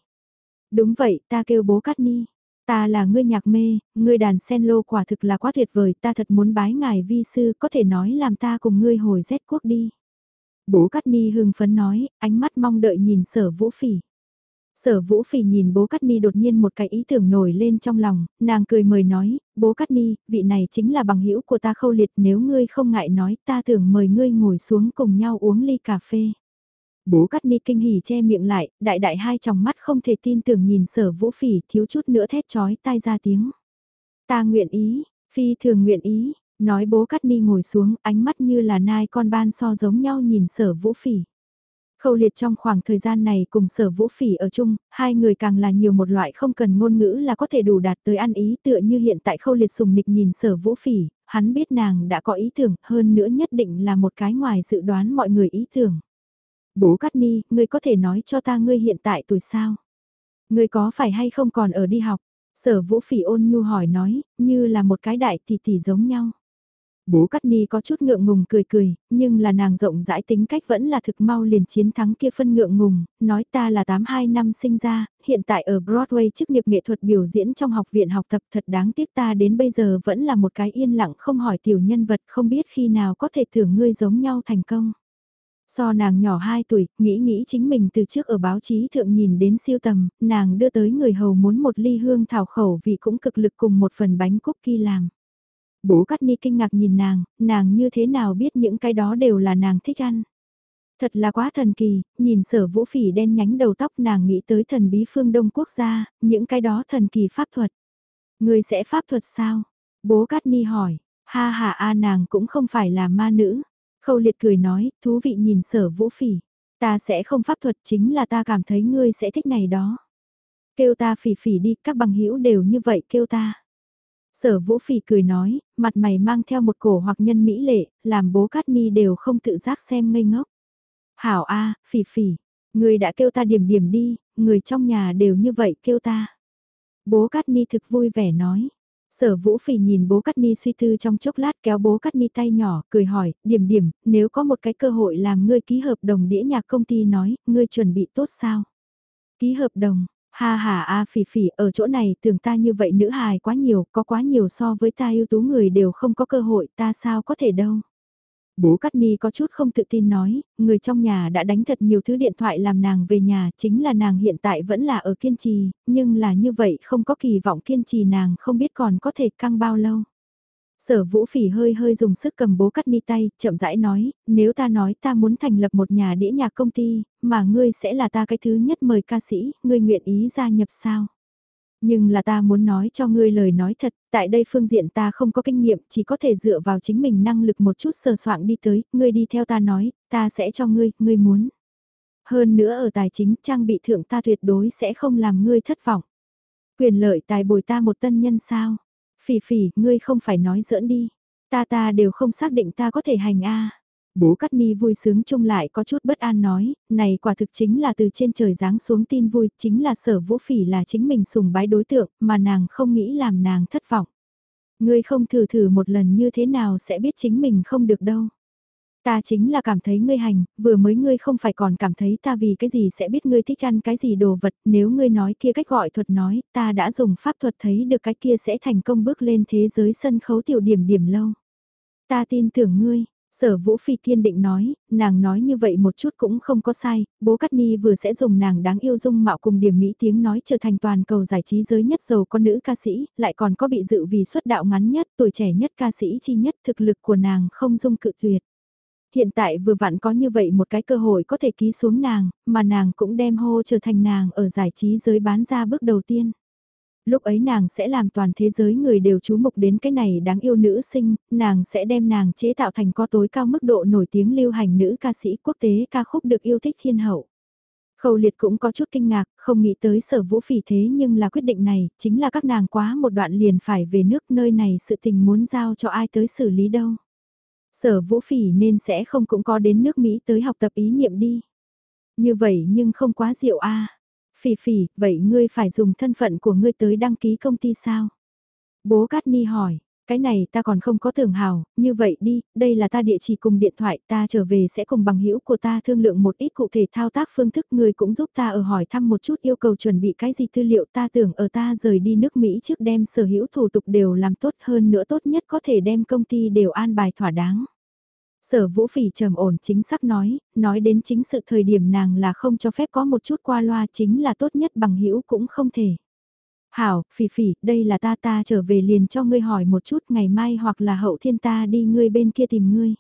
Đúng vậy, ta kêu bố Cát Ni. Ta là ngươi nhạc mê, ngươi đàn sen lô quả thực là quá tuyệt vời, ta thật muốn bái ngài vi sư, có thể nói làm ta cùng ngươi hồi rét quốc đi. Bố Cát Ni hưng phấn nói, ánh mắt mong đợi nhìn sở vũ phỉ. Sở Vũ Phỉ nhìn bố Cát Ni đột nhiên một cái ý tưởng nổi lên trong lòng, nàng cười mời nói, bố Cát Ni, vị này chính là bằng hữu của ta khâu liệt nếu ngươi không ngại nói ta tưởng mời ngươi ngồi xuống cùng nhau uống ly cà phê. Bố Cát Ni kinh hỉ che miệng lại, đại đại hai tròng mắt không thể tin tưởng nhìn sở Vũ Phỉ thiếu chút nữa thét chói tai ra tiếng. Ta nguyện ý, phi thường nguyện ý, nói bố Cát Ni ngồi xuống ánh mắt như là nai con ban so giống nhau nhìn sở Vũ Phỉ. Khâu liệt trong khoảng thời gian này cùng sở vũ phỉ ở chung, hai người càng là nhiều một loại không cần ngôn ngữ là có thể đủ đạt tới ăn ý tựa như hiện tại khâu liệt sùng nịch nhìn sở vũ phỉ, hắn biết nàng đã có ý tưởng hơn nữa nhất định là một cái ngoài dự đoán mọi người ý tưởng. Bố Cát Ni, ngươi có thể nói cho ta ngươi hiện tại tuổi sao? Ngươi có phải hay không còn ở đi học? Sở vũ phỉ ôn nhu hỏi nói, như là một cái đại tỷ tỷ giống nhau. Bố Cát Ni có chút ngượng ngùng cười cười, nhưng là nàng rộng rãi tính cách vẫn là thực mau liền chiến thắng kia phân ngượng ngùng, nói ta là 82 năm sinh ra, hiện tại ở Broadway chức nghiệp nghệ thuật biểu diễn trong học viện học tập thật đáng tiếc ta đến bây giờ vẫn là một cái yên lặng không hỏi tiểu nhân vật không biết khi nào có thể thưởng ngươi giống nhau thành công. So nàng nhỏ 2 tuổi, nghĩ nghĩ chính mình từ trước ở báo chí thượng nhìn đến siêu tầm, nàng đưa tới người hầu muốn một ly hương thảo khẩu vì cũng cực lực cùng một phần bánh cookie làm. Bố Cát Ni kinh ngạc nhìn nàng, nàng như thế nào biết những cái đó đều là nàng thích ăn. Thật là quá thần kỳ, nhìn sở vũ phỉ đen nhánh đầu tóc nàng nghĩ tới thần bí phương Đông quốc gia, những cái đó thần kỳ pháp thuật. Người sẽ pháp thuật sao? Bố Cát Ni hỏi, ha ha a nàng cũng không phải là ma nữ. Khâu liệt cười nói, thú vị nhìn sở vũ phỉ. Ta sẽ không pháp thuật chính là ta cảm thấy ngươi sẽ thích này đó. Kêu ta phỉ phỉ đi, các bằng hữu đều như vậy kêu ta. Sở vũ phỉ cười nói, mặt mày mang theo một cổ hoặc nhân mỹ lệ, làm bố Cát Ni đều không tự giác xem ngây ngốc. Hảo A, phỉ phỉ, người đã kêu ta điểm điểm đi, người trong nhà đều như vậy kêu ta. Bố Cát Ni thực vui vẻ nói. Sở Vũ Phỉ nhìn bố Cát Ni suy tư trong chốc lát kéo bố Cát Ni tay nhỏ, cười hỏi, điểm điểm, nếu có một cái cơ hội làm ngươi ký hợp đồng đĩa nhạc công ty nói, ngươi chuẩn bị tốt sao? Ký hợp đồng, Ha ha a phỉ phỉ ở chỗ này tưởng ta như vậy nữ hài quá nhiều, có quá nhiều so với ta ưu tú người đều không có cơ hội ta sao có thể đâu. Bố Cát Ni có chút không tự tin nói, người trong nhà đã đánh thật nhiều thứ điện thoại làm nàng về nhà, chính là nàng hiện tại vẫn là ở kiên trì, nhưng là như vậy không có kỳ vọng kiên trì nàng không biết còn có thể căng bao lâu. Sở vũ phỉ hơi hơi dùng sức cầm bố cắt ni tay, chậm rãi nói, nếu ta nói ta muốn thành lập một nhà đĩa nhạc công ty, mà ngươi sẽ là ta cái thứ nhất mời ca sĩ, ngươi nguyện ý gia nhập sao? Nhưng là ta muốn nói cho ngươi lời nói thật, tại đây phương diện ta không có kinh nghiệm, chỉ có thể dựa vào chính mình năng lực một chút sờ soạn đi tới, ngươi đi theo ta nói, ta sẽ cho ngươi, ngươi muốn. Hơn nữa ở tài chính trang bị thượng ta tuyệt đối sẽ không làm ngươi thất vọng. Quyền lợi tài bồi ta một tân nhân sao? Phỉ phỉ, ngươi không phải nói giỡn đi. Ta ta đều không xác định ta có thể hành a. Bố Cát Ni vui sướng chung lại có chút bất an nói, này quả thực chính là từ trên trời giáng xuống tin vui, chính là sở vũ phỉ là chính mình sùng bái đối tượng, mà nàng không nghĩ làm nàng thất vọng. Ngươi không thử thử một lần như thế nào sẽ biết chính mình không được đâu. Ta chính là cảm thấy ngươi hành, vừa mới ngươi không phải còn cảm thấy ta vì cái gì sẽ biết ngươi thích ăn cái gì đồ vật, nếu ngươi nói kia cách gọi thuật nói, ta đã dùng pháp thuật thấy được cái kia sẽ thành công bước lên thế giới sân khấu tiểu điểm điểm lâu. Ta tin tưởng ngươi, Sở Vũ Phi kiên định nói, nàng nói như vậy một chút cũng không có sai, bố Cát Ni vừa sẽ dùng nàng đáng yêu dung mạo cùng điểm mỹ tiếng nói trở thành toàn cầu giải trí giới nhất giàu con nữ ca sĩ, lại còn có bị dự vì xuất đạo ngắn nhất, tuổi trẻ nhất ca sĩ chi nhất thực lực của nàng không dung cự tuyệt. Hiện tại vừa vặn có như vậy một cái cơ hội có thể ký xuống nàng, mà nàng cũng đem hô trở thành nàng ở giải trí giới bán ra bước đầu tiên. Lúc ấy nàng sẽ làm toàn thế giới người đều chú mục đến cái này đáng yêu nữ sinh, nàng sẽ đem nàng chế tạo thành có tối cao mức độ nổi tiếng lưu hành nữ ca sĩ quốc tế ca khúc được yêu thích thiên hậu. Khâu liệt cũng có chút kinh ngạc, không nghĩ tới sở vũ phỉ thế nhưng là quyết định này, chính là các nàng quá một đoạn liền phải về nước nơi này sự tình muốn giao cho ai tới xử lý đâu. Sở vũ phỉ nên sẽ không cũng có đến nước Mỹ tới học tập ý niệm đi. Như vậy nhưng không quá diệu a Phỉ phỉ, vậy ngươi phải dùng thân phận của ngươi tới đăng ký công ty sao? Bố Cát Ni hỏi, cái này ta còn không có tưởng hào, như vậy đi, đây là ta địa chỉ cùng điện thoại, ta trở về sẽ cùng bằng hữu của ta thương lượng một ít cụ thể thao tác phương thức, người cũng giúp ta ở hỏi thăm một chút yêu cầu chuẩn bị cái gì tư liệu ta tưởng ở ta rời đi nước Mỹ trước đem sở hữu thủ tục đều làm tốt hơn nữa tốt nhất có thể đem công ty đều an bài thỏa đáng. Sở vũ phỉ trầm ổn chính xác nói, nói đến chính sự thời điểm nàng là không cho phép có một chút qua loa chính là tốt nhất bằng hữu cũng không thể. Hảo, phỉ phỉ, đây là ta ta trở về liền cho ngươi hỏi một chút ngày mai hoặc là hậu thiên ta đi ngươi bên kia tìm ngươi.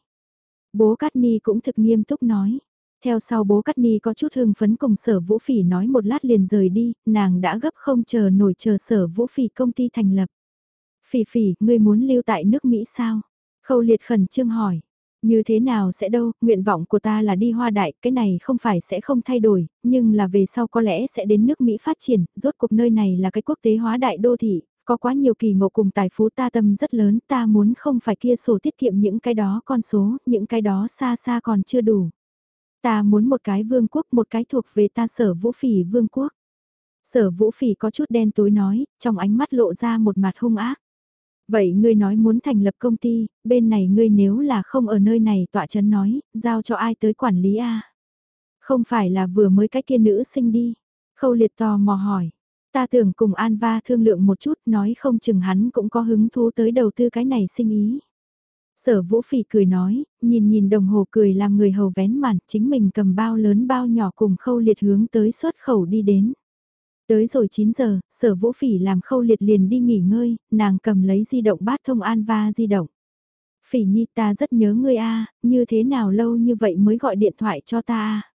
Bố Cát Ni cũng thực nghiêm túc nói. Theo sau bố Cát Ni có chút hưng phấn cùng sở vũ phỉ nói một lát liền rời đi, nàng đã gấp không chờ nổi chờ sở vũ phỉ công ty thành lập. Phỉ phỉ, ngươi muốn lưu tại nước Mỹ sao? Khâu liệt khẩn trương hỏi. Như thế nào sẽ đâu, nguyện vọng của ta là đi hoa đại, cái này không phải sẽ không thay đổi, nhưng là về sau có lẽ sẽ đến nước Mỹ phát triển, rốt cuộc nơi này là cái quốc tế hóa đại đô thị, có quá nhiều kỳ ngộ cùng tài phú ta tâm rất lớn, ta muốn không phải kia sổ tiết kiệm những cái đó con số, những cái đó xa xa còn chưa đủ. Ta muốn một cái vương quốc, một cái thuộc về ta sở vũ phỉ vương quốc. Sở vũ phỉ có chút đen tối nói, trong ánh mắt lộ ra một mặt hung ác. Vậy ngươi nói muốn thành lập công ty, bên này ngươi nếu là không ở nơi này tọa chấn nói, giao cho ai tới quản lý a Không phải là vừa mới cái kia nữ sinh đi. Khâu liệt tò mò hỏi. Ta tưởng cùng An Va thương lượng một chút nói không chừng hắn cũng có hứng thú tới đầu tư cái này sinh ý. Sở vũ phỉ cười nói, nhìn nhìn đồng hồ cười làm người hầu vén màn, chính mình cầm bao lớn bao nhỏ cùng khâu liệt hướng tới xuất khẩu đi đến. Tới rồi 9 giờ, sở vũ phỉ làm khâu liệt liền đi nghỉ ngơi, nàng cầm lấy di động bát thông an va di động. Phỉ nhi ta rất nhớ ngươi a như thế nào lâu như vậy mới gọi điện thoại cho ta a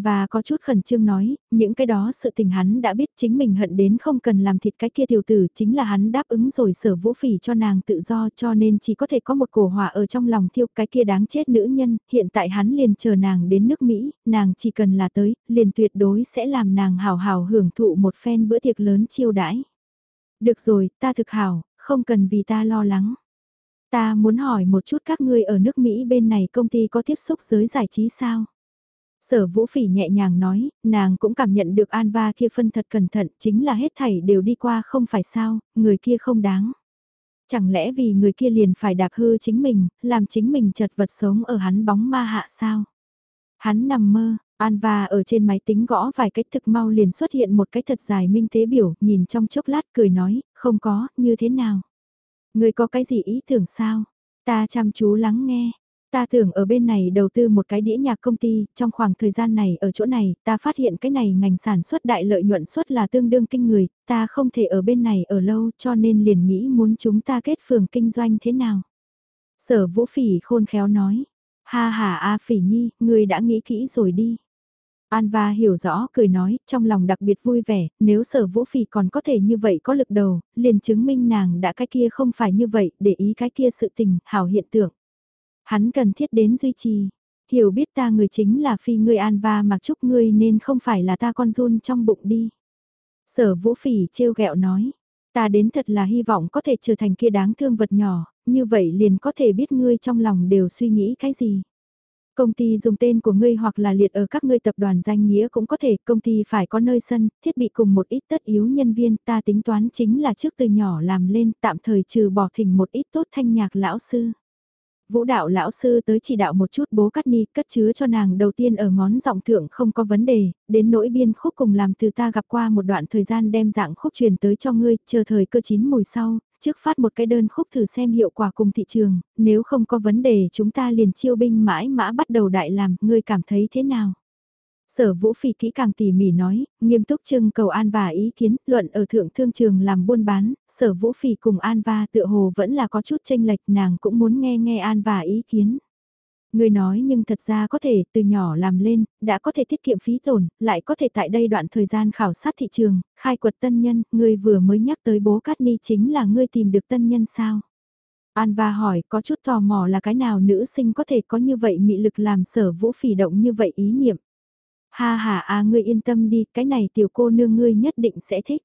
và có chút khẩn trương nói, những cái đó sự tình hắn đã biết chính mình hận đến không cần làm thịt cái kia tiểu tử chính là hắn đáp ứng rồi sở vũ phỉ cho nàng tự do cho nên chỉ có thể có một cổ hỏa ở trong lòng thiêu cái kia đáng chết nữ nhân, hiện tại hắn liền chờ nàng đến nước Mỹ, nàng chỉ cần là tới, liền tuyệt đối sẽ làm nàng hào hào hưởng thụ một phen bữa tiệc lớn chiêu đãi. Được rồi, ta thực hào, không cần vì ta lo lắng. Ta muốn hỏi một chút các ngươi ở nước Mỹ bên này công ty có tiếp xúc giới giải trí sao? Sở vũ phỉ nhẹ nhàng nói, nàng cũng cảm nhận được An Va kia phân thật cẩn thận, chính là hết thảy đều đi qua không phải sao, người kia không đáng. Chẳng lẽ vì người kia liền phải đạp hư chính mình, làm chính mình chật vật sống ở hắn bóng ma hạ sao? Hắn nằm mơ, An Va ở trên máy tính gõ vài cách thực mau liền xuất hiện một cái thật dài minh tế biểu, nhìn trong chốc lát cười nói, không có, như thế nào? Người có cái gì ý tưởng sao? Ta chăm chú lắng nghe, Ta tưởng ở bên này đầu tư một cái đĩa nhạc công ty, trong khoảng thời gian này ở chỗ này, ta phát hiện cái này ngành sản xuất đại lợi nhuận suất là tương đương kinh người, ta không thể ở bên này ở lâu cho nên liền nghĩ muốn chúng ta kết phường kinh doanh thế nào. Sở vũ phỉ khôn khéo nói, ha ha a phỉ nhi, người đã nghĩ kỹ rồi đi. Anva hiểu rõ, cười nói, trong lòng đặc biệt vui vẻ, nếu sở vũ phỉ còn có thể như vậy có lực đầu, liền chứng minh nàng đã cái kia không phải như vậy, để ý cái kia sự tình, hảo hiện tượng. Hắn cần thiết đến duy trì. Hiểu biết ta người chính là phi ngươi an và mặc chúc ngươi nên không phải là ta con run trong bụng đi. Sở vũ phỉ trêu ghẹo nói. Ta đến thật là hy vọng có thể trở thành kia đáng thương vật nhỏ, như vậy liền có thể biết ngươi trong lòng đều suy nghĩ cái gì. Công ty dùng tên của ngươi hoặc là liệt ở các ngươi tập đoàn danh nghĩa cũng có thể, công ty phải có nơi sân, thiết bị cùng một ít tất yếu nhân viên, ta tính toán chính là trước từ nhỏ làm lên, tạm thời trừ bỏ thỉnh một ít tốt thanh nhạc lão sư. Vũ đạo lão sư tới chỉ đạo một chút bố cắt ni cất chứa cho nàng đầu tiên ở ngón giọng thượng không có vấn đề, đến nỗi biên khúc cùng làm từ ta gặp qua một đoạn thời gian đem dạng khúc truyền tới cho ngươi, chờ thời cơ chín mùi sau, trước phát một cái đơn khúc thử xem hiệu quả cùng thị trường, nếu không có vấn đề chúng ta liền chiêu binh mãi mã bắt đầu đại làm, ngươi cảm thấy thế nào? Sở Vũ Phỉ kỹ càng tỉ mỉ nói, nghiêm túc trưng cầu An và ý kiến, luận ở thượng thương trường làm buôn bán, Sở Vũ Phỉ cùng An và tựa hồ vẫn là có chút tranh lệch, nàng cũng muốn nghe nghe An và ý kiến. Người nói nhưng thật ra có thể từ nhỏ làm lên, đã có thể tiết kiệm phí tổn, lại có thể tại đây đoạn thời gian khảo sát thị trường, khai quật tân nhân, người vừa mới nhắc tới bố Cát Ni chính là ngươi tìm được tân nhân sao? An và hỏi có chút tò mò là cái nào nữ sinh có thể có như vậy mị lực làm sở vũ phỉ động như vậy ý niệm. Ha ha a ngươi yên tâm đi, cái này tiểu cô nương ngươi nhất định sẽ thích.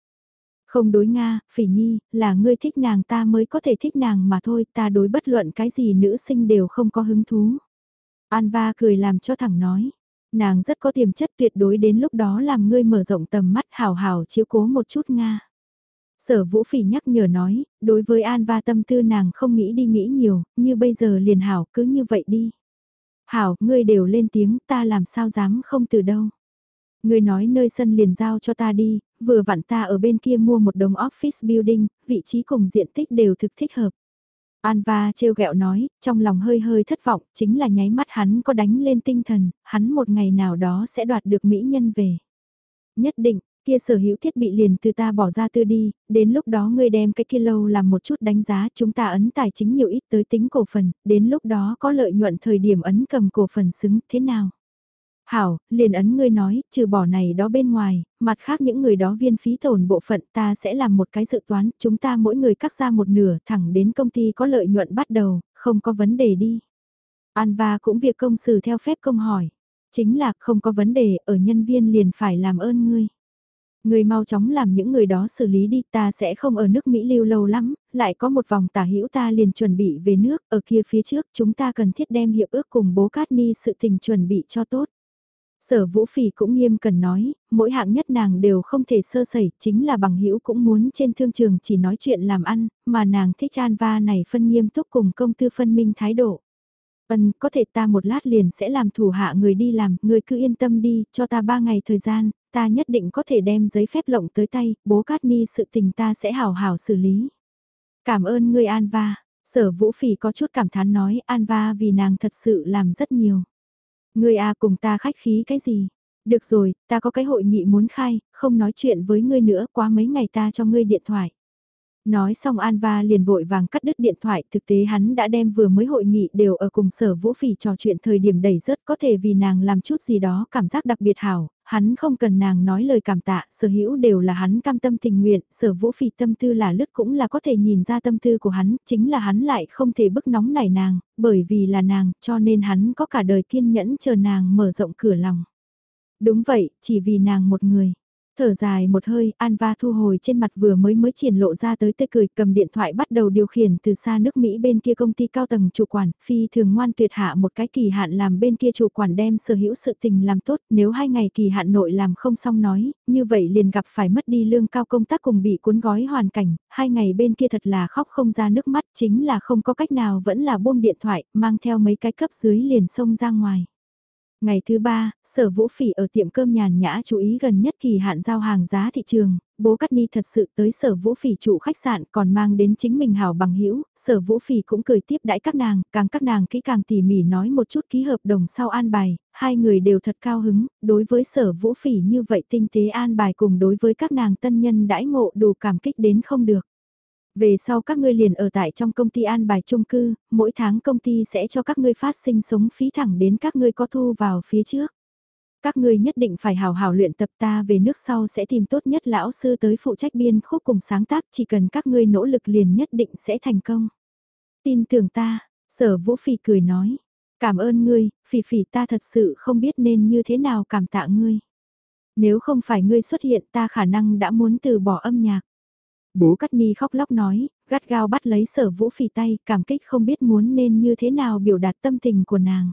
Không đối Nga, phỉ nhi, là ngươi thích nàng ta mới có thể thích nàng mà thôi, ta đối bất luận cái gì nữ sinh đều không có hứng thú. Anva cười làm cho thẳng nói, nàng rất có tiềm chất tuyệt đối đến lúc đó làm ngươi mở rộng tầm mắt hào hào chiếu cố một chút Nga. Sở vũ phỉ nhắc nhở nói, đối với Anva tâm tư nàng không nghĩ đi nghĩ nhiều, như bây giờ liền hảo cứ như vậy đi. Hảo, ngươi đều lên tiếng, ta làm sao dám không từ đâu. Ngươi nói nơi sân liền giao cho ta đi, vừa vặn ta ở bên kia mua một đống office building, vị trí cùng diện tích đều thực thích hợp. Anva trêu ghẹo nói, trong lòng hơi hơi thất vọng, chính là nháy mắt hắn có đánh lên tinh thần, hắn một ngày nào đó sẽ đoạt được mỹ nhân về. Nhất định, kia sở hữu thiết bị liền từ ta bỏ ra tư đi, đến lúc đó ngươi đem cái kia lâu làm một chút đánh giá chúng ta ấn tài chính nhiều ít tới tính cổ phần, đến lúc đó có lợi nhuận thời điểm ấn cầm cổ phần xứng thế nào. Hảo, liền ấn ngươi nói, trừ bỏ này đó bên ngoài, mặt khác những người đó viên phí tổn bộ phận ta sẽ làm một cái dự toán, chúng ta mỗi người cắt ra một nửa thẳng đến công ty có lợi nhuận bắt đầu, không có vấn đề đi. Anva cũng việc công xử theo phép công hỏi, chính là không có vấn đề, ở nhân viên liền phải làm ơn ngươi. Người mau chóng làm những người đó xử lý đi ta sẽ không ở nước Mỹ lưu lâu lắm, lại có một vòng tả hữu ta liền chuẩn bị về nước, ở kia phía trước chúng ta cần thiết đem hiệp ước cùng bố Cát Ni sự tình chuẩn bị cho tốt. Sở Vũ Phỉ cũng nghiêm cần nói, mỗi hạng nhất nàng đều không thể sơ sẩy, chính là bằng hữu cũng muốn trên thương trường chỉ nói chuyện làm ăn, mà nàng thích an va này phân nghiêm túc cùng công tư phân minh thái độ. Ân, có thể ta một lát liền sẽ làm thủ hạ người đi làm, người cứ yên tâm đi, cho ta ba ngày thời gian, ta nhất định có thể đem giấy phép lộng tới tay, bố Cát Ni sự tình ta sẽ hào hào xử lý. Cảm ơn ngươi An Va, sở vũ phỉ có chút cảm thán nói An Va vì nàng thật sự làm rất nhiều. Ngươi à cùng ta khách khí cái gì? Được rồi, ta có cái hội nghị muốn khai, không nói chuyện với ngươi nữa, quá mấy ngày ta cho ngươi điện thoại. Nói xong Anva liền vội vàng cắt đứt điện thoại, thực tế hắn đã đem vừa mới hội nghị đều ở cùng sở vũ phỉ trò chuyện thời điểm đầy rớt có thể vì nàng làm chút gì đó cảm giác đặc biệt hảo, hắn không cần nàng nói lời cảm tạ, sở hữu đều là hắn cam tâm tình nguyện, sở vũ phì tâm tư là lứt cũng là có thể nhìn ra tâm tư của hắn, chính là hắn lại không thể bức nóng nảy nàng, bởi vì là nàng, cho nên hắn có cả đời kiên nhẫn chờ nàng mở rộng cửa lòng. Đúng vậy, chỉ vì nàng một người. Thở dài một hơi, Anva thu hồi trên mặt vừa mới mới triển lộ ra tới tươi cười cầm điện thoại bắt đầu điều khiển từ xa nước Mỹ bên kia công ty cao tầng chủ quản, phi thường ngoan tuyệt hạ một cái kỳ hạn làm bên kia chủ quản đem sở hữu sự tình làm tốt, nếu hai ngày kỳ hạn nội làm không xong nói, như vậy liền gặp phải mất đi lương cao công tác cùng bị cuốn gói hoàn cảnh, hai ngày bên kia thật là khóc không ra nước mắt chính là không có cách nào vẫn là buông điện thoại, mang theo mấy cái cấp dưới liền xông ra ngoài. Ngày thứ ba, sở vũ phỉ ở tiệm cơm nhàn nhã chú ý gần nhất kỳ hạn giao hàng giá thị trường, bố Cát Ni thật sự tới sở vũ phỉ trụ khách sạn còn mang đến chính mình hảo bằng hữu. Sở vũ phỉ cũng cười tiếp đãi các nàng, càng các nàng kỹ càng tỉ mỉ nói một chút ký hợp đồng sau an bài, hai người đều thật cao hứng, đối với sở vũ phỉ như vậy tinh tế an bài cùng đối với các nàng tân nhân đãi ngộ đủ cảm kích đến không được. Về sau các ngươi liền ở tại trong công ty an bài chung cư, mỗi tháng công ty sẽ cho các ngươi phát sinh sống phí thẳng đến các ngươi có thu vào phía trước. Các ngươi nhất định phải hào hào luyện tập ta về nước sau sẽ tìm tốt nhất lão sư tới phụ trách biên khúc cùng sáng tác chỉ cần các ngươi nỗ lực liền nhất định sẽ thành công. Tin tưởng ta, sở vũ phì cười nói. Cảm ơn ngươi, phỉ phỉ ta thật sự không biết nên như thế nào cảm tạ ngươi. Nếu không phải ngươi xuất hiện ta khả năng đã muốn từ bỏ âm nhạc. Bố Cát Ni khóc lóc nói, gắt gao bắt lấy sở vũ phỉ tay, cảm kích không biết muốn nên như thế nào biểu đạt tâm tình của nàng.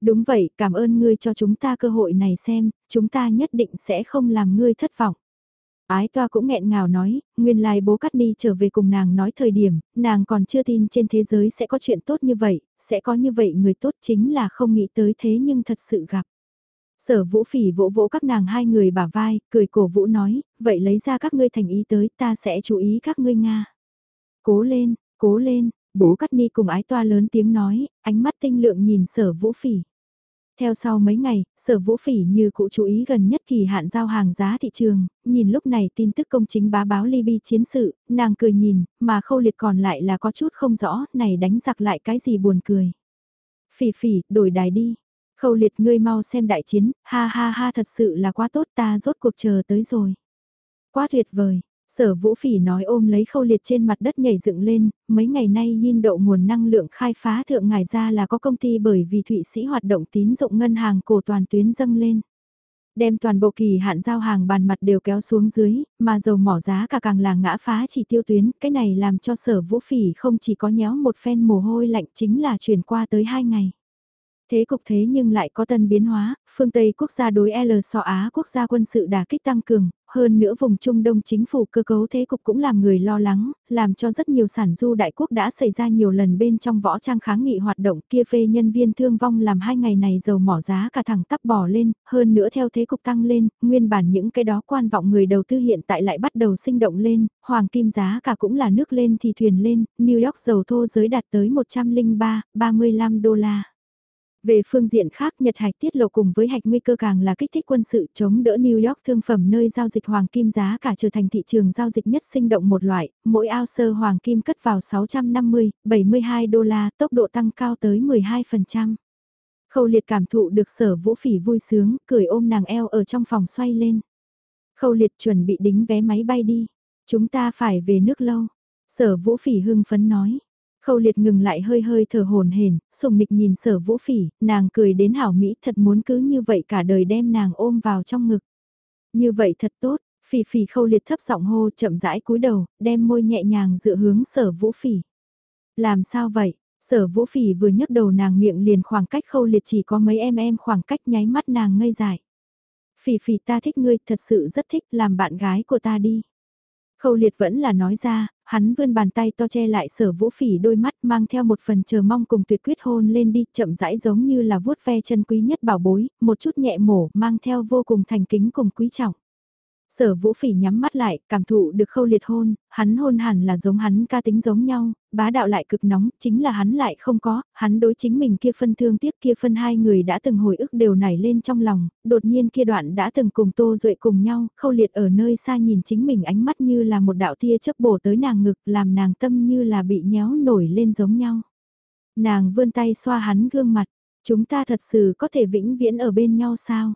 Đúng vậy, cảm ơn ngươi cho chúng ta cơ hội này xem, chúng ta nhất định sẽ không làm ngươi thất vọng. Ái toa cũng nghẹn ngào nói, nguyên lai bố Cát Ni trở về cùng nàng nói thời điểm, nàng còn chưa tin trên thế giới sẽ có chuyện tốt như vậy, sẽ có như vậy người tốt chính là không nghĩ tới thế nhưng thật sự gặp. Sở vũ phỉ vỗ vỗ các nàng hai người bả vai, cười cổ vũ nói, vậy lấy ra các ngươi thành ý tới ta sẽ chú ý các ngươi Nga. Cố lên, cố lên, bố cắt ni cùng ái toa lớn tiếng nói, ánh mắt tinh lượng nhìn sở vũ phỉ. Theo sau mấy ngày, sở vũ phỉ như cụ chú ý gần nhất kỳ hạn giao hàng giá thị trường, nhìn lúc này tin tức công chính bá báo Libby chiến sự, nàng cười nhìn, mà khâu liệt còn lại là có chút không rõ, này đánh giặc lại cái gì buồn cười. Phỉ phỉ, đổi đài đi. Khâu liệt ngươi mau xem đại chiến, ha ha ha thật sự là quá tốt ta rốt cuộc chờ tới rồi. Quá tuyệt vời, Sở Vũ Phỉ nói ôm lấy khâu liệt trên mặt đất nhảy dựng lên, mấy ngày nay nhìn độ nguồn năng lượng khai phá thượng ngài ra là có công ty bởi vì Thụy Sĩ hoạt động tín dụng ngân hàng cổ toàn tuyến dâng lên. Đem toàn bộ kỳ hạn giao hàng bàn mặt đều kéo xuống dưới, mà dầu mỏ giá cả càng là ngã phá chỉ tiêu tuyến, cái này làm cho sở Vũ Phỉ không chỉ có nhéo một phen mồ hôi lạnh chính là chuyển qua tới hai ngày. Thế cục thế nhưng lại có tân biến hóa, phương Tây quốc gia đối L so Á quốc gia quân sự đả kích tăng cường, hơn nữa vùng Trung Đông chính phủ cơ cấu thế cục cũng làm người lo lắng, làm cho rất nhiều sản du đại quốc đã xảy ra nhiều lần bên trong võ trang kháng nghị hoạt động kia phê nhân viên thương vong làm hai ngày này dầu mỏ giá cả thẳng tắp bỏ lên, hơn nữa theo thế cục tăng lên, nguyên bản những cái đó quan vọng người đầu tư hiện tại lại bắt đầu sinh động lên, hoàng kim giá cả cũng là nước lên thì thuyền lên, New York dầu thô giới đạt tới 103, 35 đô la. Về phương diện khác Nhật Hạch tiết lộ cùng với hạch nguy cơ càng là kích thích quân sự chống đỡ New York thương phẩm nơi giao dịch hoàng kim giá cả trở thành thị trường giao dịch nhất sinh động một loại, mỗi ounce hoàng kim cất vào 650, 72 đô la, tốc độ tăng cao tới 12%. Khâu liệt cảm thụ được sở vũ phỉ vui sướng, cười ôm nàng eo ở trong phòng xoay lên. Khâu liệt chuẩn bị đính vé máy bay đi. Chúng ta phải về nước lâu. Sở vũ phỉ hưng phấn nói. Khâu liệt ngừng lại hơi hơi thở hồn hển, sùng nịch nhìn sở vũ phỉ, nàng cười đến hảo mỹ thật muốn cứ như vậy cả đời đem nàng ôm vào trong ngực. Như vậy thật tốt, phỉ phỉ khâu liệt thấp giọng hô chậm rãi cúi đầu, đem môi nhẹ nhàng dựa hướng sở vũ phỉ. Làm sao vậy? Sở vũ phỉ vừa nhấc đầu nàng miệng liền khoảng cách khâu liệt chỉ có mấy em em khoảng cách nháy mắt nàng ngây dại. Phỉ phỉ ta thích ngươi, thật sự rất thích, làm bạn gái của ta đi. Khâu liệt vẫn là nói ra, hắn vươn bàn tay to che lại sở vũ phỉ đôi mắt mang theo một phần chờ mong cùng tuyệt quyết hôn lên đi chậm rãi giống như là vuốt ve chân quý nhất bảo bối, một chút nhẹ mổ mang theo vô cùng thành kính cùng quý trọng. Sở vũ phỉ nhắm mắt lại, cảm thụ được khâu liệt hôn, hắn hôn hẳn là giống hắn ca tính giống nhau, bá đạo lại cực nóng, chính là hắn lại không có, hắn đối chính mình kia phân thương tiếc kia phân hai người đã từng hồi ức đều nảy lên trong lòng, đột nhiên kia đoạn đã từng cùng tô duệ cùng nhau, khâu liệt ở nơi xa nhìn chính mình ánh mắt như là một đạo tia chớp bổ tới nàng ngực làm nàng tâm như là bị nhéo nổi lên giống nhau. Nàng vươn tay xoa hắn gương mặt, chúng ta thật sự có thể vĩnh viễn ở bên nhau sao?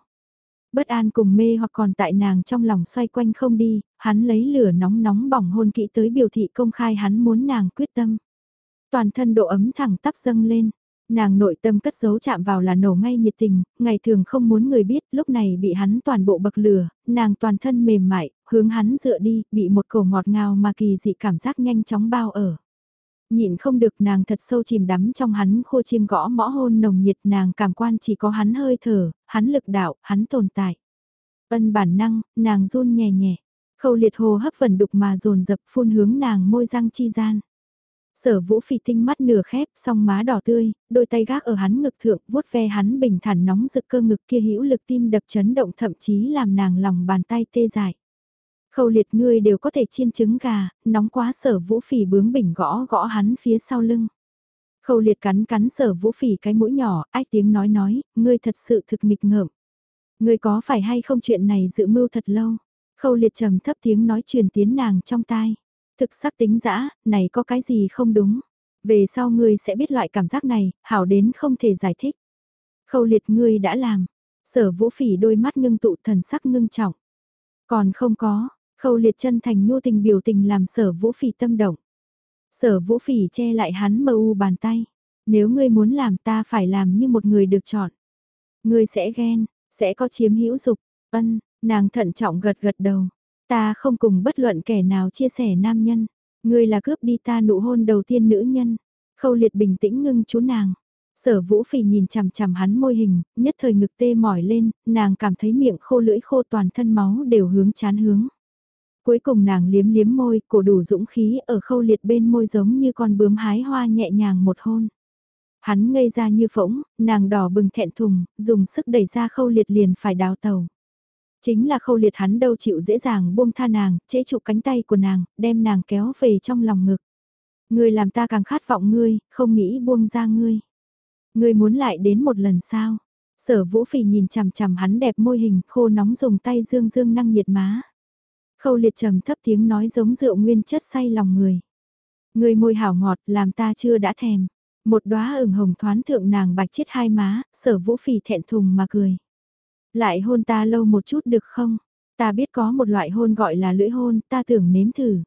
Bất an cùng mê hoặc còn tại nàng trong lòng xoay quanh không đi, hắn lấy lửa nóng nóng bỏng hôn kỹ tới biểu thị công khai hắn muốn nàng quyết tâm. Toàn thân độ ấm thẳng tắp dâng lên, nàng nội tâm cất giấu chạm vào là nổ ngay nhiệt tình, ngày thường không muốn người biết, lúc này bị hắn toàn bộ bậc lửa, nàng toàn thân mềm mại, hướng hắn dựa đi, bị một cổ ngọt ngào mà kỳ dị cảm giác nhanh chóng bao ở. Nhịn không được nàng thật sâu chìm đắm trong hắn khô chiêng gõ mõ hôn nồng nhiệt nàng cảm quan chỉ có hắn hơi thở, hắn lực đạo, hắn tồn tại. Ân bản năng, nàng run nhẹ nhẹ, khâu liệt hồ hấp vần đục mà dồn dập phun hướng nàng môi răng chi gian. Sở vũ phì tinh mắt nửa khép, song má đỏ tươi, đôi tay gác ở hắn ngực thượng, vuốt ve hắn bình thản nóng rực cơ ngực kia hữu lực tim đập chấn động thậm chí làm nàng lòng bàn tay tê dại. Khâu liệt ngươi đều có thể chiên trứng gà, nóng quá sở vũ phỉ bướng bỉnh gõ gõ hắn phía sau lưng. Khâu liệt cắn cắn sở vũ phỉ cái mũi nhỏ, ách tiếng nói nói, ngươi thật sự thực nghịch ngợm. Ngươi có phải hay không chuyện này dự mưu thật lâu. Khâu liệt trầm thấp tiếng nói truyền tiến nàng trong tai. Thực sắc tính dã, này có cái gì không đúng. Về sau ngươi sẽ biết loại cảm giác này, hảo đến không thể giải thích. Khâu liệt ngươi đã làm. Sở vũ phỉ đôi mắt ngưng tụ thần sắc ngưng trọng. Còn không có, khâu liệt chân thành nhu tình biểu tình làm sở vũ phỉ tâm động. Sở vũ phỉ che lại hắn mờ u bàn tay. Nếu ngươi muốn làm ta phải làm như một người được chọn. Ngươi sẽ ghen, sẽ có chiếm hữu dục. Ân, nàng thận trọng gật gật đầu. Ta không cùng bất luận kẻ nào chia sẻ nam nhân. Ngươi là cướp đi ta nụ hôn đầu tiên nữ nhân. Khâu liệt bình tĩnh ngưng chú nàng. Sở vũ phỉ nhìn chằm chằm hắn môi hình, nhất thời ngực tê mỏi lên, nàng cảm thấy miệng khô lưỡi khô toàn thân máu đều hướng chán hướng. Cuối cùng nàng liếm liếm môi, cổ đủ dũng khí ở khâu liệt bên môi giống như con bướm hái hoa nhẹ nhàng một hôn. Hắn ngây ra như phỗng, nàng đỏ bừng thẹn thùng, dùng sức đẩy ra khâu liệt liền phải đào tàu. Chính là khâu liệt hắn đâu chịu dễ dàng buông tha nàng, chế trụ cánh tay của nàng, đem nàng kéo về trong lòng ngực. Ngươi làm ta càng khát vọng ngươi, không nghĩ buông ra ngươi. Ngươi muốn lại đến một lần sao? Sở vũ phỉ nhìn chằm chằm hắn đẹp môi hình khô nóng dùng tay dương dương năng nhiệt má. Khâu liệt trầm thấp tiếng nói giống rượu nguyên chất say lòng người. Người môi hảo ngọt làm ta chưa đã thèm. Một đóa ửng hồng thoán thượng nàng bạch chết hai má, sở vũ phỉ thẹn thùng mà cười. Lại hôn ta lâu một chút được không? Ta biết có một loại hôn gọi là lưỡi hôn, ta tưởng nếm thử.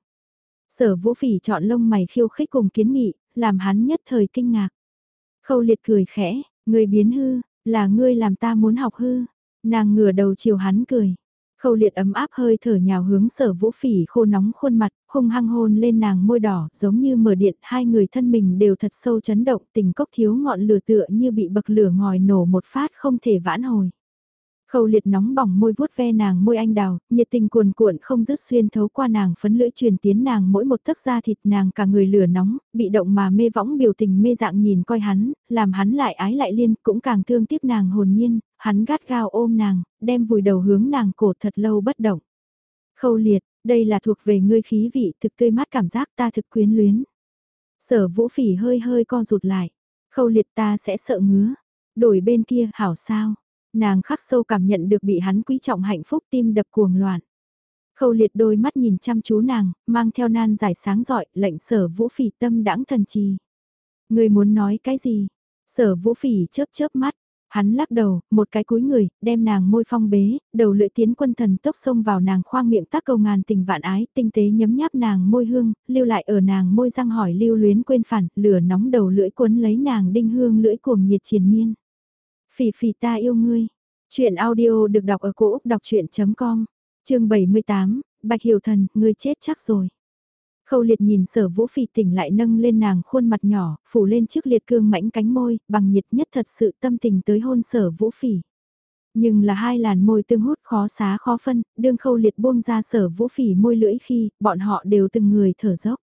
Sở vũ phỉ chọn lông mày khiêu khích cùng kiến nghị, làm hắn nhất thời kinh ngạc. Khâu liệt cười khẽ, người biến hư, là ngươi làm ta muốn học hư. Nàng ngửa đầu chiều hắn cười. Khâu liệt ấm áp hơi thở nhào hướng sở vũ phỉ khô nóng khuôn mặt, hung hăng hôn lên nàng môi đỏ, giống như mở điện, hai người thân mình đều thật sâu chấn động, tình cốc thiếu ngọn lửa tựa như bị bậc lửa ngòi nổ một phát không thể vãn hồi. Khâu liệt nóng bỏng môi vuốt ve nàng môi anh đào, nhiệt tình cuồn cuộn không dứt xuyên thấu qua nàng phấn lưỡi truyền tiến nàng mỗi một tấc da thịt nàng cả người lửa nóng, bị động mà mê võng biểu tình mê dạng nhìn coi hắn, làm hắn lại ái lại liên cũng càng thương tiếc nàng hồn nhiên, hắn gắt gao ôm nàng, đem vùi đầu hướng nàng cổ thật lâu bất động. Khâu liệt, đây là thuộc về ngươi khí vị thực tươi mát cảm giác ta thực quyến luyến. Sở vũ phỉ hơi hơi co rụt lại, khâu liệt ta sẽ sợ ngứa, đổi bên kia hảo sao Nàng khắc sâu cảm nhận được bị hắn quý trọng hạnh phúc tim đập cuồng loạn. Khâu liệt đôi mắt nhìn chăm chú nàng, mang theo nan giải sáng giỏi, lệnh sở vũ phỉ tâm đãng thần trì. Người muốn nói cái gì? Sở vũ phỉ chớp chớp mắt, hắn lắc đầu, một cái cúi người, đem nàng môi phong bế, đầu lưỡi tiến quân thần tốc xông vào nàng khoang miệng tác cầu ngàn tình vạn ái, tinh tế nhấm nháp nàng môi hương, lưu lại ở nàng môi răng hỏi lưu luyến quên phản, lửa nóng đầu lưỡi cuốn lấy nàng đinh hương lưỡi cuồng nhiệt triền miên. Phỉ phỉ ta yêu ngươi. Chuyện audio được đọc ở cổ Úc đọc chuyện.com, chương 78, Bạch Hiểu Thần, ngươi chết chắc rồi. Khâu liệt nhìn sở vũ phỉ tỉnh lại nâng lên nàng khuôn mặt nhỏ, phủ lên trước liệt cương mảnh cánh môi, bằng nhiệt nhất thật sự tâm tình tới hôn sở vũ phỉ. Nhưng là hai làn môi tương hút khó xá khó phân, đương khâu liệt buông ra sở vũ phỉ môi lưỡi khi, bọn họ đều từng người thở dốc.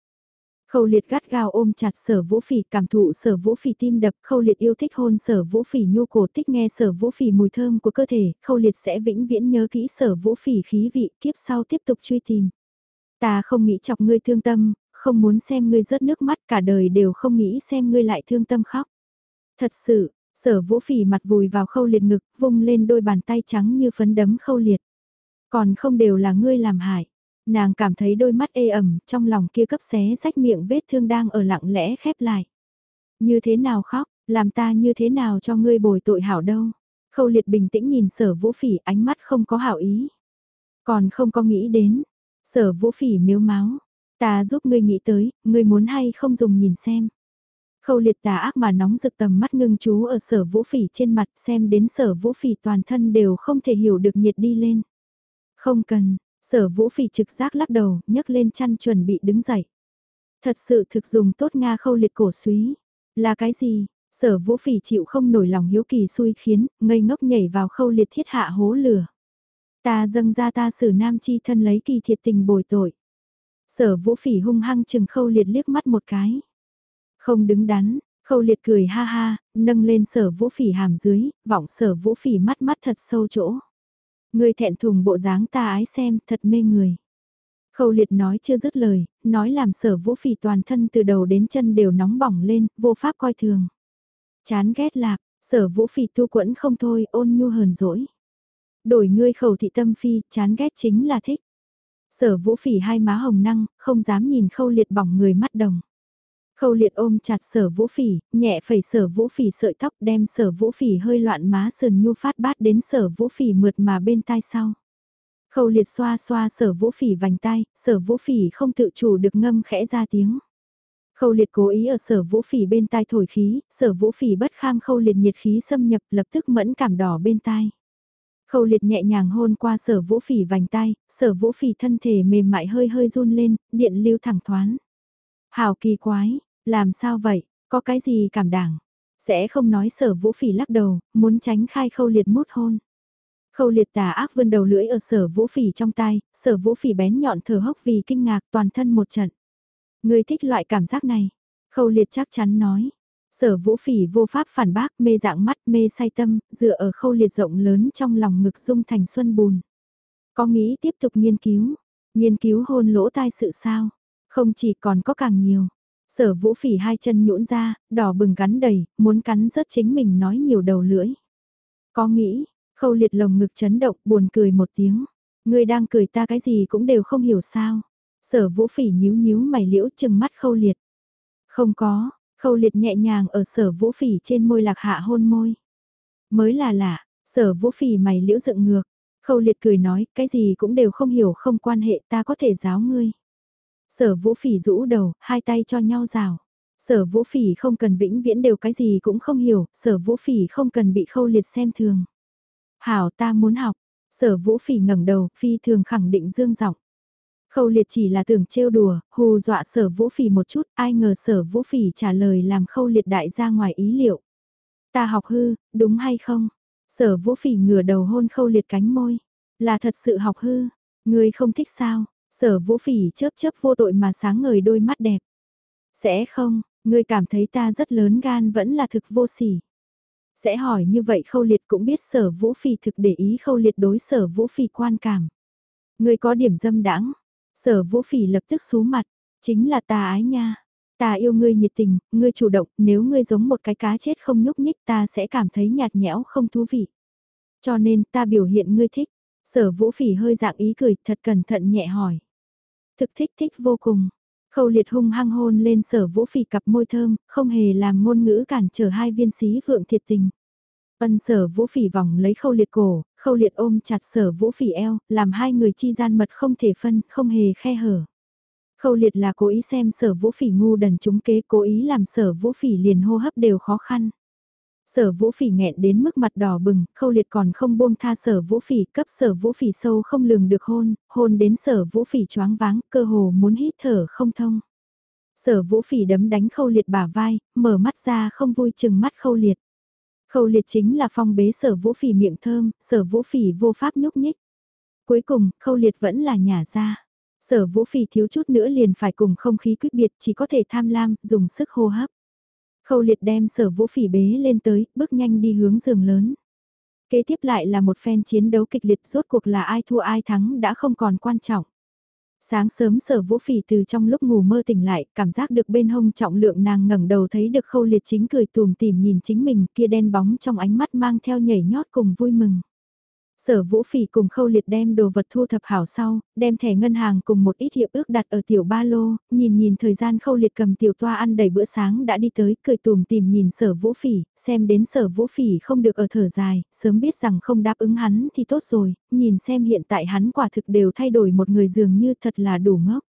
Khâu liệt gắt gao ôm chặt sở vũ phỉ cảm thụ sở vũ phỉ tim đập, khâu liệt yêu thích hôn sở vũ phỉ nhu cổ thích nghe sở vũ phỉ mùi thơm của cơ thể, khâu liệt sẽ vĩnh viễn nhớ kỹ sở vũ phỉ khí vị, kiếp sau tiếp tục truy tìm. Ta không nghĩ chọc ngươi thương tâm, không muốn xem ngươi rớt nước mắt cả đời đều không nghĩ xem ngươi lại thương tâm khóc. Thật sự, sở vũ phỉ mặt vùi vào khâu liệt ngực, vung lên đôi bàn tay trắng như phấn đấm khâu liệt. Còn không đều là ngươi làm hại. Nàng cảm thấy đôi mắt ê ẩm, trong lòng kia cấp xé rách miệng vết thương đang ở lặng lẽ khép lại. Như thế nào khóc, làm ta như thế nào cho ngươi bồi tội hảo đâu. Khâu liệt bình tĩnh nhìn sở vũ phỉ ánh mắt không có hảo ý. Còn không có nghĩ đến. Sở vũ phỉ miếu máu. Ta giúp ngươi nghĩ tới, ngươi muốn hay không dùng nhìn xem. Khâu liệt tà ác mà nóng rực tầm mắt ngưng chú ở sở vũ phỉ trên mặt xem đến sở vũ phỉ toàn thân đều không thể hiểu được nhiệt đi lên. Không cần, Sở vũ phỉ trực giác lắc đầu, nhấc lên chăn chuẩn bị đứng dậy. Thật sự thực dùng tốt Nga khâu liệt cổ suý. Là cái gì? Sở vũ phỉ chịu không nổi lòng hiếu kỳ xui khiến, ngây ngốc nhảy vào khâu liệt thiết hạ hố lửa. Ta dâng ra ta xử nam chi thân lấy kỳ thiệt tình bồi tội. Sở vũ phỉ hung hăng chừng khâu liệt liếc mắt một cái. Không đứng đắn, khâu liệt cười ha ha, nâng lên sở vũ phỉ hàm dưới, vọng sở vũ phỉ mắt mắt thật sâu chỗ. Người thẹn thùng bộ dáng ta ái xem, thật mê người. Khâu liệt nói chưa dứt lời, nói làm sở vũ phỉ toàn thân từ đầu đến chân đều nóng bỏng lên, vô pháp coi thường. Chán ghét lạc, sở vũ phỉ tu quẫn không thôi, ôn nhu hờn dỗi. Đổi ngươi khẩu thị tâm phi, chán ghét chính là thích. Sở vũ phỉ hai má hồng năng, không dám nhìn khâu liệt bỏng người mắt đồng. Khâu liệt ôm chặt sở vũ phỉ, nhẹ phẩy sở vũ phỉ sợi tóc đem sở vũ phỉ hơi loạn má sườn nhu phát bát đến sở vũ phỉ mượt mà bên tai sau. Khâu liệt xoa xoa sở vũ phỉ vành tai, sở vũ phỉ không tự chủ được ngâm khẽ ra tiếng. Khâu liệt cố ý ở sở vũ phỉ bên tai thổi khí, sở vũ phỉ bất kham khâu liệt nhiệt khí xâm nhập lập tức mẫn cảm đỏ bên tai. Khâu liệt nhẹ nhàng hôn qua sở vũ phỉ vành tai, sở vũ phỉ thân thể mềm mại hơi hơi run lên, điện lưu thẳng thoán. Hào kỳ quái, làm sao vậy, có cái gì cảm đảng? Sẽ không nói sở vũ phỉ lắc đầu, muốn tránh khai khâu liệt mút hôn. Khâu liệt tà ác vươn đầu lưỡi ở sở vũ phỉ trong tai, sở vũ phỉ bén nhọn thở hốc vì kinh ngạc toàn thân một trận. Người thích loại cảm giác này. Khâu liệt chắc chắn nói. Sở vũ phỉ vô pháp phản bác mê dạng mắt mê say tâm, dựa ở khâu liệt rộng lớn trong lòng ngực dung thành xuân bùn. Có nghĩ tiếp tục nghiên cứu, nghiên cứu hôn lỗ tai sự sao? Không chỉ còn có càng nhiều. Sở vũ phỉ hai chân nhũn ra, đỏ bừng gắn đầy, muốn cắn rớt chính mình nói nhiều đầu lưỡi. Có nghĩ, khâu liệt lồng ngực chấn động buồn cười một tiếng. Người đang cười ta cái gì cũng đều không hiểu sao. Sở vũ phỉ nhíu nhíu mày liễu chừng mắt khâu liệt. Không có, khâu liệt nhẹ nhàng ở sở vũ phỉ trên môi lạc hạ hôn môi. Mới là lạ, sở vũ phỉ mày liễu dựng ngược. Khâu liệt cười nói, cái gì cũng đều không hiểu không quan hệ ta có thể giáo ngươi. Sở vũ phỉ rũ đầu, hai tay cho nhau rào. Sở vũ phỉ không cần vĩnh viễn đều cái gì cũng không hiểu, sở vũ phỉ không cần bị khâu liệt xem thường. Hảo ta muốn học, sở vũ phỉ ngẩng đầu, phi thường khẳng định dương giọng. Khâu liệt chỉ là tưởng trêu đùa, hù dọa sở vũ phỉ một chút, ai ngờ sở vũ phỉ trả lời làm khâu liệt đại ra ngoài ý liệu. Ta học hư, đúng hay không? Sở vũ phỉ ngửa đầu hôn khâu liệt cánh môi. Là thật sự học hư, người không thích sao? Sở vũ phỉ chớp chớp vô tội mà sáng ngời đôi mắt đẹp. Sẽ không, ngươi cảm thấy ta rất lớn gan vẫn là thực vô sỉ. Sẽ hỏi như vậy khâu liệt cũng biết sở vũ phỉ thực để ý khâu liệt đối sở vũ phỉ quan cảm. Ngươi có điểm dâm đãng Sở vũ phỉ lập tức xú mặt, chính là ta ái nha. Ta yêu ngươi nhiệt tình, ngươi chủ động, nếu ngươi giống một cái cá chết không nhúc nhích ta sẽ cảm thấy nhạt nhẽo không thú vị. Cho nên ta biểu hiện ngươi thích. Sở vũ phỉ hơi dạng ý cười thật cẩn thận nhẹ hỏi. Thực thích thích vô cùng. Khâu liệt hung hăng hôn lên sở vũ phỉ cặp môi thơm, không hề làm ngôn ngữ cản trở hai viên sĩ vượng thiệt tình. Ân sở vũ phỉ vòng lấy khâu liệt cổ, khâu liệt ôm chặt sở vũ phỉ eo, làm hai người chi gian mật không thể phân, không hề khe hở. Khâu liệt là cố ý xem sở vũ phỉ ngu đần trúng kế cố ý làm sở vũ phỉ liền hô hấp đều khó khăn. Sở vũ phỉ nghẹn đến mức mặt đỏ bừng, khâu liệt còn không buông tha sở vũ phỉ, cấp sở vũ phỉ sâu không lường được hôn, hôn đến sở vũ phỉ choáng váng, cơ hồ muốn hít thở không thông. Sở vũ phỉ đấm đánh khâu liệt bả vai, mở mắt ra không vui chừng mắt khâu liệt. Khâu liệt chính là phong bế sở vũ phỉ miệng thơm, sở vũ phỉ vô pháp nhúc nhích. Cuối cùng, khâu liệt vẫn là nhà ra. Sở vũ phỉ thiếu chút nữa liền phải cùng không khí quyết biệt chỉ có thể tham lam, dùng sức hô hấp. Khâu liệt đem sở vũ phỉ bế lên tới, bước nhanh đi hướng giường lớn. Kế tiếp lại là một phen chiến đấu kịch liệt rốt cuộc là ai thua ai thắng đã không còn quan trọng. Sáng sớm sở vũ phỉ từ trong lúc ngủ mơ tỉnh lại, cảm giác được bên hông trọng lượng nàng ngẩng đầu thấy được khâu liệt chính cười tùm tìm nhìn chính mình kia đen bóng trong ánh mắt mang theo nhảy nhót cùng vui mừng. Sở Vũ Phỉ cùng Khâu Liệt đem đồ vật thu thập hảo sau, đem thẻ ngân hàng cùng một ít hiệp ước đặt ở tiểu ba lô, nhìn nhìn thời gian Khâu Liệt cầm tiểu toa ăn đầy bữa sáng đã đi tới, cười tùm tìm nhìn Sở Vũ Phỉ, xem đến Sở Vũ Phỉ không được ở thở dài, sớm biết rằng không đáp ứng hắn thì tốt rồi, nhìn xem hiện tại hắn quả thực đều thay đổi một người dường như thật là đủ ngốc.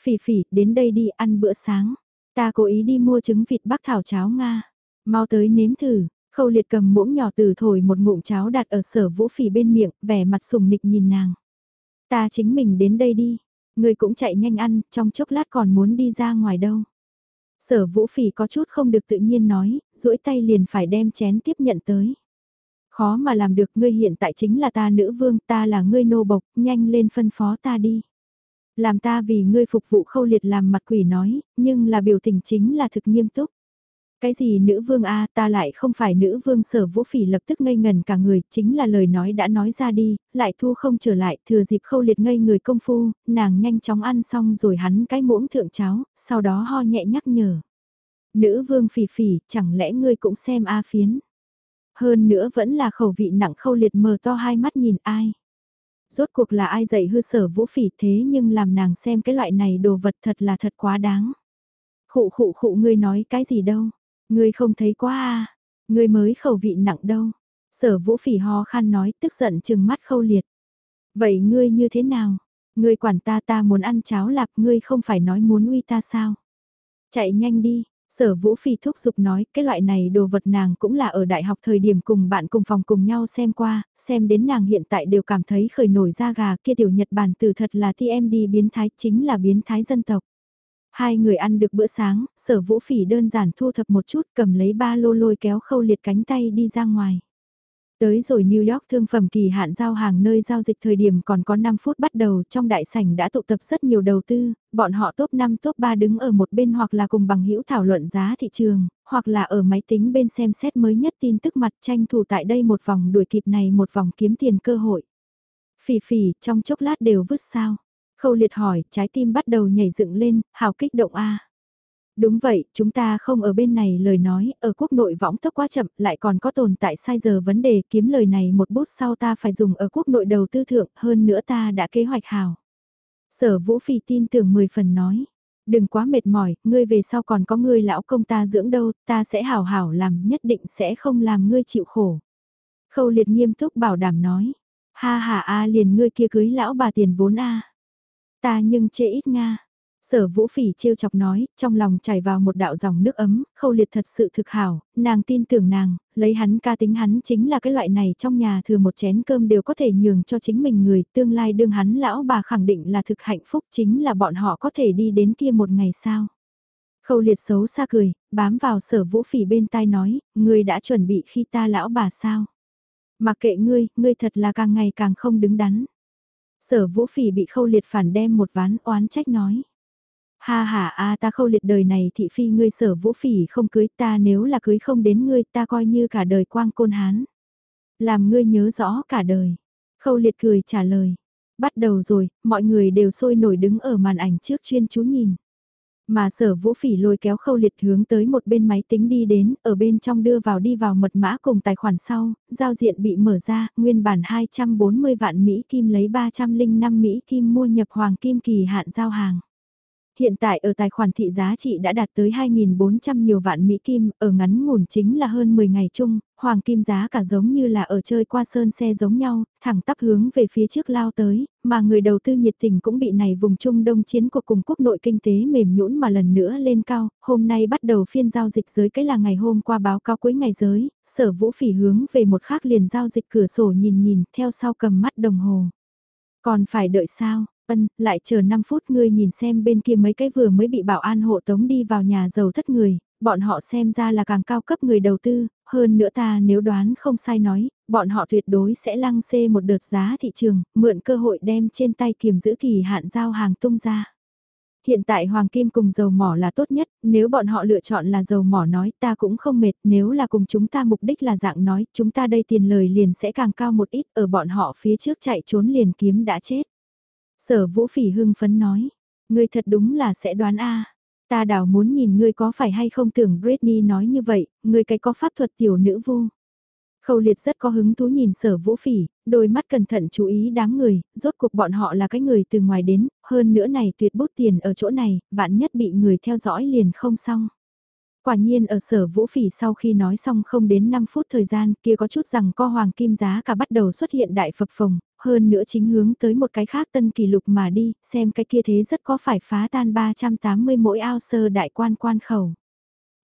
Phỉ Phỉ, đến đây đi ăn bữa sáng. Ta cố ý đi mua trứng vịt bắc thảo cháo Nga. Mau tới nếm thử, Khâu liệt cầm muỗng nhỏ từ thổi một ngụm cháo đặt ở sở vũ phỉ bên miệng, vẻ mặt sùng nịch nhìn nàng. Ta chính mình đến đây đi, người cũng chạy nhanh ăn, trong chốc lát còn muốn đi ra ngoài đâu. Sở vũ phỉ có chút không được tự nhiên nói, duỗi tay liền phải đem chén tiếp nhận tới. Khó mà làm được ngươi hiện tại chính là ta nữ vương, ta là ngươi nô bộc, nhanh lên phân phó ta đi. Làm ta vì ngươi phục vụ khâu liệt làm mặt quỷ nói, nhưng là biểu tình chính là thực nghiêm túc. Cái gì nữ vương a ta lại không phải nữ vương sở vũ phỉ lập tức ngây ngần cả người, chính là lời nói đã nói ra đi, lại thu không trở lại, thừa dịp khâu liệt ngây người công phu, nàng nhanh chóng ăn xong rồi hắn cái muỗng thượng cháo, sau đó ho nhẹ nhắc nhở. Nữ vương phỉ phỉ, chẳng lẽ ngươi cũng xem A phiến? Hơn nữa vẫn là khẩu vị nặng khâu liệt mờ to hai mắt nhìn ai? Rốt cuộc là ai dạy hư sở vũ phỉ thế nhưng làm nàng xem cái loại này đồ vật thật là thật quá đáng. Khụ khụ khụ ngươi nói cái gì đâu? Ngươi không thấy quá à? Ngươi mới khẩu vị nặng đâu? Sở vũ phỉ ho khan nói tức giận chừng mắt khâu liệt. Vậy ngươi như thế nào? Ngươi quản ta ta muốn ăn cháo lạp ngươi không phải nói muốn uy ta sao? Chạy nhanh đi, Sở Vũ phỉ thúc giục nói, cái loại này đồ vật nàng cũng là ở đại học thời điểm cùng bạn cùng phòng cùng nhau xem qua, xem đến nàng hiện tại đều cảm thấy khởi nổi da gà kia tiểu Nhật Bản từ thật là TMD biến thái chính là biến thái dân tộc. Hai người ăn được bữa sáng, sở vũ phỉ đơn giản thu thập một chút cầm lấy ba lô lôi kéo khâu liệt cánh tay đi ra ngoài. Tới rồi New York thương phẩm kỳ hạn giao hàng nơi giao dịch thời điểm còn có 5 phút bắt đầu trong đại sảnh đã tụ tập rất nhiều đầu tư, bọn họ top 5 top 3 đứng ở một bên hoặc là cùng bằng hữu thảo luận giá thị trường, hoặc là ở máy tính bên xem xét mới nhất tin tức mặt tranh thủ tại đây một vòng đuổi kịp này một vòng kiếm tiền cơ hội. Phỉ phỉ trong chốc lát đều vứt sao. Khâu liệt hỏi, trái tim bắt đầu nhảy dựng lên, hào kích động A. Đúng vậy, chúng ta không ở bên này lời nói, ở quốc nội võng tốc quá chậm, lại còn có tồn tại sai giờ vấn đề kiếm lời này một bút sau ta phải dùng ở quốc nội đầu tư thượng, hơn nữa ta đã kế hoạch hào. Sở Vũ Phi tin tưởng 10 phần nói, đừng quá mệt mỏi, ngươi về sau còn có ngươi lão công ta dưỡng đâu, ta sẽ hảo hảo làm, nhất định sẽ không làm ngươi chịu khổ. Khâu liệt nghiêm túc bảo đảm nói, ha ha a liền ngươi kia cưới lão bà tiền vốn a Ta nhưng chê ít Nga. Sở vũ phỉ trêu chọc nói, trong lòng chảy vào một đạo dòng nước ấm, khâu liệt thật sự thực hảo, nàng tin tưởng nàng, lấy hắn ca tính hắn chính là cái loại này trong nhà thừa một chén cơm đều có thể nhường cho chính mình người, tương lai đương hắn lão bà khẳng định là thực hạnh phúc chính là bọn họ có thể đi đến kia một ngày sao. Khâu liệt xấu xa cười, bám vào sở vũ phỉ bên tai nói, ngươi đã chuẩn bị khi ta lão bà sao. Mặc kệ ngươi, ngươi thật là càng ngày càng không đứng đắn. Sở vũ phỉ bị khâu liệt phản đem một ván oán trách nói. Ha ha a ta khâu liệt đời này thị phi ngươi sở vũ phỉ không cưới ta nếu là cưới không đến ngươi ta coi như cả đời quang côn hán. Làm ngươi nhớ rõ cả đời. Khâu liệt cười trả lời. Bắt đầu rồi, mọi người đều sôi nổi đứng ở màn ảnh trước chuyên chú nhìn. Mà sở vũ phỉ lôi kéo khâu liệt hướng tới một bên máy tính đi đến, ở bên trong đưa vào đi vào mật mã cùng tài khoản sau, giao diện bị mở ra, nguyên bản 240 vạn Mỹ Kim lấy 305 Mỹ Kim mua nhập hoàng kim kỳ hạn giao hàng. Hiện tại ở tài khoản thị giá trị đã đạt tới 2.400 nhiều vạn Mỹ Kim, ở ngắn ngủn chính là hơn 10 ngày chung, hoàng kim giá cả giống như là ở chơi qua sơn xe giống nhau, thẳng tắp hướng về phía trước lao tới, mà người đầu tư nhiệt tình cũng bị này vùng Trung Đông chiến của cùng quốc nội kinh tế mềm nhũn mà lần nữa lên cao, hôm nay bắt đầu phiên giao dịch giới cái là ngày hôm qua báo cáo cuối ngày giới, sở vũ phỉ hướng về một khác liền giao dịch cửa sổ nhìn nhìn theo sau cầm mắt đồng hồ. Còn phải đợi sao? Ân, lại chờ 5 phút ngươi nhìn xem bên kia mấy cái vừa mới bị bảo an hộ tống đi vào nhà giàu thất người, bọn họ xem ra là càng cao cấp người đầu tư, hơn nữa ta nếu đoán không sai nói, bọn họ tuyệt đối sẽ lăng xê một đợt giá thị trường, mượn cơ hội đem trên tay kiềm giữ kỳ hạn giao hàng tung ra. Hiện tại hoàng kim cùng dầu mỏ là tốt nhất, nếu bọn họ lựa chọn là dầu mỏ nói ta cũng không mệt, nếu là cùng chúng ta mục đích là dạng nói, chúng ta đây tiền lời liền sẽ càng cao một ít, ở bọn họ phía trước chạy trốn liền kiếm đã chết. Sở vũ phỉ hưng phấn nói, ngươi thật đúng là sẽ đoán a Ta đảo muốn nhìn ngươi có phải hay không tưởng Britney nói như vậy, ngươi cái có pháp thuật tiểu nữ vu. Khâu liệt rất có hứng thú nhìn sở vũ phỉ, đôi mắt cẩn thận chú ý đám người, rốt cuộc bọn họ là cái người từ ngoài đến, hơn nữa này tuyệt bút tiền ở chỗ này, vạn nhất bị người theo dõi liền không xong. Quả nhiên ở sở vũ phỉ sau khi nói xong không đến 5 phút thời gian kia có chút rằng co hoàng kim giá cả bắt đầu xuất hiện đại phập phồng, hơn nữa chính hướng tới một cái khác tân kỷ lục mà đi, xem cái kia thế rất có phải phá tan 380 mỗi ao sơ đại quan quan khẩu.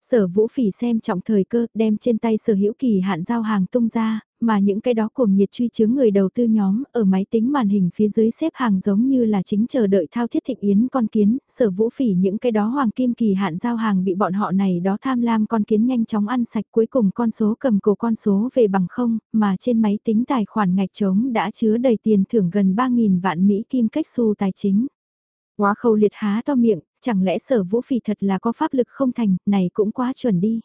Sở vũ phỉ xem trọng thời cơ, đem trên tay sở hữu kỳ hạn giao hàng tung ra, mà những cái đó cuồng nhiệt truy chứng người đầu tư nhóm ở máy tính màn hình phía dưới xếp hàng giống như là chính chờ đợi thao thiết thịnh yến con kiến, sở vũ phỉ những cái đó hoàng kim kỳ hạn giao hàng bị bọn họ này đó tham lam con kiến nhanh chóng ăn sạch cuối cùng con số cầm cổ con số về bằng không, mà trên máy tính tài khoản ngạch trống đã chứa đầy tiền thưởng gần 3.000 vạn Mỹ kim cách xu tài chính. Quá khâu liệt há to miệng, chẳng lẽ sở vũ phỉ thật là có pháp lực không thành, này cũng quá chuẩn đi.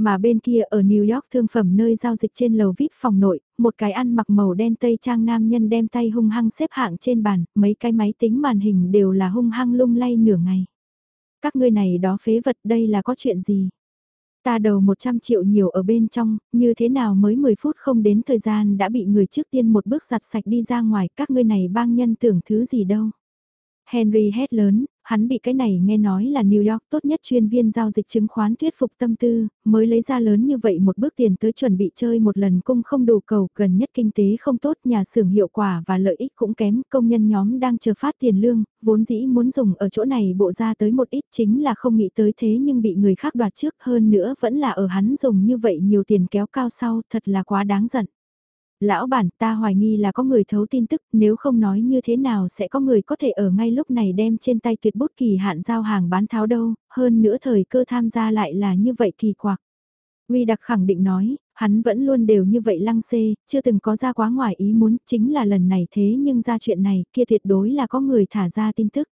Mà bên kia ở New York thương phẩm nơi giao dịch trên lầu VIP phòng nội, một cái ăn mặc màu đen tây trang nam nhân đem tay hung hăng xếp hạng trên bàn, mấy cái máy tính màn hình đều là hung hăng lung lay nửa ngày. Các ngươi này đó phế vật đây là có chuyện gì? Ta đầu 100 triệu nhiều ở bên trong, như thế nào mới 10 phút không đến thời gian đã bị người trước tiên một bước giặt sạch đi ra ngoài, các ngươi này bang nhân tưởng thứ gì đâu. Henry hét lớn, hắn bị cái này nghe nói là New York tốt nhất chuyên viên giao dịch chứng khoán thuyết phục tâm tư, mới lấy ra lớn như vậy một bước tiền tới chuẩn bị chơi một lần cung không đủ cầu, gần nhất kinh tế không tốt, nhà xưởng hiệu quả và lợi ích cũng kém, công nhân nhóm đang chờ phát tiền lương, vốn dĩ muốn dùng ở chỗ này bộ ra tới một ít chính là không nghĩ tới thế nhưng bị người khác đoạt trước hơn nữa vẫn là ở hắn dùng như vậy nhiều tiền kéo cao sau, thật là quá đáng giận. Lão bản ta hoài nghi là có người thấu tin tức, nếu không nói như thế nào sẽ có người có thể ở ngay lúc này đem trên tay tuyệt bút kỳ hạn giao hàng bán tháo đâu, hơn nữa thời cơ tham gia lại là như vậy kỳ quặc. Uy đặc khẳng định nói, hắn vẫn luôn đều như vậy lăng xê, chưa từng có ra quá ngoài ý muốn, chính là lần này thế nhưng ra chuyện này, kia tuyệt đối là có người thả ra tin tức.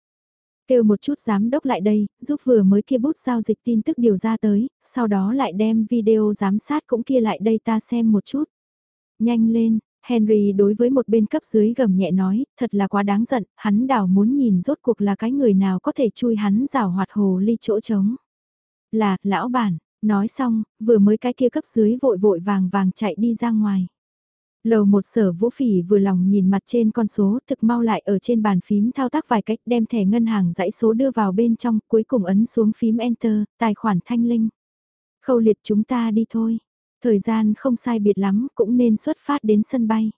Kêu một chút giám đốc lại đây, giúp vừa mới kia bút giao dịch tin tức điều ra tới, sau đó lại đem video giám sát cũng kia lại đây ta xem một chút. Nhanh lên, Henry đối với một bên cấp dưới gầm nhẹ nói, thật là quá đáng giận, hắn đảo muốn nhìn rốt cuộc là cái người nào có thể chui hắn rào hoạt hồ ly chỗ trống. Là, lão bản, nói xong, vừa mới cái kia cấp dưới vội vội vàng vàng chạy đi ra ngoài. Lầu một sở vũ phỉ vừa lòng nhìn mặt trên con số thực mau lại ở trên bàn phím thao tác vài cách đem thẻ ngân hàng dãy số đưa vào bên trong cuối cùng ấn xuống phím Enter, tài khoản thanh linh. Khâu liệt chúng ta đi thôi. Thời gian không sai biệt lắm cũng nên xuất phát đến sân bay.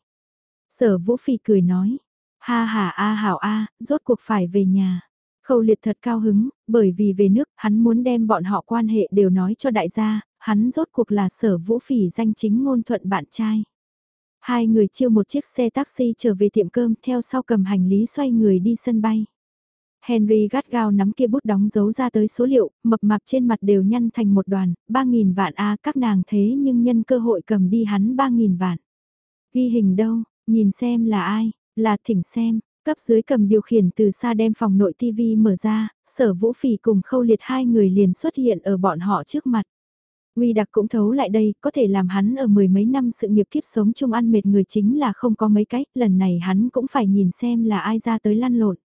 Sở Vũ Phi cười nói, ha ha a hảo a, rốt cuộc phải về nhà. Khâu liệt thật cao hứng, bởi vì về nước hắn muốn đem bọn họ quan hệ đều nói cho đại gia, hắn rốt cuộc là sở vũ phỉ danh chính ngôn thuận bạn trai. Hai người chiêu một chiếc xe taxi trở về tiệm cơm theo sau cầm hành lý xoay người đi sân bay. Henry gắt gao nắm kia bút đóng dấu ra tới số liệu, mập mạp trên mặt đều nhăn thành một đoàn, 3.000 vạn a các nàng thế nhưng nhân cơ hội cầm đi hắn 3.000 vạn. Ghi hình đâu, nhìn xem là ai, là thỉnh xem, cấp dưới cầm điều khiển từ xa đem phòng nội TV mở ra, sở vũ phỉ cùng khâu liệt hai người liền xuất hiện ở bọn họ trước mặt. Uy đặc cũng thấu lại đây, có thể làm hắn ở mười mấy năm sự nghiệp kiếp sống chung ăn mệt người chính là không có mấy cách, lần này hắn cũng phải nhìn xem là ai ra tới lăn lộn.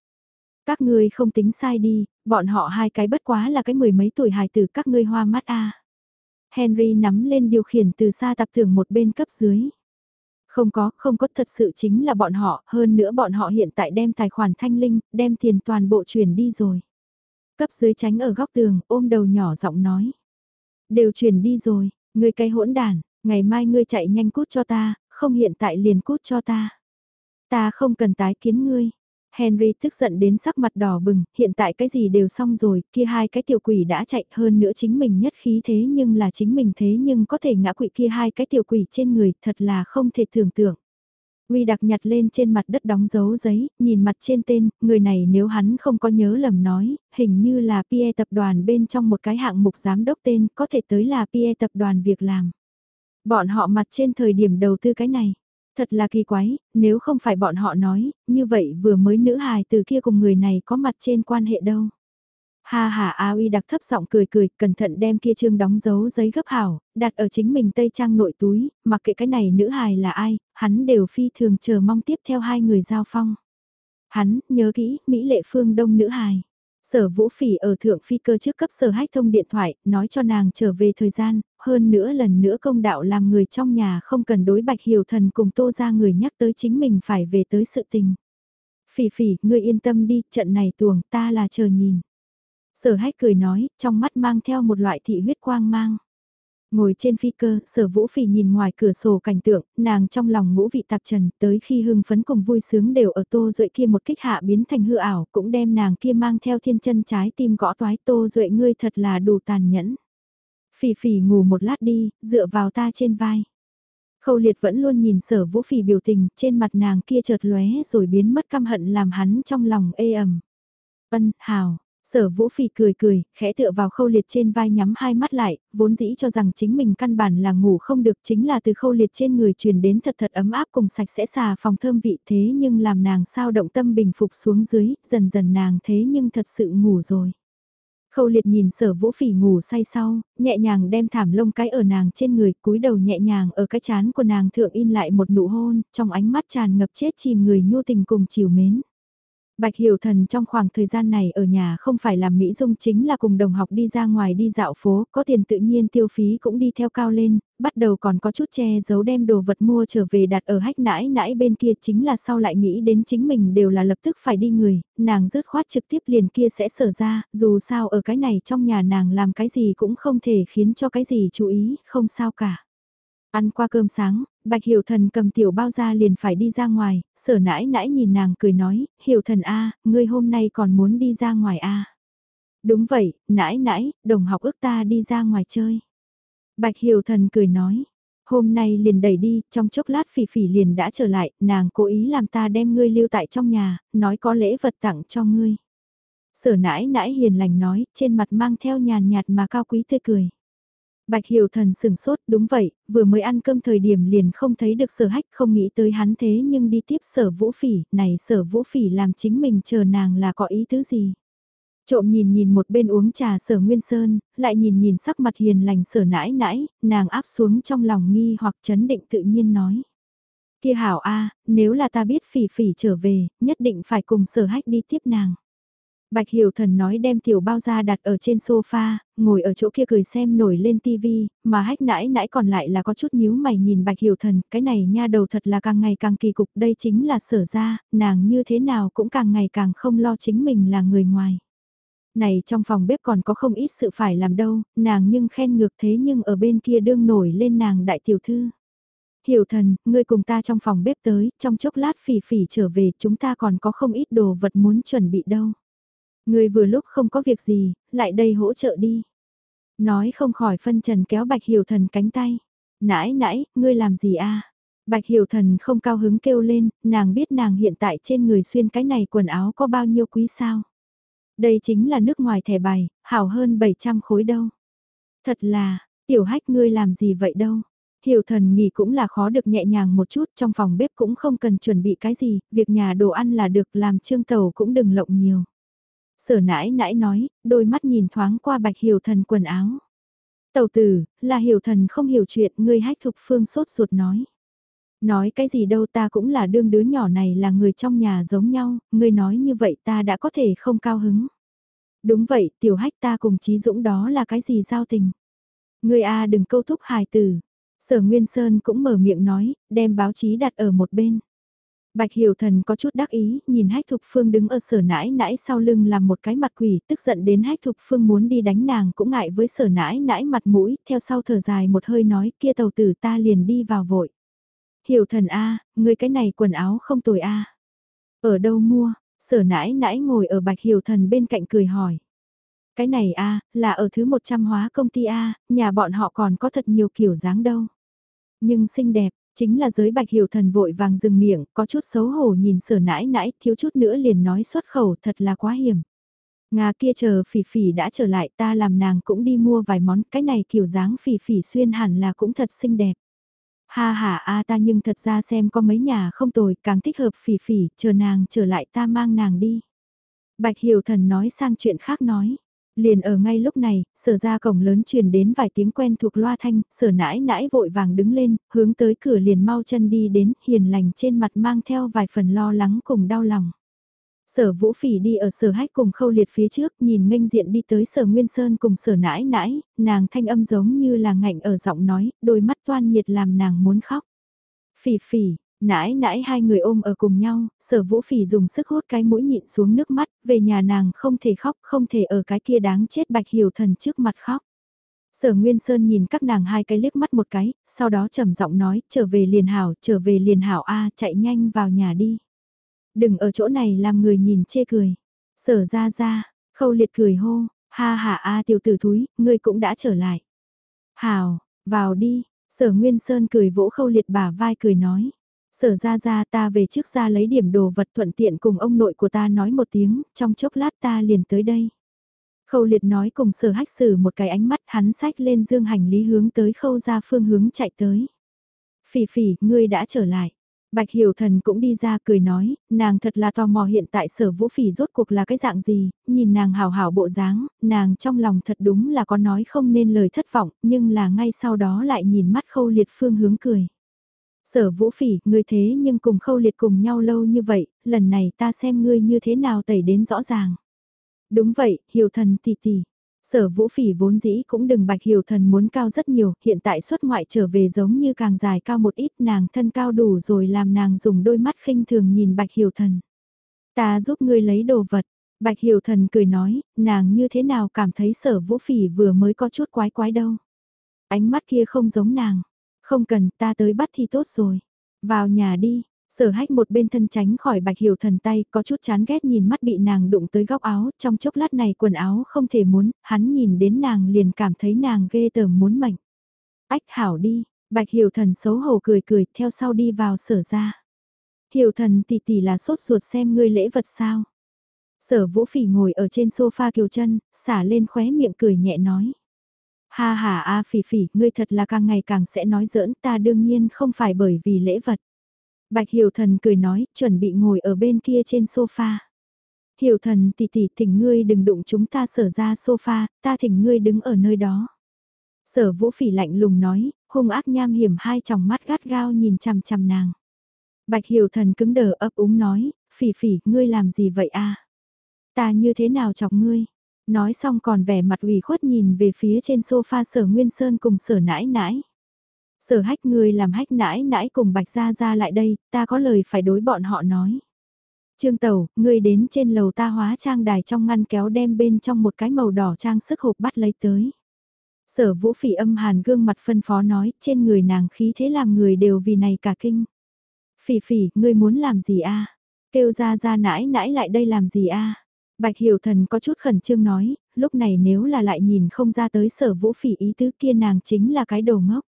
Các ngươi không tính sai đi, bọn họ hai cái bất quá là cái mười mấy tuổi hài tử các ngươi hoa mắt a. Henry nắm lên điều khiển từ xa tập thưởng một bên cấp dưới. Không có, không có thật sự chính là bọn họ, hơn nữa bọn họ hiện tại đem tài khoản thanh linh, đem tiền toàn bộ chuyển đi rồi. Cấp dưới tránh ở góc tường, ôm đầu nhỏ giọng nói. Đều chuyển đi rồi, ngươi cái hỗn đàn, ngày mai ngươi chạy nhanh cút cho ta, không hiện tại liền cút cho ta. Ta không cần tái kiến ngươi, Henry tức giận đến sắc mặt đỏ bừng, hiện tại cái gì đều xong rồi, kia hai cái tiểu quỷ đã chạy hơn nữa chính mình nhất khí thế nhưng là chính mình thế nhưng có thể ngã quỵ kia hai cái tiểu quỷ trên người, thật là không thể tưởng tượng. Uy đặc nhặt lên trên mặt đất đóng dấu giấy, nhìn mặt trên tên, người này nếu hắn không có nhớ lầm nói, hình như là PE tập đoàn bên trong một cái hạng mục giám đốc tên, có thể tới là PE tập đoàn việc làm. Bọn họ mặt trên thời điểm đầu tư cái này. Thật là kỳ quái, nếu không phải bọn họ nói, như vậy vừa mới nữ hài từ kia cùng người này có mặt trên quan hệ đâu. Ha ha A uy đặc thấp giọng cười cười, cẩn thận đem kia trương đóng dấu giấy gấp hảo, đặt ở chính mình tây trang nội túi, mặc kệ cái này nữ hài là ai, hắn đều phi thường chờ mong tiếp theo hai người giao phong. Hắn, nhớ kỹ, Mỹ lệ phương đông nữ hài. Sở Vũ Phỉ ở thượng phi cơ trước cấp sở hách thông điện thoại, nói cho nàng trở về thời gian, hơn nữa lần nữa công đạo làm người trong nhà không cần đối bạch hiểu thần cùng tô ra người nhắc tới chính mình phải về tới sự tình. Phỉ phỉ, ngươi yên tâm đi, trận này tuồng ta là chờ nhìn. Sở hách cười nói, trong mắt mang theo một loại thị huyết quang mang. Ngồi trên phi cơ, sở vũ phỉ nhìn ngoài cửa sổ cảnh tượng, nàng trong lòng ngũ vị tạp trần, tới khi hưng phấn cùng vui sướng đều ở tô duệ kia một kích hạ biến thành hư ảo, cũng đem nàng kia mang theo thiên chân trái tim gõ toái tô duệ ngươi thật là đủ tàn nhẫn. Phỉ phỉ ngủ một lát đi, dựa vào ta trên vai. Khâu liệt vẫn luôn nhìn sở vũ phỉ biểu tình, trên mặt nàng kia chợt lóe rồi biến mất căm hận làm hắn trong lòng ê ẩm. Ân, hào, Sở Vũ Phỉ cười cười, khẽ tựa vào khâu liệt trên vai nhắm hai mắt lại, vốn dĩ cho rằng chính mình căn bản là ngủ không được chính là từ khâu liệt trên người truyền đến thật thật ấm áp cùng sạch sẽ xà phòng thơm vị thế nhưng làm nàng sao động tâm bình phục xuống dưới, dần dần nàng thế nhưng thật sự ngủ rồi. Khâu liệt nhìn sở vũ phỉ ngủ say sau, nhẹ nhàng đem thảm lông cái ở nàng trên người, cúi đầu nhẹ nhàng ở cái chán của nàng thượng in lại một nụ hôn, trong ánh mắt tràn ngập chết chìm người nhu tình cùng chiều mến. Bạch Hiểu Thần trong khoảng thời gian này ở nhà không phải làm Mỹ Dung chính là cùng đồng học đi ra ngoài đi dạo phố, có tiền tự nhiên tiêu phí cũng đi theo cao lên, bắt đầu còn có chút che giấu đem đồ vật mua trở về đặt ở hách nãi nãi bên kia chính là sau lại nghĩ đến chính mình đều là lập tức phải đi người, nàng rớt khoát trực tiếp liền kia sẽ sở ra, dù sao ở cái này trong nhà nàng làm cái gì cũng không thể khiến cho cái gì chú ý, không sao cả. Ăn qua cơm sáng, Bạch Hiểu Thần cầm tiểu bao ra liền phải đi ra ngoài, sở nãi nãi nhìn nàng cười nói, Hiểu Thần A, ngươi hôm nay còn muốn đi ra ngoài A. Đúng vậy, nãi nãi, đồng học ước ta đi ra ngoài chơi. Bạch Hiểu Thần cười nói, hôm nay liền đẩy đi, trong chốc lát phỉ phỉ liền đã trở lại, nàng cố ý làm ta đem ngươi lưu tại trong nhà, nói có lễ vật tặng cho ngươi. Sở nãi nãi hiền lành nói, trên mặt mang theo nhàn nhạt mà cao quý tươi cười. Bạch Hiểu Thần sừng sốt, đúng vậy, vừa mới ăn cơm thời điểm liền không thấy được sở hách không nghĩ tới hắn thế nhưng đi tiếp sở vũ phỉ, này sở vũ phỉ làm chính mình chờ nàng là có ý tứ gì. Trộm nhìn nhìn một bên uống trà sở Nguyên Sơn, lại nhìn nhìn sắc mặt hiền lành sở nãi nãi, nàng áp xuống trong lòng nghi hoặc chấn định tự nhiên nói. Kia hảo a nếu là ta biết phỉ phỉ trở về, nhất định phải cùng sở hách đi tiếp nàng. Bạch Hiểu Thần nói đem tiểu bao ra đặt ở trên sofa, ngồi ở chỗ kia cười xem nổi lên tivi, mà hách nãi nãi còn lại là có chút nhíu mày nhìn Bạch Hiểu Thần, cái này nha đầu thật là càng ngày càng kỳ cục, đây chính là sở ra, nàng như thế nào cũng càng ngày càng không lo chính mình là người ngoài. Này trong phòng bếp còn có không ít sự phải làm đâu, nàng nhưng khen ngược thế nhưng ở bên kia đương nổi lên nàng đại tiểu thư. Hiểu thần, ngươi cùng ta trong phòng bếp tới, trong chốc lát phỉ phỉ trở về chúng ta còn có không ít đồ vật muốn chuẩn bị đâu. Người vừa lúc không có việc gì, lại đây hỗ trợ đi. Nói không khỏi phân trần kéo Bạch Hiểu Thần cánh tay. Nãi nãi, ngươi làm gì a? Bạch Hiểu Thần không cao hứng kêu lên, nàng biết nàng hiện tại trên người xuyên cái này quần áo có bao nhiêu quý sao. Đây chính là nước ngoài thẻ bài, hảo hơn 700 khối đâu. Thật là, tiểu hách ngươi làm gì vậy đâu. Hiểu thần nghỉ cũng là khó được nhẹ nhàng một chút, trong phòng bếp cũng không cần chuẩn bị cái gì, việc nhà đồ ăn là được làm trương tàu cũng đừng lộng nhiều. Sở nãi nãi nói, đôi mắt nhìn thoáng qua bạch hiểu thần quần áo. Tầu tử, là hiểu thần không hiểu chuyện, ngươi hách thục phương sốt ruột nói. Nói cái gì đâu ta cũng là đương đứa nhỏ này là người trong nhà giống nhau, ngươi nói như vậy ta đã có thể không cao hứng. Đúng vậy, tiểu hách ta cùng trí Dũng đó là cái gì giao tình. Ngươi a đừng câu thúc hài tử. Sở Nguyên Sơn cũng mở miệng nói, đem báo chí đặt ở một bên. Bạch Hiểu Thần có chút đắc ý, nhìn Hách Thục Phương đứng ở sở nãi nãi sau lưng làm một cái mặt quỷ, tức giận đến Hách Thục Phương muốn đi đánh nàng cũng ngại với sở nãi nãi mặt mũi, theo sau thở dài một hơi nói kia tàu tử ta liền đi vào vội. Hiểu Thần A, người cái này quần áo không tồi A. Ở đâu mua, sở nãi nãi ngồi ở Bạch Hiểu Thần bên cạnh cười hỏi. Cái này A, là ở thứ 100 hóa công ty A, nhà bọn họ còn có thật nhiều kiểu dáng đâu. Nhưng xinh đẹp, Chính là giới bạch hiểu thần vội vàng dừng miệng, có chút xấu hổ nhìn sở nãi nãi, thiếu chút nữa liền nói xuất khẩu thật là quá hiểm. Nga kia chờ phỉ phỉ đã trở lại ta làm nàng cũng đi mua vài món, cái này kiểu dáng phỉ phỉ xuyên hẳn là cũng thật xinh đẹp. Ha ha a ta nhưng thật ra xem có mấy nhà không tồi, càng thích hợp phỉ phỉ, chờ nàng trở lại ta mang nàng đi. Bạch hiểu thần nói sang chuyện khác nói. Liền ở ngay lúc này, sở ra cổng lớn truyền đến vài tiếng quen thuộc loa thanh, sở nãi nãi vội vàng đứng lên, hướng tới cửa liền mau chân đi đến, hiền lành trên mặt mang theo vài phần lo lắng cùng đau lòng. Sở Vũ Phỉ đi ở sở hách cùng khâu liệt phía trước, nhìn nghênh diện đi tới sở Nguyên Sơn cùng sở nãi nãi, nàng thanh âm giống như là ngạnh ở giọng nói, đôi mắt toan nhiệt làm nàng muốn khóc. Phỉ phỉ, Nãi nãi hai người ôm ở cùng nhau, sở vũ phỉ dùng sức hút cái mũi nhịn xuống nước mắt, về nhà nàng không thể khóc, không thể ở cái kia đáng chết bạch hiểu thần trước mặt khóc. Sở Nguyên Sơn nhìn các nàng hai cái liếc mắt một cái, sau đó trầm giọng nói, trở về liền hảo, trở về liền hảo a chạy nhanh vào nhà đi. Đừng ở chỗ này làm người nhìn chê cười. Sở ra ra, khâu liệt cười hô, ha ha a tiểu tử thúi, ngươi cũng đã trở lại. Hảo, vào đi, sở Nguyên Sơn cười vỗ khâu liệt bả vai cười nói. Sở ra ra ta về trước ra lấy điểm đồ vật thuận tiện cùng ông nội của ta nói một tiếng, trong chốc lát ta liền tới đây. Khâu liệt nói cùng sở hách sử một cái ánh mắt hắn sách lên dương hành lý hướng tới khâu ra phương hướng chạy tới. Phỉ phỉ, ngươi đã trở lại. Bạch Hiểu Thần cũng đi ra cười nói, nàng thật là tò mò hiện tại sở vũ phỉ rốt cuộc là cái dạng gì, nhìn nàng hào hảo bộ dáng, nàng trong lòng thật đúng là có nói không nên lời thất vọng, nhưng là ngay sau đó lại nhìn mắt khâu liệt phương hướng cười. Sở vũ phỉ, ngươi thế nhưng cùng khâu liệt cùng nhau lâu như vậy, lần này ta xem ngươi như thế nào tẩy đến rõ ràng. Đúng vậy, hiểu thần tỷ tỷ. Sở vũ phỉ vốn dĩ cũng đừng bạch hiểu thần muốn cao rất nhiều, hiện tại xuất ngoại trở về giống như càng dài cao một ít nàng thân cao đủ rồi làm nàng dùng đôi mắt khinh thường nhìn bạch hiểu thần. Ta giúp ngươi lấy đồ vật, bạch hiểu thần cười nói, nàng như thế nào cảm thấy sở vũ phỉ vừa mới có chút quái quái đâu. Ánh mắt kia không giống nàng, không cần ta tới bắt thì tốt rồi, vào nhà đi, Sở hách một bên thân tránh khỏi bạch hiểu thần tay, có chút chán ghét nhìn mắt bị nàng đụng tới góc áo, trong chốc lát này quần áo không thể muốn, hắn nhìn đến nàng liền cảm thấy nàng ghê tởm muốn mệnh. Ách hảo đi, bạch hiểu thần xấu hổ cười cười, theo sau đi vào sở ra. Hiểu thần tỷ tỷ là sốt ruột xem ngươi lễ vật sao. Sở vũ phỉ ngồi ở trên sofa kiều chân, xả lên khóe miệng cười nhẹ nói. Ha ha a phỉ phỉ, ngươi thật là càng ngày càng sẽ nói giỡn ta đương nhiên không phải bởi vì lễ vật. Bạch Hiểu Thần cười nói, chuẩn bị ngồi ở bên kia trên sofa. Hiểu Thần tỷ tỷ thỉnh ngươi đừng đụng chúng ta sở ra sofa, ta thỉnh ngươi đứng ở nơi đó. Sở vũ phỉ lạnh lùng nói, hung ác nham hiểm hai tròng mắt gắt gao nhìn chằm chằm nàng. Bạch Hiểu Thần cứng đờ ấp úng nói, phỉ phỉ, ngươi làm gì vậy a? Ta như thế nào chọc ngươi? Nói xong còn vẻ mặt ủy khuất nhìn về phía trên sofa sở Nguyên Sơn cùng sở nãi nãi. Sở hách người làm hách nãi nãi cùng bạch gia gia lại đây, ta có lời phải đối bọn họ nói. Trương Tẩu, ngươi đến trên lầu ta hóa trang đài trong ngăn kéo đem bên trong một cái màu đỏ trang sức hộp bắt lấy tới. Sở vũ phỉ âm hàn gương mặt phân phó nói, trên người nàng khí thế làm người đều vì này cả kinh. Phỉ phỉ, ngươi muốn làm gì a? Kêu ra ra nãi nãi lại đây làm gì a? Bạch Hiểu Thần có chút khẩn trương nói, lúc này nếu là lại nhìn không ra tới sở vũ phỉ ý tứ kia nàng chính là cái đồ ngốc.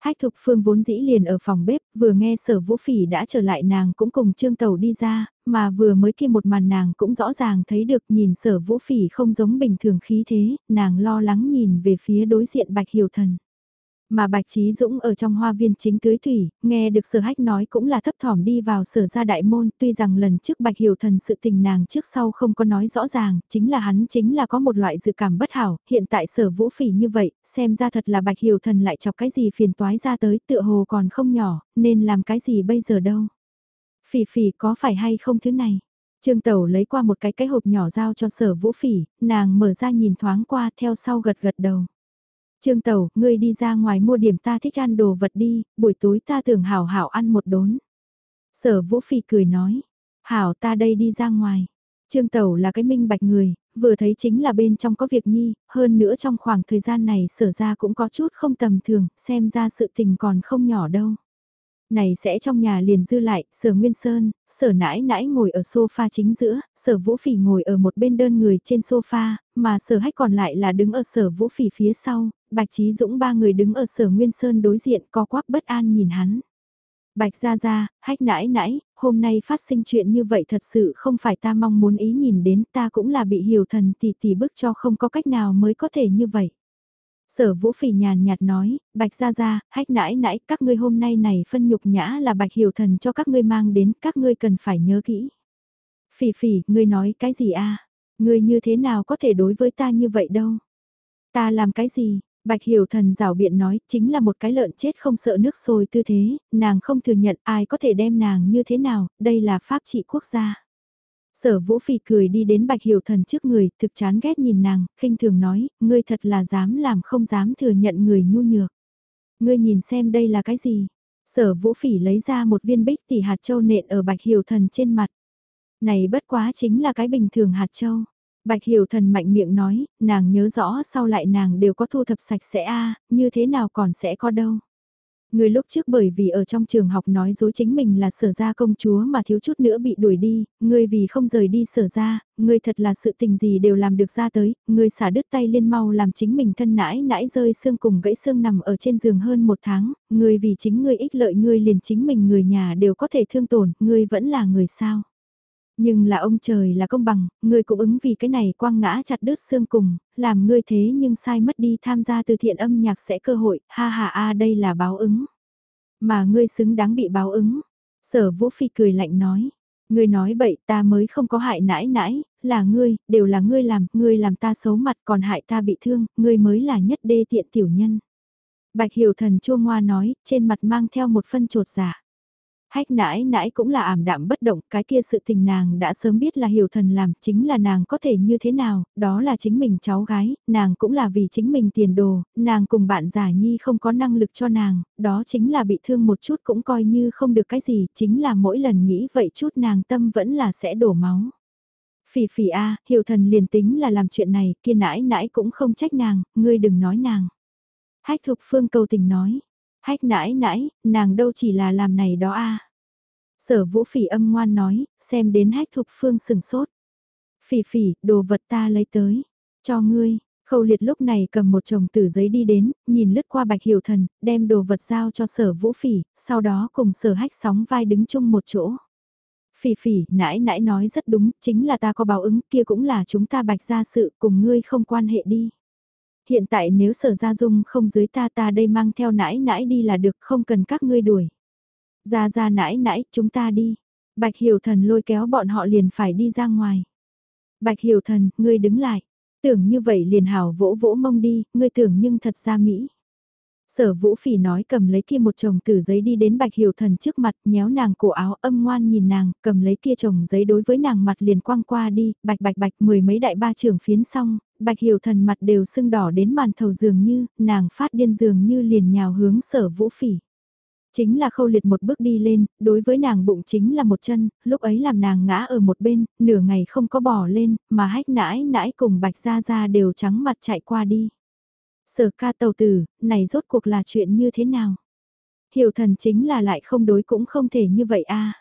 Hách Thục Phương vốn dĩ liền ở phòng bếp, vừa nghe sở vũ phỉ đã trở lại nàng cũng cùng Trương Tàu đi ra, mà vừa mới kia một màn nàng cũng rõ ràng thấy được nhìn sở vũ phỉ không giống bình thường khí thế, nàng lo lắng nhìn về phía đối diện Bạch Hiểu Thần. Mà Bạch Trí Dũng ở trong hoa viên chính tưới thủy, nghe được sở hách nói cũng là thấp thỏm đi vào sở ra đại môn, tuy rằng lần trước Bạch Hiểu Thần sự tình nàng trước sau không có nói rõ ràng, chính là hắn chính là có một loại dự cảm bất hảo, hiện tại sở vũ phỉ như vậy, xem ra thật là Bạch Hiểu Thần lại chọc cái gì phiền toái ra tới tựa hồ còn không nhỏ, nên làm cái gì bây giờ đâu. Phỉ phỉ có phải hay không thứ này? Trương Tẩu lấy qua một cái cái hộp nhỏ giao cho sở vũ phỉ, nàng mở ra nhìn thoáng qua theo sau gật gật đầu. Trương Tẩu, ngươi đi ra ngoài mua điểm ta thích ăn đồ vật đi, buổi tối ta tưởng hảo hảo ăn một đốn. Sở Vũ Phi cười nói, hảo ta đây đi ra ngoài. Trương Tẩu là cái minh bạch người, vừa thấy chính là bên trong có việc nhi, hơn nữa trong khoảng thời gian này sở ra cũng có chút không tầm thường, xem ra sự tình còn không nhỏ đâu này sẽ trong nhà liền dư lại, sở Nguyên Sơn, sở nãi nãi ngồi ở sofa chính giữa, sở Vũ Phỉ ngồi ở một bên đơn người trên sofa, mà sở hách còn lại là đứng ở sở Vũ Phỉ phía sau, Bạch Trí Dũng ba người đứng ở sở Nguyên Sơn đối diện co quắp bất an nhìn hắn. Bạch ra ra, hách nãi nãi, hôm nay phát sinh chuyện như vậy thật sự không phải ta mong muốn ý nhìn đến ta cũng là bị hiểu thần tỷ tỷ bức cho không có cách nào mới có thể như vậy. Sở vũ phỉ nhàn nhạt nói, bạch ra ra, hách nãi nãi, các ngươi hôm nay này phân nhục nhã là bạch hiểu thần cho các ngươi mang đến, các ngươi cần phải nhớ kỹ. Phỉ phỉ, ngươi nói cái gì a? Ngươi như thế nào có thể đối với ta như vậy đâu? Ta làm cái gì? Bạch Hiểu Thần rào biện nói, chính là một cái lợn chết không sợ nước sôi tư thế, nàng không thừa nhận ai có thể đem nàng như thế nào, đây là pháp trị quốc gia. Sở Vũ Phỉ cười đi đến Bạch Hiểu Thần trước người, thực chán ghét nhìn nàng, khinh thường nói, ngươi thật là dám làm không dám thừa nhận người nhu nhược. Ngươi nhìn xem đây là cái gì? Sở Vũ Phỉ lấy ra một viên bích tỷ hạt châu nện ở Bạch Hiểu Thần trên mặt. Này bất quá chính là cái bình thường hạt châu. Bạch Hiểu Thần mạnh miệng nói, nàng nhớ rõ sau lại nàng đều có thu thập sạch sẽ a, như thế nào còn sẽ có đâu. Người lúc trước bởi vì ở trong trường học nói dối chính mình là sở gia công chúa mà thiếu chút nữa bị đuổi đi, người vì không rời đi sở gia, người thật là sự tình gì đều làm được ra tới, người xả đứt tay liên mau làm chính mình thân nãi nãi rơi xương cùng gãy xương nằm ở trên giường hơn một tháng, người vì chính người ích lợi người liền chính mình người nhà đều có thể thương tổn, người vẫn là người sao. Nhưng là ông trời là công bằng, ngươi cũng ứng vì cái này quang ngã chặt đứt xương cùng, làm ngươi thế nhưng sai mất đi tham gia từ thiện âm nhạc sẽ cơ hội, ha ha a đây là báo ứng. Mà ngươi xứng đáng bị báo ứng. Sở Vũ Phi cười lạnh nói, ngươi nói bậy ta mới không có hại nãi nãi, là ngươi, đều là ngươi làm, ngươi làm ta xấu mặt còn hại ta bị thương, ngươi mới là nhất đê tiện tiểu nhân. Bạch Hiểu Thần chua ngoa nói, trên mặt mang theo một phân trột giả Hách nãi nãi cũng là ảm đạm bất động, cái kia sự tình nàng đã sớm biết là hiểu thần làm, chính là nàng có thể như thế nào, đó là chính mình cháu gái, nàng cũng là vì chính mình tiền đồ, nàng cùng bạn giả nhi không có năng lực cho nàng, đó chính là bị thương một chút cũng coi như không được cái gì, chính là mỗi lần nghĩ vậy chút nàng tâm vẫn là sẽ đổ máu. Phỉ phỉ a, hiểu thần liền tính là làm chuyện này, kia nãi nãi cũng không trách nàng, ngươi đừng nói nàng. Hách thục phương cầu tình nói, Hách nãi nãi, nàng đâu chỉ là làm này đó a. Sở vũ phỉ âm ngoan nói, xem đến hách thục phương sừng sốt. Phỉ phỉ, đồ vật ta lấy tới, cho ngươi. Khâu liệt lúc này cầm một chồng tử giấy đi đến, nhìn lướt qua bạch hiểu thần, đem đồ vật giao cho sở vũ phỉ, sau đó cùng sở hách sóng vai đứng chung một chỗ. Phỉ phỉ, nãi nãi nói rất đúng, chính là ta có báo ứng, kia cũng là chúng ta bạch ra sự, cùng ngươi không quan hệ đi. Hiện tại nếu sở gia dung không dưới ta ta đây mang theo nãi nãi đi là được không cần các ngươi đuổi. Ra ra nãi nãi chúng ta đi. Bạch hiểu thần lôi kéo bọn họ liền phải đi ra ngoài. Bạch hiểu thần, ngươi đứng lại. Tưởng như vậy liền hảo vỗ vỗ mông đi, ngươi tưởng nhưng thật ra Mỹ. Sở vũ phỉ nói cầm lấy kia một chồng tử giấy đi đến bạch hiểu thần trước mặt nhéo nàng cổ áo âm ngoan nhìn nàng cầm lấy kia chồng giấy đối với nàng mặt liền quăng qua đi bạch bạch bạch mười mấy đại ba trưởng phiến xong bạch hiểu thần mặt đều sưng đỏ đến màn thầu dường như nàng phát điên dường như liền nhào hướng sở vũ phỉ. Chính là khâu liệt một bước đi lên, đối với nàng bụng chính là một chân, lúc ấy làm nàng ngã ở một bên, nửa ngày không có bỏ lên, mà hách nãi nãi cùng bạch ra ra đều trắng mặt chạy qua đi. Sở ca tàu tử, này rốt cuộc là chuyện như thế nào? Hiểu thần chính là lại không đối cũng không thể như vậy a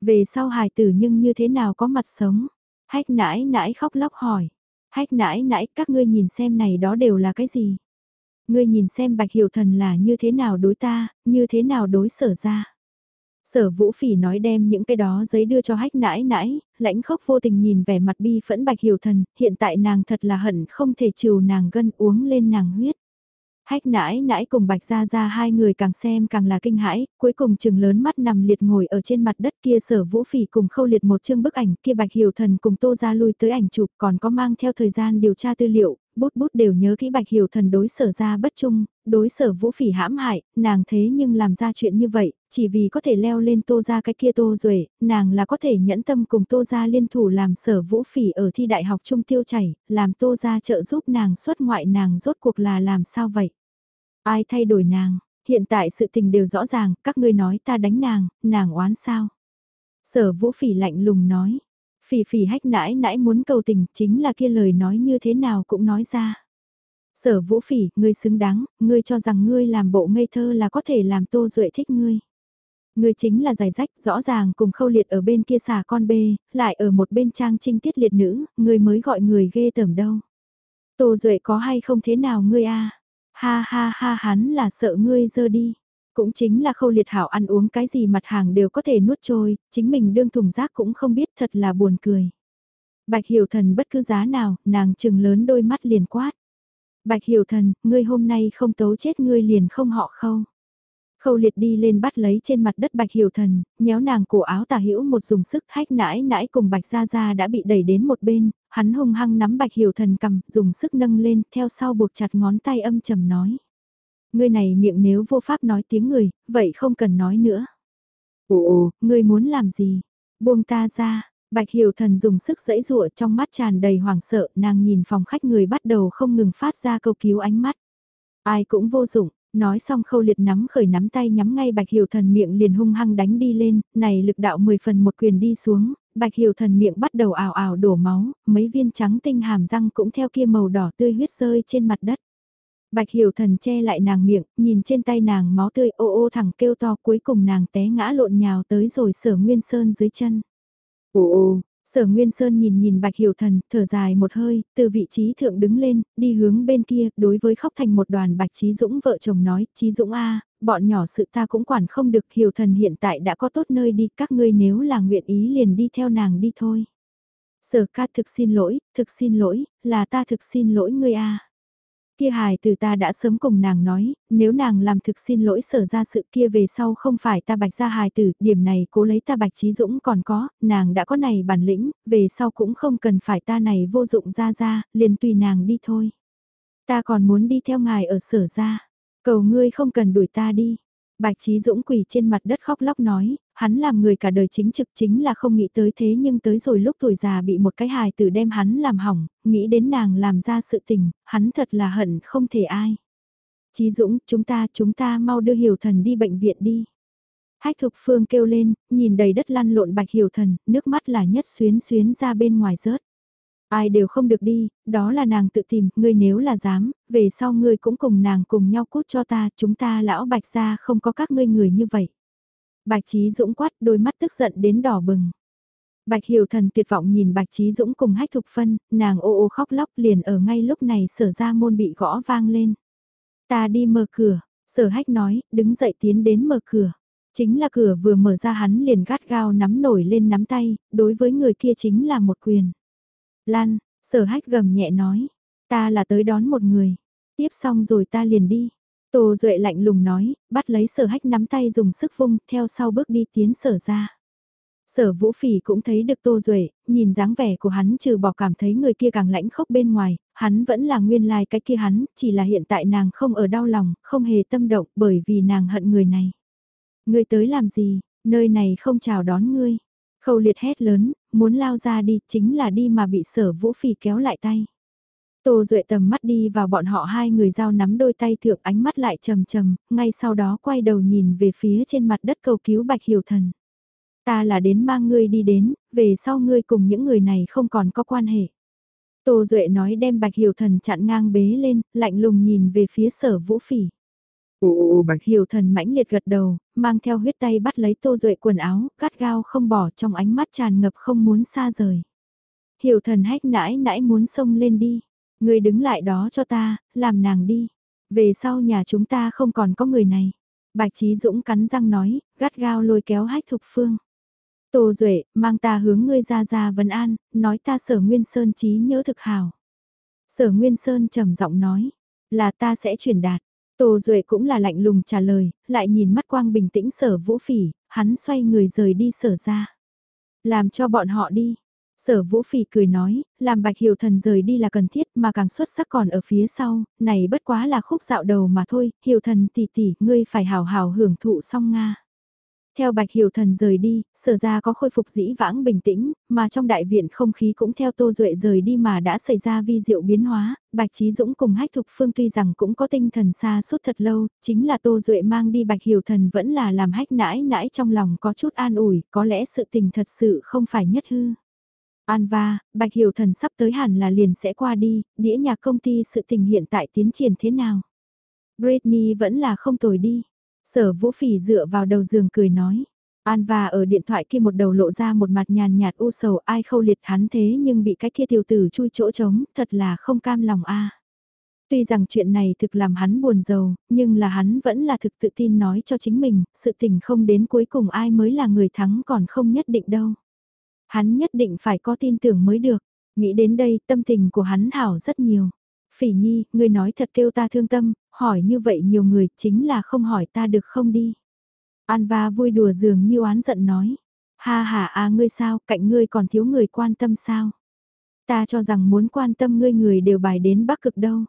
Về sau hài tử nhưng như thế nào có mặt sống? Hách nãi nãi khóc lóc hỏi. Hách nãi nãi các ngươi nhìn xem này đó đều là cái gì? Ngươi nhìn xem bạch hiểu thần là như thế nào đối ta, như thế nào đối sở ra. Sở vũ phỉ nói đem những cái đó giấy đưa cho hách nãi nãi, lãnh khốc vô tình nhìn vẻ mặt bi phẫn bạch hiểu thần, hiện tại nàng thật là hận không thể trừ nàng gân uống lên nàng huyết. Hách nãi nãi cùng bạch ra ra hai người càng xem càng là kinh hãi, cuối cùng chừng lớn mắt nằm liệt ngồi ở trên mặt đất kia sở vũ phỉ cùng khâu liệt một chương bức ảnh kia bạch hiểu thần cùng tô ra lui tới ảnh chụp còn có mang theo thời gian điều tra tư liệu, bút bút đều nhớ kỹ bạch hiểu thần đối sở ra bất trung, đối sở vũ phỉ hãm hại, nàng thế nhưng làm ra chuyện như vậy, chỉ vì có thể leo lên tô ra cái kia tô rồi, nàng là có thể nhẫn tâm cùng tô ra liên thủ làm sở vũ phỉ ở thi đại học trung tiêu chảy, làm tô ra trợ giúp nàng xuất ngoại nàng rốt cuộc là làm sao vậy? Ai thay đổi nàng, hiện tại sự tình đều rõ ràng, các ngươi nói ta đánh nàng, nàng oán sao? Sở vũ phỉ lạnh lùng nói, phỉ phỉ hách nãi nãi muốn cầu tình chính là kia lời nói như thế nào cũng nói ra. Sở vũ phỉ, ngươi xứng đáng, ngươi cho rằng ngươi làm bộ ngây thơ là có thể làm tô duệ thích ngươi. Ngươi chính là giải rách, rõ ràng cùng khâu liệt ở bên kia xà con bê, lại ở một bên trang trinh tiết liệt nữ, ngươi mới gọi người ghê tởm đâu. Tô duệ có hay không thế nào ngươi a Ha ha ha hắn là sợ ngươi dơ đi. Cũng chính là khâu liệt hảo ăn uống cái gì mặt hàng đều có thể nuốt trôi, chính mình đương thùng rác cũng không biết thật là buồn cười. Bạch hiểu thần bất cứ giá nào, nàng trừng lớn đôi mắt liền quát. Bạch hiểu thần, ngươi hôm nay không tấu chết ngươi liền không họ khâu. Khâu liệt đi lên bắt lấy trên mặt đất bạch hiểu thần, nhéo nàng cổ áo tà hữu một dùng sức hách nãi nãi cùng bạch gia gia đã bị đẩy đến một bên, hắn hung hăng nắm bạch hiểu thần cầm, dùng sức nâng lên, theo sau buộc chặt ngón tay âm trầm nói. Ngươi này miệng nếu vô pháp nói tiếng người, vậy không cần nói nữa. Ồ ồ, ngươi muốn làm gì? Buông ta ra, Bạch Hiểu Thần dùng sức dẫy dụa trong mắt tràn đầy hoảng sợ, nàng nhìn phòng khách người bắt đầu không ngừng phát ra câu cứu ánh mắt. Ai cũng vô dụng, nói xong khâu liệt nắm khởi nắm tay nhắm ngay Bạch Hiểu Thần miệng liền hung hăng đánh đi lên, này lực đạo 10 phần một quyền đi xuống, Bạch Hiểu Thần miệng bắt đầu ảo ảo đổ máu, mấy viên trắng tinh hàm răng cũng theo kia màu đỏ tươi huyết rơi trên mặt đất. Bạch Hiểu Thần che lại nàng miệng, nhìn trên tay nàng máu tươi ô ô thẳng kêu to cuối cùng nàng té ngã lộn nhào tới rồi sở Nguyên Sơn dưới chân. ô ô sở Nguyên Sơn nhìn nhìn Bạch Hiểu Thần, thở dài một hơi, từ vị trí thượng đứng lên, đi hướng bên kia, đối với khóc thành một đoàn Bạch Trí Dũng vợ chồng nói, Trí Dũng A, bọn nhỏ sự ta cũng quản không được, Hiểu Thần hiện tại đã có tốt nơi đi, các ngươi nếu là nguyện ý liền đi theo nàng đi thôi. Sở ca thực xin lỗi, thực xin lỗi, là ta thực xin lỗi ngươi A. Kia hài từ ta đã sớm cùng nàng nói, nếu nàng làm thực xin lỗi sở ra sự kia về sau không phải ta bạch ra hài tử, điểm này cố lấy ta bạch trí dũng còn có, nàng đã có này bản lĩnh, về sau cũng không cần phải ta này vô dụng ra ra, liền tùy nàng đi thôi. Ta còn muốn đi theo ngài ở sở ra, cầu ngươi không cần đuổi ta đi. Bạch Trí Dũng quỳ trên mặt đất khóc lóc nói, hắn làm người cả đời chính trực chính là không nghĩ tới thế nhưng tới rồi lúc tuổi già bị một cái hài tử đem hắn làm hỏng, nghĩ đến nàng làm ra sự tình, hắn thật là hận không thể ai. Trí Dũng, chúng ta, chúng ta mau đưa hiểu thần đi bệnh viện đi. Hách thục phương kêu lên, nhìn đầy đất lăn lộn bạch hiểu thần, nước mắt là nhất xuyến xuyến ra bên ngoài rớt. Ai đều không được đi, đó là nàng tự tìm, ngươi nếu là dám, về sau ngươi cũng cùng nàng cùng nhau cút cho ta, chúng ta lão bạch ra không có các ngươi người như vậy. Bạch Trí Dũng quát đôi mắt tức giận đến đỏ bừng. Bạch Hiểu Thần tuyệt vọng nhìn Bạch Trí Dũng cùng hách thục phân, nàng ô ô khóc lóc liền ở ngay lúc này sở ra môn bị gõ vang lên. Ta đi mở cửa, sở hách nói, đứng dậy tiến đến mở cửa. Chính là cửa vừa mở ra hắn liền gắt gao nắm nổi lên nắm tay, đối với người kia chính là một quyền. Lan, sở hách gầm nhẹ nói, ta là tới đón một người, tiếp xong rồi ta liền đi. Tô Duệ lạnh lùng nói, bắt lấy sở hách nắm tay dùng sức vung, theo sau bước đi tiến sở ra. Sở vũ phỉ cũng thấy được Tô Duệ, nhìn dáng vẻ của hắn trừ bỏ cảm thấy người kia càng lãnh khốc bên ngoài, hắn vẫn là nguyên lai like cái kia hắn, chỉ là hiện tại nàng không ở đau lòng, không hề tâm động bởi vì nàng hận người này. Ngươi tới làm gì, nơi này không chào đón ngươi. Khâu liệt hét lớn, muốn lao ra đi, chính là đi mà bị sở vũ phỉ kéo lại tay. Tô Duệ tầm mắt đi vào bọn họ hai người giao nắm đôi tay thượng ánh mắt lại trầm trầm, ngay sau đó quay đầu nhìn về phía trên mặt đất cầu cứu Bạch Hiểu Thần. Ta là đến mang ngươi đi đến, về sau ngươi cùng những người này không còn có quan hệ. Tô Duệ nói đem Bạch Hiểu Thần chặn ngang bế lên, lạnh lùng nhìn về phía sở vũ phỉ. Ồ, Bạch Hiểu Thần mãnh liệt gật đầu, mang theo huyết tay bắt lấy Tô Duệ quần áo, cắt gao không bỏ trong ánh mắt tràn ngập không muốn xa rời. Hiểu Thần hách nãi nãi muốn xông lên đi. Người đứng lại đó cho ta, làm nàng đi. Về sau nhà chúng ta không còn có người này. Bạch Trí Dũng cắn răng nói, gắt gao lôi kéo hách thục phương. Tô Duệ, mang ta hướng ngươi ra ra vấn an, nói ta sở Nguyên Sơn trí nhớ thực hào. Sở Nguyên Sơn trầm giọng nói, là ta sẽ truyền đạt. Tô Duệ cũng là lạnh lùng trả lời, lại nhìn mắt quang bình tĩnh sở vũ phỉ, hắn xoay người rời đi sở ra. Làm cho bọn họ đi, Sở Vũ Phỉ cười nói, làm Bạch Hiểu Thần rời đi là cần thiết mà càng xuất sắc còn ở phía sau, này bất quá là khúc dạo đầu mà thôi, Hiểu Thần tỷ tỷ, ngươi phải hào hào hưởng thụ xong Nga. Theo Bạch Hiểu Thần rời đi, sở ra có khôi phục dĩ vãng bình tĩnh, mà trong đại viện không khí cũng theo Tô Duệ rời đi mà đã xảy ra vi diệu biến hóa, Bạch Trí Dũng cùng Hách Thục Phương tuy rằng cũng có tinh thần xa suốt thật lâu, chính là Tô Duệ mang đi Bạch Hiểu Thần vẫn là làm hách nãi nãi trong lòng có chút an ủi, có lẽ sự tình thật sự không phải nhất hư. An va, Bạch Hiểu Thần sắp tới hẳn là liền sẽ qua đi, đĩa nhà công ty sự tình hiện tại tiến triển thế nào? Britney vẫn là không tồi đi. Sở Vũ Phỉ dựa vào đầu giường cười nói. An và ở điện thoại kia một đầu lộ ra một mặt nhàn nhạt u sầu ai khâu liệt hắn thế nhưng bị cái kia tiểu tử chui chỗ trống, thật là không cam lòng a. Tuy rằng chuyện này thực làm hắn buồn giàu, nhưng là hắn vẫn là thực tự tin nói cho chính mình, sự tình không đến cuối cùng ai mới là người thắng còn không nhất định đâu. Hắn nhất định phải có tin tưởng mới được. Nghĩ đến đây tâm tình của hắn hảo rất nhiều. Phỉ nhi, ngươi nói thật kêu ta thương tâm, hỏi như vậy nhiều người chính là không hỏi ta được không đi. An va vui đùa dường như oán giận nói. Ha ha à ngươi sao, cạnh ngươi còn thiếu người quan tâm sao? Ta cho rằng muốn quan tâm ngươi người đều bài đến bắc cực đâu.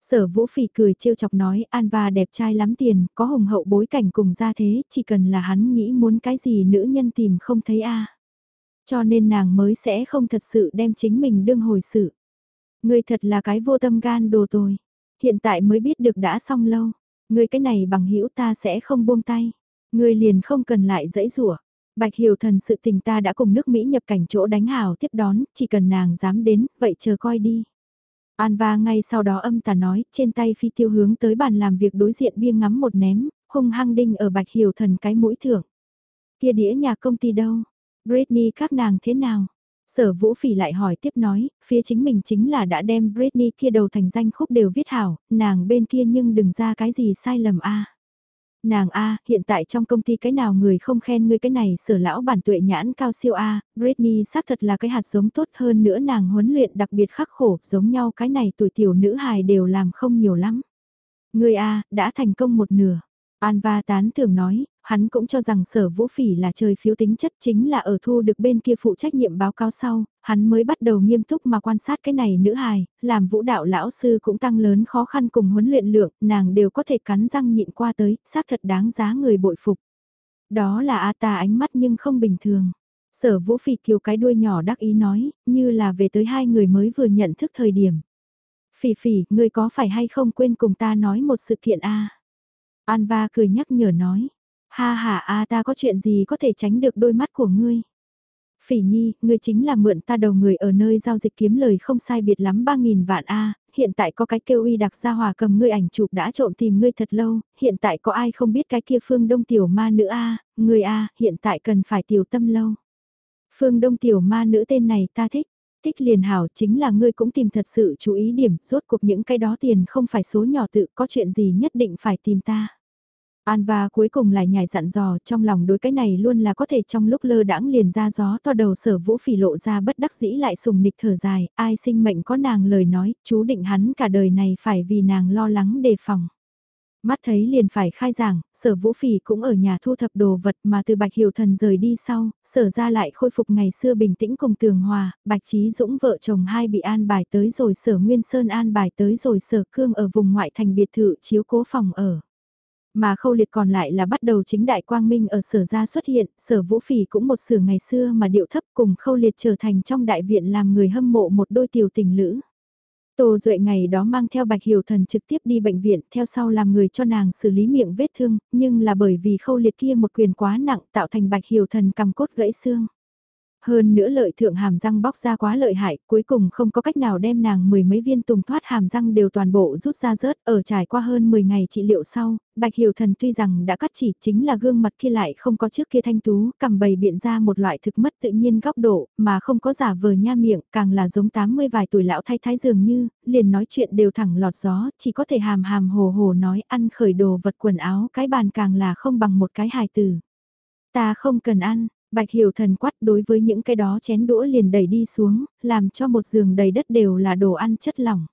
Sở vũ phỉ cười trêu chọc nói An va đẹp trai lắm tiền, có hùng hậu bối cảnh cùng ra thế, chỉ cần là hắn nghĩ muốn cái gì nữ nhân tìm không thấy a cho nên nàng mới sẽ không thật sự đem chính mình đương hồi sự. Ngươi thật là cái vô tâm gan đồ tồi. Hiện tại mới biết được đã xong lâu. Ngươi cái này bằng hữu ta sẽ không buông tay. Ngươi liền không cần lại dãy rủa. Bạch Hiểu Thần sự tình ta đã cùng nước Mỹ nhập cảnh chỗ đánh hào tiếp đón, chỉ cần nàng dám đến, vậy chờ coi đi. An va ngay sau đó âm tà nói, trên tay phi tiêu hướng tới bàn làm việc đối diện bia ngắm một ném, hung hăng đinh ở Bạch Hiểu Thần cái mũi thưởng. Kia đĩa nhà công ty đâu, Britney các nàng thế nào? Sở Vũ Phỉ lại hỏi tiếp nói, phía chính mình chính là đã đem Britney kia đầu thành danh khúc đều viết hảo, nàng bên kia nhưng đừng ra cái gì sai lầm a. Nàng A, hiện tại trong công ty cái nào người không khen ngươi cái này sở lão bản tuệ nhãn cao siêu A, Britney xác thật là cái hạt giống tốt hơn nữa nàng huấn luyện đặc biệt khắc khổ, giống nhau cái này tuổi tiểu nữ hài đều làm không nhiều lắm. Ngươi A, đã thành công một nửa. Anva tán thưởng nói, hắn cũng cho rằng sở vũ phỉ là trời phiếu tính chất chính là ở thu được bên kia phụ trách nhiệm báo cáo sau, hắn mới bắt đầu nghiêm túc mà quan sát cái này nữ hài, làm vũ đạo lão sư cũng tăng lớn khó khăn cùng huấn luyện lượng, nàng đều có thể cắn răng nhịn qua tới, xác thật đáng giá người bội phục. Đó là A ta ánh mắt nhưng không bình thường. Sở vũ phỉ kiều cái đuôi nhỏ đắc ý nói, như là về tới hai người mới vừa nhận thức thời điểm. Phỉ phỉ, người có phải hay không quên cùng ta nói một sự kiện A? Anva cười nhắc nhở nói. Ha ha a ta có chuyện gì có thể tránh được đôi mắt của ngươi. Phỉ nhi, ngươi chính là mượn ta đầu người ở nơi giao dịch kiếm lời không sai biệt lắm 3.000 vạn a hiện tại có cái kêu uy đặc gia hòa cầm ngươi ảnh chụp đã trộm tìm ngươi thật lâu, hiện tại có ai không biết cái kia phương đông tiểu ma nữ a ngươi a hiện tại cần phải tiểu tâm lâu. Phương đông tiểu ma nữ tên này ta thích, thích liền hảo chính là ngươi cũng tìm thật sự chú ý điểm, rốt cuộc những cái đó tiền không phải số nhỏ tự có chuyện gì nhất định phải tìm ta. An và cuối cùng lại nhảy dặn dò trong lòng đối cái này luôn là có thể trong lúc lơ đãng liền ra gió to đầu sở vũ phỉ lộ ra bất đắc dĩ lại sùng nịch thở dài, ai sinh mệnh có nàng lời nói, chú định hắn cả đời này phải vì nàng lo lắng đề phòng. Mắt thấy liền phải khai giảng, sở vũ phỉ cũng ở nhà thu thập đồ vật mà từ Bạch Hiểu Thần rời đi sau, sở ra lại khôi phục ngày xưa bình tĩnh cùng tường hòa, Bạch Trí Dũng vợ chồng hai bị an bài tới rồi sở Nguyên Sơn an bài tới rồi sở cương ở vùng ngoại thành biệt thự chiếu cố phòng ở. Mà khâu liệt còn lại là bắt đầu chính đại quang minh ở sở gia xuất hiện, sở vũ phỉ cũng một sở ngày xưa mà điệu thấp cùng khâu liệt trở thành trong đại viện làm người hâm mộ một đôi tiểu tình lữ. Tô Duệ ngày đó mang theo Bạch Hiểu Thần trực tiếp đi bệnh viện, theo sau làm người cho nàng xử lý miệng vết thương, nhưng là bởi vì khâu liệt kia một quyền quá nặng tạo thành Bạch Hiểu Thần cầm cốt gãy xương. Hơn nữa lợi thượng hàm răng bóc ra quá lợi hại, cuối cùng không có cách nào đem nàng mười mấy viên tùng thoát hàm răng đều toàn bộ rút ra rớt, ở trải qua hơn 10 ngày trị liệu sau, Bạch Hiểu Thần tuy rằng đã cắt chỉ chính là gương mặt kia lại không có trước kia thanh tú, cầm bầy biện ra một loại thực mất tự nhiên góc độ, mà không có giả vờ nha miệng, càng là giống 80 vài tuổi lão thay thái dường như, liền nói chuyện đều thẳng lọt gió, chỉ có thể hàm hàm hồ hồ nói ăn khởi đồ vật quần áo cái bàn càng là không bằng một cái hài từ. Ta không cần ăn, Bạch Hiểu Thần quát đối với những cái đó chén đũa liền đẩy đi xuống, làm cho một giường đầy đất đều là đồ ăn chất lỏng.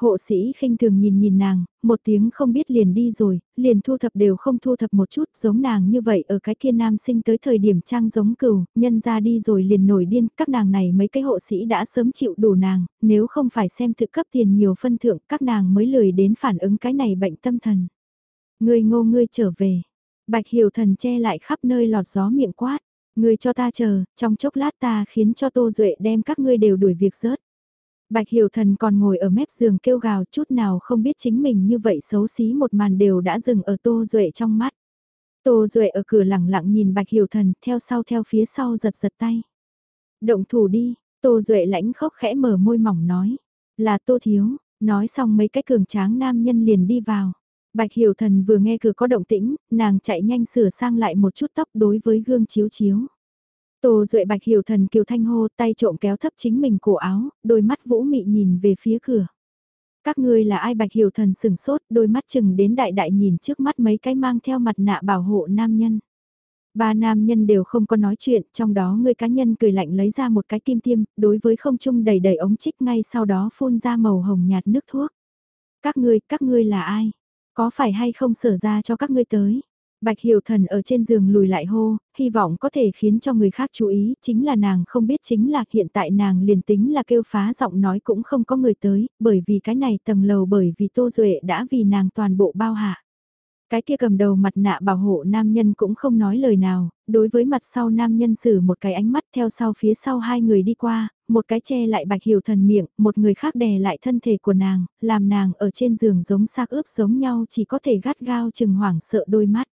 Hộ sĩ khinh thường nhìn nhìn nàng, một tiếng không biết liền đi rồi, liền thu thập đều không thu thập một chút giống nàng như vậy ở cái kia nam sinh tới thời điểm trang giống cừu, nhân ra đi rồi liền nổi điên, các nàng này mấy cái hộ sĩ đã sớm chịu đủ nàng, nếu không phải xem thực cấp tiền nhiều phân thượng các nàng mới lười đến phản ứng cái này bệnh tâm thần. Ngươi ngô ngươi trở về, bạch hiểu thần che lại khắp nơi lọt gió miệng quát người cho ta chờ, trong chốc lát ta khiến cho Tô Duệ đem các ngươi đều đuổi việc rớt. Bạch Hiểu Thần còn ngồi ở mép giường kêu gào chút nào không biết chính mình như vậy xấu xí một màn đều đã dừng ở Tô Duệ trong mắt. Tô Duệ ở cửa lặng lặng nhìn Bạch Hiểu Thần theo sau theo phía sau giật giật tay. Động thủ đi, Tô Duệ lãnh khóc khẽ mở môi mỏng nói. Là Tô Thiếu, nói xong mấy cái cường tráng nam nhân liền đi vào. Bạch Hiểu Thần vừa nghe cửa có động tĩnh, nàng chạy nhanh sửa sang lại một chút tóc đối với gương chiếu chiếu. Tô Duệ Bạch Hiểu Thần kiều thanh hô tay trộm kéo thấp chính mình cổ áo, đôi mắt vũ mị nhìn về phía cửa. Các ngươi là ai Bạch Hiểu Thần sừng sốt, đôi mắt chừng đến đại đại nhìn trước mắt mấy cái mang theo mặt nạ bảo hộ nam nhân. Ba nam nhân đều không có nói chuyện, trong đó người cá nhân cười lạnh lấy ra một cái kim tiêm, đối với không trung đầy đầy ống chích ngay sau đó phun ra màu hồng nhạt nước thuốc. Các ngươi, các ngươi là ai? Có phải hay không sở ra cho các ngươi tới? Bạch Hiểu Thần ở trên giường lùi lại hô, hy vọng có thể khiến cho người khác chú ý, chính là nàng không biết chính là hiện tại nàng liền tính là kêu phá giọng nói cũng không có người tới, bởi vì cái này tầng lầu bởi vì Tô Duệ đã vì nàng toàn bộ bao hạ. Cái kia cầm đầu mặt nạ bảo hộ nam nhân cũng không nói lời nào, đối với mặt sau nam nhân xử một cái ánh mắt theo sau phía sau hai người đi qua, một cái che lại bạch hiểu thần miệng, một người khác đè lại thân thể của nàng, làm nàng ở trên giường giống xác ướp giống nhau chỉ có thể gắt gao chừng hoảng sợ đôi mắt.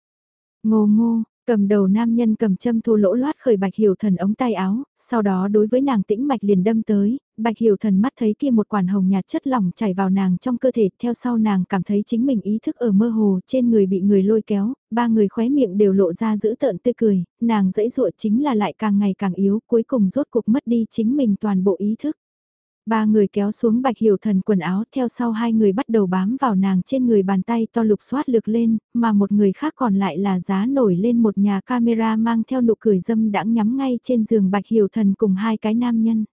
Ngô ngô, cầm đầu nam nhân cầm châm thô lỗ loát khởi bạch hiểu thần ống tay áo, sau đó đối với nàng tĩnh mạch liền đâm tới, bạch hiểu thần mắt thấy kia một quản hồng nhạt chất lỏng chảy vào nàng trong cơ thể, theo sau nàng cảm thấy chính mình ý thức ở mơ hồ, trên người bị người lôi kéo, ba người khóe miệng đều lộ ra giữ tợn tươi cười, nàng dãy dụa chính là lại càng ngày càng yếu, cuối cùng rốt cuộc mất đi chính mình toàn bộ ý thức. Ba người kéo xuống bạch hiểu thần quần áo theo sau hai người bắt đầu bám vào nàng trên người bàn tay to lục xoát lực lên, mà một người khác còn lại là giá nổi lên một nhà camera mang theo nụ cười dâm đãng nhắm ngay trên giường bạch hiểu thần cùng hai cái nam nhân.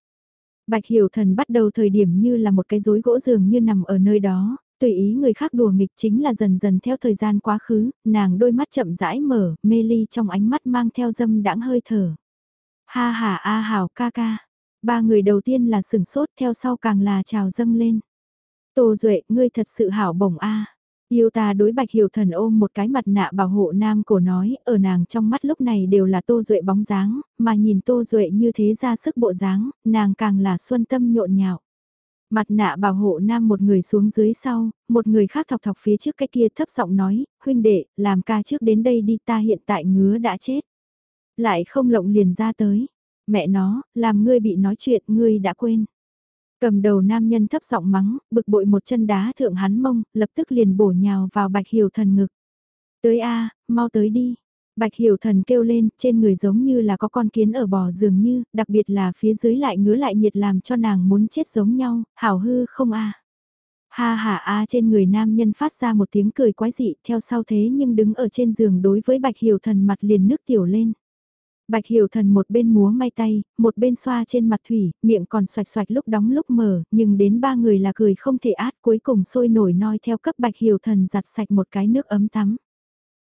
Bạch hiểu thần bắt đầu thời điểm như là một cái rối gỗ giường như nằm ở nơi đó, tùy ý người khác đùa nghịch chính là dần dần theo thời gian quá khứ, nàng đôi mắt chậm rãi mở, mê ly trong ánh mắt mang theo dâm đãng hơi thở. Ha ha a hào ca ca. Ba người đầu tiên là sừng sốt theo sau càng là trào dâng lên. Tô Duệ, ngươi thật sự hảo bổng a Yêu ta đối bạch hiểu thần ôm một cái mặt nạ bảo hộ nam cổ nói, ở nàng trong mắt lúc này đều là Tô Duệ bóng dáng, mà nhìn Tô Duệ như thế ra sức bộ dáng, nàng càng là xuân tâm nhộn nhạo. Mặt nạ bảo hộ nam một người xuống dưới sau, một người khác thọc thọc phía trước cái kia thấp giọng nói, huynh đệ, làm ca trước đến đây đi ta hiện tại ngứa đã chết. Lại không lộng liền ra tới, mẹ nó, làm ngươi bị nói chuyện ngươi đã quên. Cầm đầu nam nhân thấp giọng mắng, bực bội một chân đá thượng hắn mông, lập tức liền bổ nhào vào bạch hiểu thần ngực. Tới a mau tới đi. Bạch hiểu thần kêu lên, trên người giống như là có con kiến ở bò dường như, đặc biệt là phía dưới lại ngứa lại nhiệt làm cho nàng muốn chết giống nhau, hảo hư không a Ha ha a trên người nam nhân phát ra một tiếng cười quái dị theo sau thế nhưng đứng ở trên giường đối với bạch hiểu thần mặt liền nước tiểu lên. Bạch Hiểu Thần một bên múa may tay, một bên xoa trên mặt thủy, miệng còn xoạch xoạch lúc đóng lúc mở, nhưng đến ba người là cười không thể át cuối cùng sôi nổi noi theo cấp Bạch Hiểu Thần giặt sạch một cái nước ấm tắm.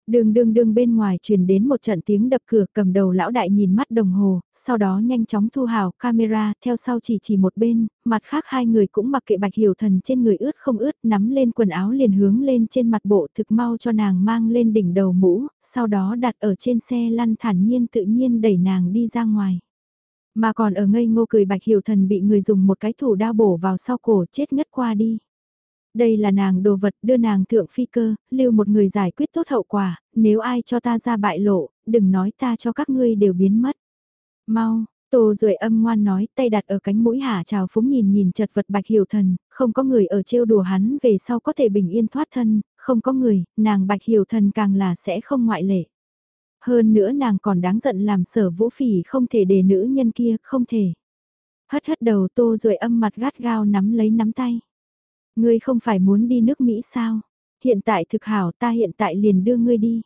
Đường đường đường bên ngoài truyền đến một trận tiếng đập cửa cầm đầu lão đại nhìn mắt đồng hồ, sau đó nhanh chóng thu hào camera, theo sau chỉ chỉ một bên, mặt khác hai người cũng mặc kệ bạch hiểu thần trên người ướt không ướt, nắm lên quần áo liền hướng lên trên mặt bộ thực mau cho nàng mang lên đỉnh đầu mũ, sau đó đặt ở trên xe lăn thản nhiên tự nhiên đẩy nàng đi ra ngoài. Mà còn ở ngây ngô cười bạch hiểu thần bị người dùng một cái thủ đao bổ vào sau cổ chết ngất qua đi. Đây là nàng đồ vật đưa nàng thượng phi cơ, lưu một người giải quyết tốt hậu quả, nếu ai cho ta ra bại lộ, đừng nói ta cho các ngươi đều biến mất. Mau, Tô Duệ âm ngoan nói, tay đặt ở cánh mũi hả chào phúng nhìn nhìn chật vật bạch hiểu thần, không có người ở trêu đùa hắn về sau có thể bình yên thoát thân, không có người, nàng bạch hiểu thần càng là sẽ không ngoại lệ. Hơn nữa nàng còn đáng giận làm sở vũ phỉ không thể để nữ nhân kia, không thể. Hất hất đầu tô rồi âm mặt gắt gao nắm lấy nắm tay. Ngươi không phải muốn đi nước Mỹ sao? Hiện tại thực hảo ta hiện tại liền đưa ngươi đi.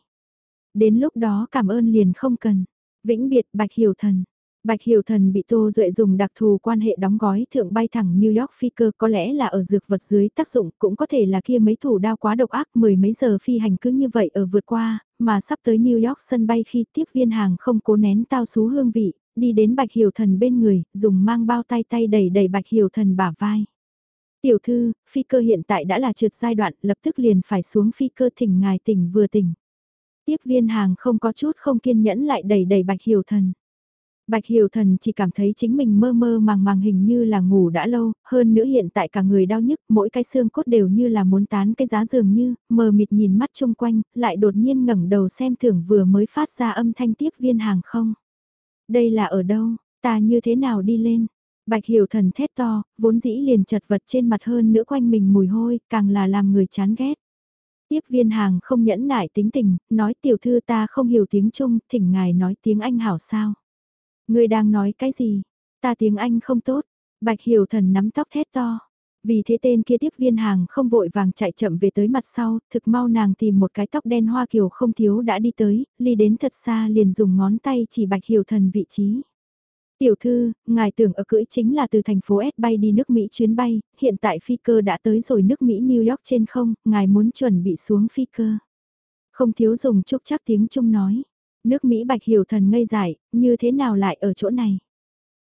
Đến lúc đó cảm ơn liền không cần. Vĩnh biệt Bạch Hiểu Thần. Bạch Hiểu Thần bị Tô Duệ dùng đặc thù quan hệ đóng gói thượng bay thẳng New York phi cơ có lẽ là ở dược vật dưới tác dụng cũng có thể là kia mấy thủ đao quá độc ác mười mấy giờ phi hành cứ như vậy ở vượt qua, mà sắp tới New York sân bay khi tiếp viên hàng không cố nén tao xú hương vị, đi đến Bạch Hiểu Thần bên người, dùng mang bao tay tay đẩy đẩy Bạch Hiểu Thần bả vai. Tiểu thư, phi cơ hiện tại đã là trượt giai đoạn, lập tức liền phải xuống phi cơ thỉnh ngài tỉnh vừa tỉnh. Tiếp viên hàng không có chút không kiên nhẫn lại đầy đầy Bạch Hiểu Thần. Bạch Hiểu Thần chỉ cảm thấy chính mình mơ mơ màng màng hình như là ngủ đã lâu, hơn nữa hiện tại cả người đau nhức, mỗi cái xương cốt đều như là muốn tán cái giá dường như, mờ mịt nhìn mắt chung quanh, lại đột nhiên ngẩng đầu xem thưởng vừa mới phát ra âm thanh tiếp viên hàng không. Đây là ở đâu, ta như thế nào đi lên, Bạch hiểu thần thét to, vốn dĩ liền chật vật trên mặt hơn nữa quanh mình mùi hôi, càng là làm người chán ghét. Tiếp viên hàng không nhẫn nại tính tình, nói tiểu thư ta không hiểu tiếng Trung, thỉnh ngài nói tiếng Anh hảo sao. Người đang nói cái gì? Ta tiếng Anh không tốt. Bạch hiểu thần nắm tóc thét to. Vì thế tên kia tiếp viên hàng không vội vàng chạy chậm về tới mặt sau, thực mau nàng tìm một cái tóc đen hoa kiều không thiếu đã đi tới, ly đến thật xa liền dùng ngón tay chỉ bạch hiểu thần vị trí. Tiểu thư, ngài tưởng ở cưỡi chính là từ thành phố S bay đi nước Mỹ chuyến bay, hiện tại phi cơ đã tới rồi nước Mỹ New York trên không, ngài muốn chuẩn bị xuống phi cơ. Không thiếu dùng chúc chắc tiếng Trung nói. Nước Mỹ bạch hiểu thần ngây dại, như thế nào lại ở chỗ này?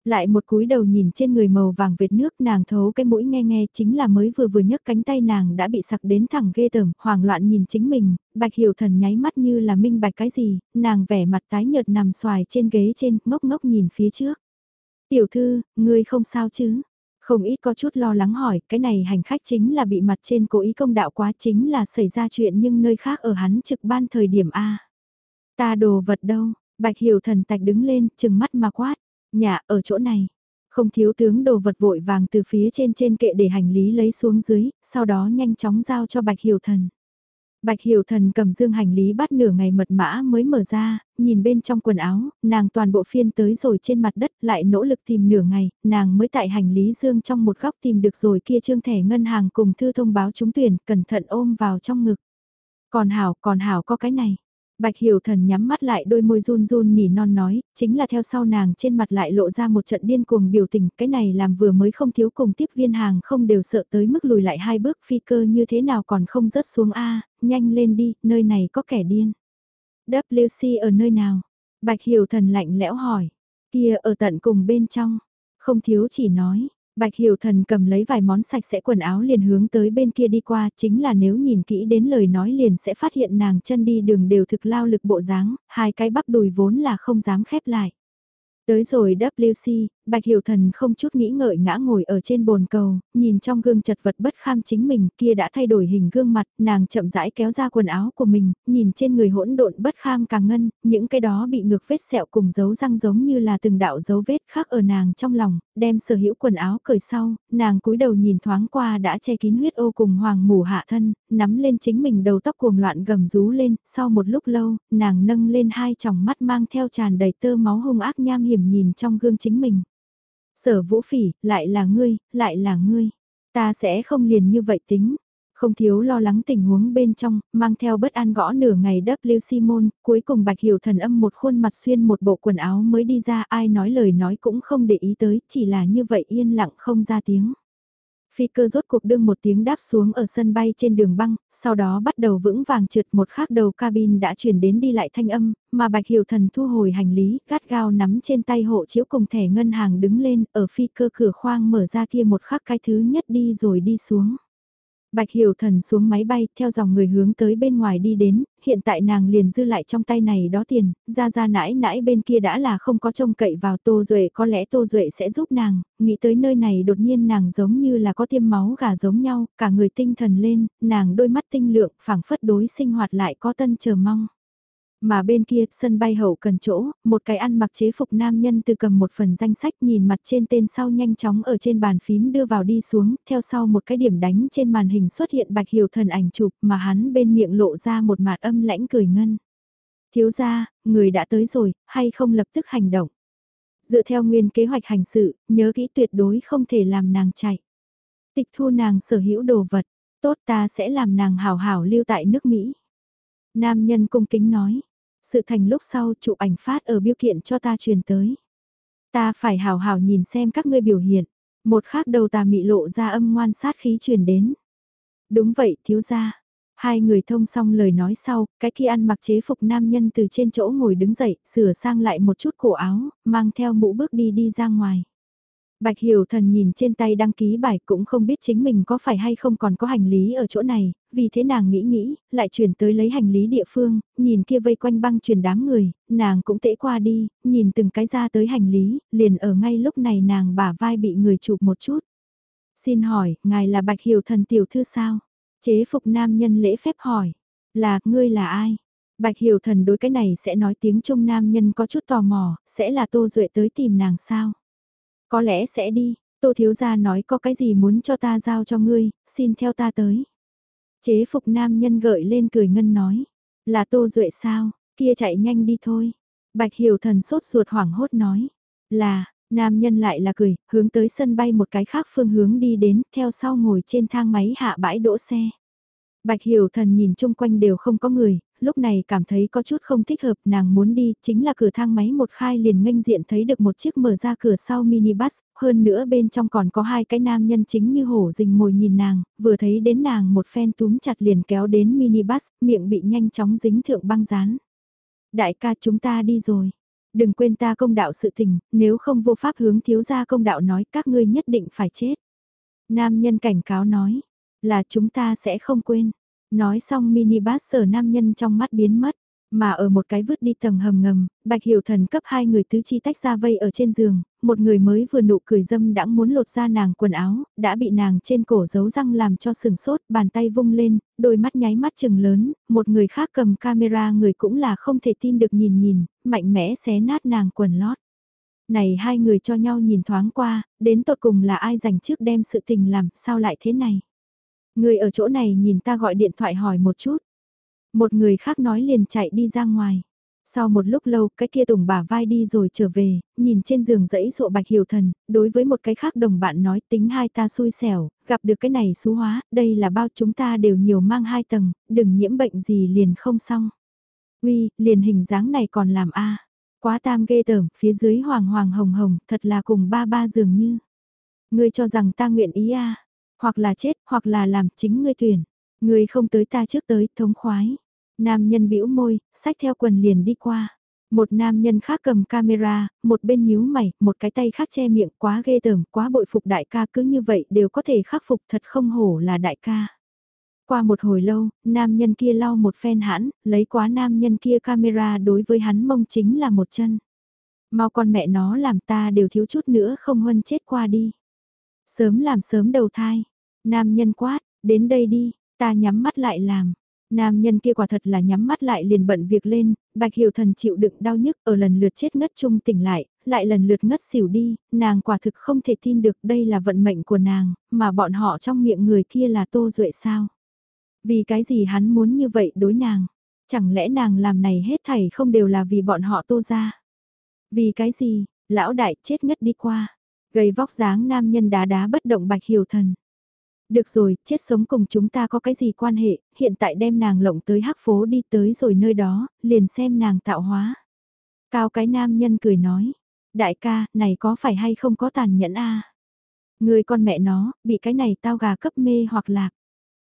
Lại một cúi đầu nhìn trên người màu vàng vệt nước nàng thấu cái mũi nghe nghe chính là mới vừa vừa nhấc cánh tay nàng đã bị sặc đến thẳng ghê tởm, hoảng loạn nhìn chính mình, bạch hiểu thần nháy mắt như là minh bạch cái gì, nàng vẻ mặt tái nhợt nằm xoài trên ghế trên, ngốc ngốc nhìn phía trước. Tiểu thư, ngươi không sao chứ? Không ít có chút lo lắng hỏi, cái này hành khách chính là bị mặt trên cố ý công đạo quá chính là xảy ra chuyện nhưng nơi khác ở hắn trực ban thời điểm A. Ta đồ vật đâu, bạch hiểu thần tạch đứng lên, chừng mắt mà quát, nhà ở chỗ này. Không thiếu tướng đồ vật vội vàng từ phía trên trên kệ để hành lý lấy xuống dưới, sau đó nhanh chóng giao cho bạch hiểu thần. Bạch Hiểu Thần cầm dương hành lý bắt nửa ngày mật mã mới mở ra, nhìn bên trong quần áo, nàng toàn bộ phiên tới rồi trên mặt đất lại nỗ lực tìm nửa ngày, nàng mới tại hành lý dương trong một góc tìm được rồi kia trương thẻ ngân hàng cùng thư thông báo trúng tuyển, cẩn thận ôm vào trong ngực. Còn hảo, còn hảo có cái này. Bạch Hiểu Thần nhắm mắt lại đôi môi run run nỉ non nói, chính là theo sau nàng trên mặt lại lộ ra một trận điên cuồng biểu tình, cái này làm vừa mới không thiếu cùng tiếp viên hàng không đều sợ tới mức lùi lại hai bước phi cơ như thế nào còn không rớt xuống A, nhanh lên đi, nơi này có kẻ điên. WC ở nơi nào? Bạch Hiểu Thần lạnh lẽo hỏi, kia ở tận cùng bên trong, không thiếu chỉ nói, Bạch Hiểu Thần cầm lấy vài món sạch sẽ quần áo liền hướng tới bên kia đi qua, chính là nếu nhìn kỹ đến lời nói liền sẽ phát hiện nàng chân đi đường đều thực lao lực bộ dáng, hai cái bắp đùi vốn là không dám khép lại. Tới rồi WC, Bạch Hiểu Thần không chút nghĩ ngợi ngã ngồi ở trên bồn cầu, nhìn trong gương chật vật bất kham chính mình kia đã thay đổi hình gương mặt, nàng chậm rãi kéo ra quần áo của mình, nhìn trên người hỗn độn bất kham càng ngân, những cái đó bị ngược vết sẹo cùng dấu răng giống như là từng đạo dấu vết khác ở nàng trong lòng, đem sở hữu quần áo cởi sau, nàng cúi đầu nhìn thoáng qua đã che kín huyết ô cùng hoàng mù hạ thân, nắm lên chính mình đầu tóc cuồng loạn gầm rú lên, sau một lúc lâu, nàng nâng lên hai tròng mắt mang theo tràn đầy tơ máu hung ác nham hiểm nhìn trong gương chính mình. Sở vũ phỉ, lại là ngươi, lại là ngươi. Ta sẽ không liền như vậy tính. Không thiếu lo lắng tình huống bên trong, mang theo bất an gõ nửa ngày W Simon, cuối cùng bạch hiểu thần âm một khuôn mặt xuyên một bộ quần áo mới đi ra ai nói lời nói cũng không để ý tới, chỉ là như vậy yên lặng không ra tiếng. Phi cơ rốt cuộc đương một tiếng đáp xuống ở sân bay trên đường băng, sau đó bắt đầu vững vàng trượt một khắc đầu cabin đã chuyển đến đi lại thanh âm, mà Bạch Hiểu Thần thu hồi hành lý, gắt gao nắm trên tay hộ chiếu cùng thẻ ngân hàng đứng lên, ở phi cơ cửa khoang mở ra kia một khắc cái thứ nhất đi rồi đi xuống. Bạch Hiểu Thần xuống máy bay, theo dòng người hướng tới bên ngoài đi đến, hiện tại nàng liền dư lại trong tay này đó tiền, ra ra nãi nãi bên kia đã là không có trông cậy vào Tô Duệ, có lẽ Tô Duệ sẽ giúp nàng, nghĩ tới nơi này đột nhiên nàng giống như là có tiêm máu gà giống nhau, cả người tinh thần lên, nàng đôi mắt tinh lượng, phảng phất đối sinh hoạt lại có tân chờ mong. Mà bên kia, sân bay hậu cần chỗ, một cái ăn mặc chế phục nam nhân từ cầm một phần danh sách nhìn mặt trên tên sau nhanh chóng ở trên bàn phím đưa vào đi xuống, theo sau một cái điểm đánh trên màn hình xuất hiện bạch hiểu thần ảnh chụp mà hắn bên miệng lộ ra một mạt âm lãnh cười ngân. Thiếu ra, người đã tới rồi, hay không lập tức hành động. Dựa theo nguyên kế hoạch hành sự, nhớ kỹ tuyệt đối không thể làm nàng chạy. Tịch thu nàng sở hữu đồ vật, tốt ta sẽ làm nàng hào hảo lưu tại nước Mỹ. Nam nhân cung kính nói, sự thành lúc sau chụp ảnh phát ở biêu kiện cho ta truyền tới. Ta phải hào hào nhìn xem các ngươi biểu hiện. Một khác đầu tà mị lộ ra âm ngoan sát khí truyền đến. Đúng vậy thiếu gia. Hai người thông xong lời nói sau, cái kia ăn mặc chế phục nam nhân từ trên chỗ ngồi đứng dậy, sửa sang lại một chút cổ áo, mang theo mũ bước đi đi ra ngoài. Bạch Hiểu Thần nhìn trên tay đăng ký bài cũng không biết chính mình có phải hay không còn có hành lý ở chỗ này, vì thế nàng nghĩ nghĩ, lại chuyển tới lấy hành lý địa phương, nhìn kia vây quanh băng truyền đám người, nàng cũng tễ qua đi, nhìn từng cái ra tới hành lý, liền ở ngay lúc này nàng bả vai bị người chụp một chút. Xin hỏi, ngài là Bạch Hiểu Thần tiểu thư sao? Chế phục nam nhân lễ phép hỏi, là, ngươi là ai? Bạch Hiểu Thần đối cái này sẽ nói tiếng Trung nam nhân có chút tò mò, sẽ là Tô Duệ tới tìm nàng sao? Có lẽ sẽ đi, Tô Thiếu Gia nói có cái gì muốn cho ta giao cho ngươi, xin theo ta tới. Chế phục nam nhân gợi lên cười ngân nói, là Tô Duệ sao, kia chạy nhanh đi thôi. Bạch Hiểu Thần sốt ruột hoảng hốt nói, là, nam nhân lại là cười, hướng tới sân bay một cái khác phương hướng đi đến, theo sau ngồi trên thang máy hạ bãi đỗ xe. Bạch Hiểu Thần nhìn chung quanh đều không có người, lúc này cảm thấy có chút không thích hợp, nàng muốn đi, chính là cửa thang máy một khai liền nghênh diện thấy được một chiếc mở ra cửa sau minibus, hơn nữa bên trong còn có hai cái nam nhân chính như hổ rình mồi nhìn nàng, vừa thấy đến nàng một phen túm chặt liền kéo đến minibus, miệng bị nhanh chóng dính thượng băng dán. Đại ca chúng ta đi rồi. Đừng quên ta công đạo sự tình, nếu không vô pháp hướng thiếu gia công đạo nói các ngươi nhất định phải chết. Nam nhân cảnh cáo nói, là chúng ta sẽ không quên. Nói xong minibus sở nam nhân trong mắt biến mất, mà ở một cái vứt đi tầng hầm ngầm, Bạch Hiểu Thần cấp hai người tứ chi tách ra vây ở trên giường, một người mới vừa nụ cười dâm đã muốn lột ra nàng quần áo, đã bị nàng trên cổ giấu răng làm cho sừng sốt, bàn tay vung lên, đôi mắt nháy mắt chừng lớn, một người khác cầm camera người cũng là không thể tin được nhìn nhìn, mạnh mẽ xé nát nàng quần lót. Này hai người cho nhau nhìn thoáng qua, đến tột cùng là ai giành trước đem sự tình làm, sao lại thế này? Người ở chỗ này nhìn ta gọi điện thoại hỏi một chút. Một người khác nói liền chạy đi ra ngoài. Sau một lúc lâu, cái kia tùng bà vai đi rồi trở về, nhìn trên giường dãy sộ bạch hiểu thần, đối với một cái khác đồng bạn nói tính hai ta xui xẻo, gặp được cái này xú hóa, đây là bao chúng ta đều nhiều mang hai tầng, đừng nhiễm bệnh gì liền không xong. Uy, liền hình dáng này còn làm a Quá tam ghê tởm, phía dưới hoàng hoàng hồng hồng, thật là cùng ba ba dường như. Ngươi cho rằng ta nguyện ý a hoặc là chết, hoặc là làm chính ngươi tuyển. Ngươi không tới ta trước tới, thống khoái. Nam nhân bĩu môi, sách theo quần liền đi qua. Một nam nhân khác cầm camera, một bên nhíu mày, một cái tay khác che miệng quá ghê tởm, quá bội phục đại ca cứ như vậy đều có thể khắc phục thật không hổ là đại ca. Qua một hồi lâu, nam nhân kia lau một phen hãn, lấy quá nam nhân kia camera đối với hắn mông chính là một chân. Mau con mẹ nó làm ta đều thiếu chút nữa không huân chết qua đi. Sớm làm sớm đầu thai. Nam nhân quát, đến đây đi, ta nhắm mắt lại làm. Nam nhân kia quả thật là nhắm mắt lại liền bận việc lên, bạch hiểu thần chịu đựng đau nhức ở lần lượt chết ngất chung tỉnh lại, lại lần lượt ngất xỉu đi, nàng quả thực không thể tin được đây là vận mệnh của nàng, mà bọn họ trong miệng người kia là tô duệ sao. Vì cái gì hắn muốn như vậy đối nàng? Chẳng lẽ nàng làm này hết thảy không đều là vì bọn họ tô ra? Vì cái gì? Lão đại chết ngất đi qua. Gầy vóc dáng nam nhân đá đá bất động bạch hiểu thần. Được rồi, chết sống cùng chúng ta có cái gì quan hệ, hiện tại đem nàng lộng tới hắc phố đi tới rồi nơi đó, liền xem nàng tạo hóa. Cao cái nam nhân cười nói, đại ca, này có phải hay không có tàn nhẫn a Người con mẹ nó, bị cái này tao gà cấp mê hoặc lạc.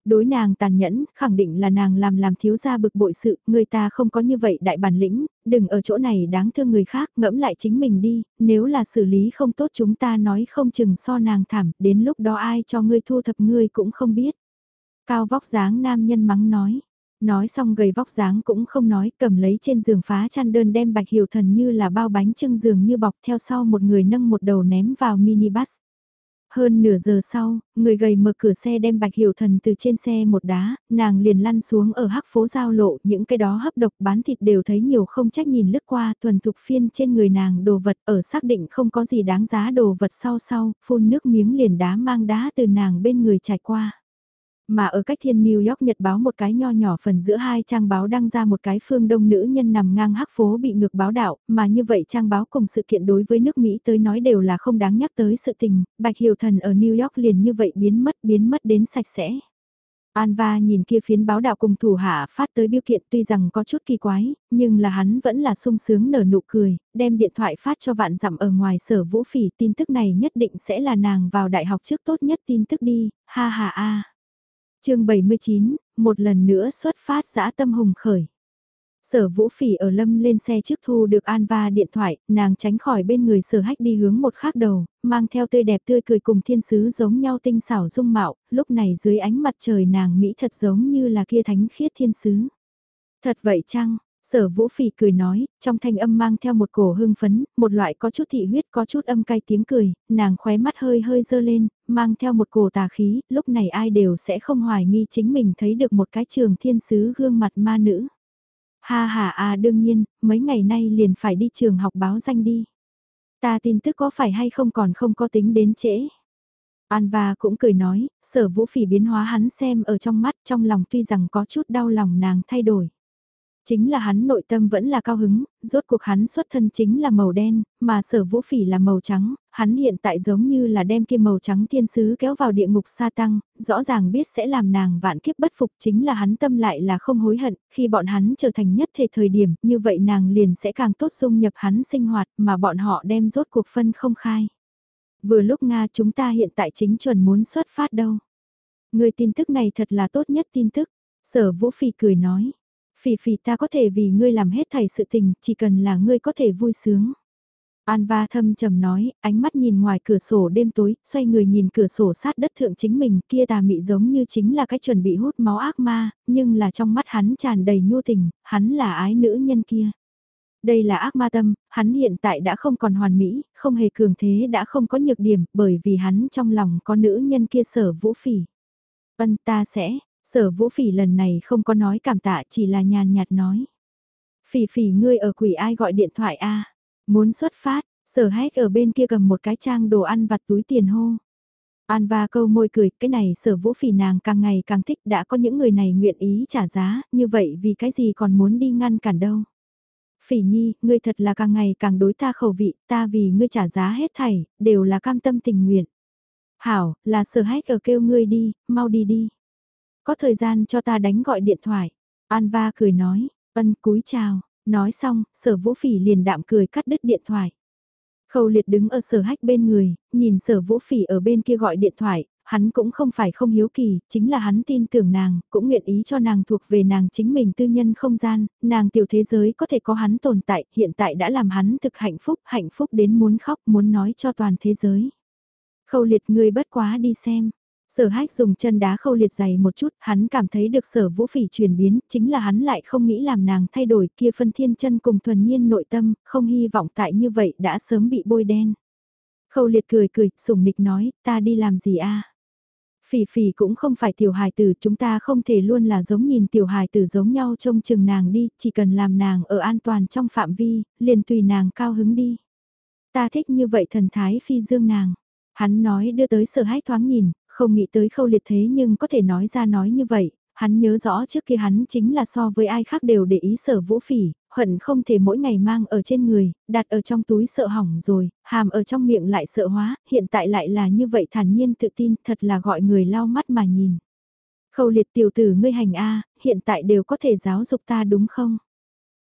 Đối nàng tàn nhẫn, khẳng định là nàng làm làm thiếu gia bực bội sự, người ta không có như vậy đại bản lĩnh, đừng ở chỗ này đáng thương người khác, ngẫm lại chính mình đi, nếu là xử lý không tốt chúng ta nói không chừng so nàng thảm, đến lúc đó ai cho ngươi thu thập ngươi cũng không biết. Cao vóc dáng nam nhân mắng nói. Nói xong gầy vóc dáng cũng không nói, cầm lấy trên giường phá chăn đơn đem bạch hiểu thần như là bao bánh trưng giường như bọc theo sau một người nâng một đầu ném vào minibus. Hơn nửa giờ sau, người gầy mở cửa xe đem bạch hiểu thần từ trên xe một đá, nàng liền lăn xuống ở hắc phố giao lộ, những cái đó hấp độc bán thịt đều thấy nhiều không trách nhìn lướt qua thuần thục phiên trên người nàng đồ vật ở xác định không có gì đáng giá đồ vật sau sau, phun nước miếng liền đá mang đá từ nàng bên người trải qua. Mà ở cách thiên New York Nhật báo một cái nho nhỏ phần giữa hai trang báo đăng ra một cái phương đông nữ nhân nằm ngang hắc phố bị ngược báo đạo, mà như vậy trang báo cùng sự kiện đối với nước Mỹ tới nói đều là không đáng nhắc tới sự tình, Bạch Hiểu Thần ở New York liền như vậy biến mất biến mất đến sạch sẽ. Anva nhìn kia phiến báo đạo cùng thủ hạ phát tới biêu kiện tuy rằng có chút kỳ quái, nhưng là hắn vẫn là sung sướng nở nụ cười, đem điện thoại phát cho vạn dặm ở ngoài sở vũ phỉ tin tức này nhất định sẽ là nàng vào đại học trước tốt nhất tin tức đi, ha ha a chương 79, một lần nữa xuất phát dã tâm hùng khởi. Sở vũ phỉ ở lâm lên xe trước thu được an va điện thoại, nàng tránh khỏi bên người sở hách đi hướng một khác đầu, mang theo tươi đẹp tươi cười cùng thiên sứ giống nhau tinh xảo dung mạo, lúc này dưới ánh mặt trời nàng Mỹ thật giống như là kia thánh khiết thiên sứ. Thật vậy chăng, Sở Vũ Phỉ cười nói, trong thanh âm mang theo một cổ hưng phấn, một loại có chút thị huyết có chút âm cay tiếng cười, nàng khóe mắt hơi hơi dơ lên, mang theo một cổ tà khí, lúc này ai đều sẽ không hoài nghi chính mình thấy được một cái trường thiên sứ gương mặt ma nữ. Ha ha à đương nhiên, mấy ngày nay liền phải đi trường học báo danh đi. Ta tin tức có phải hay không còn không có tính đến trễ. An và cũng cười nói, sở vũ phỉ biến hóa hắn xem ở trong mắt trong lòng tuy rằng có chút đau lòng nàng thay đổi. Chính là hắn nội tâm vẫn là cao hứng, rốt cuộc hắn xuất thân chính là màu đen, mà sở vũ phỉ là màu trắng, hắn hiện tại giống như là đem kia màu trắng thiên sứ kéo vào địa ngục sa tăng, rõ ràng biết sẽ làm nàng vạn kiếp bất phục chính là hắn tâm lại là không hối hận, khi bọn hắn trở thành nhất thể thời điểm, như vậy nàng liền sẽ càng tốt dung nhập hắn sinh hoạt mà bọn họ đem rốt cuộc phân không khai. Vừa lúc Nga chúng ta hiện tại chính chuẩn muốn xuất phát đâu. Người tin tức này thật là tốt nhất tin tức, sở vũ phỉ cười nói Phỉ phỉ ta có thể vì ngươi làm hết thảy sự tình, chỉ cần là ngươi có thể vui sướng. An va thâm trầm nói, ánh mắt nhìn ngoài cửa sổ đêm tối, xoay người nhìn cửa sổ sát đất thượng chính mình kia tà mị giống như chính là cái chuẩn bị hút máu ác ma, nhưng là trong mắt hắn tràn đầy nhu tình, hắn là ái nữ nhân kia. Đây là ác ma tâm, hắn hiện tại đã không còn hoàn mỹ, không hề cường thế đã không có nhược điểm, bởi vì hắn trong lòng có nữ nhân kia sở vũ phỉ. Vân ta sẽ, Sở vũ phỉ lần này không có nói cảm tạ chỉ là nhàn nhạt nói. Phỉ phỉ ngươi ở quỷ ai gọi điện thoại a Muốn xuất phát, sở hét ở bên kia cầm một cái trang đồ ăn vặt túi tiền hô. An và câu môi cười, cái này sở vũ phỉ nàng càng ngày càng thích đã có những người này nguyện ý trả giá, như vậy vì cái gì còn muốn đi ngăn cản đâu. Phỉ nhi, ngươi thật là càng ngày càng đối ta khẩu vị, ta vì ngươi trả giá hết thảy, đều là cam tâm tình nguyện. Hảo, là sở hách ở kêu ngươi đi, mau đi đi. Có thời gian cho ta đánh gọi điện thoại. Anva cười nói, ân cúi chào, nói xong, sở vũ phỉ liền đạm cười cắt đứt điện thoại. Khâu liệt đứng ở sở hách bên người, nhìn sở vũ phỉ ở bên kia gọi điện thoại, hắn cũng không phải không hiếu kỳ, chính là hắn tin tưởng nàng, cũng nguyện ý cho nàng thuộc về nàng chính mình tư nhân không gian, nàng tiểu thế giới có thể có hắn tồn tại, hiện tại đã làm hắn thực hạnh phúc, hạnh phúc đến muốn khóc, muốn nói cho toàn thế giới. Khâu liệt người bất quá đi xem. Sở hách dùng chân đá khâu liệt dày một chút, hắn cảm thấy được sở vũ phỉ chuyển biến, chính là hắn lại không nghĩ làm nàng thay đổi kia phân thiên chân cùng thuần nhiên nội tâm, không hy vọng tại như vậy đã sớm bị bôi đen. Khâu liệt cười cười, sủng nịch nói, ta đi làm gì a? Phỉ phỉ cũng không phải tiểu hài tử, chúng ta không thể luôn là giống nhìn tiểu hài tử giống nhau trông chừng nàng đi, chỉ cần làm nàng ở an toàn trong phạm vi, liền tùy nàng cao hứng đi. Ta thích như vậy thần thái phi dương nàng. Hắn nói đưa tới sở hách thoáng nhìn, không nghĩ tới khâu liệt thế nhưng có thể nói ra nói như vậy, hắn nhớ rõ trước kia hắn chính là so với ai khác đều để ý sở vũ phỉ, hận không thể mỗi ngày mang ở trên người, đặt ở trong túi sợ hỏng rồi, hàm ở trong miệng lại sợ hóa, hiện tại lại là như vậy thản nhiên tự tin, thật là gọi người lau mắt mà nhìn. Khâu liệt tiểu tử ngươi hành A, hiện tại đều có thể giáo dục ta đúng không?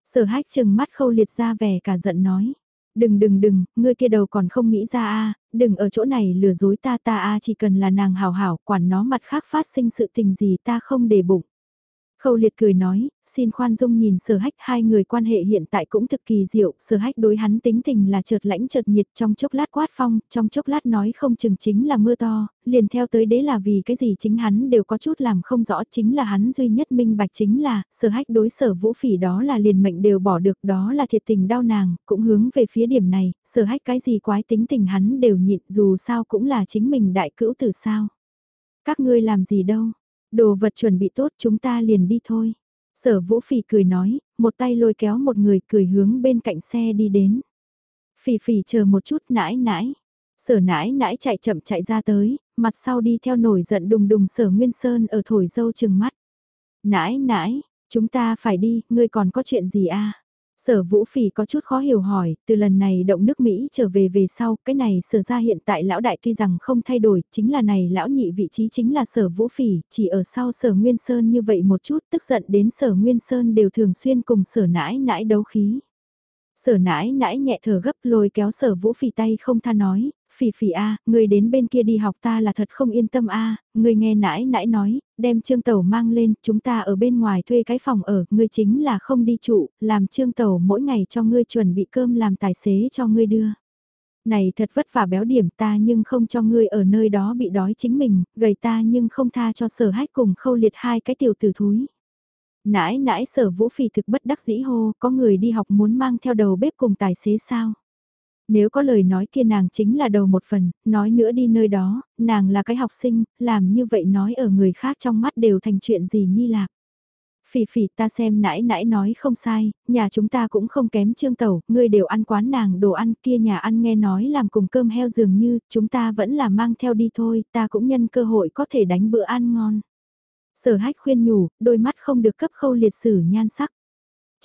Sở hách chừng mắt khâu liệt ra vẻ cả giận nói. Đừng đừng đừng, ngươi kia đầu còn không nghĩ ra a đừng ở chỗ này lừa dối ta ta a chỉ cần là nàng hảo hảo quản nó mặt khác phát sinh sự tình gì ta không để bụng. Khâu liệt cười nói, xin khoan dung nhìn sở hách hai người quan hệ hiện tại cũng thực kỳ diệu, sở hách đối hắn tính tình là chợt lãnh chợt nhiệt trong chốc lát quát phong, trong chốc lát nói không chừng chính là mưa to, liền theo tới đế là vì cái gì chính hắn đều có chút làm không rõ chính là hắn duy nhất minh bạch chính là, sở hách đối sở vũ phỉ đó là liền mệnh đều bỏ được đó là thiệt tình đau nàng, cũng hướng về phía điểm này, sở hách cái gì quái tính tình hắn đều nhịn dù sao cũng là chính mình đại cữu từ sao. Các ngươi làm gì đâu, Đồ vật chuẩn bị tốt chúng ta liền đi thôi. Sở vũ phỉ cười nói, một tay lôi kéo một người cười hướng bên cạnh xe đi đến. Phỉ phỉ chờ một chút nãi nãi. Sở nãi nãi chạy chậm chạy ra tới, mặt sau đi theo nổi giận đùng đùng sở Nguyên Sơn ở thổi dâu chừng mắt. Nãi nãi, chúng ta phải đi, ngươi còn có chuyện gì à? Sở Vũ Phỉ có chút khó hiểu hỏi, từ lần này động nước Mỹ trở về về sau, cái này sở ra hiện tại lão đại tuy rằng không thay đổi, chính là này lão nhị vị trí chính là sở Vũ Phỉ, chỉ ở sau sở Nguyên Sơn như vậy một chút, tức giận đến sở Nguyên Sơn đều thường xuyên cùng sở nãi nãi đấu khí. Sở nãi nãi nhẹ thở gấp lôi kéo sở Vũ Phỉ tay không tha nói, phỉ phỉ a, người đến bên kia đi học ta là thật không yên tâm a, người nghe nãi nãi nói, đem trương tàu mang lên, chúng ta ở bên ngoài thuê cái phòng ở, ngươi chính là không đi trụ, làm trương tàu mỗi ngày cho ngươi chuẩn bị cơm làm tài xế cho ngươi đưa. Này thật vất vả béo điểm ta nhưng không cho ngươi ở nơi đó bị đói chính mình, gầy ta nhưng không tha cho sở hách cùng khâu liệt hai cái tiểu tử thúi. Nãi nãi sở vũ phỉ thực bất đắc dĩ hô, có người đi học muốn mang theo đầu bếp cùng tài xế sao? Nếu có lời nói kia nàng chính là đầu một phần, nói nữa đi nơi đó, nàng là cái học sinh, làm như vậy nói ở người khác trong mắt đều thành chuyện gì nhi lạc. Phỉ phỉ ta xem nãi nãi nói không sai, nhà chúng ta cũng không kém trương tẩu, ngươi đều ăn quán nàng đồ ăn kia nhà ăn nghe nói làm cùng cơm heo dường như, chúng ta vẫn là mang theo đi thôi, ta cũng nhân cơ hội có thể đánh bữa ăn ngon. Sở hách khuyên nhủ, đôi mắt không được cấp khâu liệt sử nhan sắc.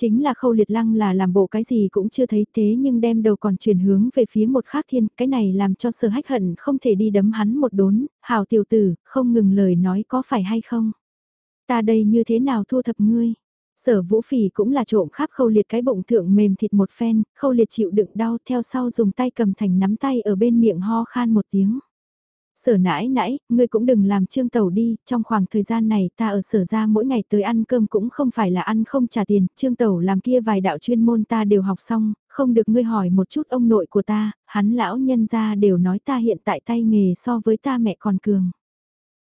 Chính là khâu liệt lăng là làm bộ cái gì cũng chưa thấy thế nhưng đem đầu còn chuyển hướng về phía một khác thiên, cái này làm cho sở hách hận không thể đi đấm hắn một đốn, hào tiểu tử, không ngừng lời nói có phải hay không. Ta đây như thế nào thu thập ngươi? Sở vũ phỉ cũng là trộm khắp khâu liệt cái bụng thượng mềm thịt một phen, khâu liệt chịu đựng đau theo sau dùng tay cầm thành nắm tay ở bên miệng ho khan một tiếng. Sở nãi nãi, ngươi cũng đừng làm trương tàu đi, trong khoảng thời gian này ta ở sở ra mỗi ngày tới ăn cơm cũng không phải là ăn không trả tiền, trương tàu làm kia vài đạo chuyên môn ta đều học xong, không được ngươi hỏi một chút ông nội của ta, hắn lão nhân ra đều nói ta hiện tại tay nghề so với ta mẹ còn cường.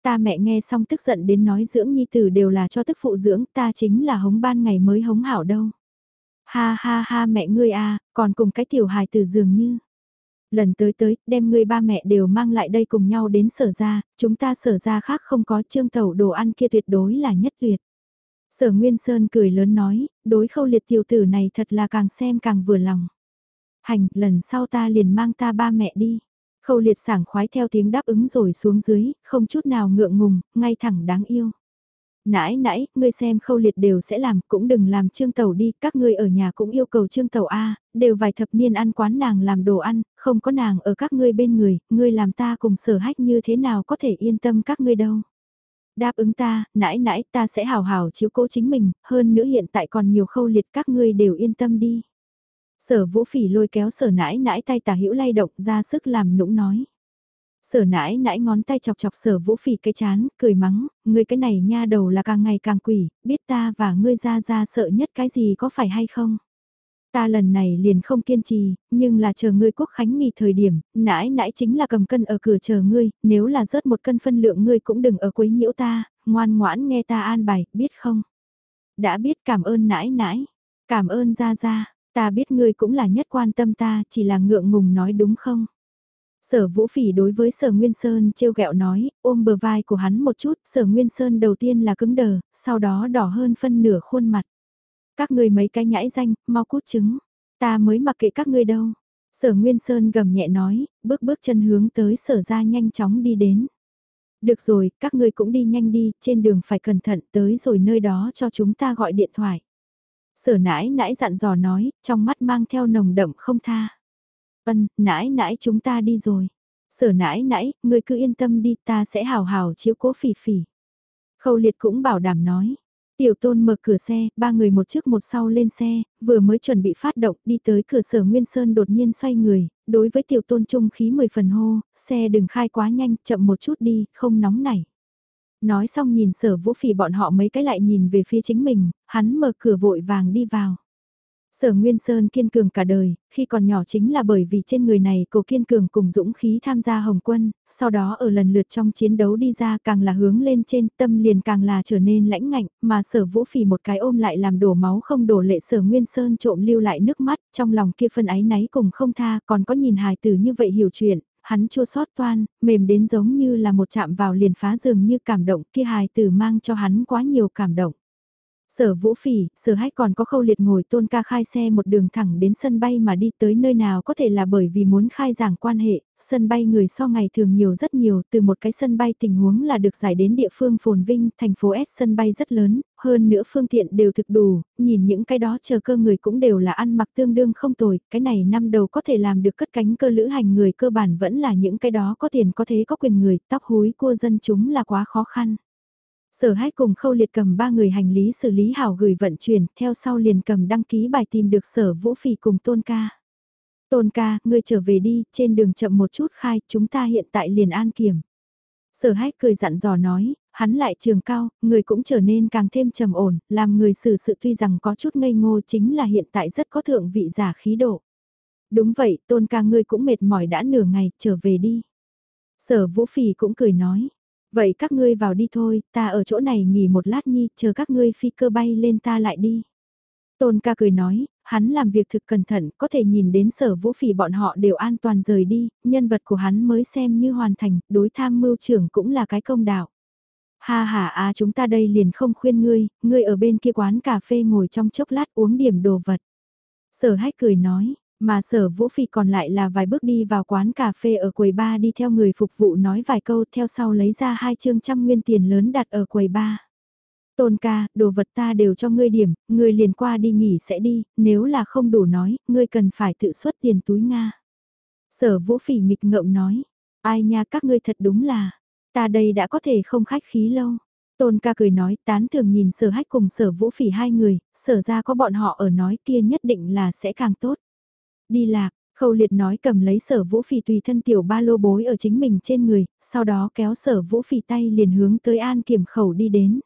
Ta mẹ nghe xong tức giận đến nói dưỡng nhi tử đều là cho tức phụ dưỡng, ta chính là hống ban ngày mới hống hảo đâu. Ha ha ha mẹ ngươi à, còn cùng cái tiểu hài tử dường như lần tới tới, đem người ba mẹ đều mang lại đây cùng nhau đến sở ra, chúng ta sở ra khác không có trương tẩu đồ ăn kia tuyệt đối là nhất tuyệt. Sở Nguyên Sơn cười lớn nói, đối khâu liệt tiểu tử này thật là càng xem càng vừa lòng. Hành, lần sau ta liền mang ta ba mẹ đi. Khâu liệt sảng khoái theo tiếng đáp ứng rồi xuống dưới, không chút nào ngượng ngùng, ngay thẳng đáng yêu. Nãi nãi, ngươi xem khâu liệt đều sẽ làm, cũng đừng làm trương tàu đi, các ngươi ở nhà cũng yêu cầu trương tàu A, đều vài thập niên ăn quán nàng làm đồ ăn, không có nàng ở các ngươi bên người, ngươi làm ta cùng sở hách như thế nào có thể yên tâm các ngươi đâu. Đáp ứng ta, nãi nãi ta sẽ hào hào chiếu cố chính mình, hơn nữa hiện tại còn nhiều khâu liệt các ngươi đều yên tâm đi. Sở vũ phỉ lôi kéo sở nãi nãi tay tả hữu lay động ra sức làm nũng nói. Sở nãi nãi ngón tay chọc chọc sở vũ phỉ cái chán, cười mắng, ngươi cái này nha đầu là càng ngày càng quỷ, biết ta và ngươi ra ra sợ nhất cái gì có phải hay không? Ta lần này liền không kiên trì, nhưng là chờ ngươi quốc khánh nghỉ thời điểm, nãi nãi chính là cầm cân ở cửa chờ ngươi, nếu là rớt một cân phân lượng ngươi cũng đừng ở quấy nhiễu ta, ngoan ngoãn nghe ta an bài, biết không? Đã biết cảm ơn nãi nãi, cảm ơn ra ra, ta biết ngươi cũng là nhất quan tâm ta, chỉ là ngượng ngùng nói đúng không? Sở Vũ Phỉ đối với Sở Nguyên Sơn trêu ghẹo nói, ôm bờ vai của hắn một chút, Sở Nguyên Sơn đầu tiên là cứng đờ, sau đó đỏ hơn phân nửa khuôn mặt. Các người mấy cái nhãi danh, mau cút trứng, ta mới mặc kệ các ngươi đâu. Sở Nguyên Sơn gầm nhẹ nói, bước bước chân hướng tới sở ra nhanh chóng đi đến. Được rồi, các ngươi cũng đi nhanh đi, trên đường phải cẩn thận tới rồi nơi đó cho chúng ta gọi điện thoại. Sở nãi nãi dặn dò nói, trong mắt mang theo nồng đậm không tha. Ân, nãi nãi chúng ta đi rồi. Sở nãi nãi, người cứ yên tâm đi ta sẽ hào hào chiếu cố phỉ phỉ. Khâu liệt cũng bảo đảm nói. Tiểu tôn mở cửa xe, ba người một trước một sau lên xe, vừa mới chuẩn bị phát động đi tới cửa sở Nguyên Sơn đột nhiên xoay người, đối với tiểu tôn trung khí 10 phần hô, xe đừng khai quá nhanh, chậm một chút đi, không nóng nảy. Nói xong nhìn sở vũ phỉ bọn họ mấy cái lại nhìn về phía chính mình, hắn mở cửa vội vàng đi vào. Sở Nguyên Sơn kiên cường cả đời, khi còn nhỏ chính là bởi vì trên người này cô kiên cường cùng dũng khí tham gia Hồng quân, sau đó ở lần lượt trong chiến đấu đi ra càng là hướng lên trên tâm liền càng là trở nên lãnh ngạnh, mà sở vũ phỉ một cái ôm lại làm đổ máu không đổ lệ sở Nguyên Sơn trộm lưu lại nước mắt, trong lòng kia phân ái náy cùng không tha, còn có nhìn hài tử như vậy hiểu chuyện, hắn chua sót toan, mềm đến giống như là một chạm vào liền phá giường như cảm động kia hài tử mang cho hắn quá nhiều cảm động. Sở vũ phỉ, sở hách còn có khâu liệt ngồi tôn ca khai xe một đường thẳng đến sân bay mà đi tới nơi nào có thể là bởi vì muốn khai giảng quan hệ, sân bay người so ngày thường nhiều rất nhiều, từ một cái sân bay tình huống là được giải đến địa phương phồn vinh, thành phố S sân bay rất lớn, hơn nữa phương tiện đều thực đủ, nhìn những cái đó chờ cơ người cũng đều là ăn mặc tương đương không tồi, cái này năm đầu có thể làm được cất cánh cơ lữ hành người cơ bản vẫn là những cái đó có tiền có thế có quyền người, tóc húi cua dân chúng là quá khó khăn. Sở hách cùng khâu liệt cầm ba người hành lý xử lý hảo gửi vận chuyển, theo sau liền cầm đăng ký bài tìm được sở vũ phỉ cùng tôn ca. Tôn ca, ngươi trở về đi, trên đường chậm một chút khai, chúng ta hiện tại liền an kiểm. Sở hách cười dặn dò nói, hắn lại trường cao, người cũng trở nên càng thêm trầm ổn, làm người xử sự tuy rằng có chút ngây ngô chính là hiện tại rất có thượng vị giả khí độ. Đúng vậy, tôn ca ngươi cũng mệt mỏi đã nửa ngày, trở về đi. Sở vũ phỉ cũng cười nói, Vậy các ngươi vào đi thôi, ta ở chỗ này nghỉ một lát nhi, chờ các ngươi phi cơ bay lên ta lại đi. Tôn ca cười nói, hắn làm việc thực cẩn thận, có thể nhìn đến sở vũ phỉ bọn họ đều an toàn rời đi, nhân vật của hắn mới xem như hoàn thành, đối tham mưu trưởng cũng là cái công đạo. Ha ha à chúng ta đây liền không khuyên ngươi, ngươi ở bên kia quán cà phê ngồi trong chốc lát uống điểm đồ vật. Sở hách cười nói, mà sở vũ phi còn lại là vài bước đi vào quán cà phê ở quầy ba đi theo người phục vụ nói vài câu theo sau lấy ra hai chương trăm nguyên tiền lớn đặt ở quầy ba. Tôn ca, đồ vật ta đều cho ngươi điểm, ngươi liền qua đi nghỉ sẽ đi, nếu là không đủ nói, ngươi cần phải tự xuất tiền túi Nga. Sở vũ phỉ nghịch ngợm nói, ai nha các ngươi thật đúng là, ta đây đã có thể không khách khí lâu. Tôn ca cười nói tán thường nhìn sở hách cùng sở vũ phỉ hai người, sở ra có bọn họ ở nói kia nhất định là sẽ càng tốt. Đi lạc, khâu liệt nói cầm lấy sở vũ phỉ tùy thân tiểu ba lô bối ở chính mình trên người, sau đó kéo sở vũ phỉ tay liền hướng tới an kiểm khẩu đi đến.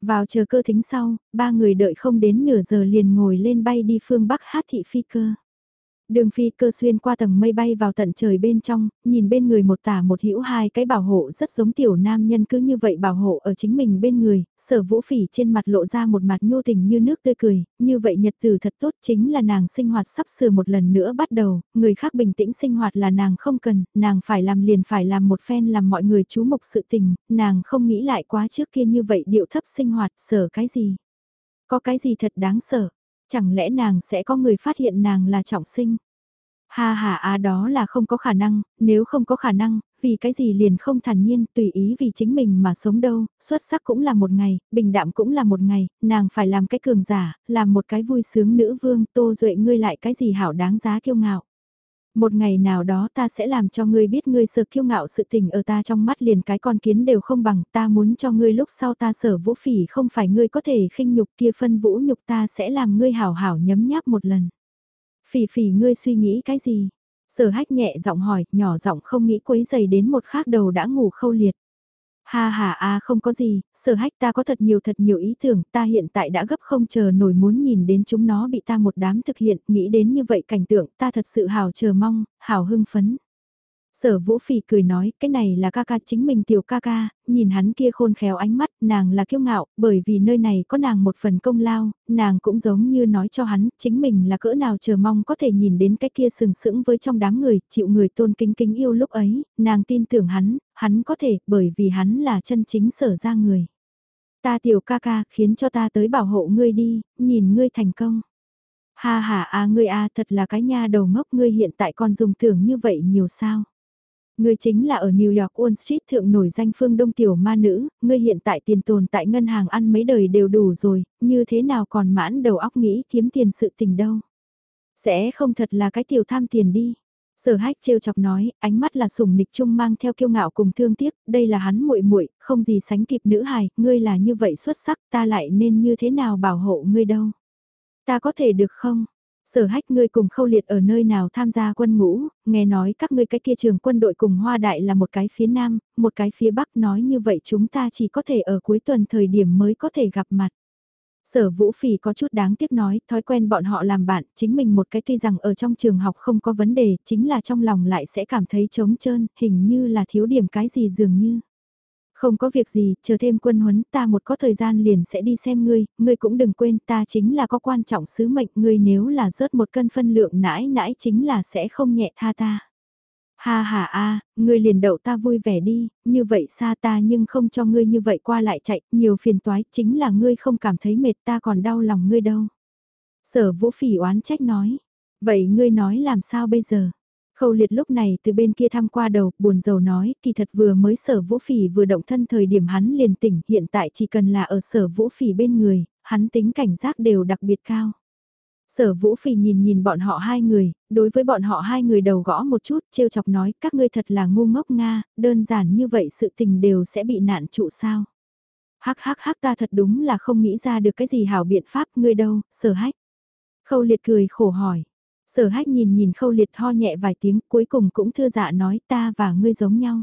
Vào chờ cơ thính sau, ba người đợi không đến nửa giờ liền ngồi lên bay đi phương Bắc hát thị phi cơ. Đường phi cơ xuyên qua tầng mây bay vào tận trời bên trong, nhìn bên người một tả một hữu hai cái bảo hộ rất giống tiểu nam nhân cứ như vậy bảo hộ ở chính mình bên người, sở vũ phỉ trên mặt lộ ra một mặt nhô tình như nước tươi cười, như vậy nhật từ thật tốt chính là nàng sinh hoạt sắp sửa một lần nữa bắt đầu, người khác bình tĩnh sinh hoạt là nàng không cần, nàng phải làm liền phải làm một phen làm mọi người chú mục sự tình, nàng không nghĩ lại quá trước kia như vậy điệu thấp sinh hoạt sở cái gì. Có cái gì thật đáng sợ Chẳng lẽ nàng sẽ có người phát hiện nàng là trọng sinh? Ha ha à đó là không có khả năng, nếu không có khả năng, vì cái gì liền không thản nhiên, tùy ý vì chính mình mà sống đâu, xuất sắc cũng là một ngày, bình đạm cũng là một ngày, nàng phải làm cái cường giả, làm một cái vui sướng nữ vương, tô duệ ngươi lại cái gì hảo đáng giá kiêu ngạo. Một ngày nào đó ta sẽ làm cho ngươi biết ngươi sợ kiêu ngạo sự tình ở ta trong mắt liền cái con kiến đều không bằng, ta muốn cho ngươi lúc sau ta sở vũ phỉ không phải ngươi có thể khinh nhục kia phân vũ nhục ta sẽ làm ngươi hảo hảo nhấm nháp một lần. Phỉ phỉ ngươi suy nghĩ cái gì? Sở hách nhẹ giọng hỏi, nhỏ giọng không nghĩ quấy giày đến một khác đầu đã ngủ khâu liệt. Ha ha a không có gì, sở hách ta có thật nhiều thật nhiều ý tưởng, ta hiện tại đã gấp không chờ nổi muốn nhìn đến chúng nó bị ta một đám thực hiện, nghĩ đến như vậy cảnh tượng ta thật sự hào chờ mong, hào hưng phấn. Sở Vũ Phỉ cười nói, cái này là ca ca chính mình tiểu ca ca, nhìn hắn kia khôn khéo ánh mắt, nàng là kiêu ngạo, bởi vì nơi này có nàng một phần công lao, nàng cũng giống như nói cho hắn, chính mình là cỡ nào chờ mong có thể nhìn đến cái kia sừng sững với trong đám người, chịu người tôn kính kính yêu lúc ấy, nàng tin tưởng hắn, hắn có thể, bởi vì hắn là chân chính sở ra người. Ta tiểu ca ca, khiến cho ta tới bảo hộ ngươi đi, nhìn ngươi thành công. Ha ha a ngươi a thật là cái nha đầu ngốc ngươi hiện tại còn dùng tưởng như vậy nhiều sao. Ngươi chính là ở New York Wall Street thượng nổi danh phương đông tiểu ma nữ, ngươi hiện tại tiền tồn tại ngân hàng ăn mấy đời đều đủ rồi, như thế nào còn mãn đầu óc nghĩ kiếm tiền sự tình đâu. Sẽ không thật là cái tiểu tham tiền đi. Sở hách trêu chọc nói, ánh mắt là sùng nịch trung mang theo kiêu ngạo cùng thương tiếc, đây là hắn muội muội, không gì sánh kịp nữ hài, ngươi là như vậy xuất sắc, ta lại nên như thế nào bảo hộ ngươi đâu. Ta có thể được không? Sở hách ngươi cùng khâu liệt ở nơi nào tham gia quân ngũ, nghe nói các ngươi cái kia trường quân đội cùng hoa đại là một cái phía nam, một cái phía bắc nói như vậy chúng ta chỉ có thể ở cuối tuần thời điểm mới có thể gặp mặt. Sở Vũ Phỉ có chút đáng tiếc nói, thói quen bọn họ làm bạn, chính mình một cái tuy rằng ở trong trường học không có vấn đề, chính là trong lòng lại sẽ cảm thấy trống trơn, hình như là thiếu điểm cái gì dường như. Không có việc gì, chờ thêm quân huấn, ta một có thời gian liền sẽ đi xem ngươi, ngươi cũng đừng quên ta chính là có quan trọng sứ mệnh, ngươi nếu là rớt một cân phân lượng nãi nãi chính là sẽ không nhẹ tha ta. Ha ha a, ngươi liền đậu ta vui vẻ đi, như vậy xa ta nhưng không cho ngươi như vậy qua lại chạy, nhiều phiền toái, chính là ngươi không cảm thấy mệt ta còn đau lòng ngươi đâu. Sở vũ phỉ oán trách nói, vậy ngươi nói làm sao bây giờ? Khâu liệt lúc này từ bên kia thăm qua đầu, buồn rầu nói, kỳ thật vừa mới sở vũ phỉ vừa động thân thời điểm hắn liền tỉnh, hiện tại chỉ cần là ở sở vũ phỉ bên người, hắn tính cảnh giác đều đặc biệt cao. Sở vũ phỉ nhìn nhìn bọn họ hai người, đối với bọn họ hai người đầu gõ một chút, trêu chọc nói, các ngươi thật là ngu ngốc Nga, đơn giản như vậy sự tình đều sẽ bị nạn trụ sao. Hắc hắc hắc ta thật đúng là không nghĩ ra được cái gì hảo biện pháp ngươi đâu, sở hách. Khâu liệt cười khổ hỏi, Sở hách nhìn nhìn khâu liệt ho nhẹ vài tiếng cuối cùng cũng thưa dạ nói ta và ngươi giống nhau.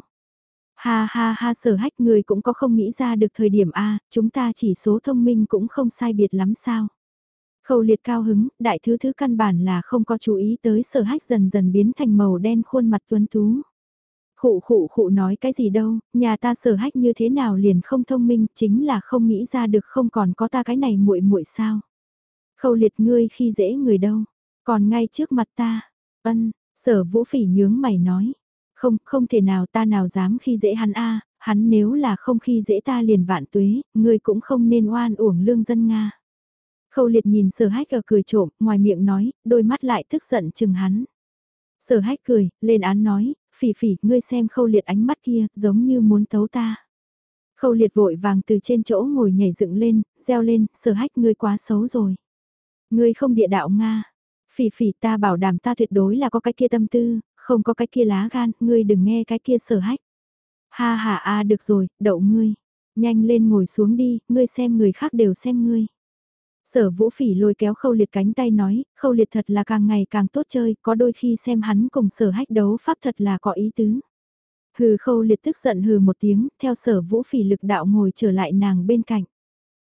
Ha ha ha sở hách ngươi cũng có không nghĩ ra được thời điểm A, chúng ta chỉ số thông minh cũng không sai biệt lắm sao. Khâu liệt cao hứng, đại thứ thứ căn bản là không có chú ý tới sở hách dần dần biến thành màu đen khuôn mặt tuấn tú. Khụ khụ khụ nói cái gì đâu, nhà ta sở hách như thế nào liền không thông minh, chính là không nghĩ ra được không còn có ta cái này muội muội sao. Khâu liệt ngươi khi dễ người đâu, còn ngay trước mặt ta, ân, sở vũ phỉ nhướng mày nói. Không, không thể nào ta nào dám khi dễ hắn a hắn nếu là không khi dễ ta liền vạn tuế, ngươi cũng không nên oan uổng lương dân Nga. Khâu liệt nhìn sở hách ở cười trộm, ngoài miệng nói, đôi mắt lại tức giận chừng hắn. Sở hách cười, lên án nói, phỉ phỉ, ngươi xem khâu liệt ánh mắt kia, giống như muốn tấu ta. Khâu liệt vội vàng từ trên chỗ ngồi nhảy dựng lên, reo lên, sở hách ngươi quá xấu rồi. Ngươi không địa đạo Nga, Phỉ phỉ ta bảo đảm ta tuyệt đối là có cái kia tâm tư, không có cái kia lá gan, ngươi đừng nghe cái kia sở hách. Ha ha a được rồi, đậu ngươi. Nhanh lên ngồi xuống đi, ngươi xem người khác đều xem ngươi. Sở vũ phỉ lôi kéo khâu liệt cánh tay nói, khâu liệt thật là càng ngày càng tốt chơi, có đôi khi xem hắn cùng sở hách đấu pháp thật là có ý tứ. Hừ khâu liệt tức giận hừ một tiếng, theo sở vũ phỉ lực đạo ngồi trở lại nàng bên cạnh.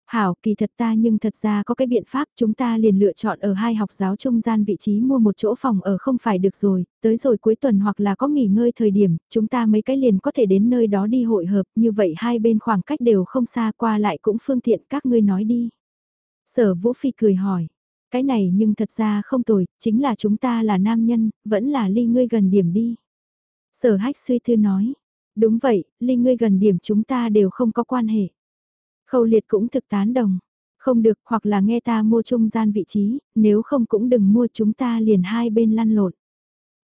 Hảo, kỳ thật ta nhưng thật ra có cái biện pháp chúng ta liền lựa chọn ở hai học giáo trung gian vị trí mua một chỗ phòng ở không phải được rồi, tới rồi cuối tuần hoặc là có nghỉ ngơi thời điểm, chúng ta mấy cái liền có thể đến nơi đó đi hội hợp, như vậy hai bên khoảng cách đều không xa qua lại cũng phương tiện các ngươi nói đi. Sở Vũ Phi cười hỏi, cái này nhưng thật ra không tồi, chính là chúng ta là nam nhân, vẫn là ly ngươi gần điểm đi. Sở Hách suy thư nói, đúng vậy, ly ngươi gần điểm chúng ta đều không có quan hệ. Khâu liệt cũng thực tán đồng. Không được hoặc là nghe ta mua trung gian vị trí, nếu không cũng đừng mua chúng ta liền hai bên lăn lộn.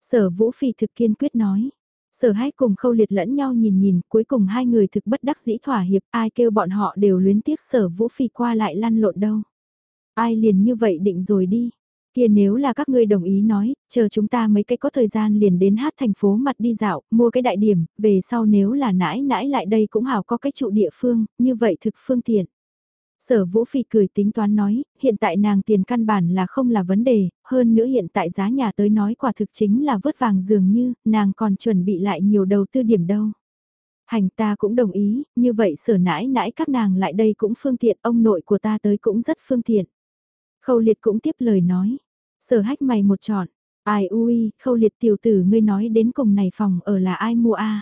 Sở Vũ Phỉ thực kiên quyết nói. Sở hách cùng khâu liệt lẫn nhau nhìn nhìn, cuối cùng hai người thực bất đắc dĩ thỏa hiệp, ai kêu bọn họ đều luyến tiếc sở Vũ Phỉ qua lại lăn lộn đâu. Ai liền như vậy định rồi đi. Kia nếu là các ngươi đồng ý nói, chờ chúng ta mấy cái có thời gian liền đến hát thành phố mặt đi dạo, mua cái đại điểm, về sau nếu là nãi nãi lại đây cũng hảo có cái trụ địa phương, như vậy thực phương tiện. Sở Vũ Phi cười tính toán nói, hiện tại nàng tiền căn bản là không là vấn đề, hơn nữa hiện tại giá nhà tới nói quả thực chính là vớt vàng dường như, nàng còn chuẩn bị lại nhiều đầu tư điểm đâu. Hành ta cũng đồng ý, như vậy sở nãi nãi các nàng lại đây cũng phương tiện, ông nội của ta tới cũng rất phương tiện. Khâu liệt cũng tiếp lời nói, sở hách mày một chọn, ai ui, khâu liệt tiểu tử ngươi nói đến cùng này phòng ở là ai mua a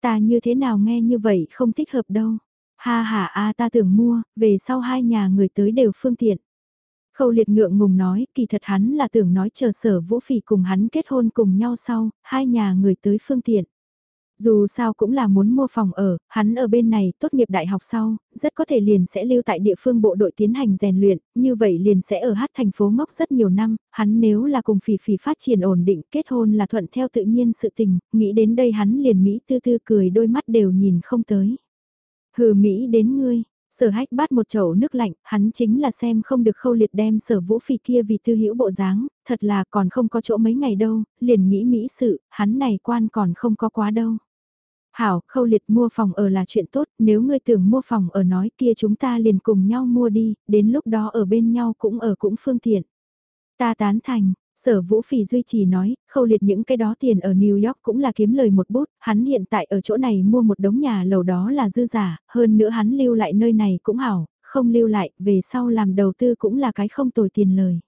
Ta như thế nào nghe như vậy không thích hợp đâu. Ha ha a ta tưởng mua, về sau hai nhà người tới đều phương tiện. Khâu liệt ngượng ngùng nói, kỳ thật hắn là tưởng nói chờ sở vũ phỉ cùng hắn kết hôn cùng nhau sau, hai nhà người tới phương tiện. Dù sao cũng là muốn mua phòng ở, hắn ở bên này tốt nghiệp đại học sau, rất có thể liền sẽ lưu tại địa phương bộ đội tiến hành rèn luyện, như vậy liền sẽ ở hát thành phố ngốc rất nhiều năm, hắn nếu là cùng phỉ phỉ phát triển ổn định kết hôn là thuận theo tự nhiên sự tình, nghĩ đến đây hắn liền Mỹ tư tư cười đôi mắt đều nhìn không tới. Hừ Mỹ đến ngươi, sở hách bắt một chậu nước lạnh, hắn chính là xem không được khâu liệt đem sở vũ phi kia vì tư hữu bộ dáng, thật là còn không có chỗ mấy ngày đâu, liền nghĩ Mỹ sự, hắn này quan còn không có quá đâu. Hảo, khâu liệt mua phòng ở là chuyện tốt, nếu ngươi tưởng mua phòng ở nói kia chúng ta liền cùng nhau mua đi, đến lúc đó ở bên nhau cũng ở cũng phương tiện. Ta tán thành, Sở Vũ Phỉ duy trì nói, khâu liệt những cái đó tiền ở New York cũng là kiếm lời một bút, hắn hiện tại ở chỗ này mua một đống nhà lầu đó là dư giả, hơn nữa hắn lưu lại nơi này cũng hảo, không lưu lại, về sau làm đầu tư cũng là cái không tồi tiền lời.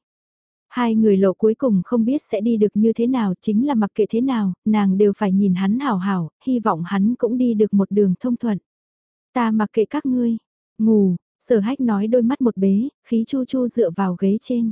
Hai người lộ cuối cùng không biết sẽ đi được như thế nào, chính là mặc kệ thế nào, nàng đều phải nhìn hắn hảo hảo, hy vọng hắn cũng đi được một đường thông thuận. Ta mặc kệ các ngươi, ngủ, sở hách nói đôi mắt một bế, khí chu chu dựa vào ghế trên.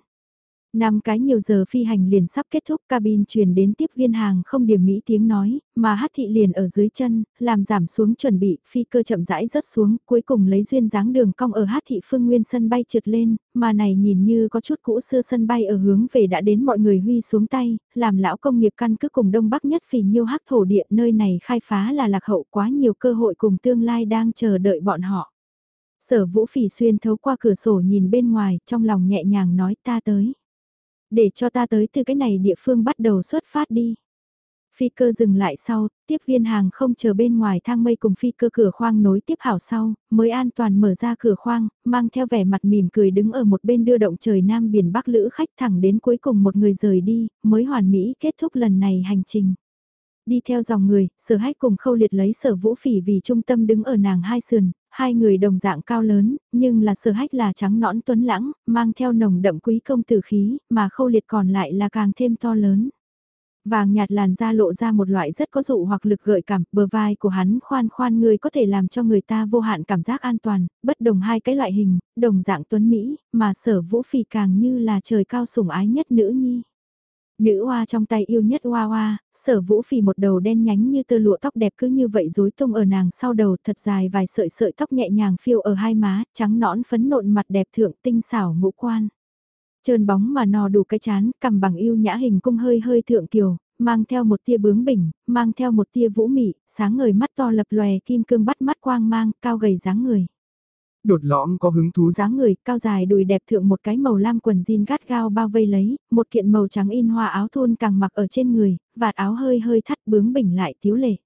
Năm cái nhiều giờ phi hành liền sắp kết thúc cabin truyền đến tiếp viên hàng không điểm mỹ tiếng nói, mà hát thị liền ở dưới chân, làm giảm xuống chuẩn bị, phi cơ chậm rãi rớt xuống, cuối cùng lấy duyên dáng đường cong ở hát thị phương nguyên sân bay trượt lên, mà này nhìn như có chút cũ xưa sân bay ở hướng về đã đến mọi người huy xuống tay, làm lão công nghiệp căn cứ cùng đông bắc nhất phì nhiêu hắc thổ địa nơi này khai phá là lạc hậu quá nhiều cơ hội cùng tương lai đang chờ đợi bọn họ. Sở vũ phỉ xuyên thấu qua cửa sổ nhìn bên ngoài, trong lòng nhẹ nhàng nói ta tới để cho ta tới từ cái này địa phương bắt đầu xuất phát đi. Phi cơ dừng lại sau, tiếp viên hàng không chờ bên ngoài thang mây cùng phi cơ cửa khoang nối tiếp hảo sau, mới an toàn mở ra cửa khoang, mang theo vẻ mặt mỉm cười đứng ở một bên đưa động trời nam biển bắc lữ khách thẳng đến cuối cùng một người rời đi, mới hoàn mỹ kết thúc lần này hành trình. Đi theo dòng người, sở hách cùng khâu liệt lấy sở vũ phỉ vì trung tâm đứng ở nàng hai sườn, hai người đồng dạng cao lớn, nhưng là sở hách là trắng nõn tuấn lãng, mang theo nồng đậm quý công tử khí, mà khâu liệt còn lại là càng thêm to lớn. Vàng nhạt làn da lộ ra một loại rất có dụ hoặc lực gợi cảm, bờ vai của hắn khoan khoan người có thể làm cho người ta vô hạn cảm giác an toàn, bất đồng hai cái loại hình, đồng dạng tuấn Mỹ, mà sở vũ phì càng như là trời cao sủng ái nhất nữ nhi. Nữ hoa trong tay yêu nhất hoa hoa, sở vũ phì một đầu đen nhánh như tơ lụa tóc đẹp cứ như vậy rối tung ở nàng sau đầu thật dài vài sợi sợi tóc nhẹ nhàng phiêu ở hai má, trắng nõn phấn nộn mặt đẹp thượng tinh xảo ngũ quan. Trơn bóng mà nò đủ cái chán, cầm bằng yêu nhã hình cung hơi hơi thượng kiều, mang theo một tia bướng bỉnh, mang theo một tia vũ mị, sáng ngời mắt to lập lòe kim cương bắt mắt quang mang, cao gầy dáng người đột lõm có hứng thú dáng người cao dài đùi đẹp thượng một cái màu lam quần jean gắt gao bao vây lấy, một kiện màu trắng in hoa áo thun càng mặc ở trên người, vạt áo hơi hơi thắt bướng bỉnh lại thiếu lệ.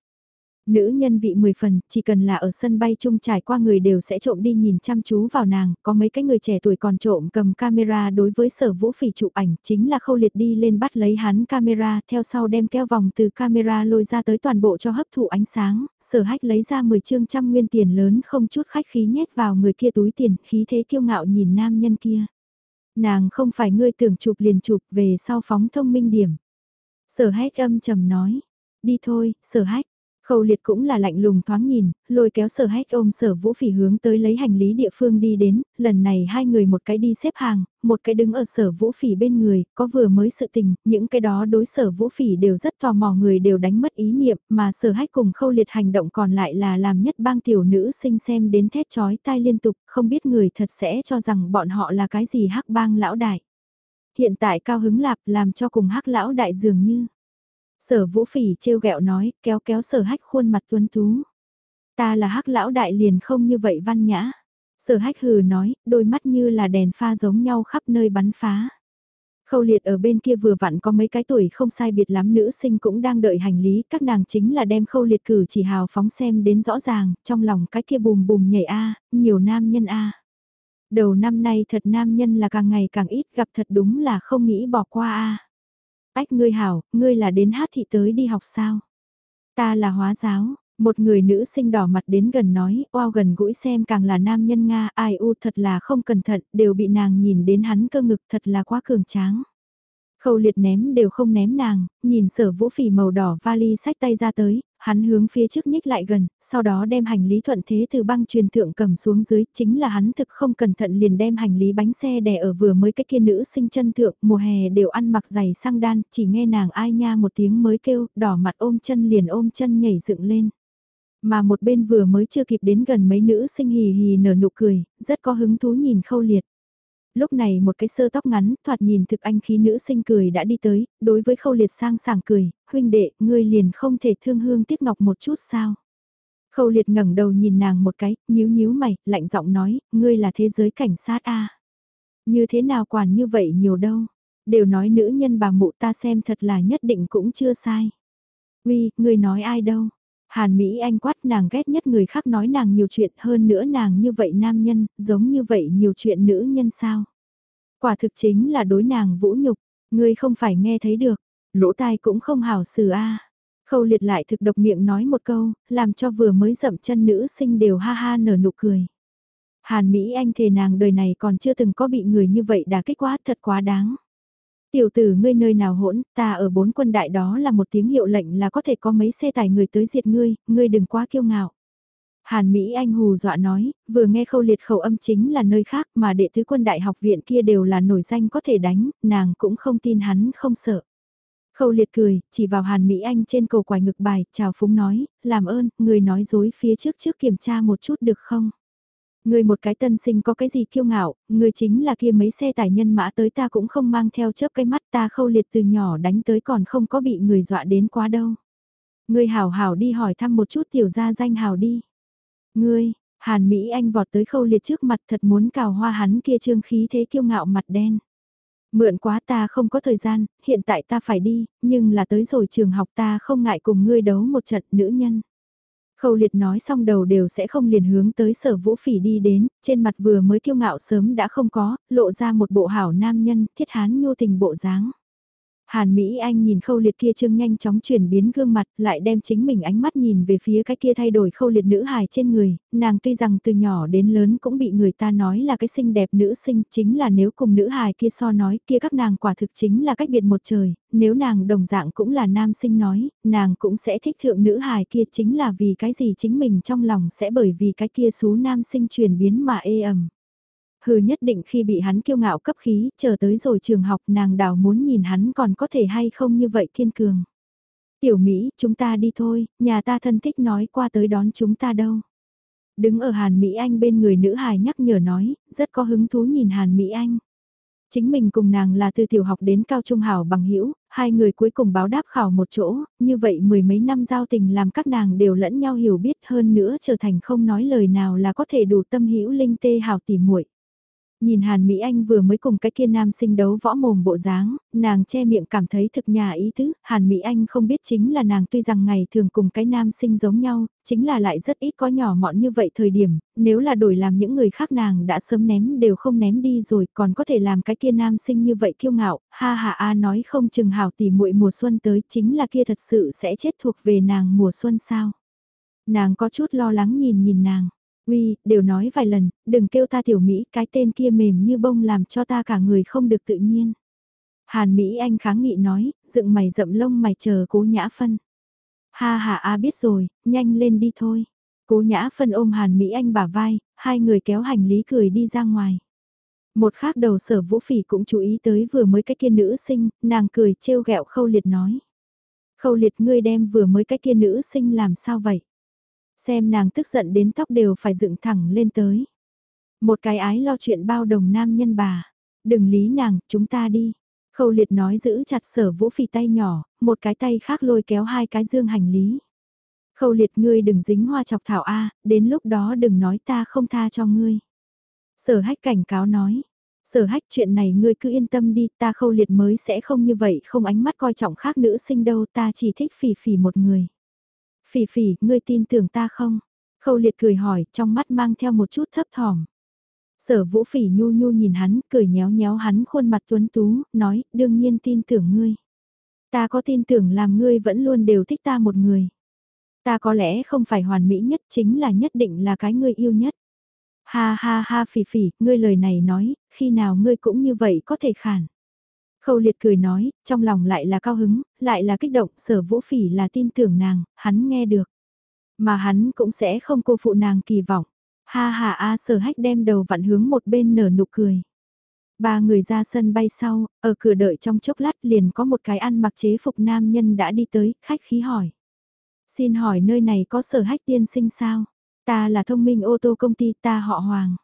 Nữ nhân vị 10 phần, chỉ cần là ở sân bay chung trải qua người đều sẽ trộm đi nhìn chăm chú vào nàng, có mấy cái người trẻ tuổi còn trộm cầm camera đối với sở vũ phỉ chụp ảnh, chính là khâu liệt đi lên bắt lấy hắn camera, theo sau đem keo vòng từ camera lôi ra tới toàn bộ cho hấp thụ ánh sáng, sở hách lấy ra 10 chương trăm nguyên tiền lớn không chút khách khí nhét vào người kia túi tiền, khí thế kiêu ngạo nhìn nam nhân kia. Nàng không phải ngươi tưởng chụp liền chụp về sau phóng thông minh điểm. Sở hách âm trầm nói, đi thôi, sở hách Khâu liệt cũng là lạnh lùng thoáng nhìn, lôi kéo sở Hách ôm sở vũ phỉ hướng tới lấy hành lý địa phương đi đến, lần này hai người một cái đi xếp hàng, một cái đứng ở sở vũ phỉ bên người, có vừa mới sự tình, những cái đó đối sở vũ phỉ đều rất tò mò người đều đánh mất ý niệm, mà sở hách cùng khâu liệt hành động còn lại là làm nhất bang tiểu nữ sinh xem đến thét chói tai liên tục, không biết người thật sẽ cho rằng bọn họ là cái gì hắc bang lão đại. Hiện tại cao hứng lạp làm cho cùng hắc lão đại dường như Sở vũ phỉ trêu ghẹo nói, kéo kéo sở hách khuôn mặt tuấn tú. Ta là hắc lão đại liền không như vậy văn nhã. Sở hách hừ nói, đôi mắt như là đèn pha giống nhau khắp nơi bắn phá. Khâu liệt ở bên kia vừa vặn có mấy cái tuổi không sai biệt lắm nữ sinh cũng đang đợi hành lý, các nàng chính là đem khâu liệt cử chỉ hào phóng xem đến rõ ràng, trong lòng cái kia bùm bùm nhảy a nhiều nam nhân a Đầu năm nay thật nam nhân là càng ngày càng ít gặp thật đúng là không nghĩ bỏ qua a Ách ngươi hảo, ngươi là đến hát thị tới đi học sao? Ta là hóa giáo, một người nữ sinh đỏ mặt đến gần nói, oao gần gũi xem càng là nam nhân Nga, ai u thật là không cẩn thận, đều bị nàng nhìn đến hắn cơ ngực thật là quá cường tráng. Khâu liệt ném đều không ném nàng, nhìn sở vũ phỉ màu đỏ vali sách tay ra tới, hắn hướng phía trước nhích lại gần, sau đó đem hành lý thuận thế từ băng truyền thượng cầm xuống dưới, chính là hắn thực không cẩn thận liền đem hành lý bánh xe đè ở vừa mới cái kia nữ sinh chân thượng, mùa hè đều ăn mặc giày sang đan, chỉ nghe nàng ai nha một tiếng mới kêu, đỏ mặt ôm chân liền ôm chân nhảy dựng lên. Mà một bên vừa mới chưa kịp đến gần mấy nữ sinh hì hì nở nụ cười, rất có hứng thú nhìn khâu liệt. Lúc này một cái sơ tóc ngắn, thoạt nhìn thực anh khí nữ sinh cười đã đi tới, đối với khâu liệt sang sảng cười, huynh đệ, ngươi liền không thể thương hương tiếc ngọc một chút sao. Khâu liệt ngẩng đầu nhìn nàng một cái, nhíu nhíu mày, lạnh giọng nói, ngươi là thế giới cảnh sát a Như thế nào quản như vậy nhiều đâu, đều nói nữ nhân bà mụ ta xem thật là nhất định cũng chưa sai. Uy, ngươi nói ai đâu, Hàn Mỹ Anh quát nàng ghét nhất người khác nói nàng nhiều chuyện hơn nữa nàng như vậy nam nhân, giống như vậy nhiều chuyện nữ nhân sao. Quả thực chính là đối nàng vũ nhục, ngươi không phải nghe thấy được, lỗ tai cũng không hảo xử a. Khâu liệt lại thực độc miệng nói một câu, làm cho vừa mới dậm chân nữ sinh đều ha ha nở nụ cười. Hàn Mỹ Anh thề nàng đời này còn chưa từng có bị người như vậy đả kích quá thật quá đáng. Tiểu tử ngươi nơi nào hỗn, ta ở bốn quân đại đó là một tiếng hiệu lệnh là có thể có mấy xe tải người tới diệt ngươi, ngươi đừng quá kiêu ngạo. Hàn Mỹ Anh hù dọa nói, vừa nghe khâu liệt khẩu âm chính là nơi khác mà đệ tứ quân đại học viện kia đều là nổi danh có thể đánh, nàng cũng không tin hắn không sợ. Khâu liệt cười, chỉ vào Hàn Mỹ Anh trên cầu quài ngực bài, chào phúng nói, làm ơn, người nói dối phía trước trước kiểm tra một chút được không? Người một cái tân sinh có cái gì kiêu ngạo, người chính là kia mấy xe tải nhân mã tới ta cũng không mang theo chớp cái mắt ta khâu liệt từ nhỏ đánh tới còn không có bị người dọa đến quá đâu. Người hảo hảo đi hỏi thăm một chút tiểu gia danh hảo đi. Ngươi, Hàn Mỹ Anh vọt tới khâu liệt trước mặt thật muốn cào hoa hắn kia trương khí thế kiêu ngạo mặt đen. Mượn quá ta không có thời gian, hiện tại ta phải đi, nhưng là tới rồi trường học ta không ngại cùng ngươi đấu một trận nữ nhân. Khâu liệt nói xong đầu đều sẽ không liền hướng tới sở vũ phỉ đi đến, trên mặt vừa mới kiêu ngạo sớm đã không có, lộ ra một bộ hảo nam nhân, thiết hán nhu tình bộ dáng. Hàn Mỹ Anh nhìn khâu liệt kia trương nhanh chóng chuyển biến gương mặt, lại đem chính mình ánh mắt nhìn về phía cái kia thay đổi khâu liệt nữ hài trên người, nàng tuy rằng từ nhỏ đến lớn cũng bị người ta nói là cái xinh đẹp nữ sinh, chính là nếu cùng nữ hài kia so nói, kia các nàng quả thực chính là cách biệt một trời, nếu nàng đồng dạng cũng là nam sinh nói, nàng cũng sẽ thích thượng nữ hài kia chính là vì cái gì chính mình trong lòng sẽ bởi vì cái kia số nam sinh chuyển biến mà ê ẩm. Hừ nhất định khi bị hắn kiêu ngạo cấp khí, chờ tới rồi trường học nàng đào muốn nhìn hắn còn có thể hay không như vậy kiên cường. Tiểu Mỹ, chúng ta đi thôi, nhà ta thân thích nói qua tới đón chúng ta đâu. Đứng ở Hàn Mỹ Anh bên người nữ hài nhắc nhở nói, rất có hứng thú nhìn Hàn Mỹ Anh. Chính mình cùng nàng là từ tiểu học đến cao trung hảo bằng hữu hai người cuối cùng báo đáp khảo một chỗ, như vậy mười mấy năm giao tình làm các nàng đều lẫn nhau hiểu biết hơn nữa trở thành không nói lời nào là có thể đủ tâm hữu linh tê hảo tỉ muội Nhìn Hàn Mỹ Anh vừa mới cùng cái kia nam sinh đấu võ mồm bộ dáng, nàng che miệng cảm thấy thực nhà ý tứ, Hàn Mỹ Anh không biết chính là nàng tuy rằng ngày thường cùng cái nam sinh giống nhau, chính là lại rất ít có nhỏ mọn như vậy thời điểm, nếu là đổi làm những người khác nàng đã sớm ném đều không ném đi rồi, còn có thể làm cái kia nam sinh như vậy kiêu ngạo, ha ha a nói không chừng hảo tỉ muội mùa xuân tới chính là kia thật sự sẽ chết thuộc về nàng mùa xuân sao. Nàng có chút lo lắng nhìn nhìn nàng. Uy, đều nói vài lần, đừng kêu ta tiểu Mỹ, cái tên kia mềm như bông làm cho ta cả người không được tự nhiên. Hàn Mỹ Anh kháng nghị nói, dựng mày rậm lông mày chờ cố nhã phân. Ha ha a biết rồi, nhanh lên đi thôi. Cố nhã phân ôm Hàn Mỹ Anh bả vai, hai người kéo hành lý cười đi ra ngoài. Một khác đầu sở vũ phỉ cũng chú ý tới vừa mới cái kia nữ sinh, nàng cười trêu ghẹo khâu liệt nói. Khâu liệt ngươi đem vừa mới cái kia nữ sinh làm sao vậy? Xem nàng tức giận đến tóc đều phải dựng thẳng lên tới. Một cái ái lo chuyện bao đồng nam nhân bà. Đừng lý nàng, chúng ta đi. Khâu liệt nói giữ chặt sở vũ phì tay nhỏ, một cái tay khác lôi kéo hai cái dương hành lý. Khâu liệt ngươi đừng dính hoa chọc thảo A, đến lúc đó đừng nói ta không tha cho ngươi. Sở hách cảnh cáo nói, sở hách chuyện này ngươi cứ yên tâm đi, ta khâu liệt mới sẽ không như vậy, không ánh mắt coi trọng khác nữ sinh đâu, ta chỉ thích phỉ phỉ một người. Phỉ phỉ, ngươi tin tưởng ta không? Khâu liệt cười hỏi, trong mắt mang theo một chút thấp thỏm. Sở vũ phỉ nhu nhu nhìn hắn, cười nhéo nhéo hắn khuôn mặt tuấn tú, nói, đương nhiên tin tưởng ngươi. Ta có tin tưởng làm ngươi vẫn luôn đều thích ta một người. Ta có lẽ không phải hoàn mỹ nhất chính là nhất định là cái ngươi yêu nhất. Ha ha ha phỉ phỉ, ngươi lời này nói, khi nào ngươi cũng như vậy có thể khản. Khâu liệt cười nói, trong lòng lại là cao hứng, lại là kích động, sở vũ phỉ là tin tưởng nàng, hắn nghe được. Mà hắn cũng sẽ không cô phụ nàng kỳ vọng. Ha ha a sở hách đem đầu vặn hướng một bên nở nụ cười. Ba người ra sân bay sau, ở cửa đợi trong chốc lát liền có một cái ăn mặc chế phục nam nhân đã đi tới, khách khí hỏi. Xin hỏi nơi này có sở hách tiên sinh sao? Ta là thông minh ô tô công ty ta họ Hoàng.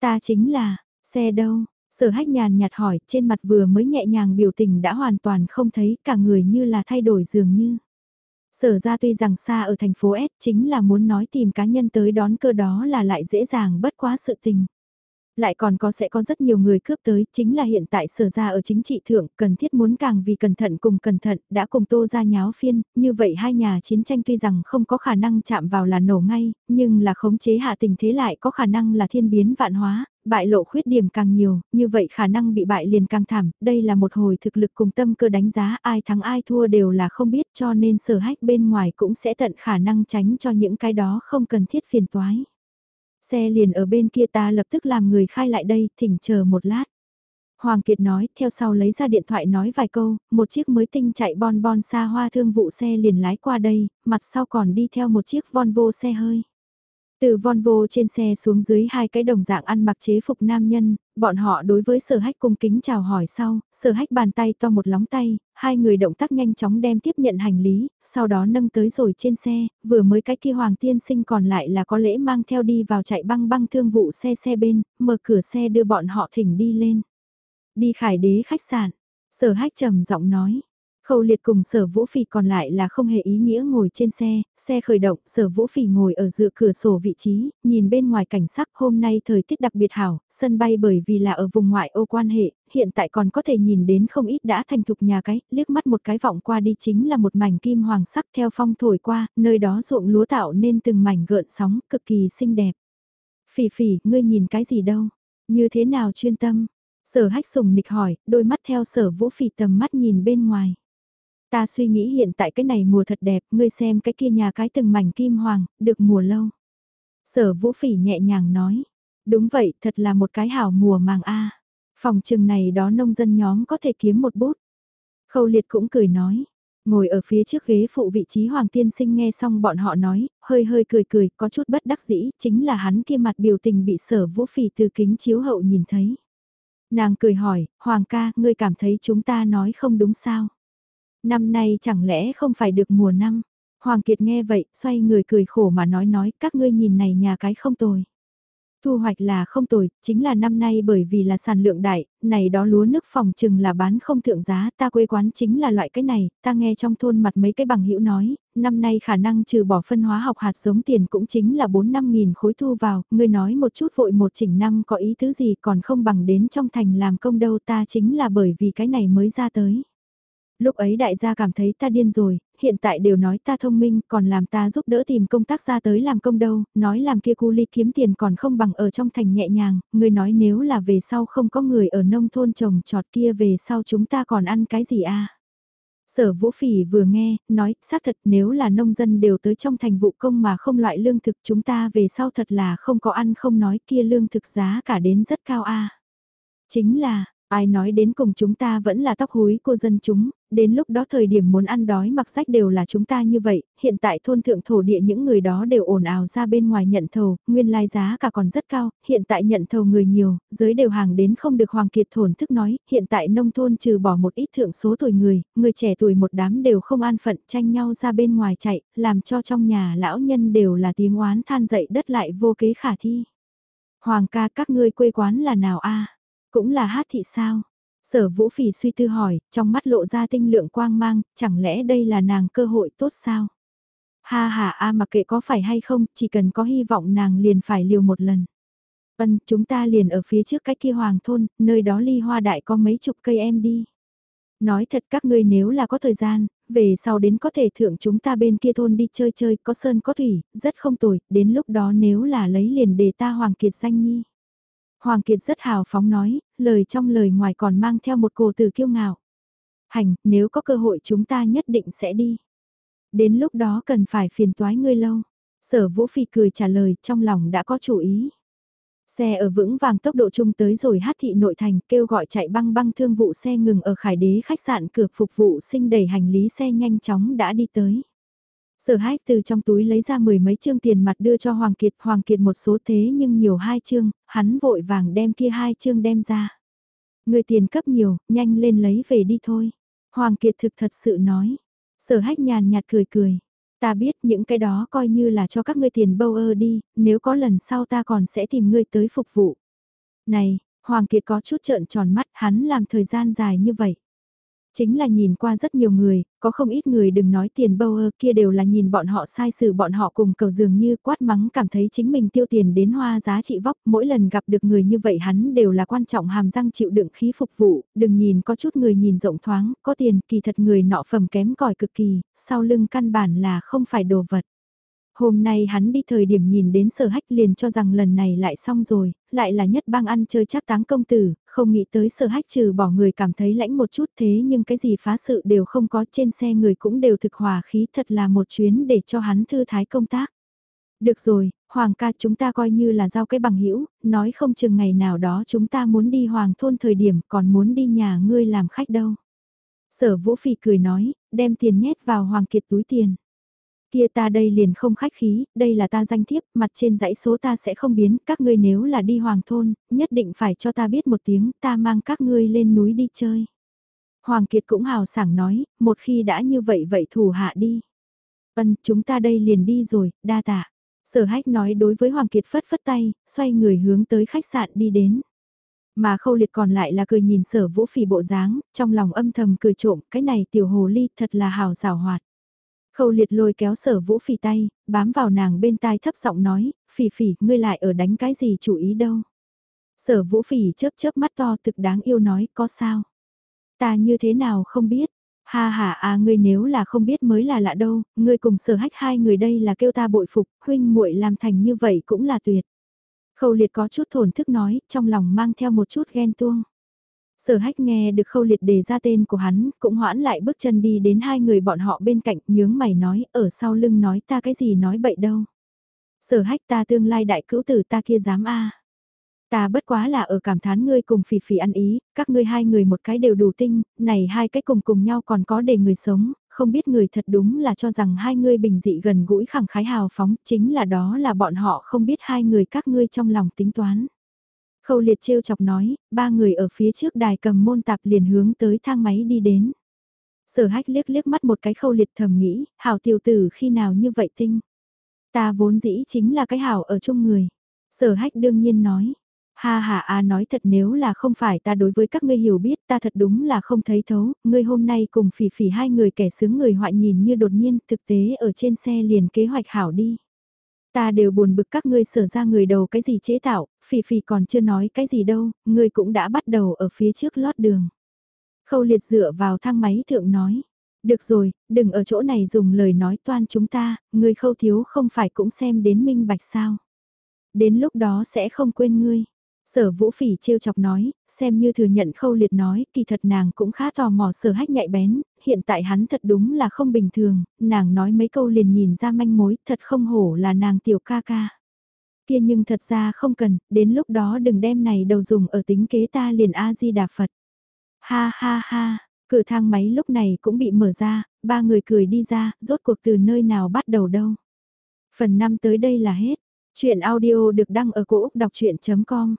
Ta chính là, xe đâu? Sở hách nhàn nhạt hỏi, trên mặt vừa mới nhẹ nhàng biểu tình đã hoàn toàn không thấy cả người như là thay đổi dường như. Sở ra tuy rằng xa ở thành phố S chính là muốn nói tìm cá nhân tới đón cơ đó là lại dễ dàng bất quá sự tình. Lại còn có sẽ có rất nhiều người cướp tới, chính là hiện tại sở ra ở chính trị thượng, cần thiết muốn càng vì cẩn thận cùng cẩn thận, đã cùng tô ra nháo phiên, như vậy hai nhà chiến tranh tuy rằng không có khả năng chạm vào là nổ ngay, nhưng là khống chế hạ tình thế lại có khả năng là thiên biến vạn hóa, bại lộ khuyết điểm càng nhiều, như vậy khả năng bị bại liền càng thảm, đây là một hồi thực lực cùng tâm cơ đánh giá ai thắng ai thua đều là không biết cho nên sở hách bên ngoài cũng sẽ tận khả năng tránh cho những cái đó không cần thiết phiền toái. Xe liền ở bên kia ta lập tức làm người khai lại đây, thỉnh chờ một lát. Hoàng Kiệt nói, theo sau lấy ra điện thoại nói vài câu, một chiếc mới tinh chạy bon bon xa hoa thương vụ xe liền lái qua đây, mặt sau còn đi theo một chiếc Volvo xe hơi. Từ Volvo trên xe xuống dưới hai cái đồng dạng ăn mặc chế phục nam nhân, bọn họ đối với sở hách cung kính chào hỏi sau, sở hách bàn tay to một lóng tay, hai người động tác nhanh chóng đem tiếp nhận hành lý, sau đó nâng tới rồi trên xe, vừa mới cái kia hoàng tiên sinh còn lại là có lễ mang theo đi vào chạy băng băng thương vụ xe xe bên, mở cửa xe đưa bọn họ thỉnh đi lên. Đi khải đế khách sạn, sở hách trầm giọng nói. Khâu liệt cùng sở vũ phỉ còn lại là không hề ý nghĩa ngồi trên xe, xe khởi động, sở vũ phỉ ngồi ở dựa cửa sổ vị trí, nhìn bên ngoài cảnh sắc hôm nay thời tiết đặc biệt hảo, sân bay bởi vì là ở vùng ngoại ô quan hệ, hiện tại còn có thể nhìn đến không ít đã thành thục nhà cái, liếc mắt một cái vọng qua đi chính là một mảnh kim hoàng sắc theo phong thổi qua, nơi đó ruộng lúa tạo nên từng mảnh gợn sóng, cực kỳ xinh đẹp. Phỉ phỉ, ngươi nhìn cái gì đâu? Như thế nào chuyên tâm? Sở hách sùng nịch hỏi, đôi mắt theo sở vũ phỉ tầm mắt nhìn bên ngoài. Ta suy nghĩ hiện tại cái này mùa thật đẹp, ngươi xem cái kia nhà cái từng mảnh kim hoàng, được mùa lâu. Sở vũ phỉ nhẹ nhàng nói, đúng vậy, thật là một cái hảo mùa màng A. Phòng trường này đó nông dân nhóm có thể kiếm một bút. Khâu liệt cũng cười nói, ngồi ở phía trước ghế phụ vị trí Hoàng Tiên Sinh nghe xong bọn họ nói, hơi hơi cười cười, có chút bất đắc dĩ, chính là hắn kia mặt biểu tình bị sở vũ phỉ từ kính chiếu hậu nhìn thấy. Nàng cười hỏi, Hoàng ca, ngươi cảm thấy chúng ta nói không đúng sao? Năm nay chẳng lẽ không phải được mùa năm? Hoàng Kiệt nghe vậy, xoay người cười khổ mà nói nói, các ngươi nhìn này nhà cái không tồi. Thu hoạch là không tồi, chính là năm nay bởi vì là sản lượng đại, này đó lúa nước phòng chừng là bán không thượng giá, ta quê quán chính là loại cái này, ta nghe trong thôn mặt mấy cái bằng hữu nói, năm nay khả năng trừ bỏ phân hóa học hạt giống tiền cũng chính là 4-5 nghìn khối thu vào, ngươi nói một chút vội một chỉnh năm có ý tứ gì còn không bằng đến trong thành làm công đâu ta chính là bởi vì cái này mới ra tới. Lúc ấy đại gia cảm thấy ta điên rồi, hiện tại đều nói ta thông minh còn làm ta giúp đỡ tìm công tác ra tới làm công đâu, nói làm kia cu ly kiếm tiền còn không bằng ở trong thành nhẹ nhàng, người nói nếu là về sau không có người ở nông thôn trồng trọt kia về sau chúng ta còn ăn cái gì à? Sở Vũ Phỉ vừa nghe, nói, xác thật nếu là nông dân đều tới trong thành vụ công mà không loại lương thực chúng ta về sau thật là không có ăn không nói kia lương thực giá cả đến rất cao a Chính là, Ai nói đến cùng chúng ta vẫn là tóc húi cô dân chúng, đến lúc đó thời điểm muốn ăn đói mặc sách đều là chúng ta như vậy, hiện tại thôn thượng thổ địa những người đó đều ồn ào ra bên ngoài nhận thầu, nguyên lai giá cả còn rất cao, hiện tại nhận thầu người nhiều, giới đều hàng đến không được Hoàng Kiệt thổn thức nói, hiện tại nông thôn trừ bỏ một ít thượng số tuổi người, người trẻ tuổi một đám đều không an phận tranh nhau ra bên ngoài chạy, làm cho trong nhà lão nhân đều là tiếng oán than dậy đất lại vô kế khả thi. Hoàng ca các ngươi quê quán là nào a cũng là hát thị sao? Sở vũ phỉ suy tư hỏi, trong mắt lộ ra tinh lượng quang mang, chẳng lẽ đây là nàng cơ hội tốt sao? Ha ha a mặc kệ có phải hay không, chỉ cần có hy vọng nàng liền phải liều một lần. Ân, chúng ta liền ở phía trước cách kia hoàng thôn, nơi đó ly hoa đại có mấy chục cây em đi. Nói thật các ngươi nếu là có thời gian, về sau đến có thể thượng chúng ta bên kia thôn đi chơi chơi, có sơn có thủy, rất không tồi, đến lúc đó nếu là lấy liền để ta Hoàng Kiệt danh nhi. Hoàng Kiệt rất hào phóng nói, lời trong lời ngoài còn mang theo một cổ từ kiêu ngạo. Hành, nếu có cơ hội chúng ta nhất định sẽ đi. Đến lúc đó cần phải phiền toái ngươi lâu. Sở Vũ Phi cười trả lời trong lòng đã có chủ ý. Xe ở vững vàng tốc độ chung tới rồi hát thị nội thành kêu gọi chạy băng băng thương vụ xe ngừng ở khải đế khách sạn cửa phục vụ sinh đẩy hành lý xe nhanh chóng đã đi tới. Sở hách từ trong túi lấy ra mười mấy chương tiền mặt đưa cho Hoàng Kiệt, Hoàng Kiệt một số thế nhưng nhiều hai chương, hắn vội vàng đem kia hai chương đem ra. Người tiền cấp nhiều, nhanh lên lấy về đi thôi. Hoàng Kiệt thực thật sự nói. Sở hách nhàn nhạt cười cười. Ta biết những cái đó coi như là cho các ngươi tiền bâu ơ đi, nếu có lần sau ta còn sẽ tìm ngươi tới phục vụ. Này, Hoàng Kiệt có chút trợn tròn mắt, hắn làm thời gian dài như vậy. Chính là nhìn qua rất nhiều người, có không ít người đừng nói tiền bâu ơ kia đều là nhìn bọn họ sai sự bọn họ cùng cầu dường như quát mắng cảm thấy chính mình tiêu tiền đến hoa giá trị vóc. Mỗi lần gặp được người như vậy hắn đều là quan trọng hàm răng chịu đựng khí phục vụ, đừng nhìn có chút người nhìn rộng thoáng, có tiền kỳ thật người nọ phẩm kém cỏi cực kỳ, sau lưng căn bản là không phải đồ vật. Hôm nay hắn đi thời điểm nhìn đến sở hách liền cho rằng lần này lại xong rồi, lại là nhất bang ăn chơi chắc táng công tử, không nghĩ tới sở hách trừ bỏ người cảm thấy lãnh một chút thế nhưng cái gì phá sự đều không có trên xe người cũng đều thực hòa khí thật là một chuyến để cho hắn thư thái công tác. Được rồi, Hoàng ca chúng ta coi như là giao cái bằng hữu nói không chừng ngày nào đó chúng ta muốn đi Hoàng thôn thời điểm còn muốn đi nhà ngươi làm khách đâu. Sở Vũ Phỉ cười nói, đem tiền nhét vào Hoàng Kiệt túi tiền. Kia ta đây liền không khách khí, đây là ta danh thiếp, mặt trên dãy số ta sẽ không biến, các ngươi nếu là đi hoàng thôn, nhất định phải cho ta biết một tiếng, ta mang các ngươi lên núi đi chơi. Hoàng Kiệt cũng hào sảng nói, một khi đã như vậy vậy thủ hạ đi. Vân, chúng ta đây liền đi rồi, đa tạ. Sở hách nói đối với Hoàng Kiệt phất phất tay, xoay người hướng tới khách sạn đi đến. Mà khâu liệt còn lại là cười nhìn sở vũ phỉ bộ dáng, trong lòng âm thầm cười trộm, cái này tiểu hồ ly thật là hào rào hoạt. Khâu liệt lôi kéo sở vũ phỉ tay, bám vào nàng bên tai thấp giọng nói, phỉ phỉ, ngươi lại ở đánh cái gì chủ ý đâu. Sở vũ phỉ chớp chớp mắt to thực đáng yêu nói, có sao? Ta như thế nào không biết? Ha ha à ngươi nếu là không biết mới là lạ đâu, ngươi cùng sở hách hai người đây là kêu ta bội phục, huynh muội làm thành như vậy cũng là tuyệt. Khâu liệt có chút thổn thức nói, trong lòng mang theo một chút ghen tuông. Sở hách nghe được khâu liệt đề ra tên của hắn, cũng hoãn lại bước chân đi đến hai người bọn họ bên cạnh, nhướng mày nói, ở sau lưng nói ta cái gì nói bậy đâu. Sở hách ta tương lai đại cữu tử ta kia dám a Ta bất quá là ở cảm thán ngươi cùng phỉ phỉ ăn ý, các ngươi hai người một cái đều đủ tinh, này hai cái cùng cùng nhau còn có để người sống, không biết người thật đúng là cho rằng hai ngươi bình dị gần gũi khẳng khái hào phóng, chính là đó là bọn họ không biết hai người các ngươi trong lòng tính toán. Khâu liệt trêu chọc nói, ba người ở phía trước đài cầm môn tạp liền hướng tới thang máy đi đến. Sở hách liếc liếc mắt một cái khâu liệt thầm nghĩ, hảo tiểu tử khi nào như vậy tinh. Ta vốn dĩ chính là cái hảo ở chung người. Sở hách đương nhiên nói. Ha ha a nói thật nếu là không phải ta đối với các ngươi hiểu biết ta thật đúng là không thấy thấu, ngươi hôm nay cùng phỉ phỉ hai người kẻ sướng người hoại nhìn như đột nhiên thực tế ở trên xe liền kế hoạch hảo đi. Ta đều buồn bực các ngươi sở ra người đầu cái gì chế tạo, phì phì còn chưa nói cái gì đâu, ngươi cũng đã bắt đầu ở phía trước lót đường. Khâu liệt dựa vào thang máy thượng nói. Được rồi, đừng ở chỗ này dùng lời nói toan chúng ta, ngươi khâu thiếu không phải cũng xem đến minh bạch sao. Đến lúc đó sẽ không quên ngươi. Sở vũ phỉ trêu chọc nói, xem như thừa nhận khâu liệt nói, kỳ thật nàng cũng khá tò mò sở hách nhạy bén, hiện tại hắn thật đúng là không bình thường, nàng nói mấy câu liền nhìn ra manh mối, thật không hổ là nàng tiểu ca ca. Kia nhưng thật ra không cần, đến lúc đó đừng đem này đầu dùng ở tính kế ta liền A-di-đà Phật. Ha ha ha, cửa thang máy lúc này cũng bị mở ra, ba người cười đi ra, rốt cuộc từ nơi nào bắt đầu đâu. Phần 5 tới đây là hết. Chuyện audio được đăng ở cổ Úc đọc chuyện.com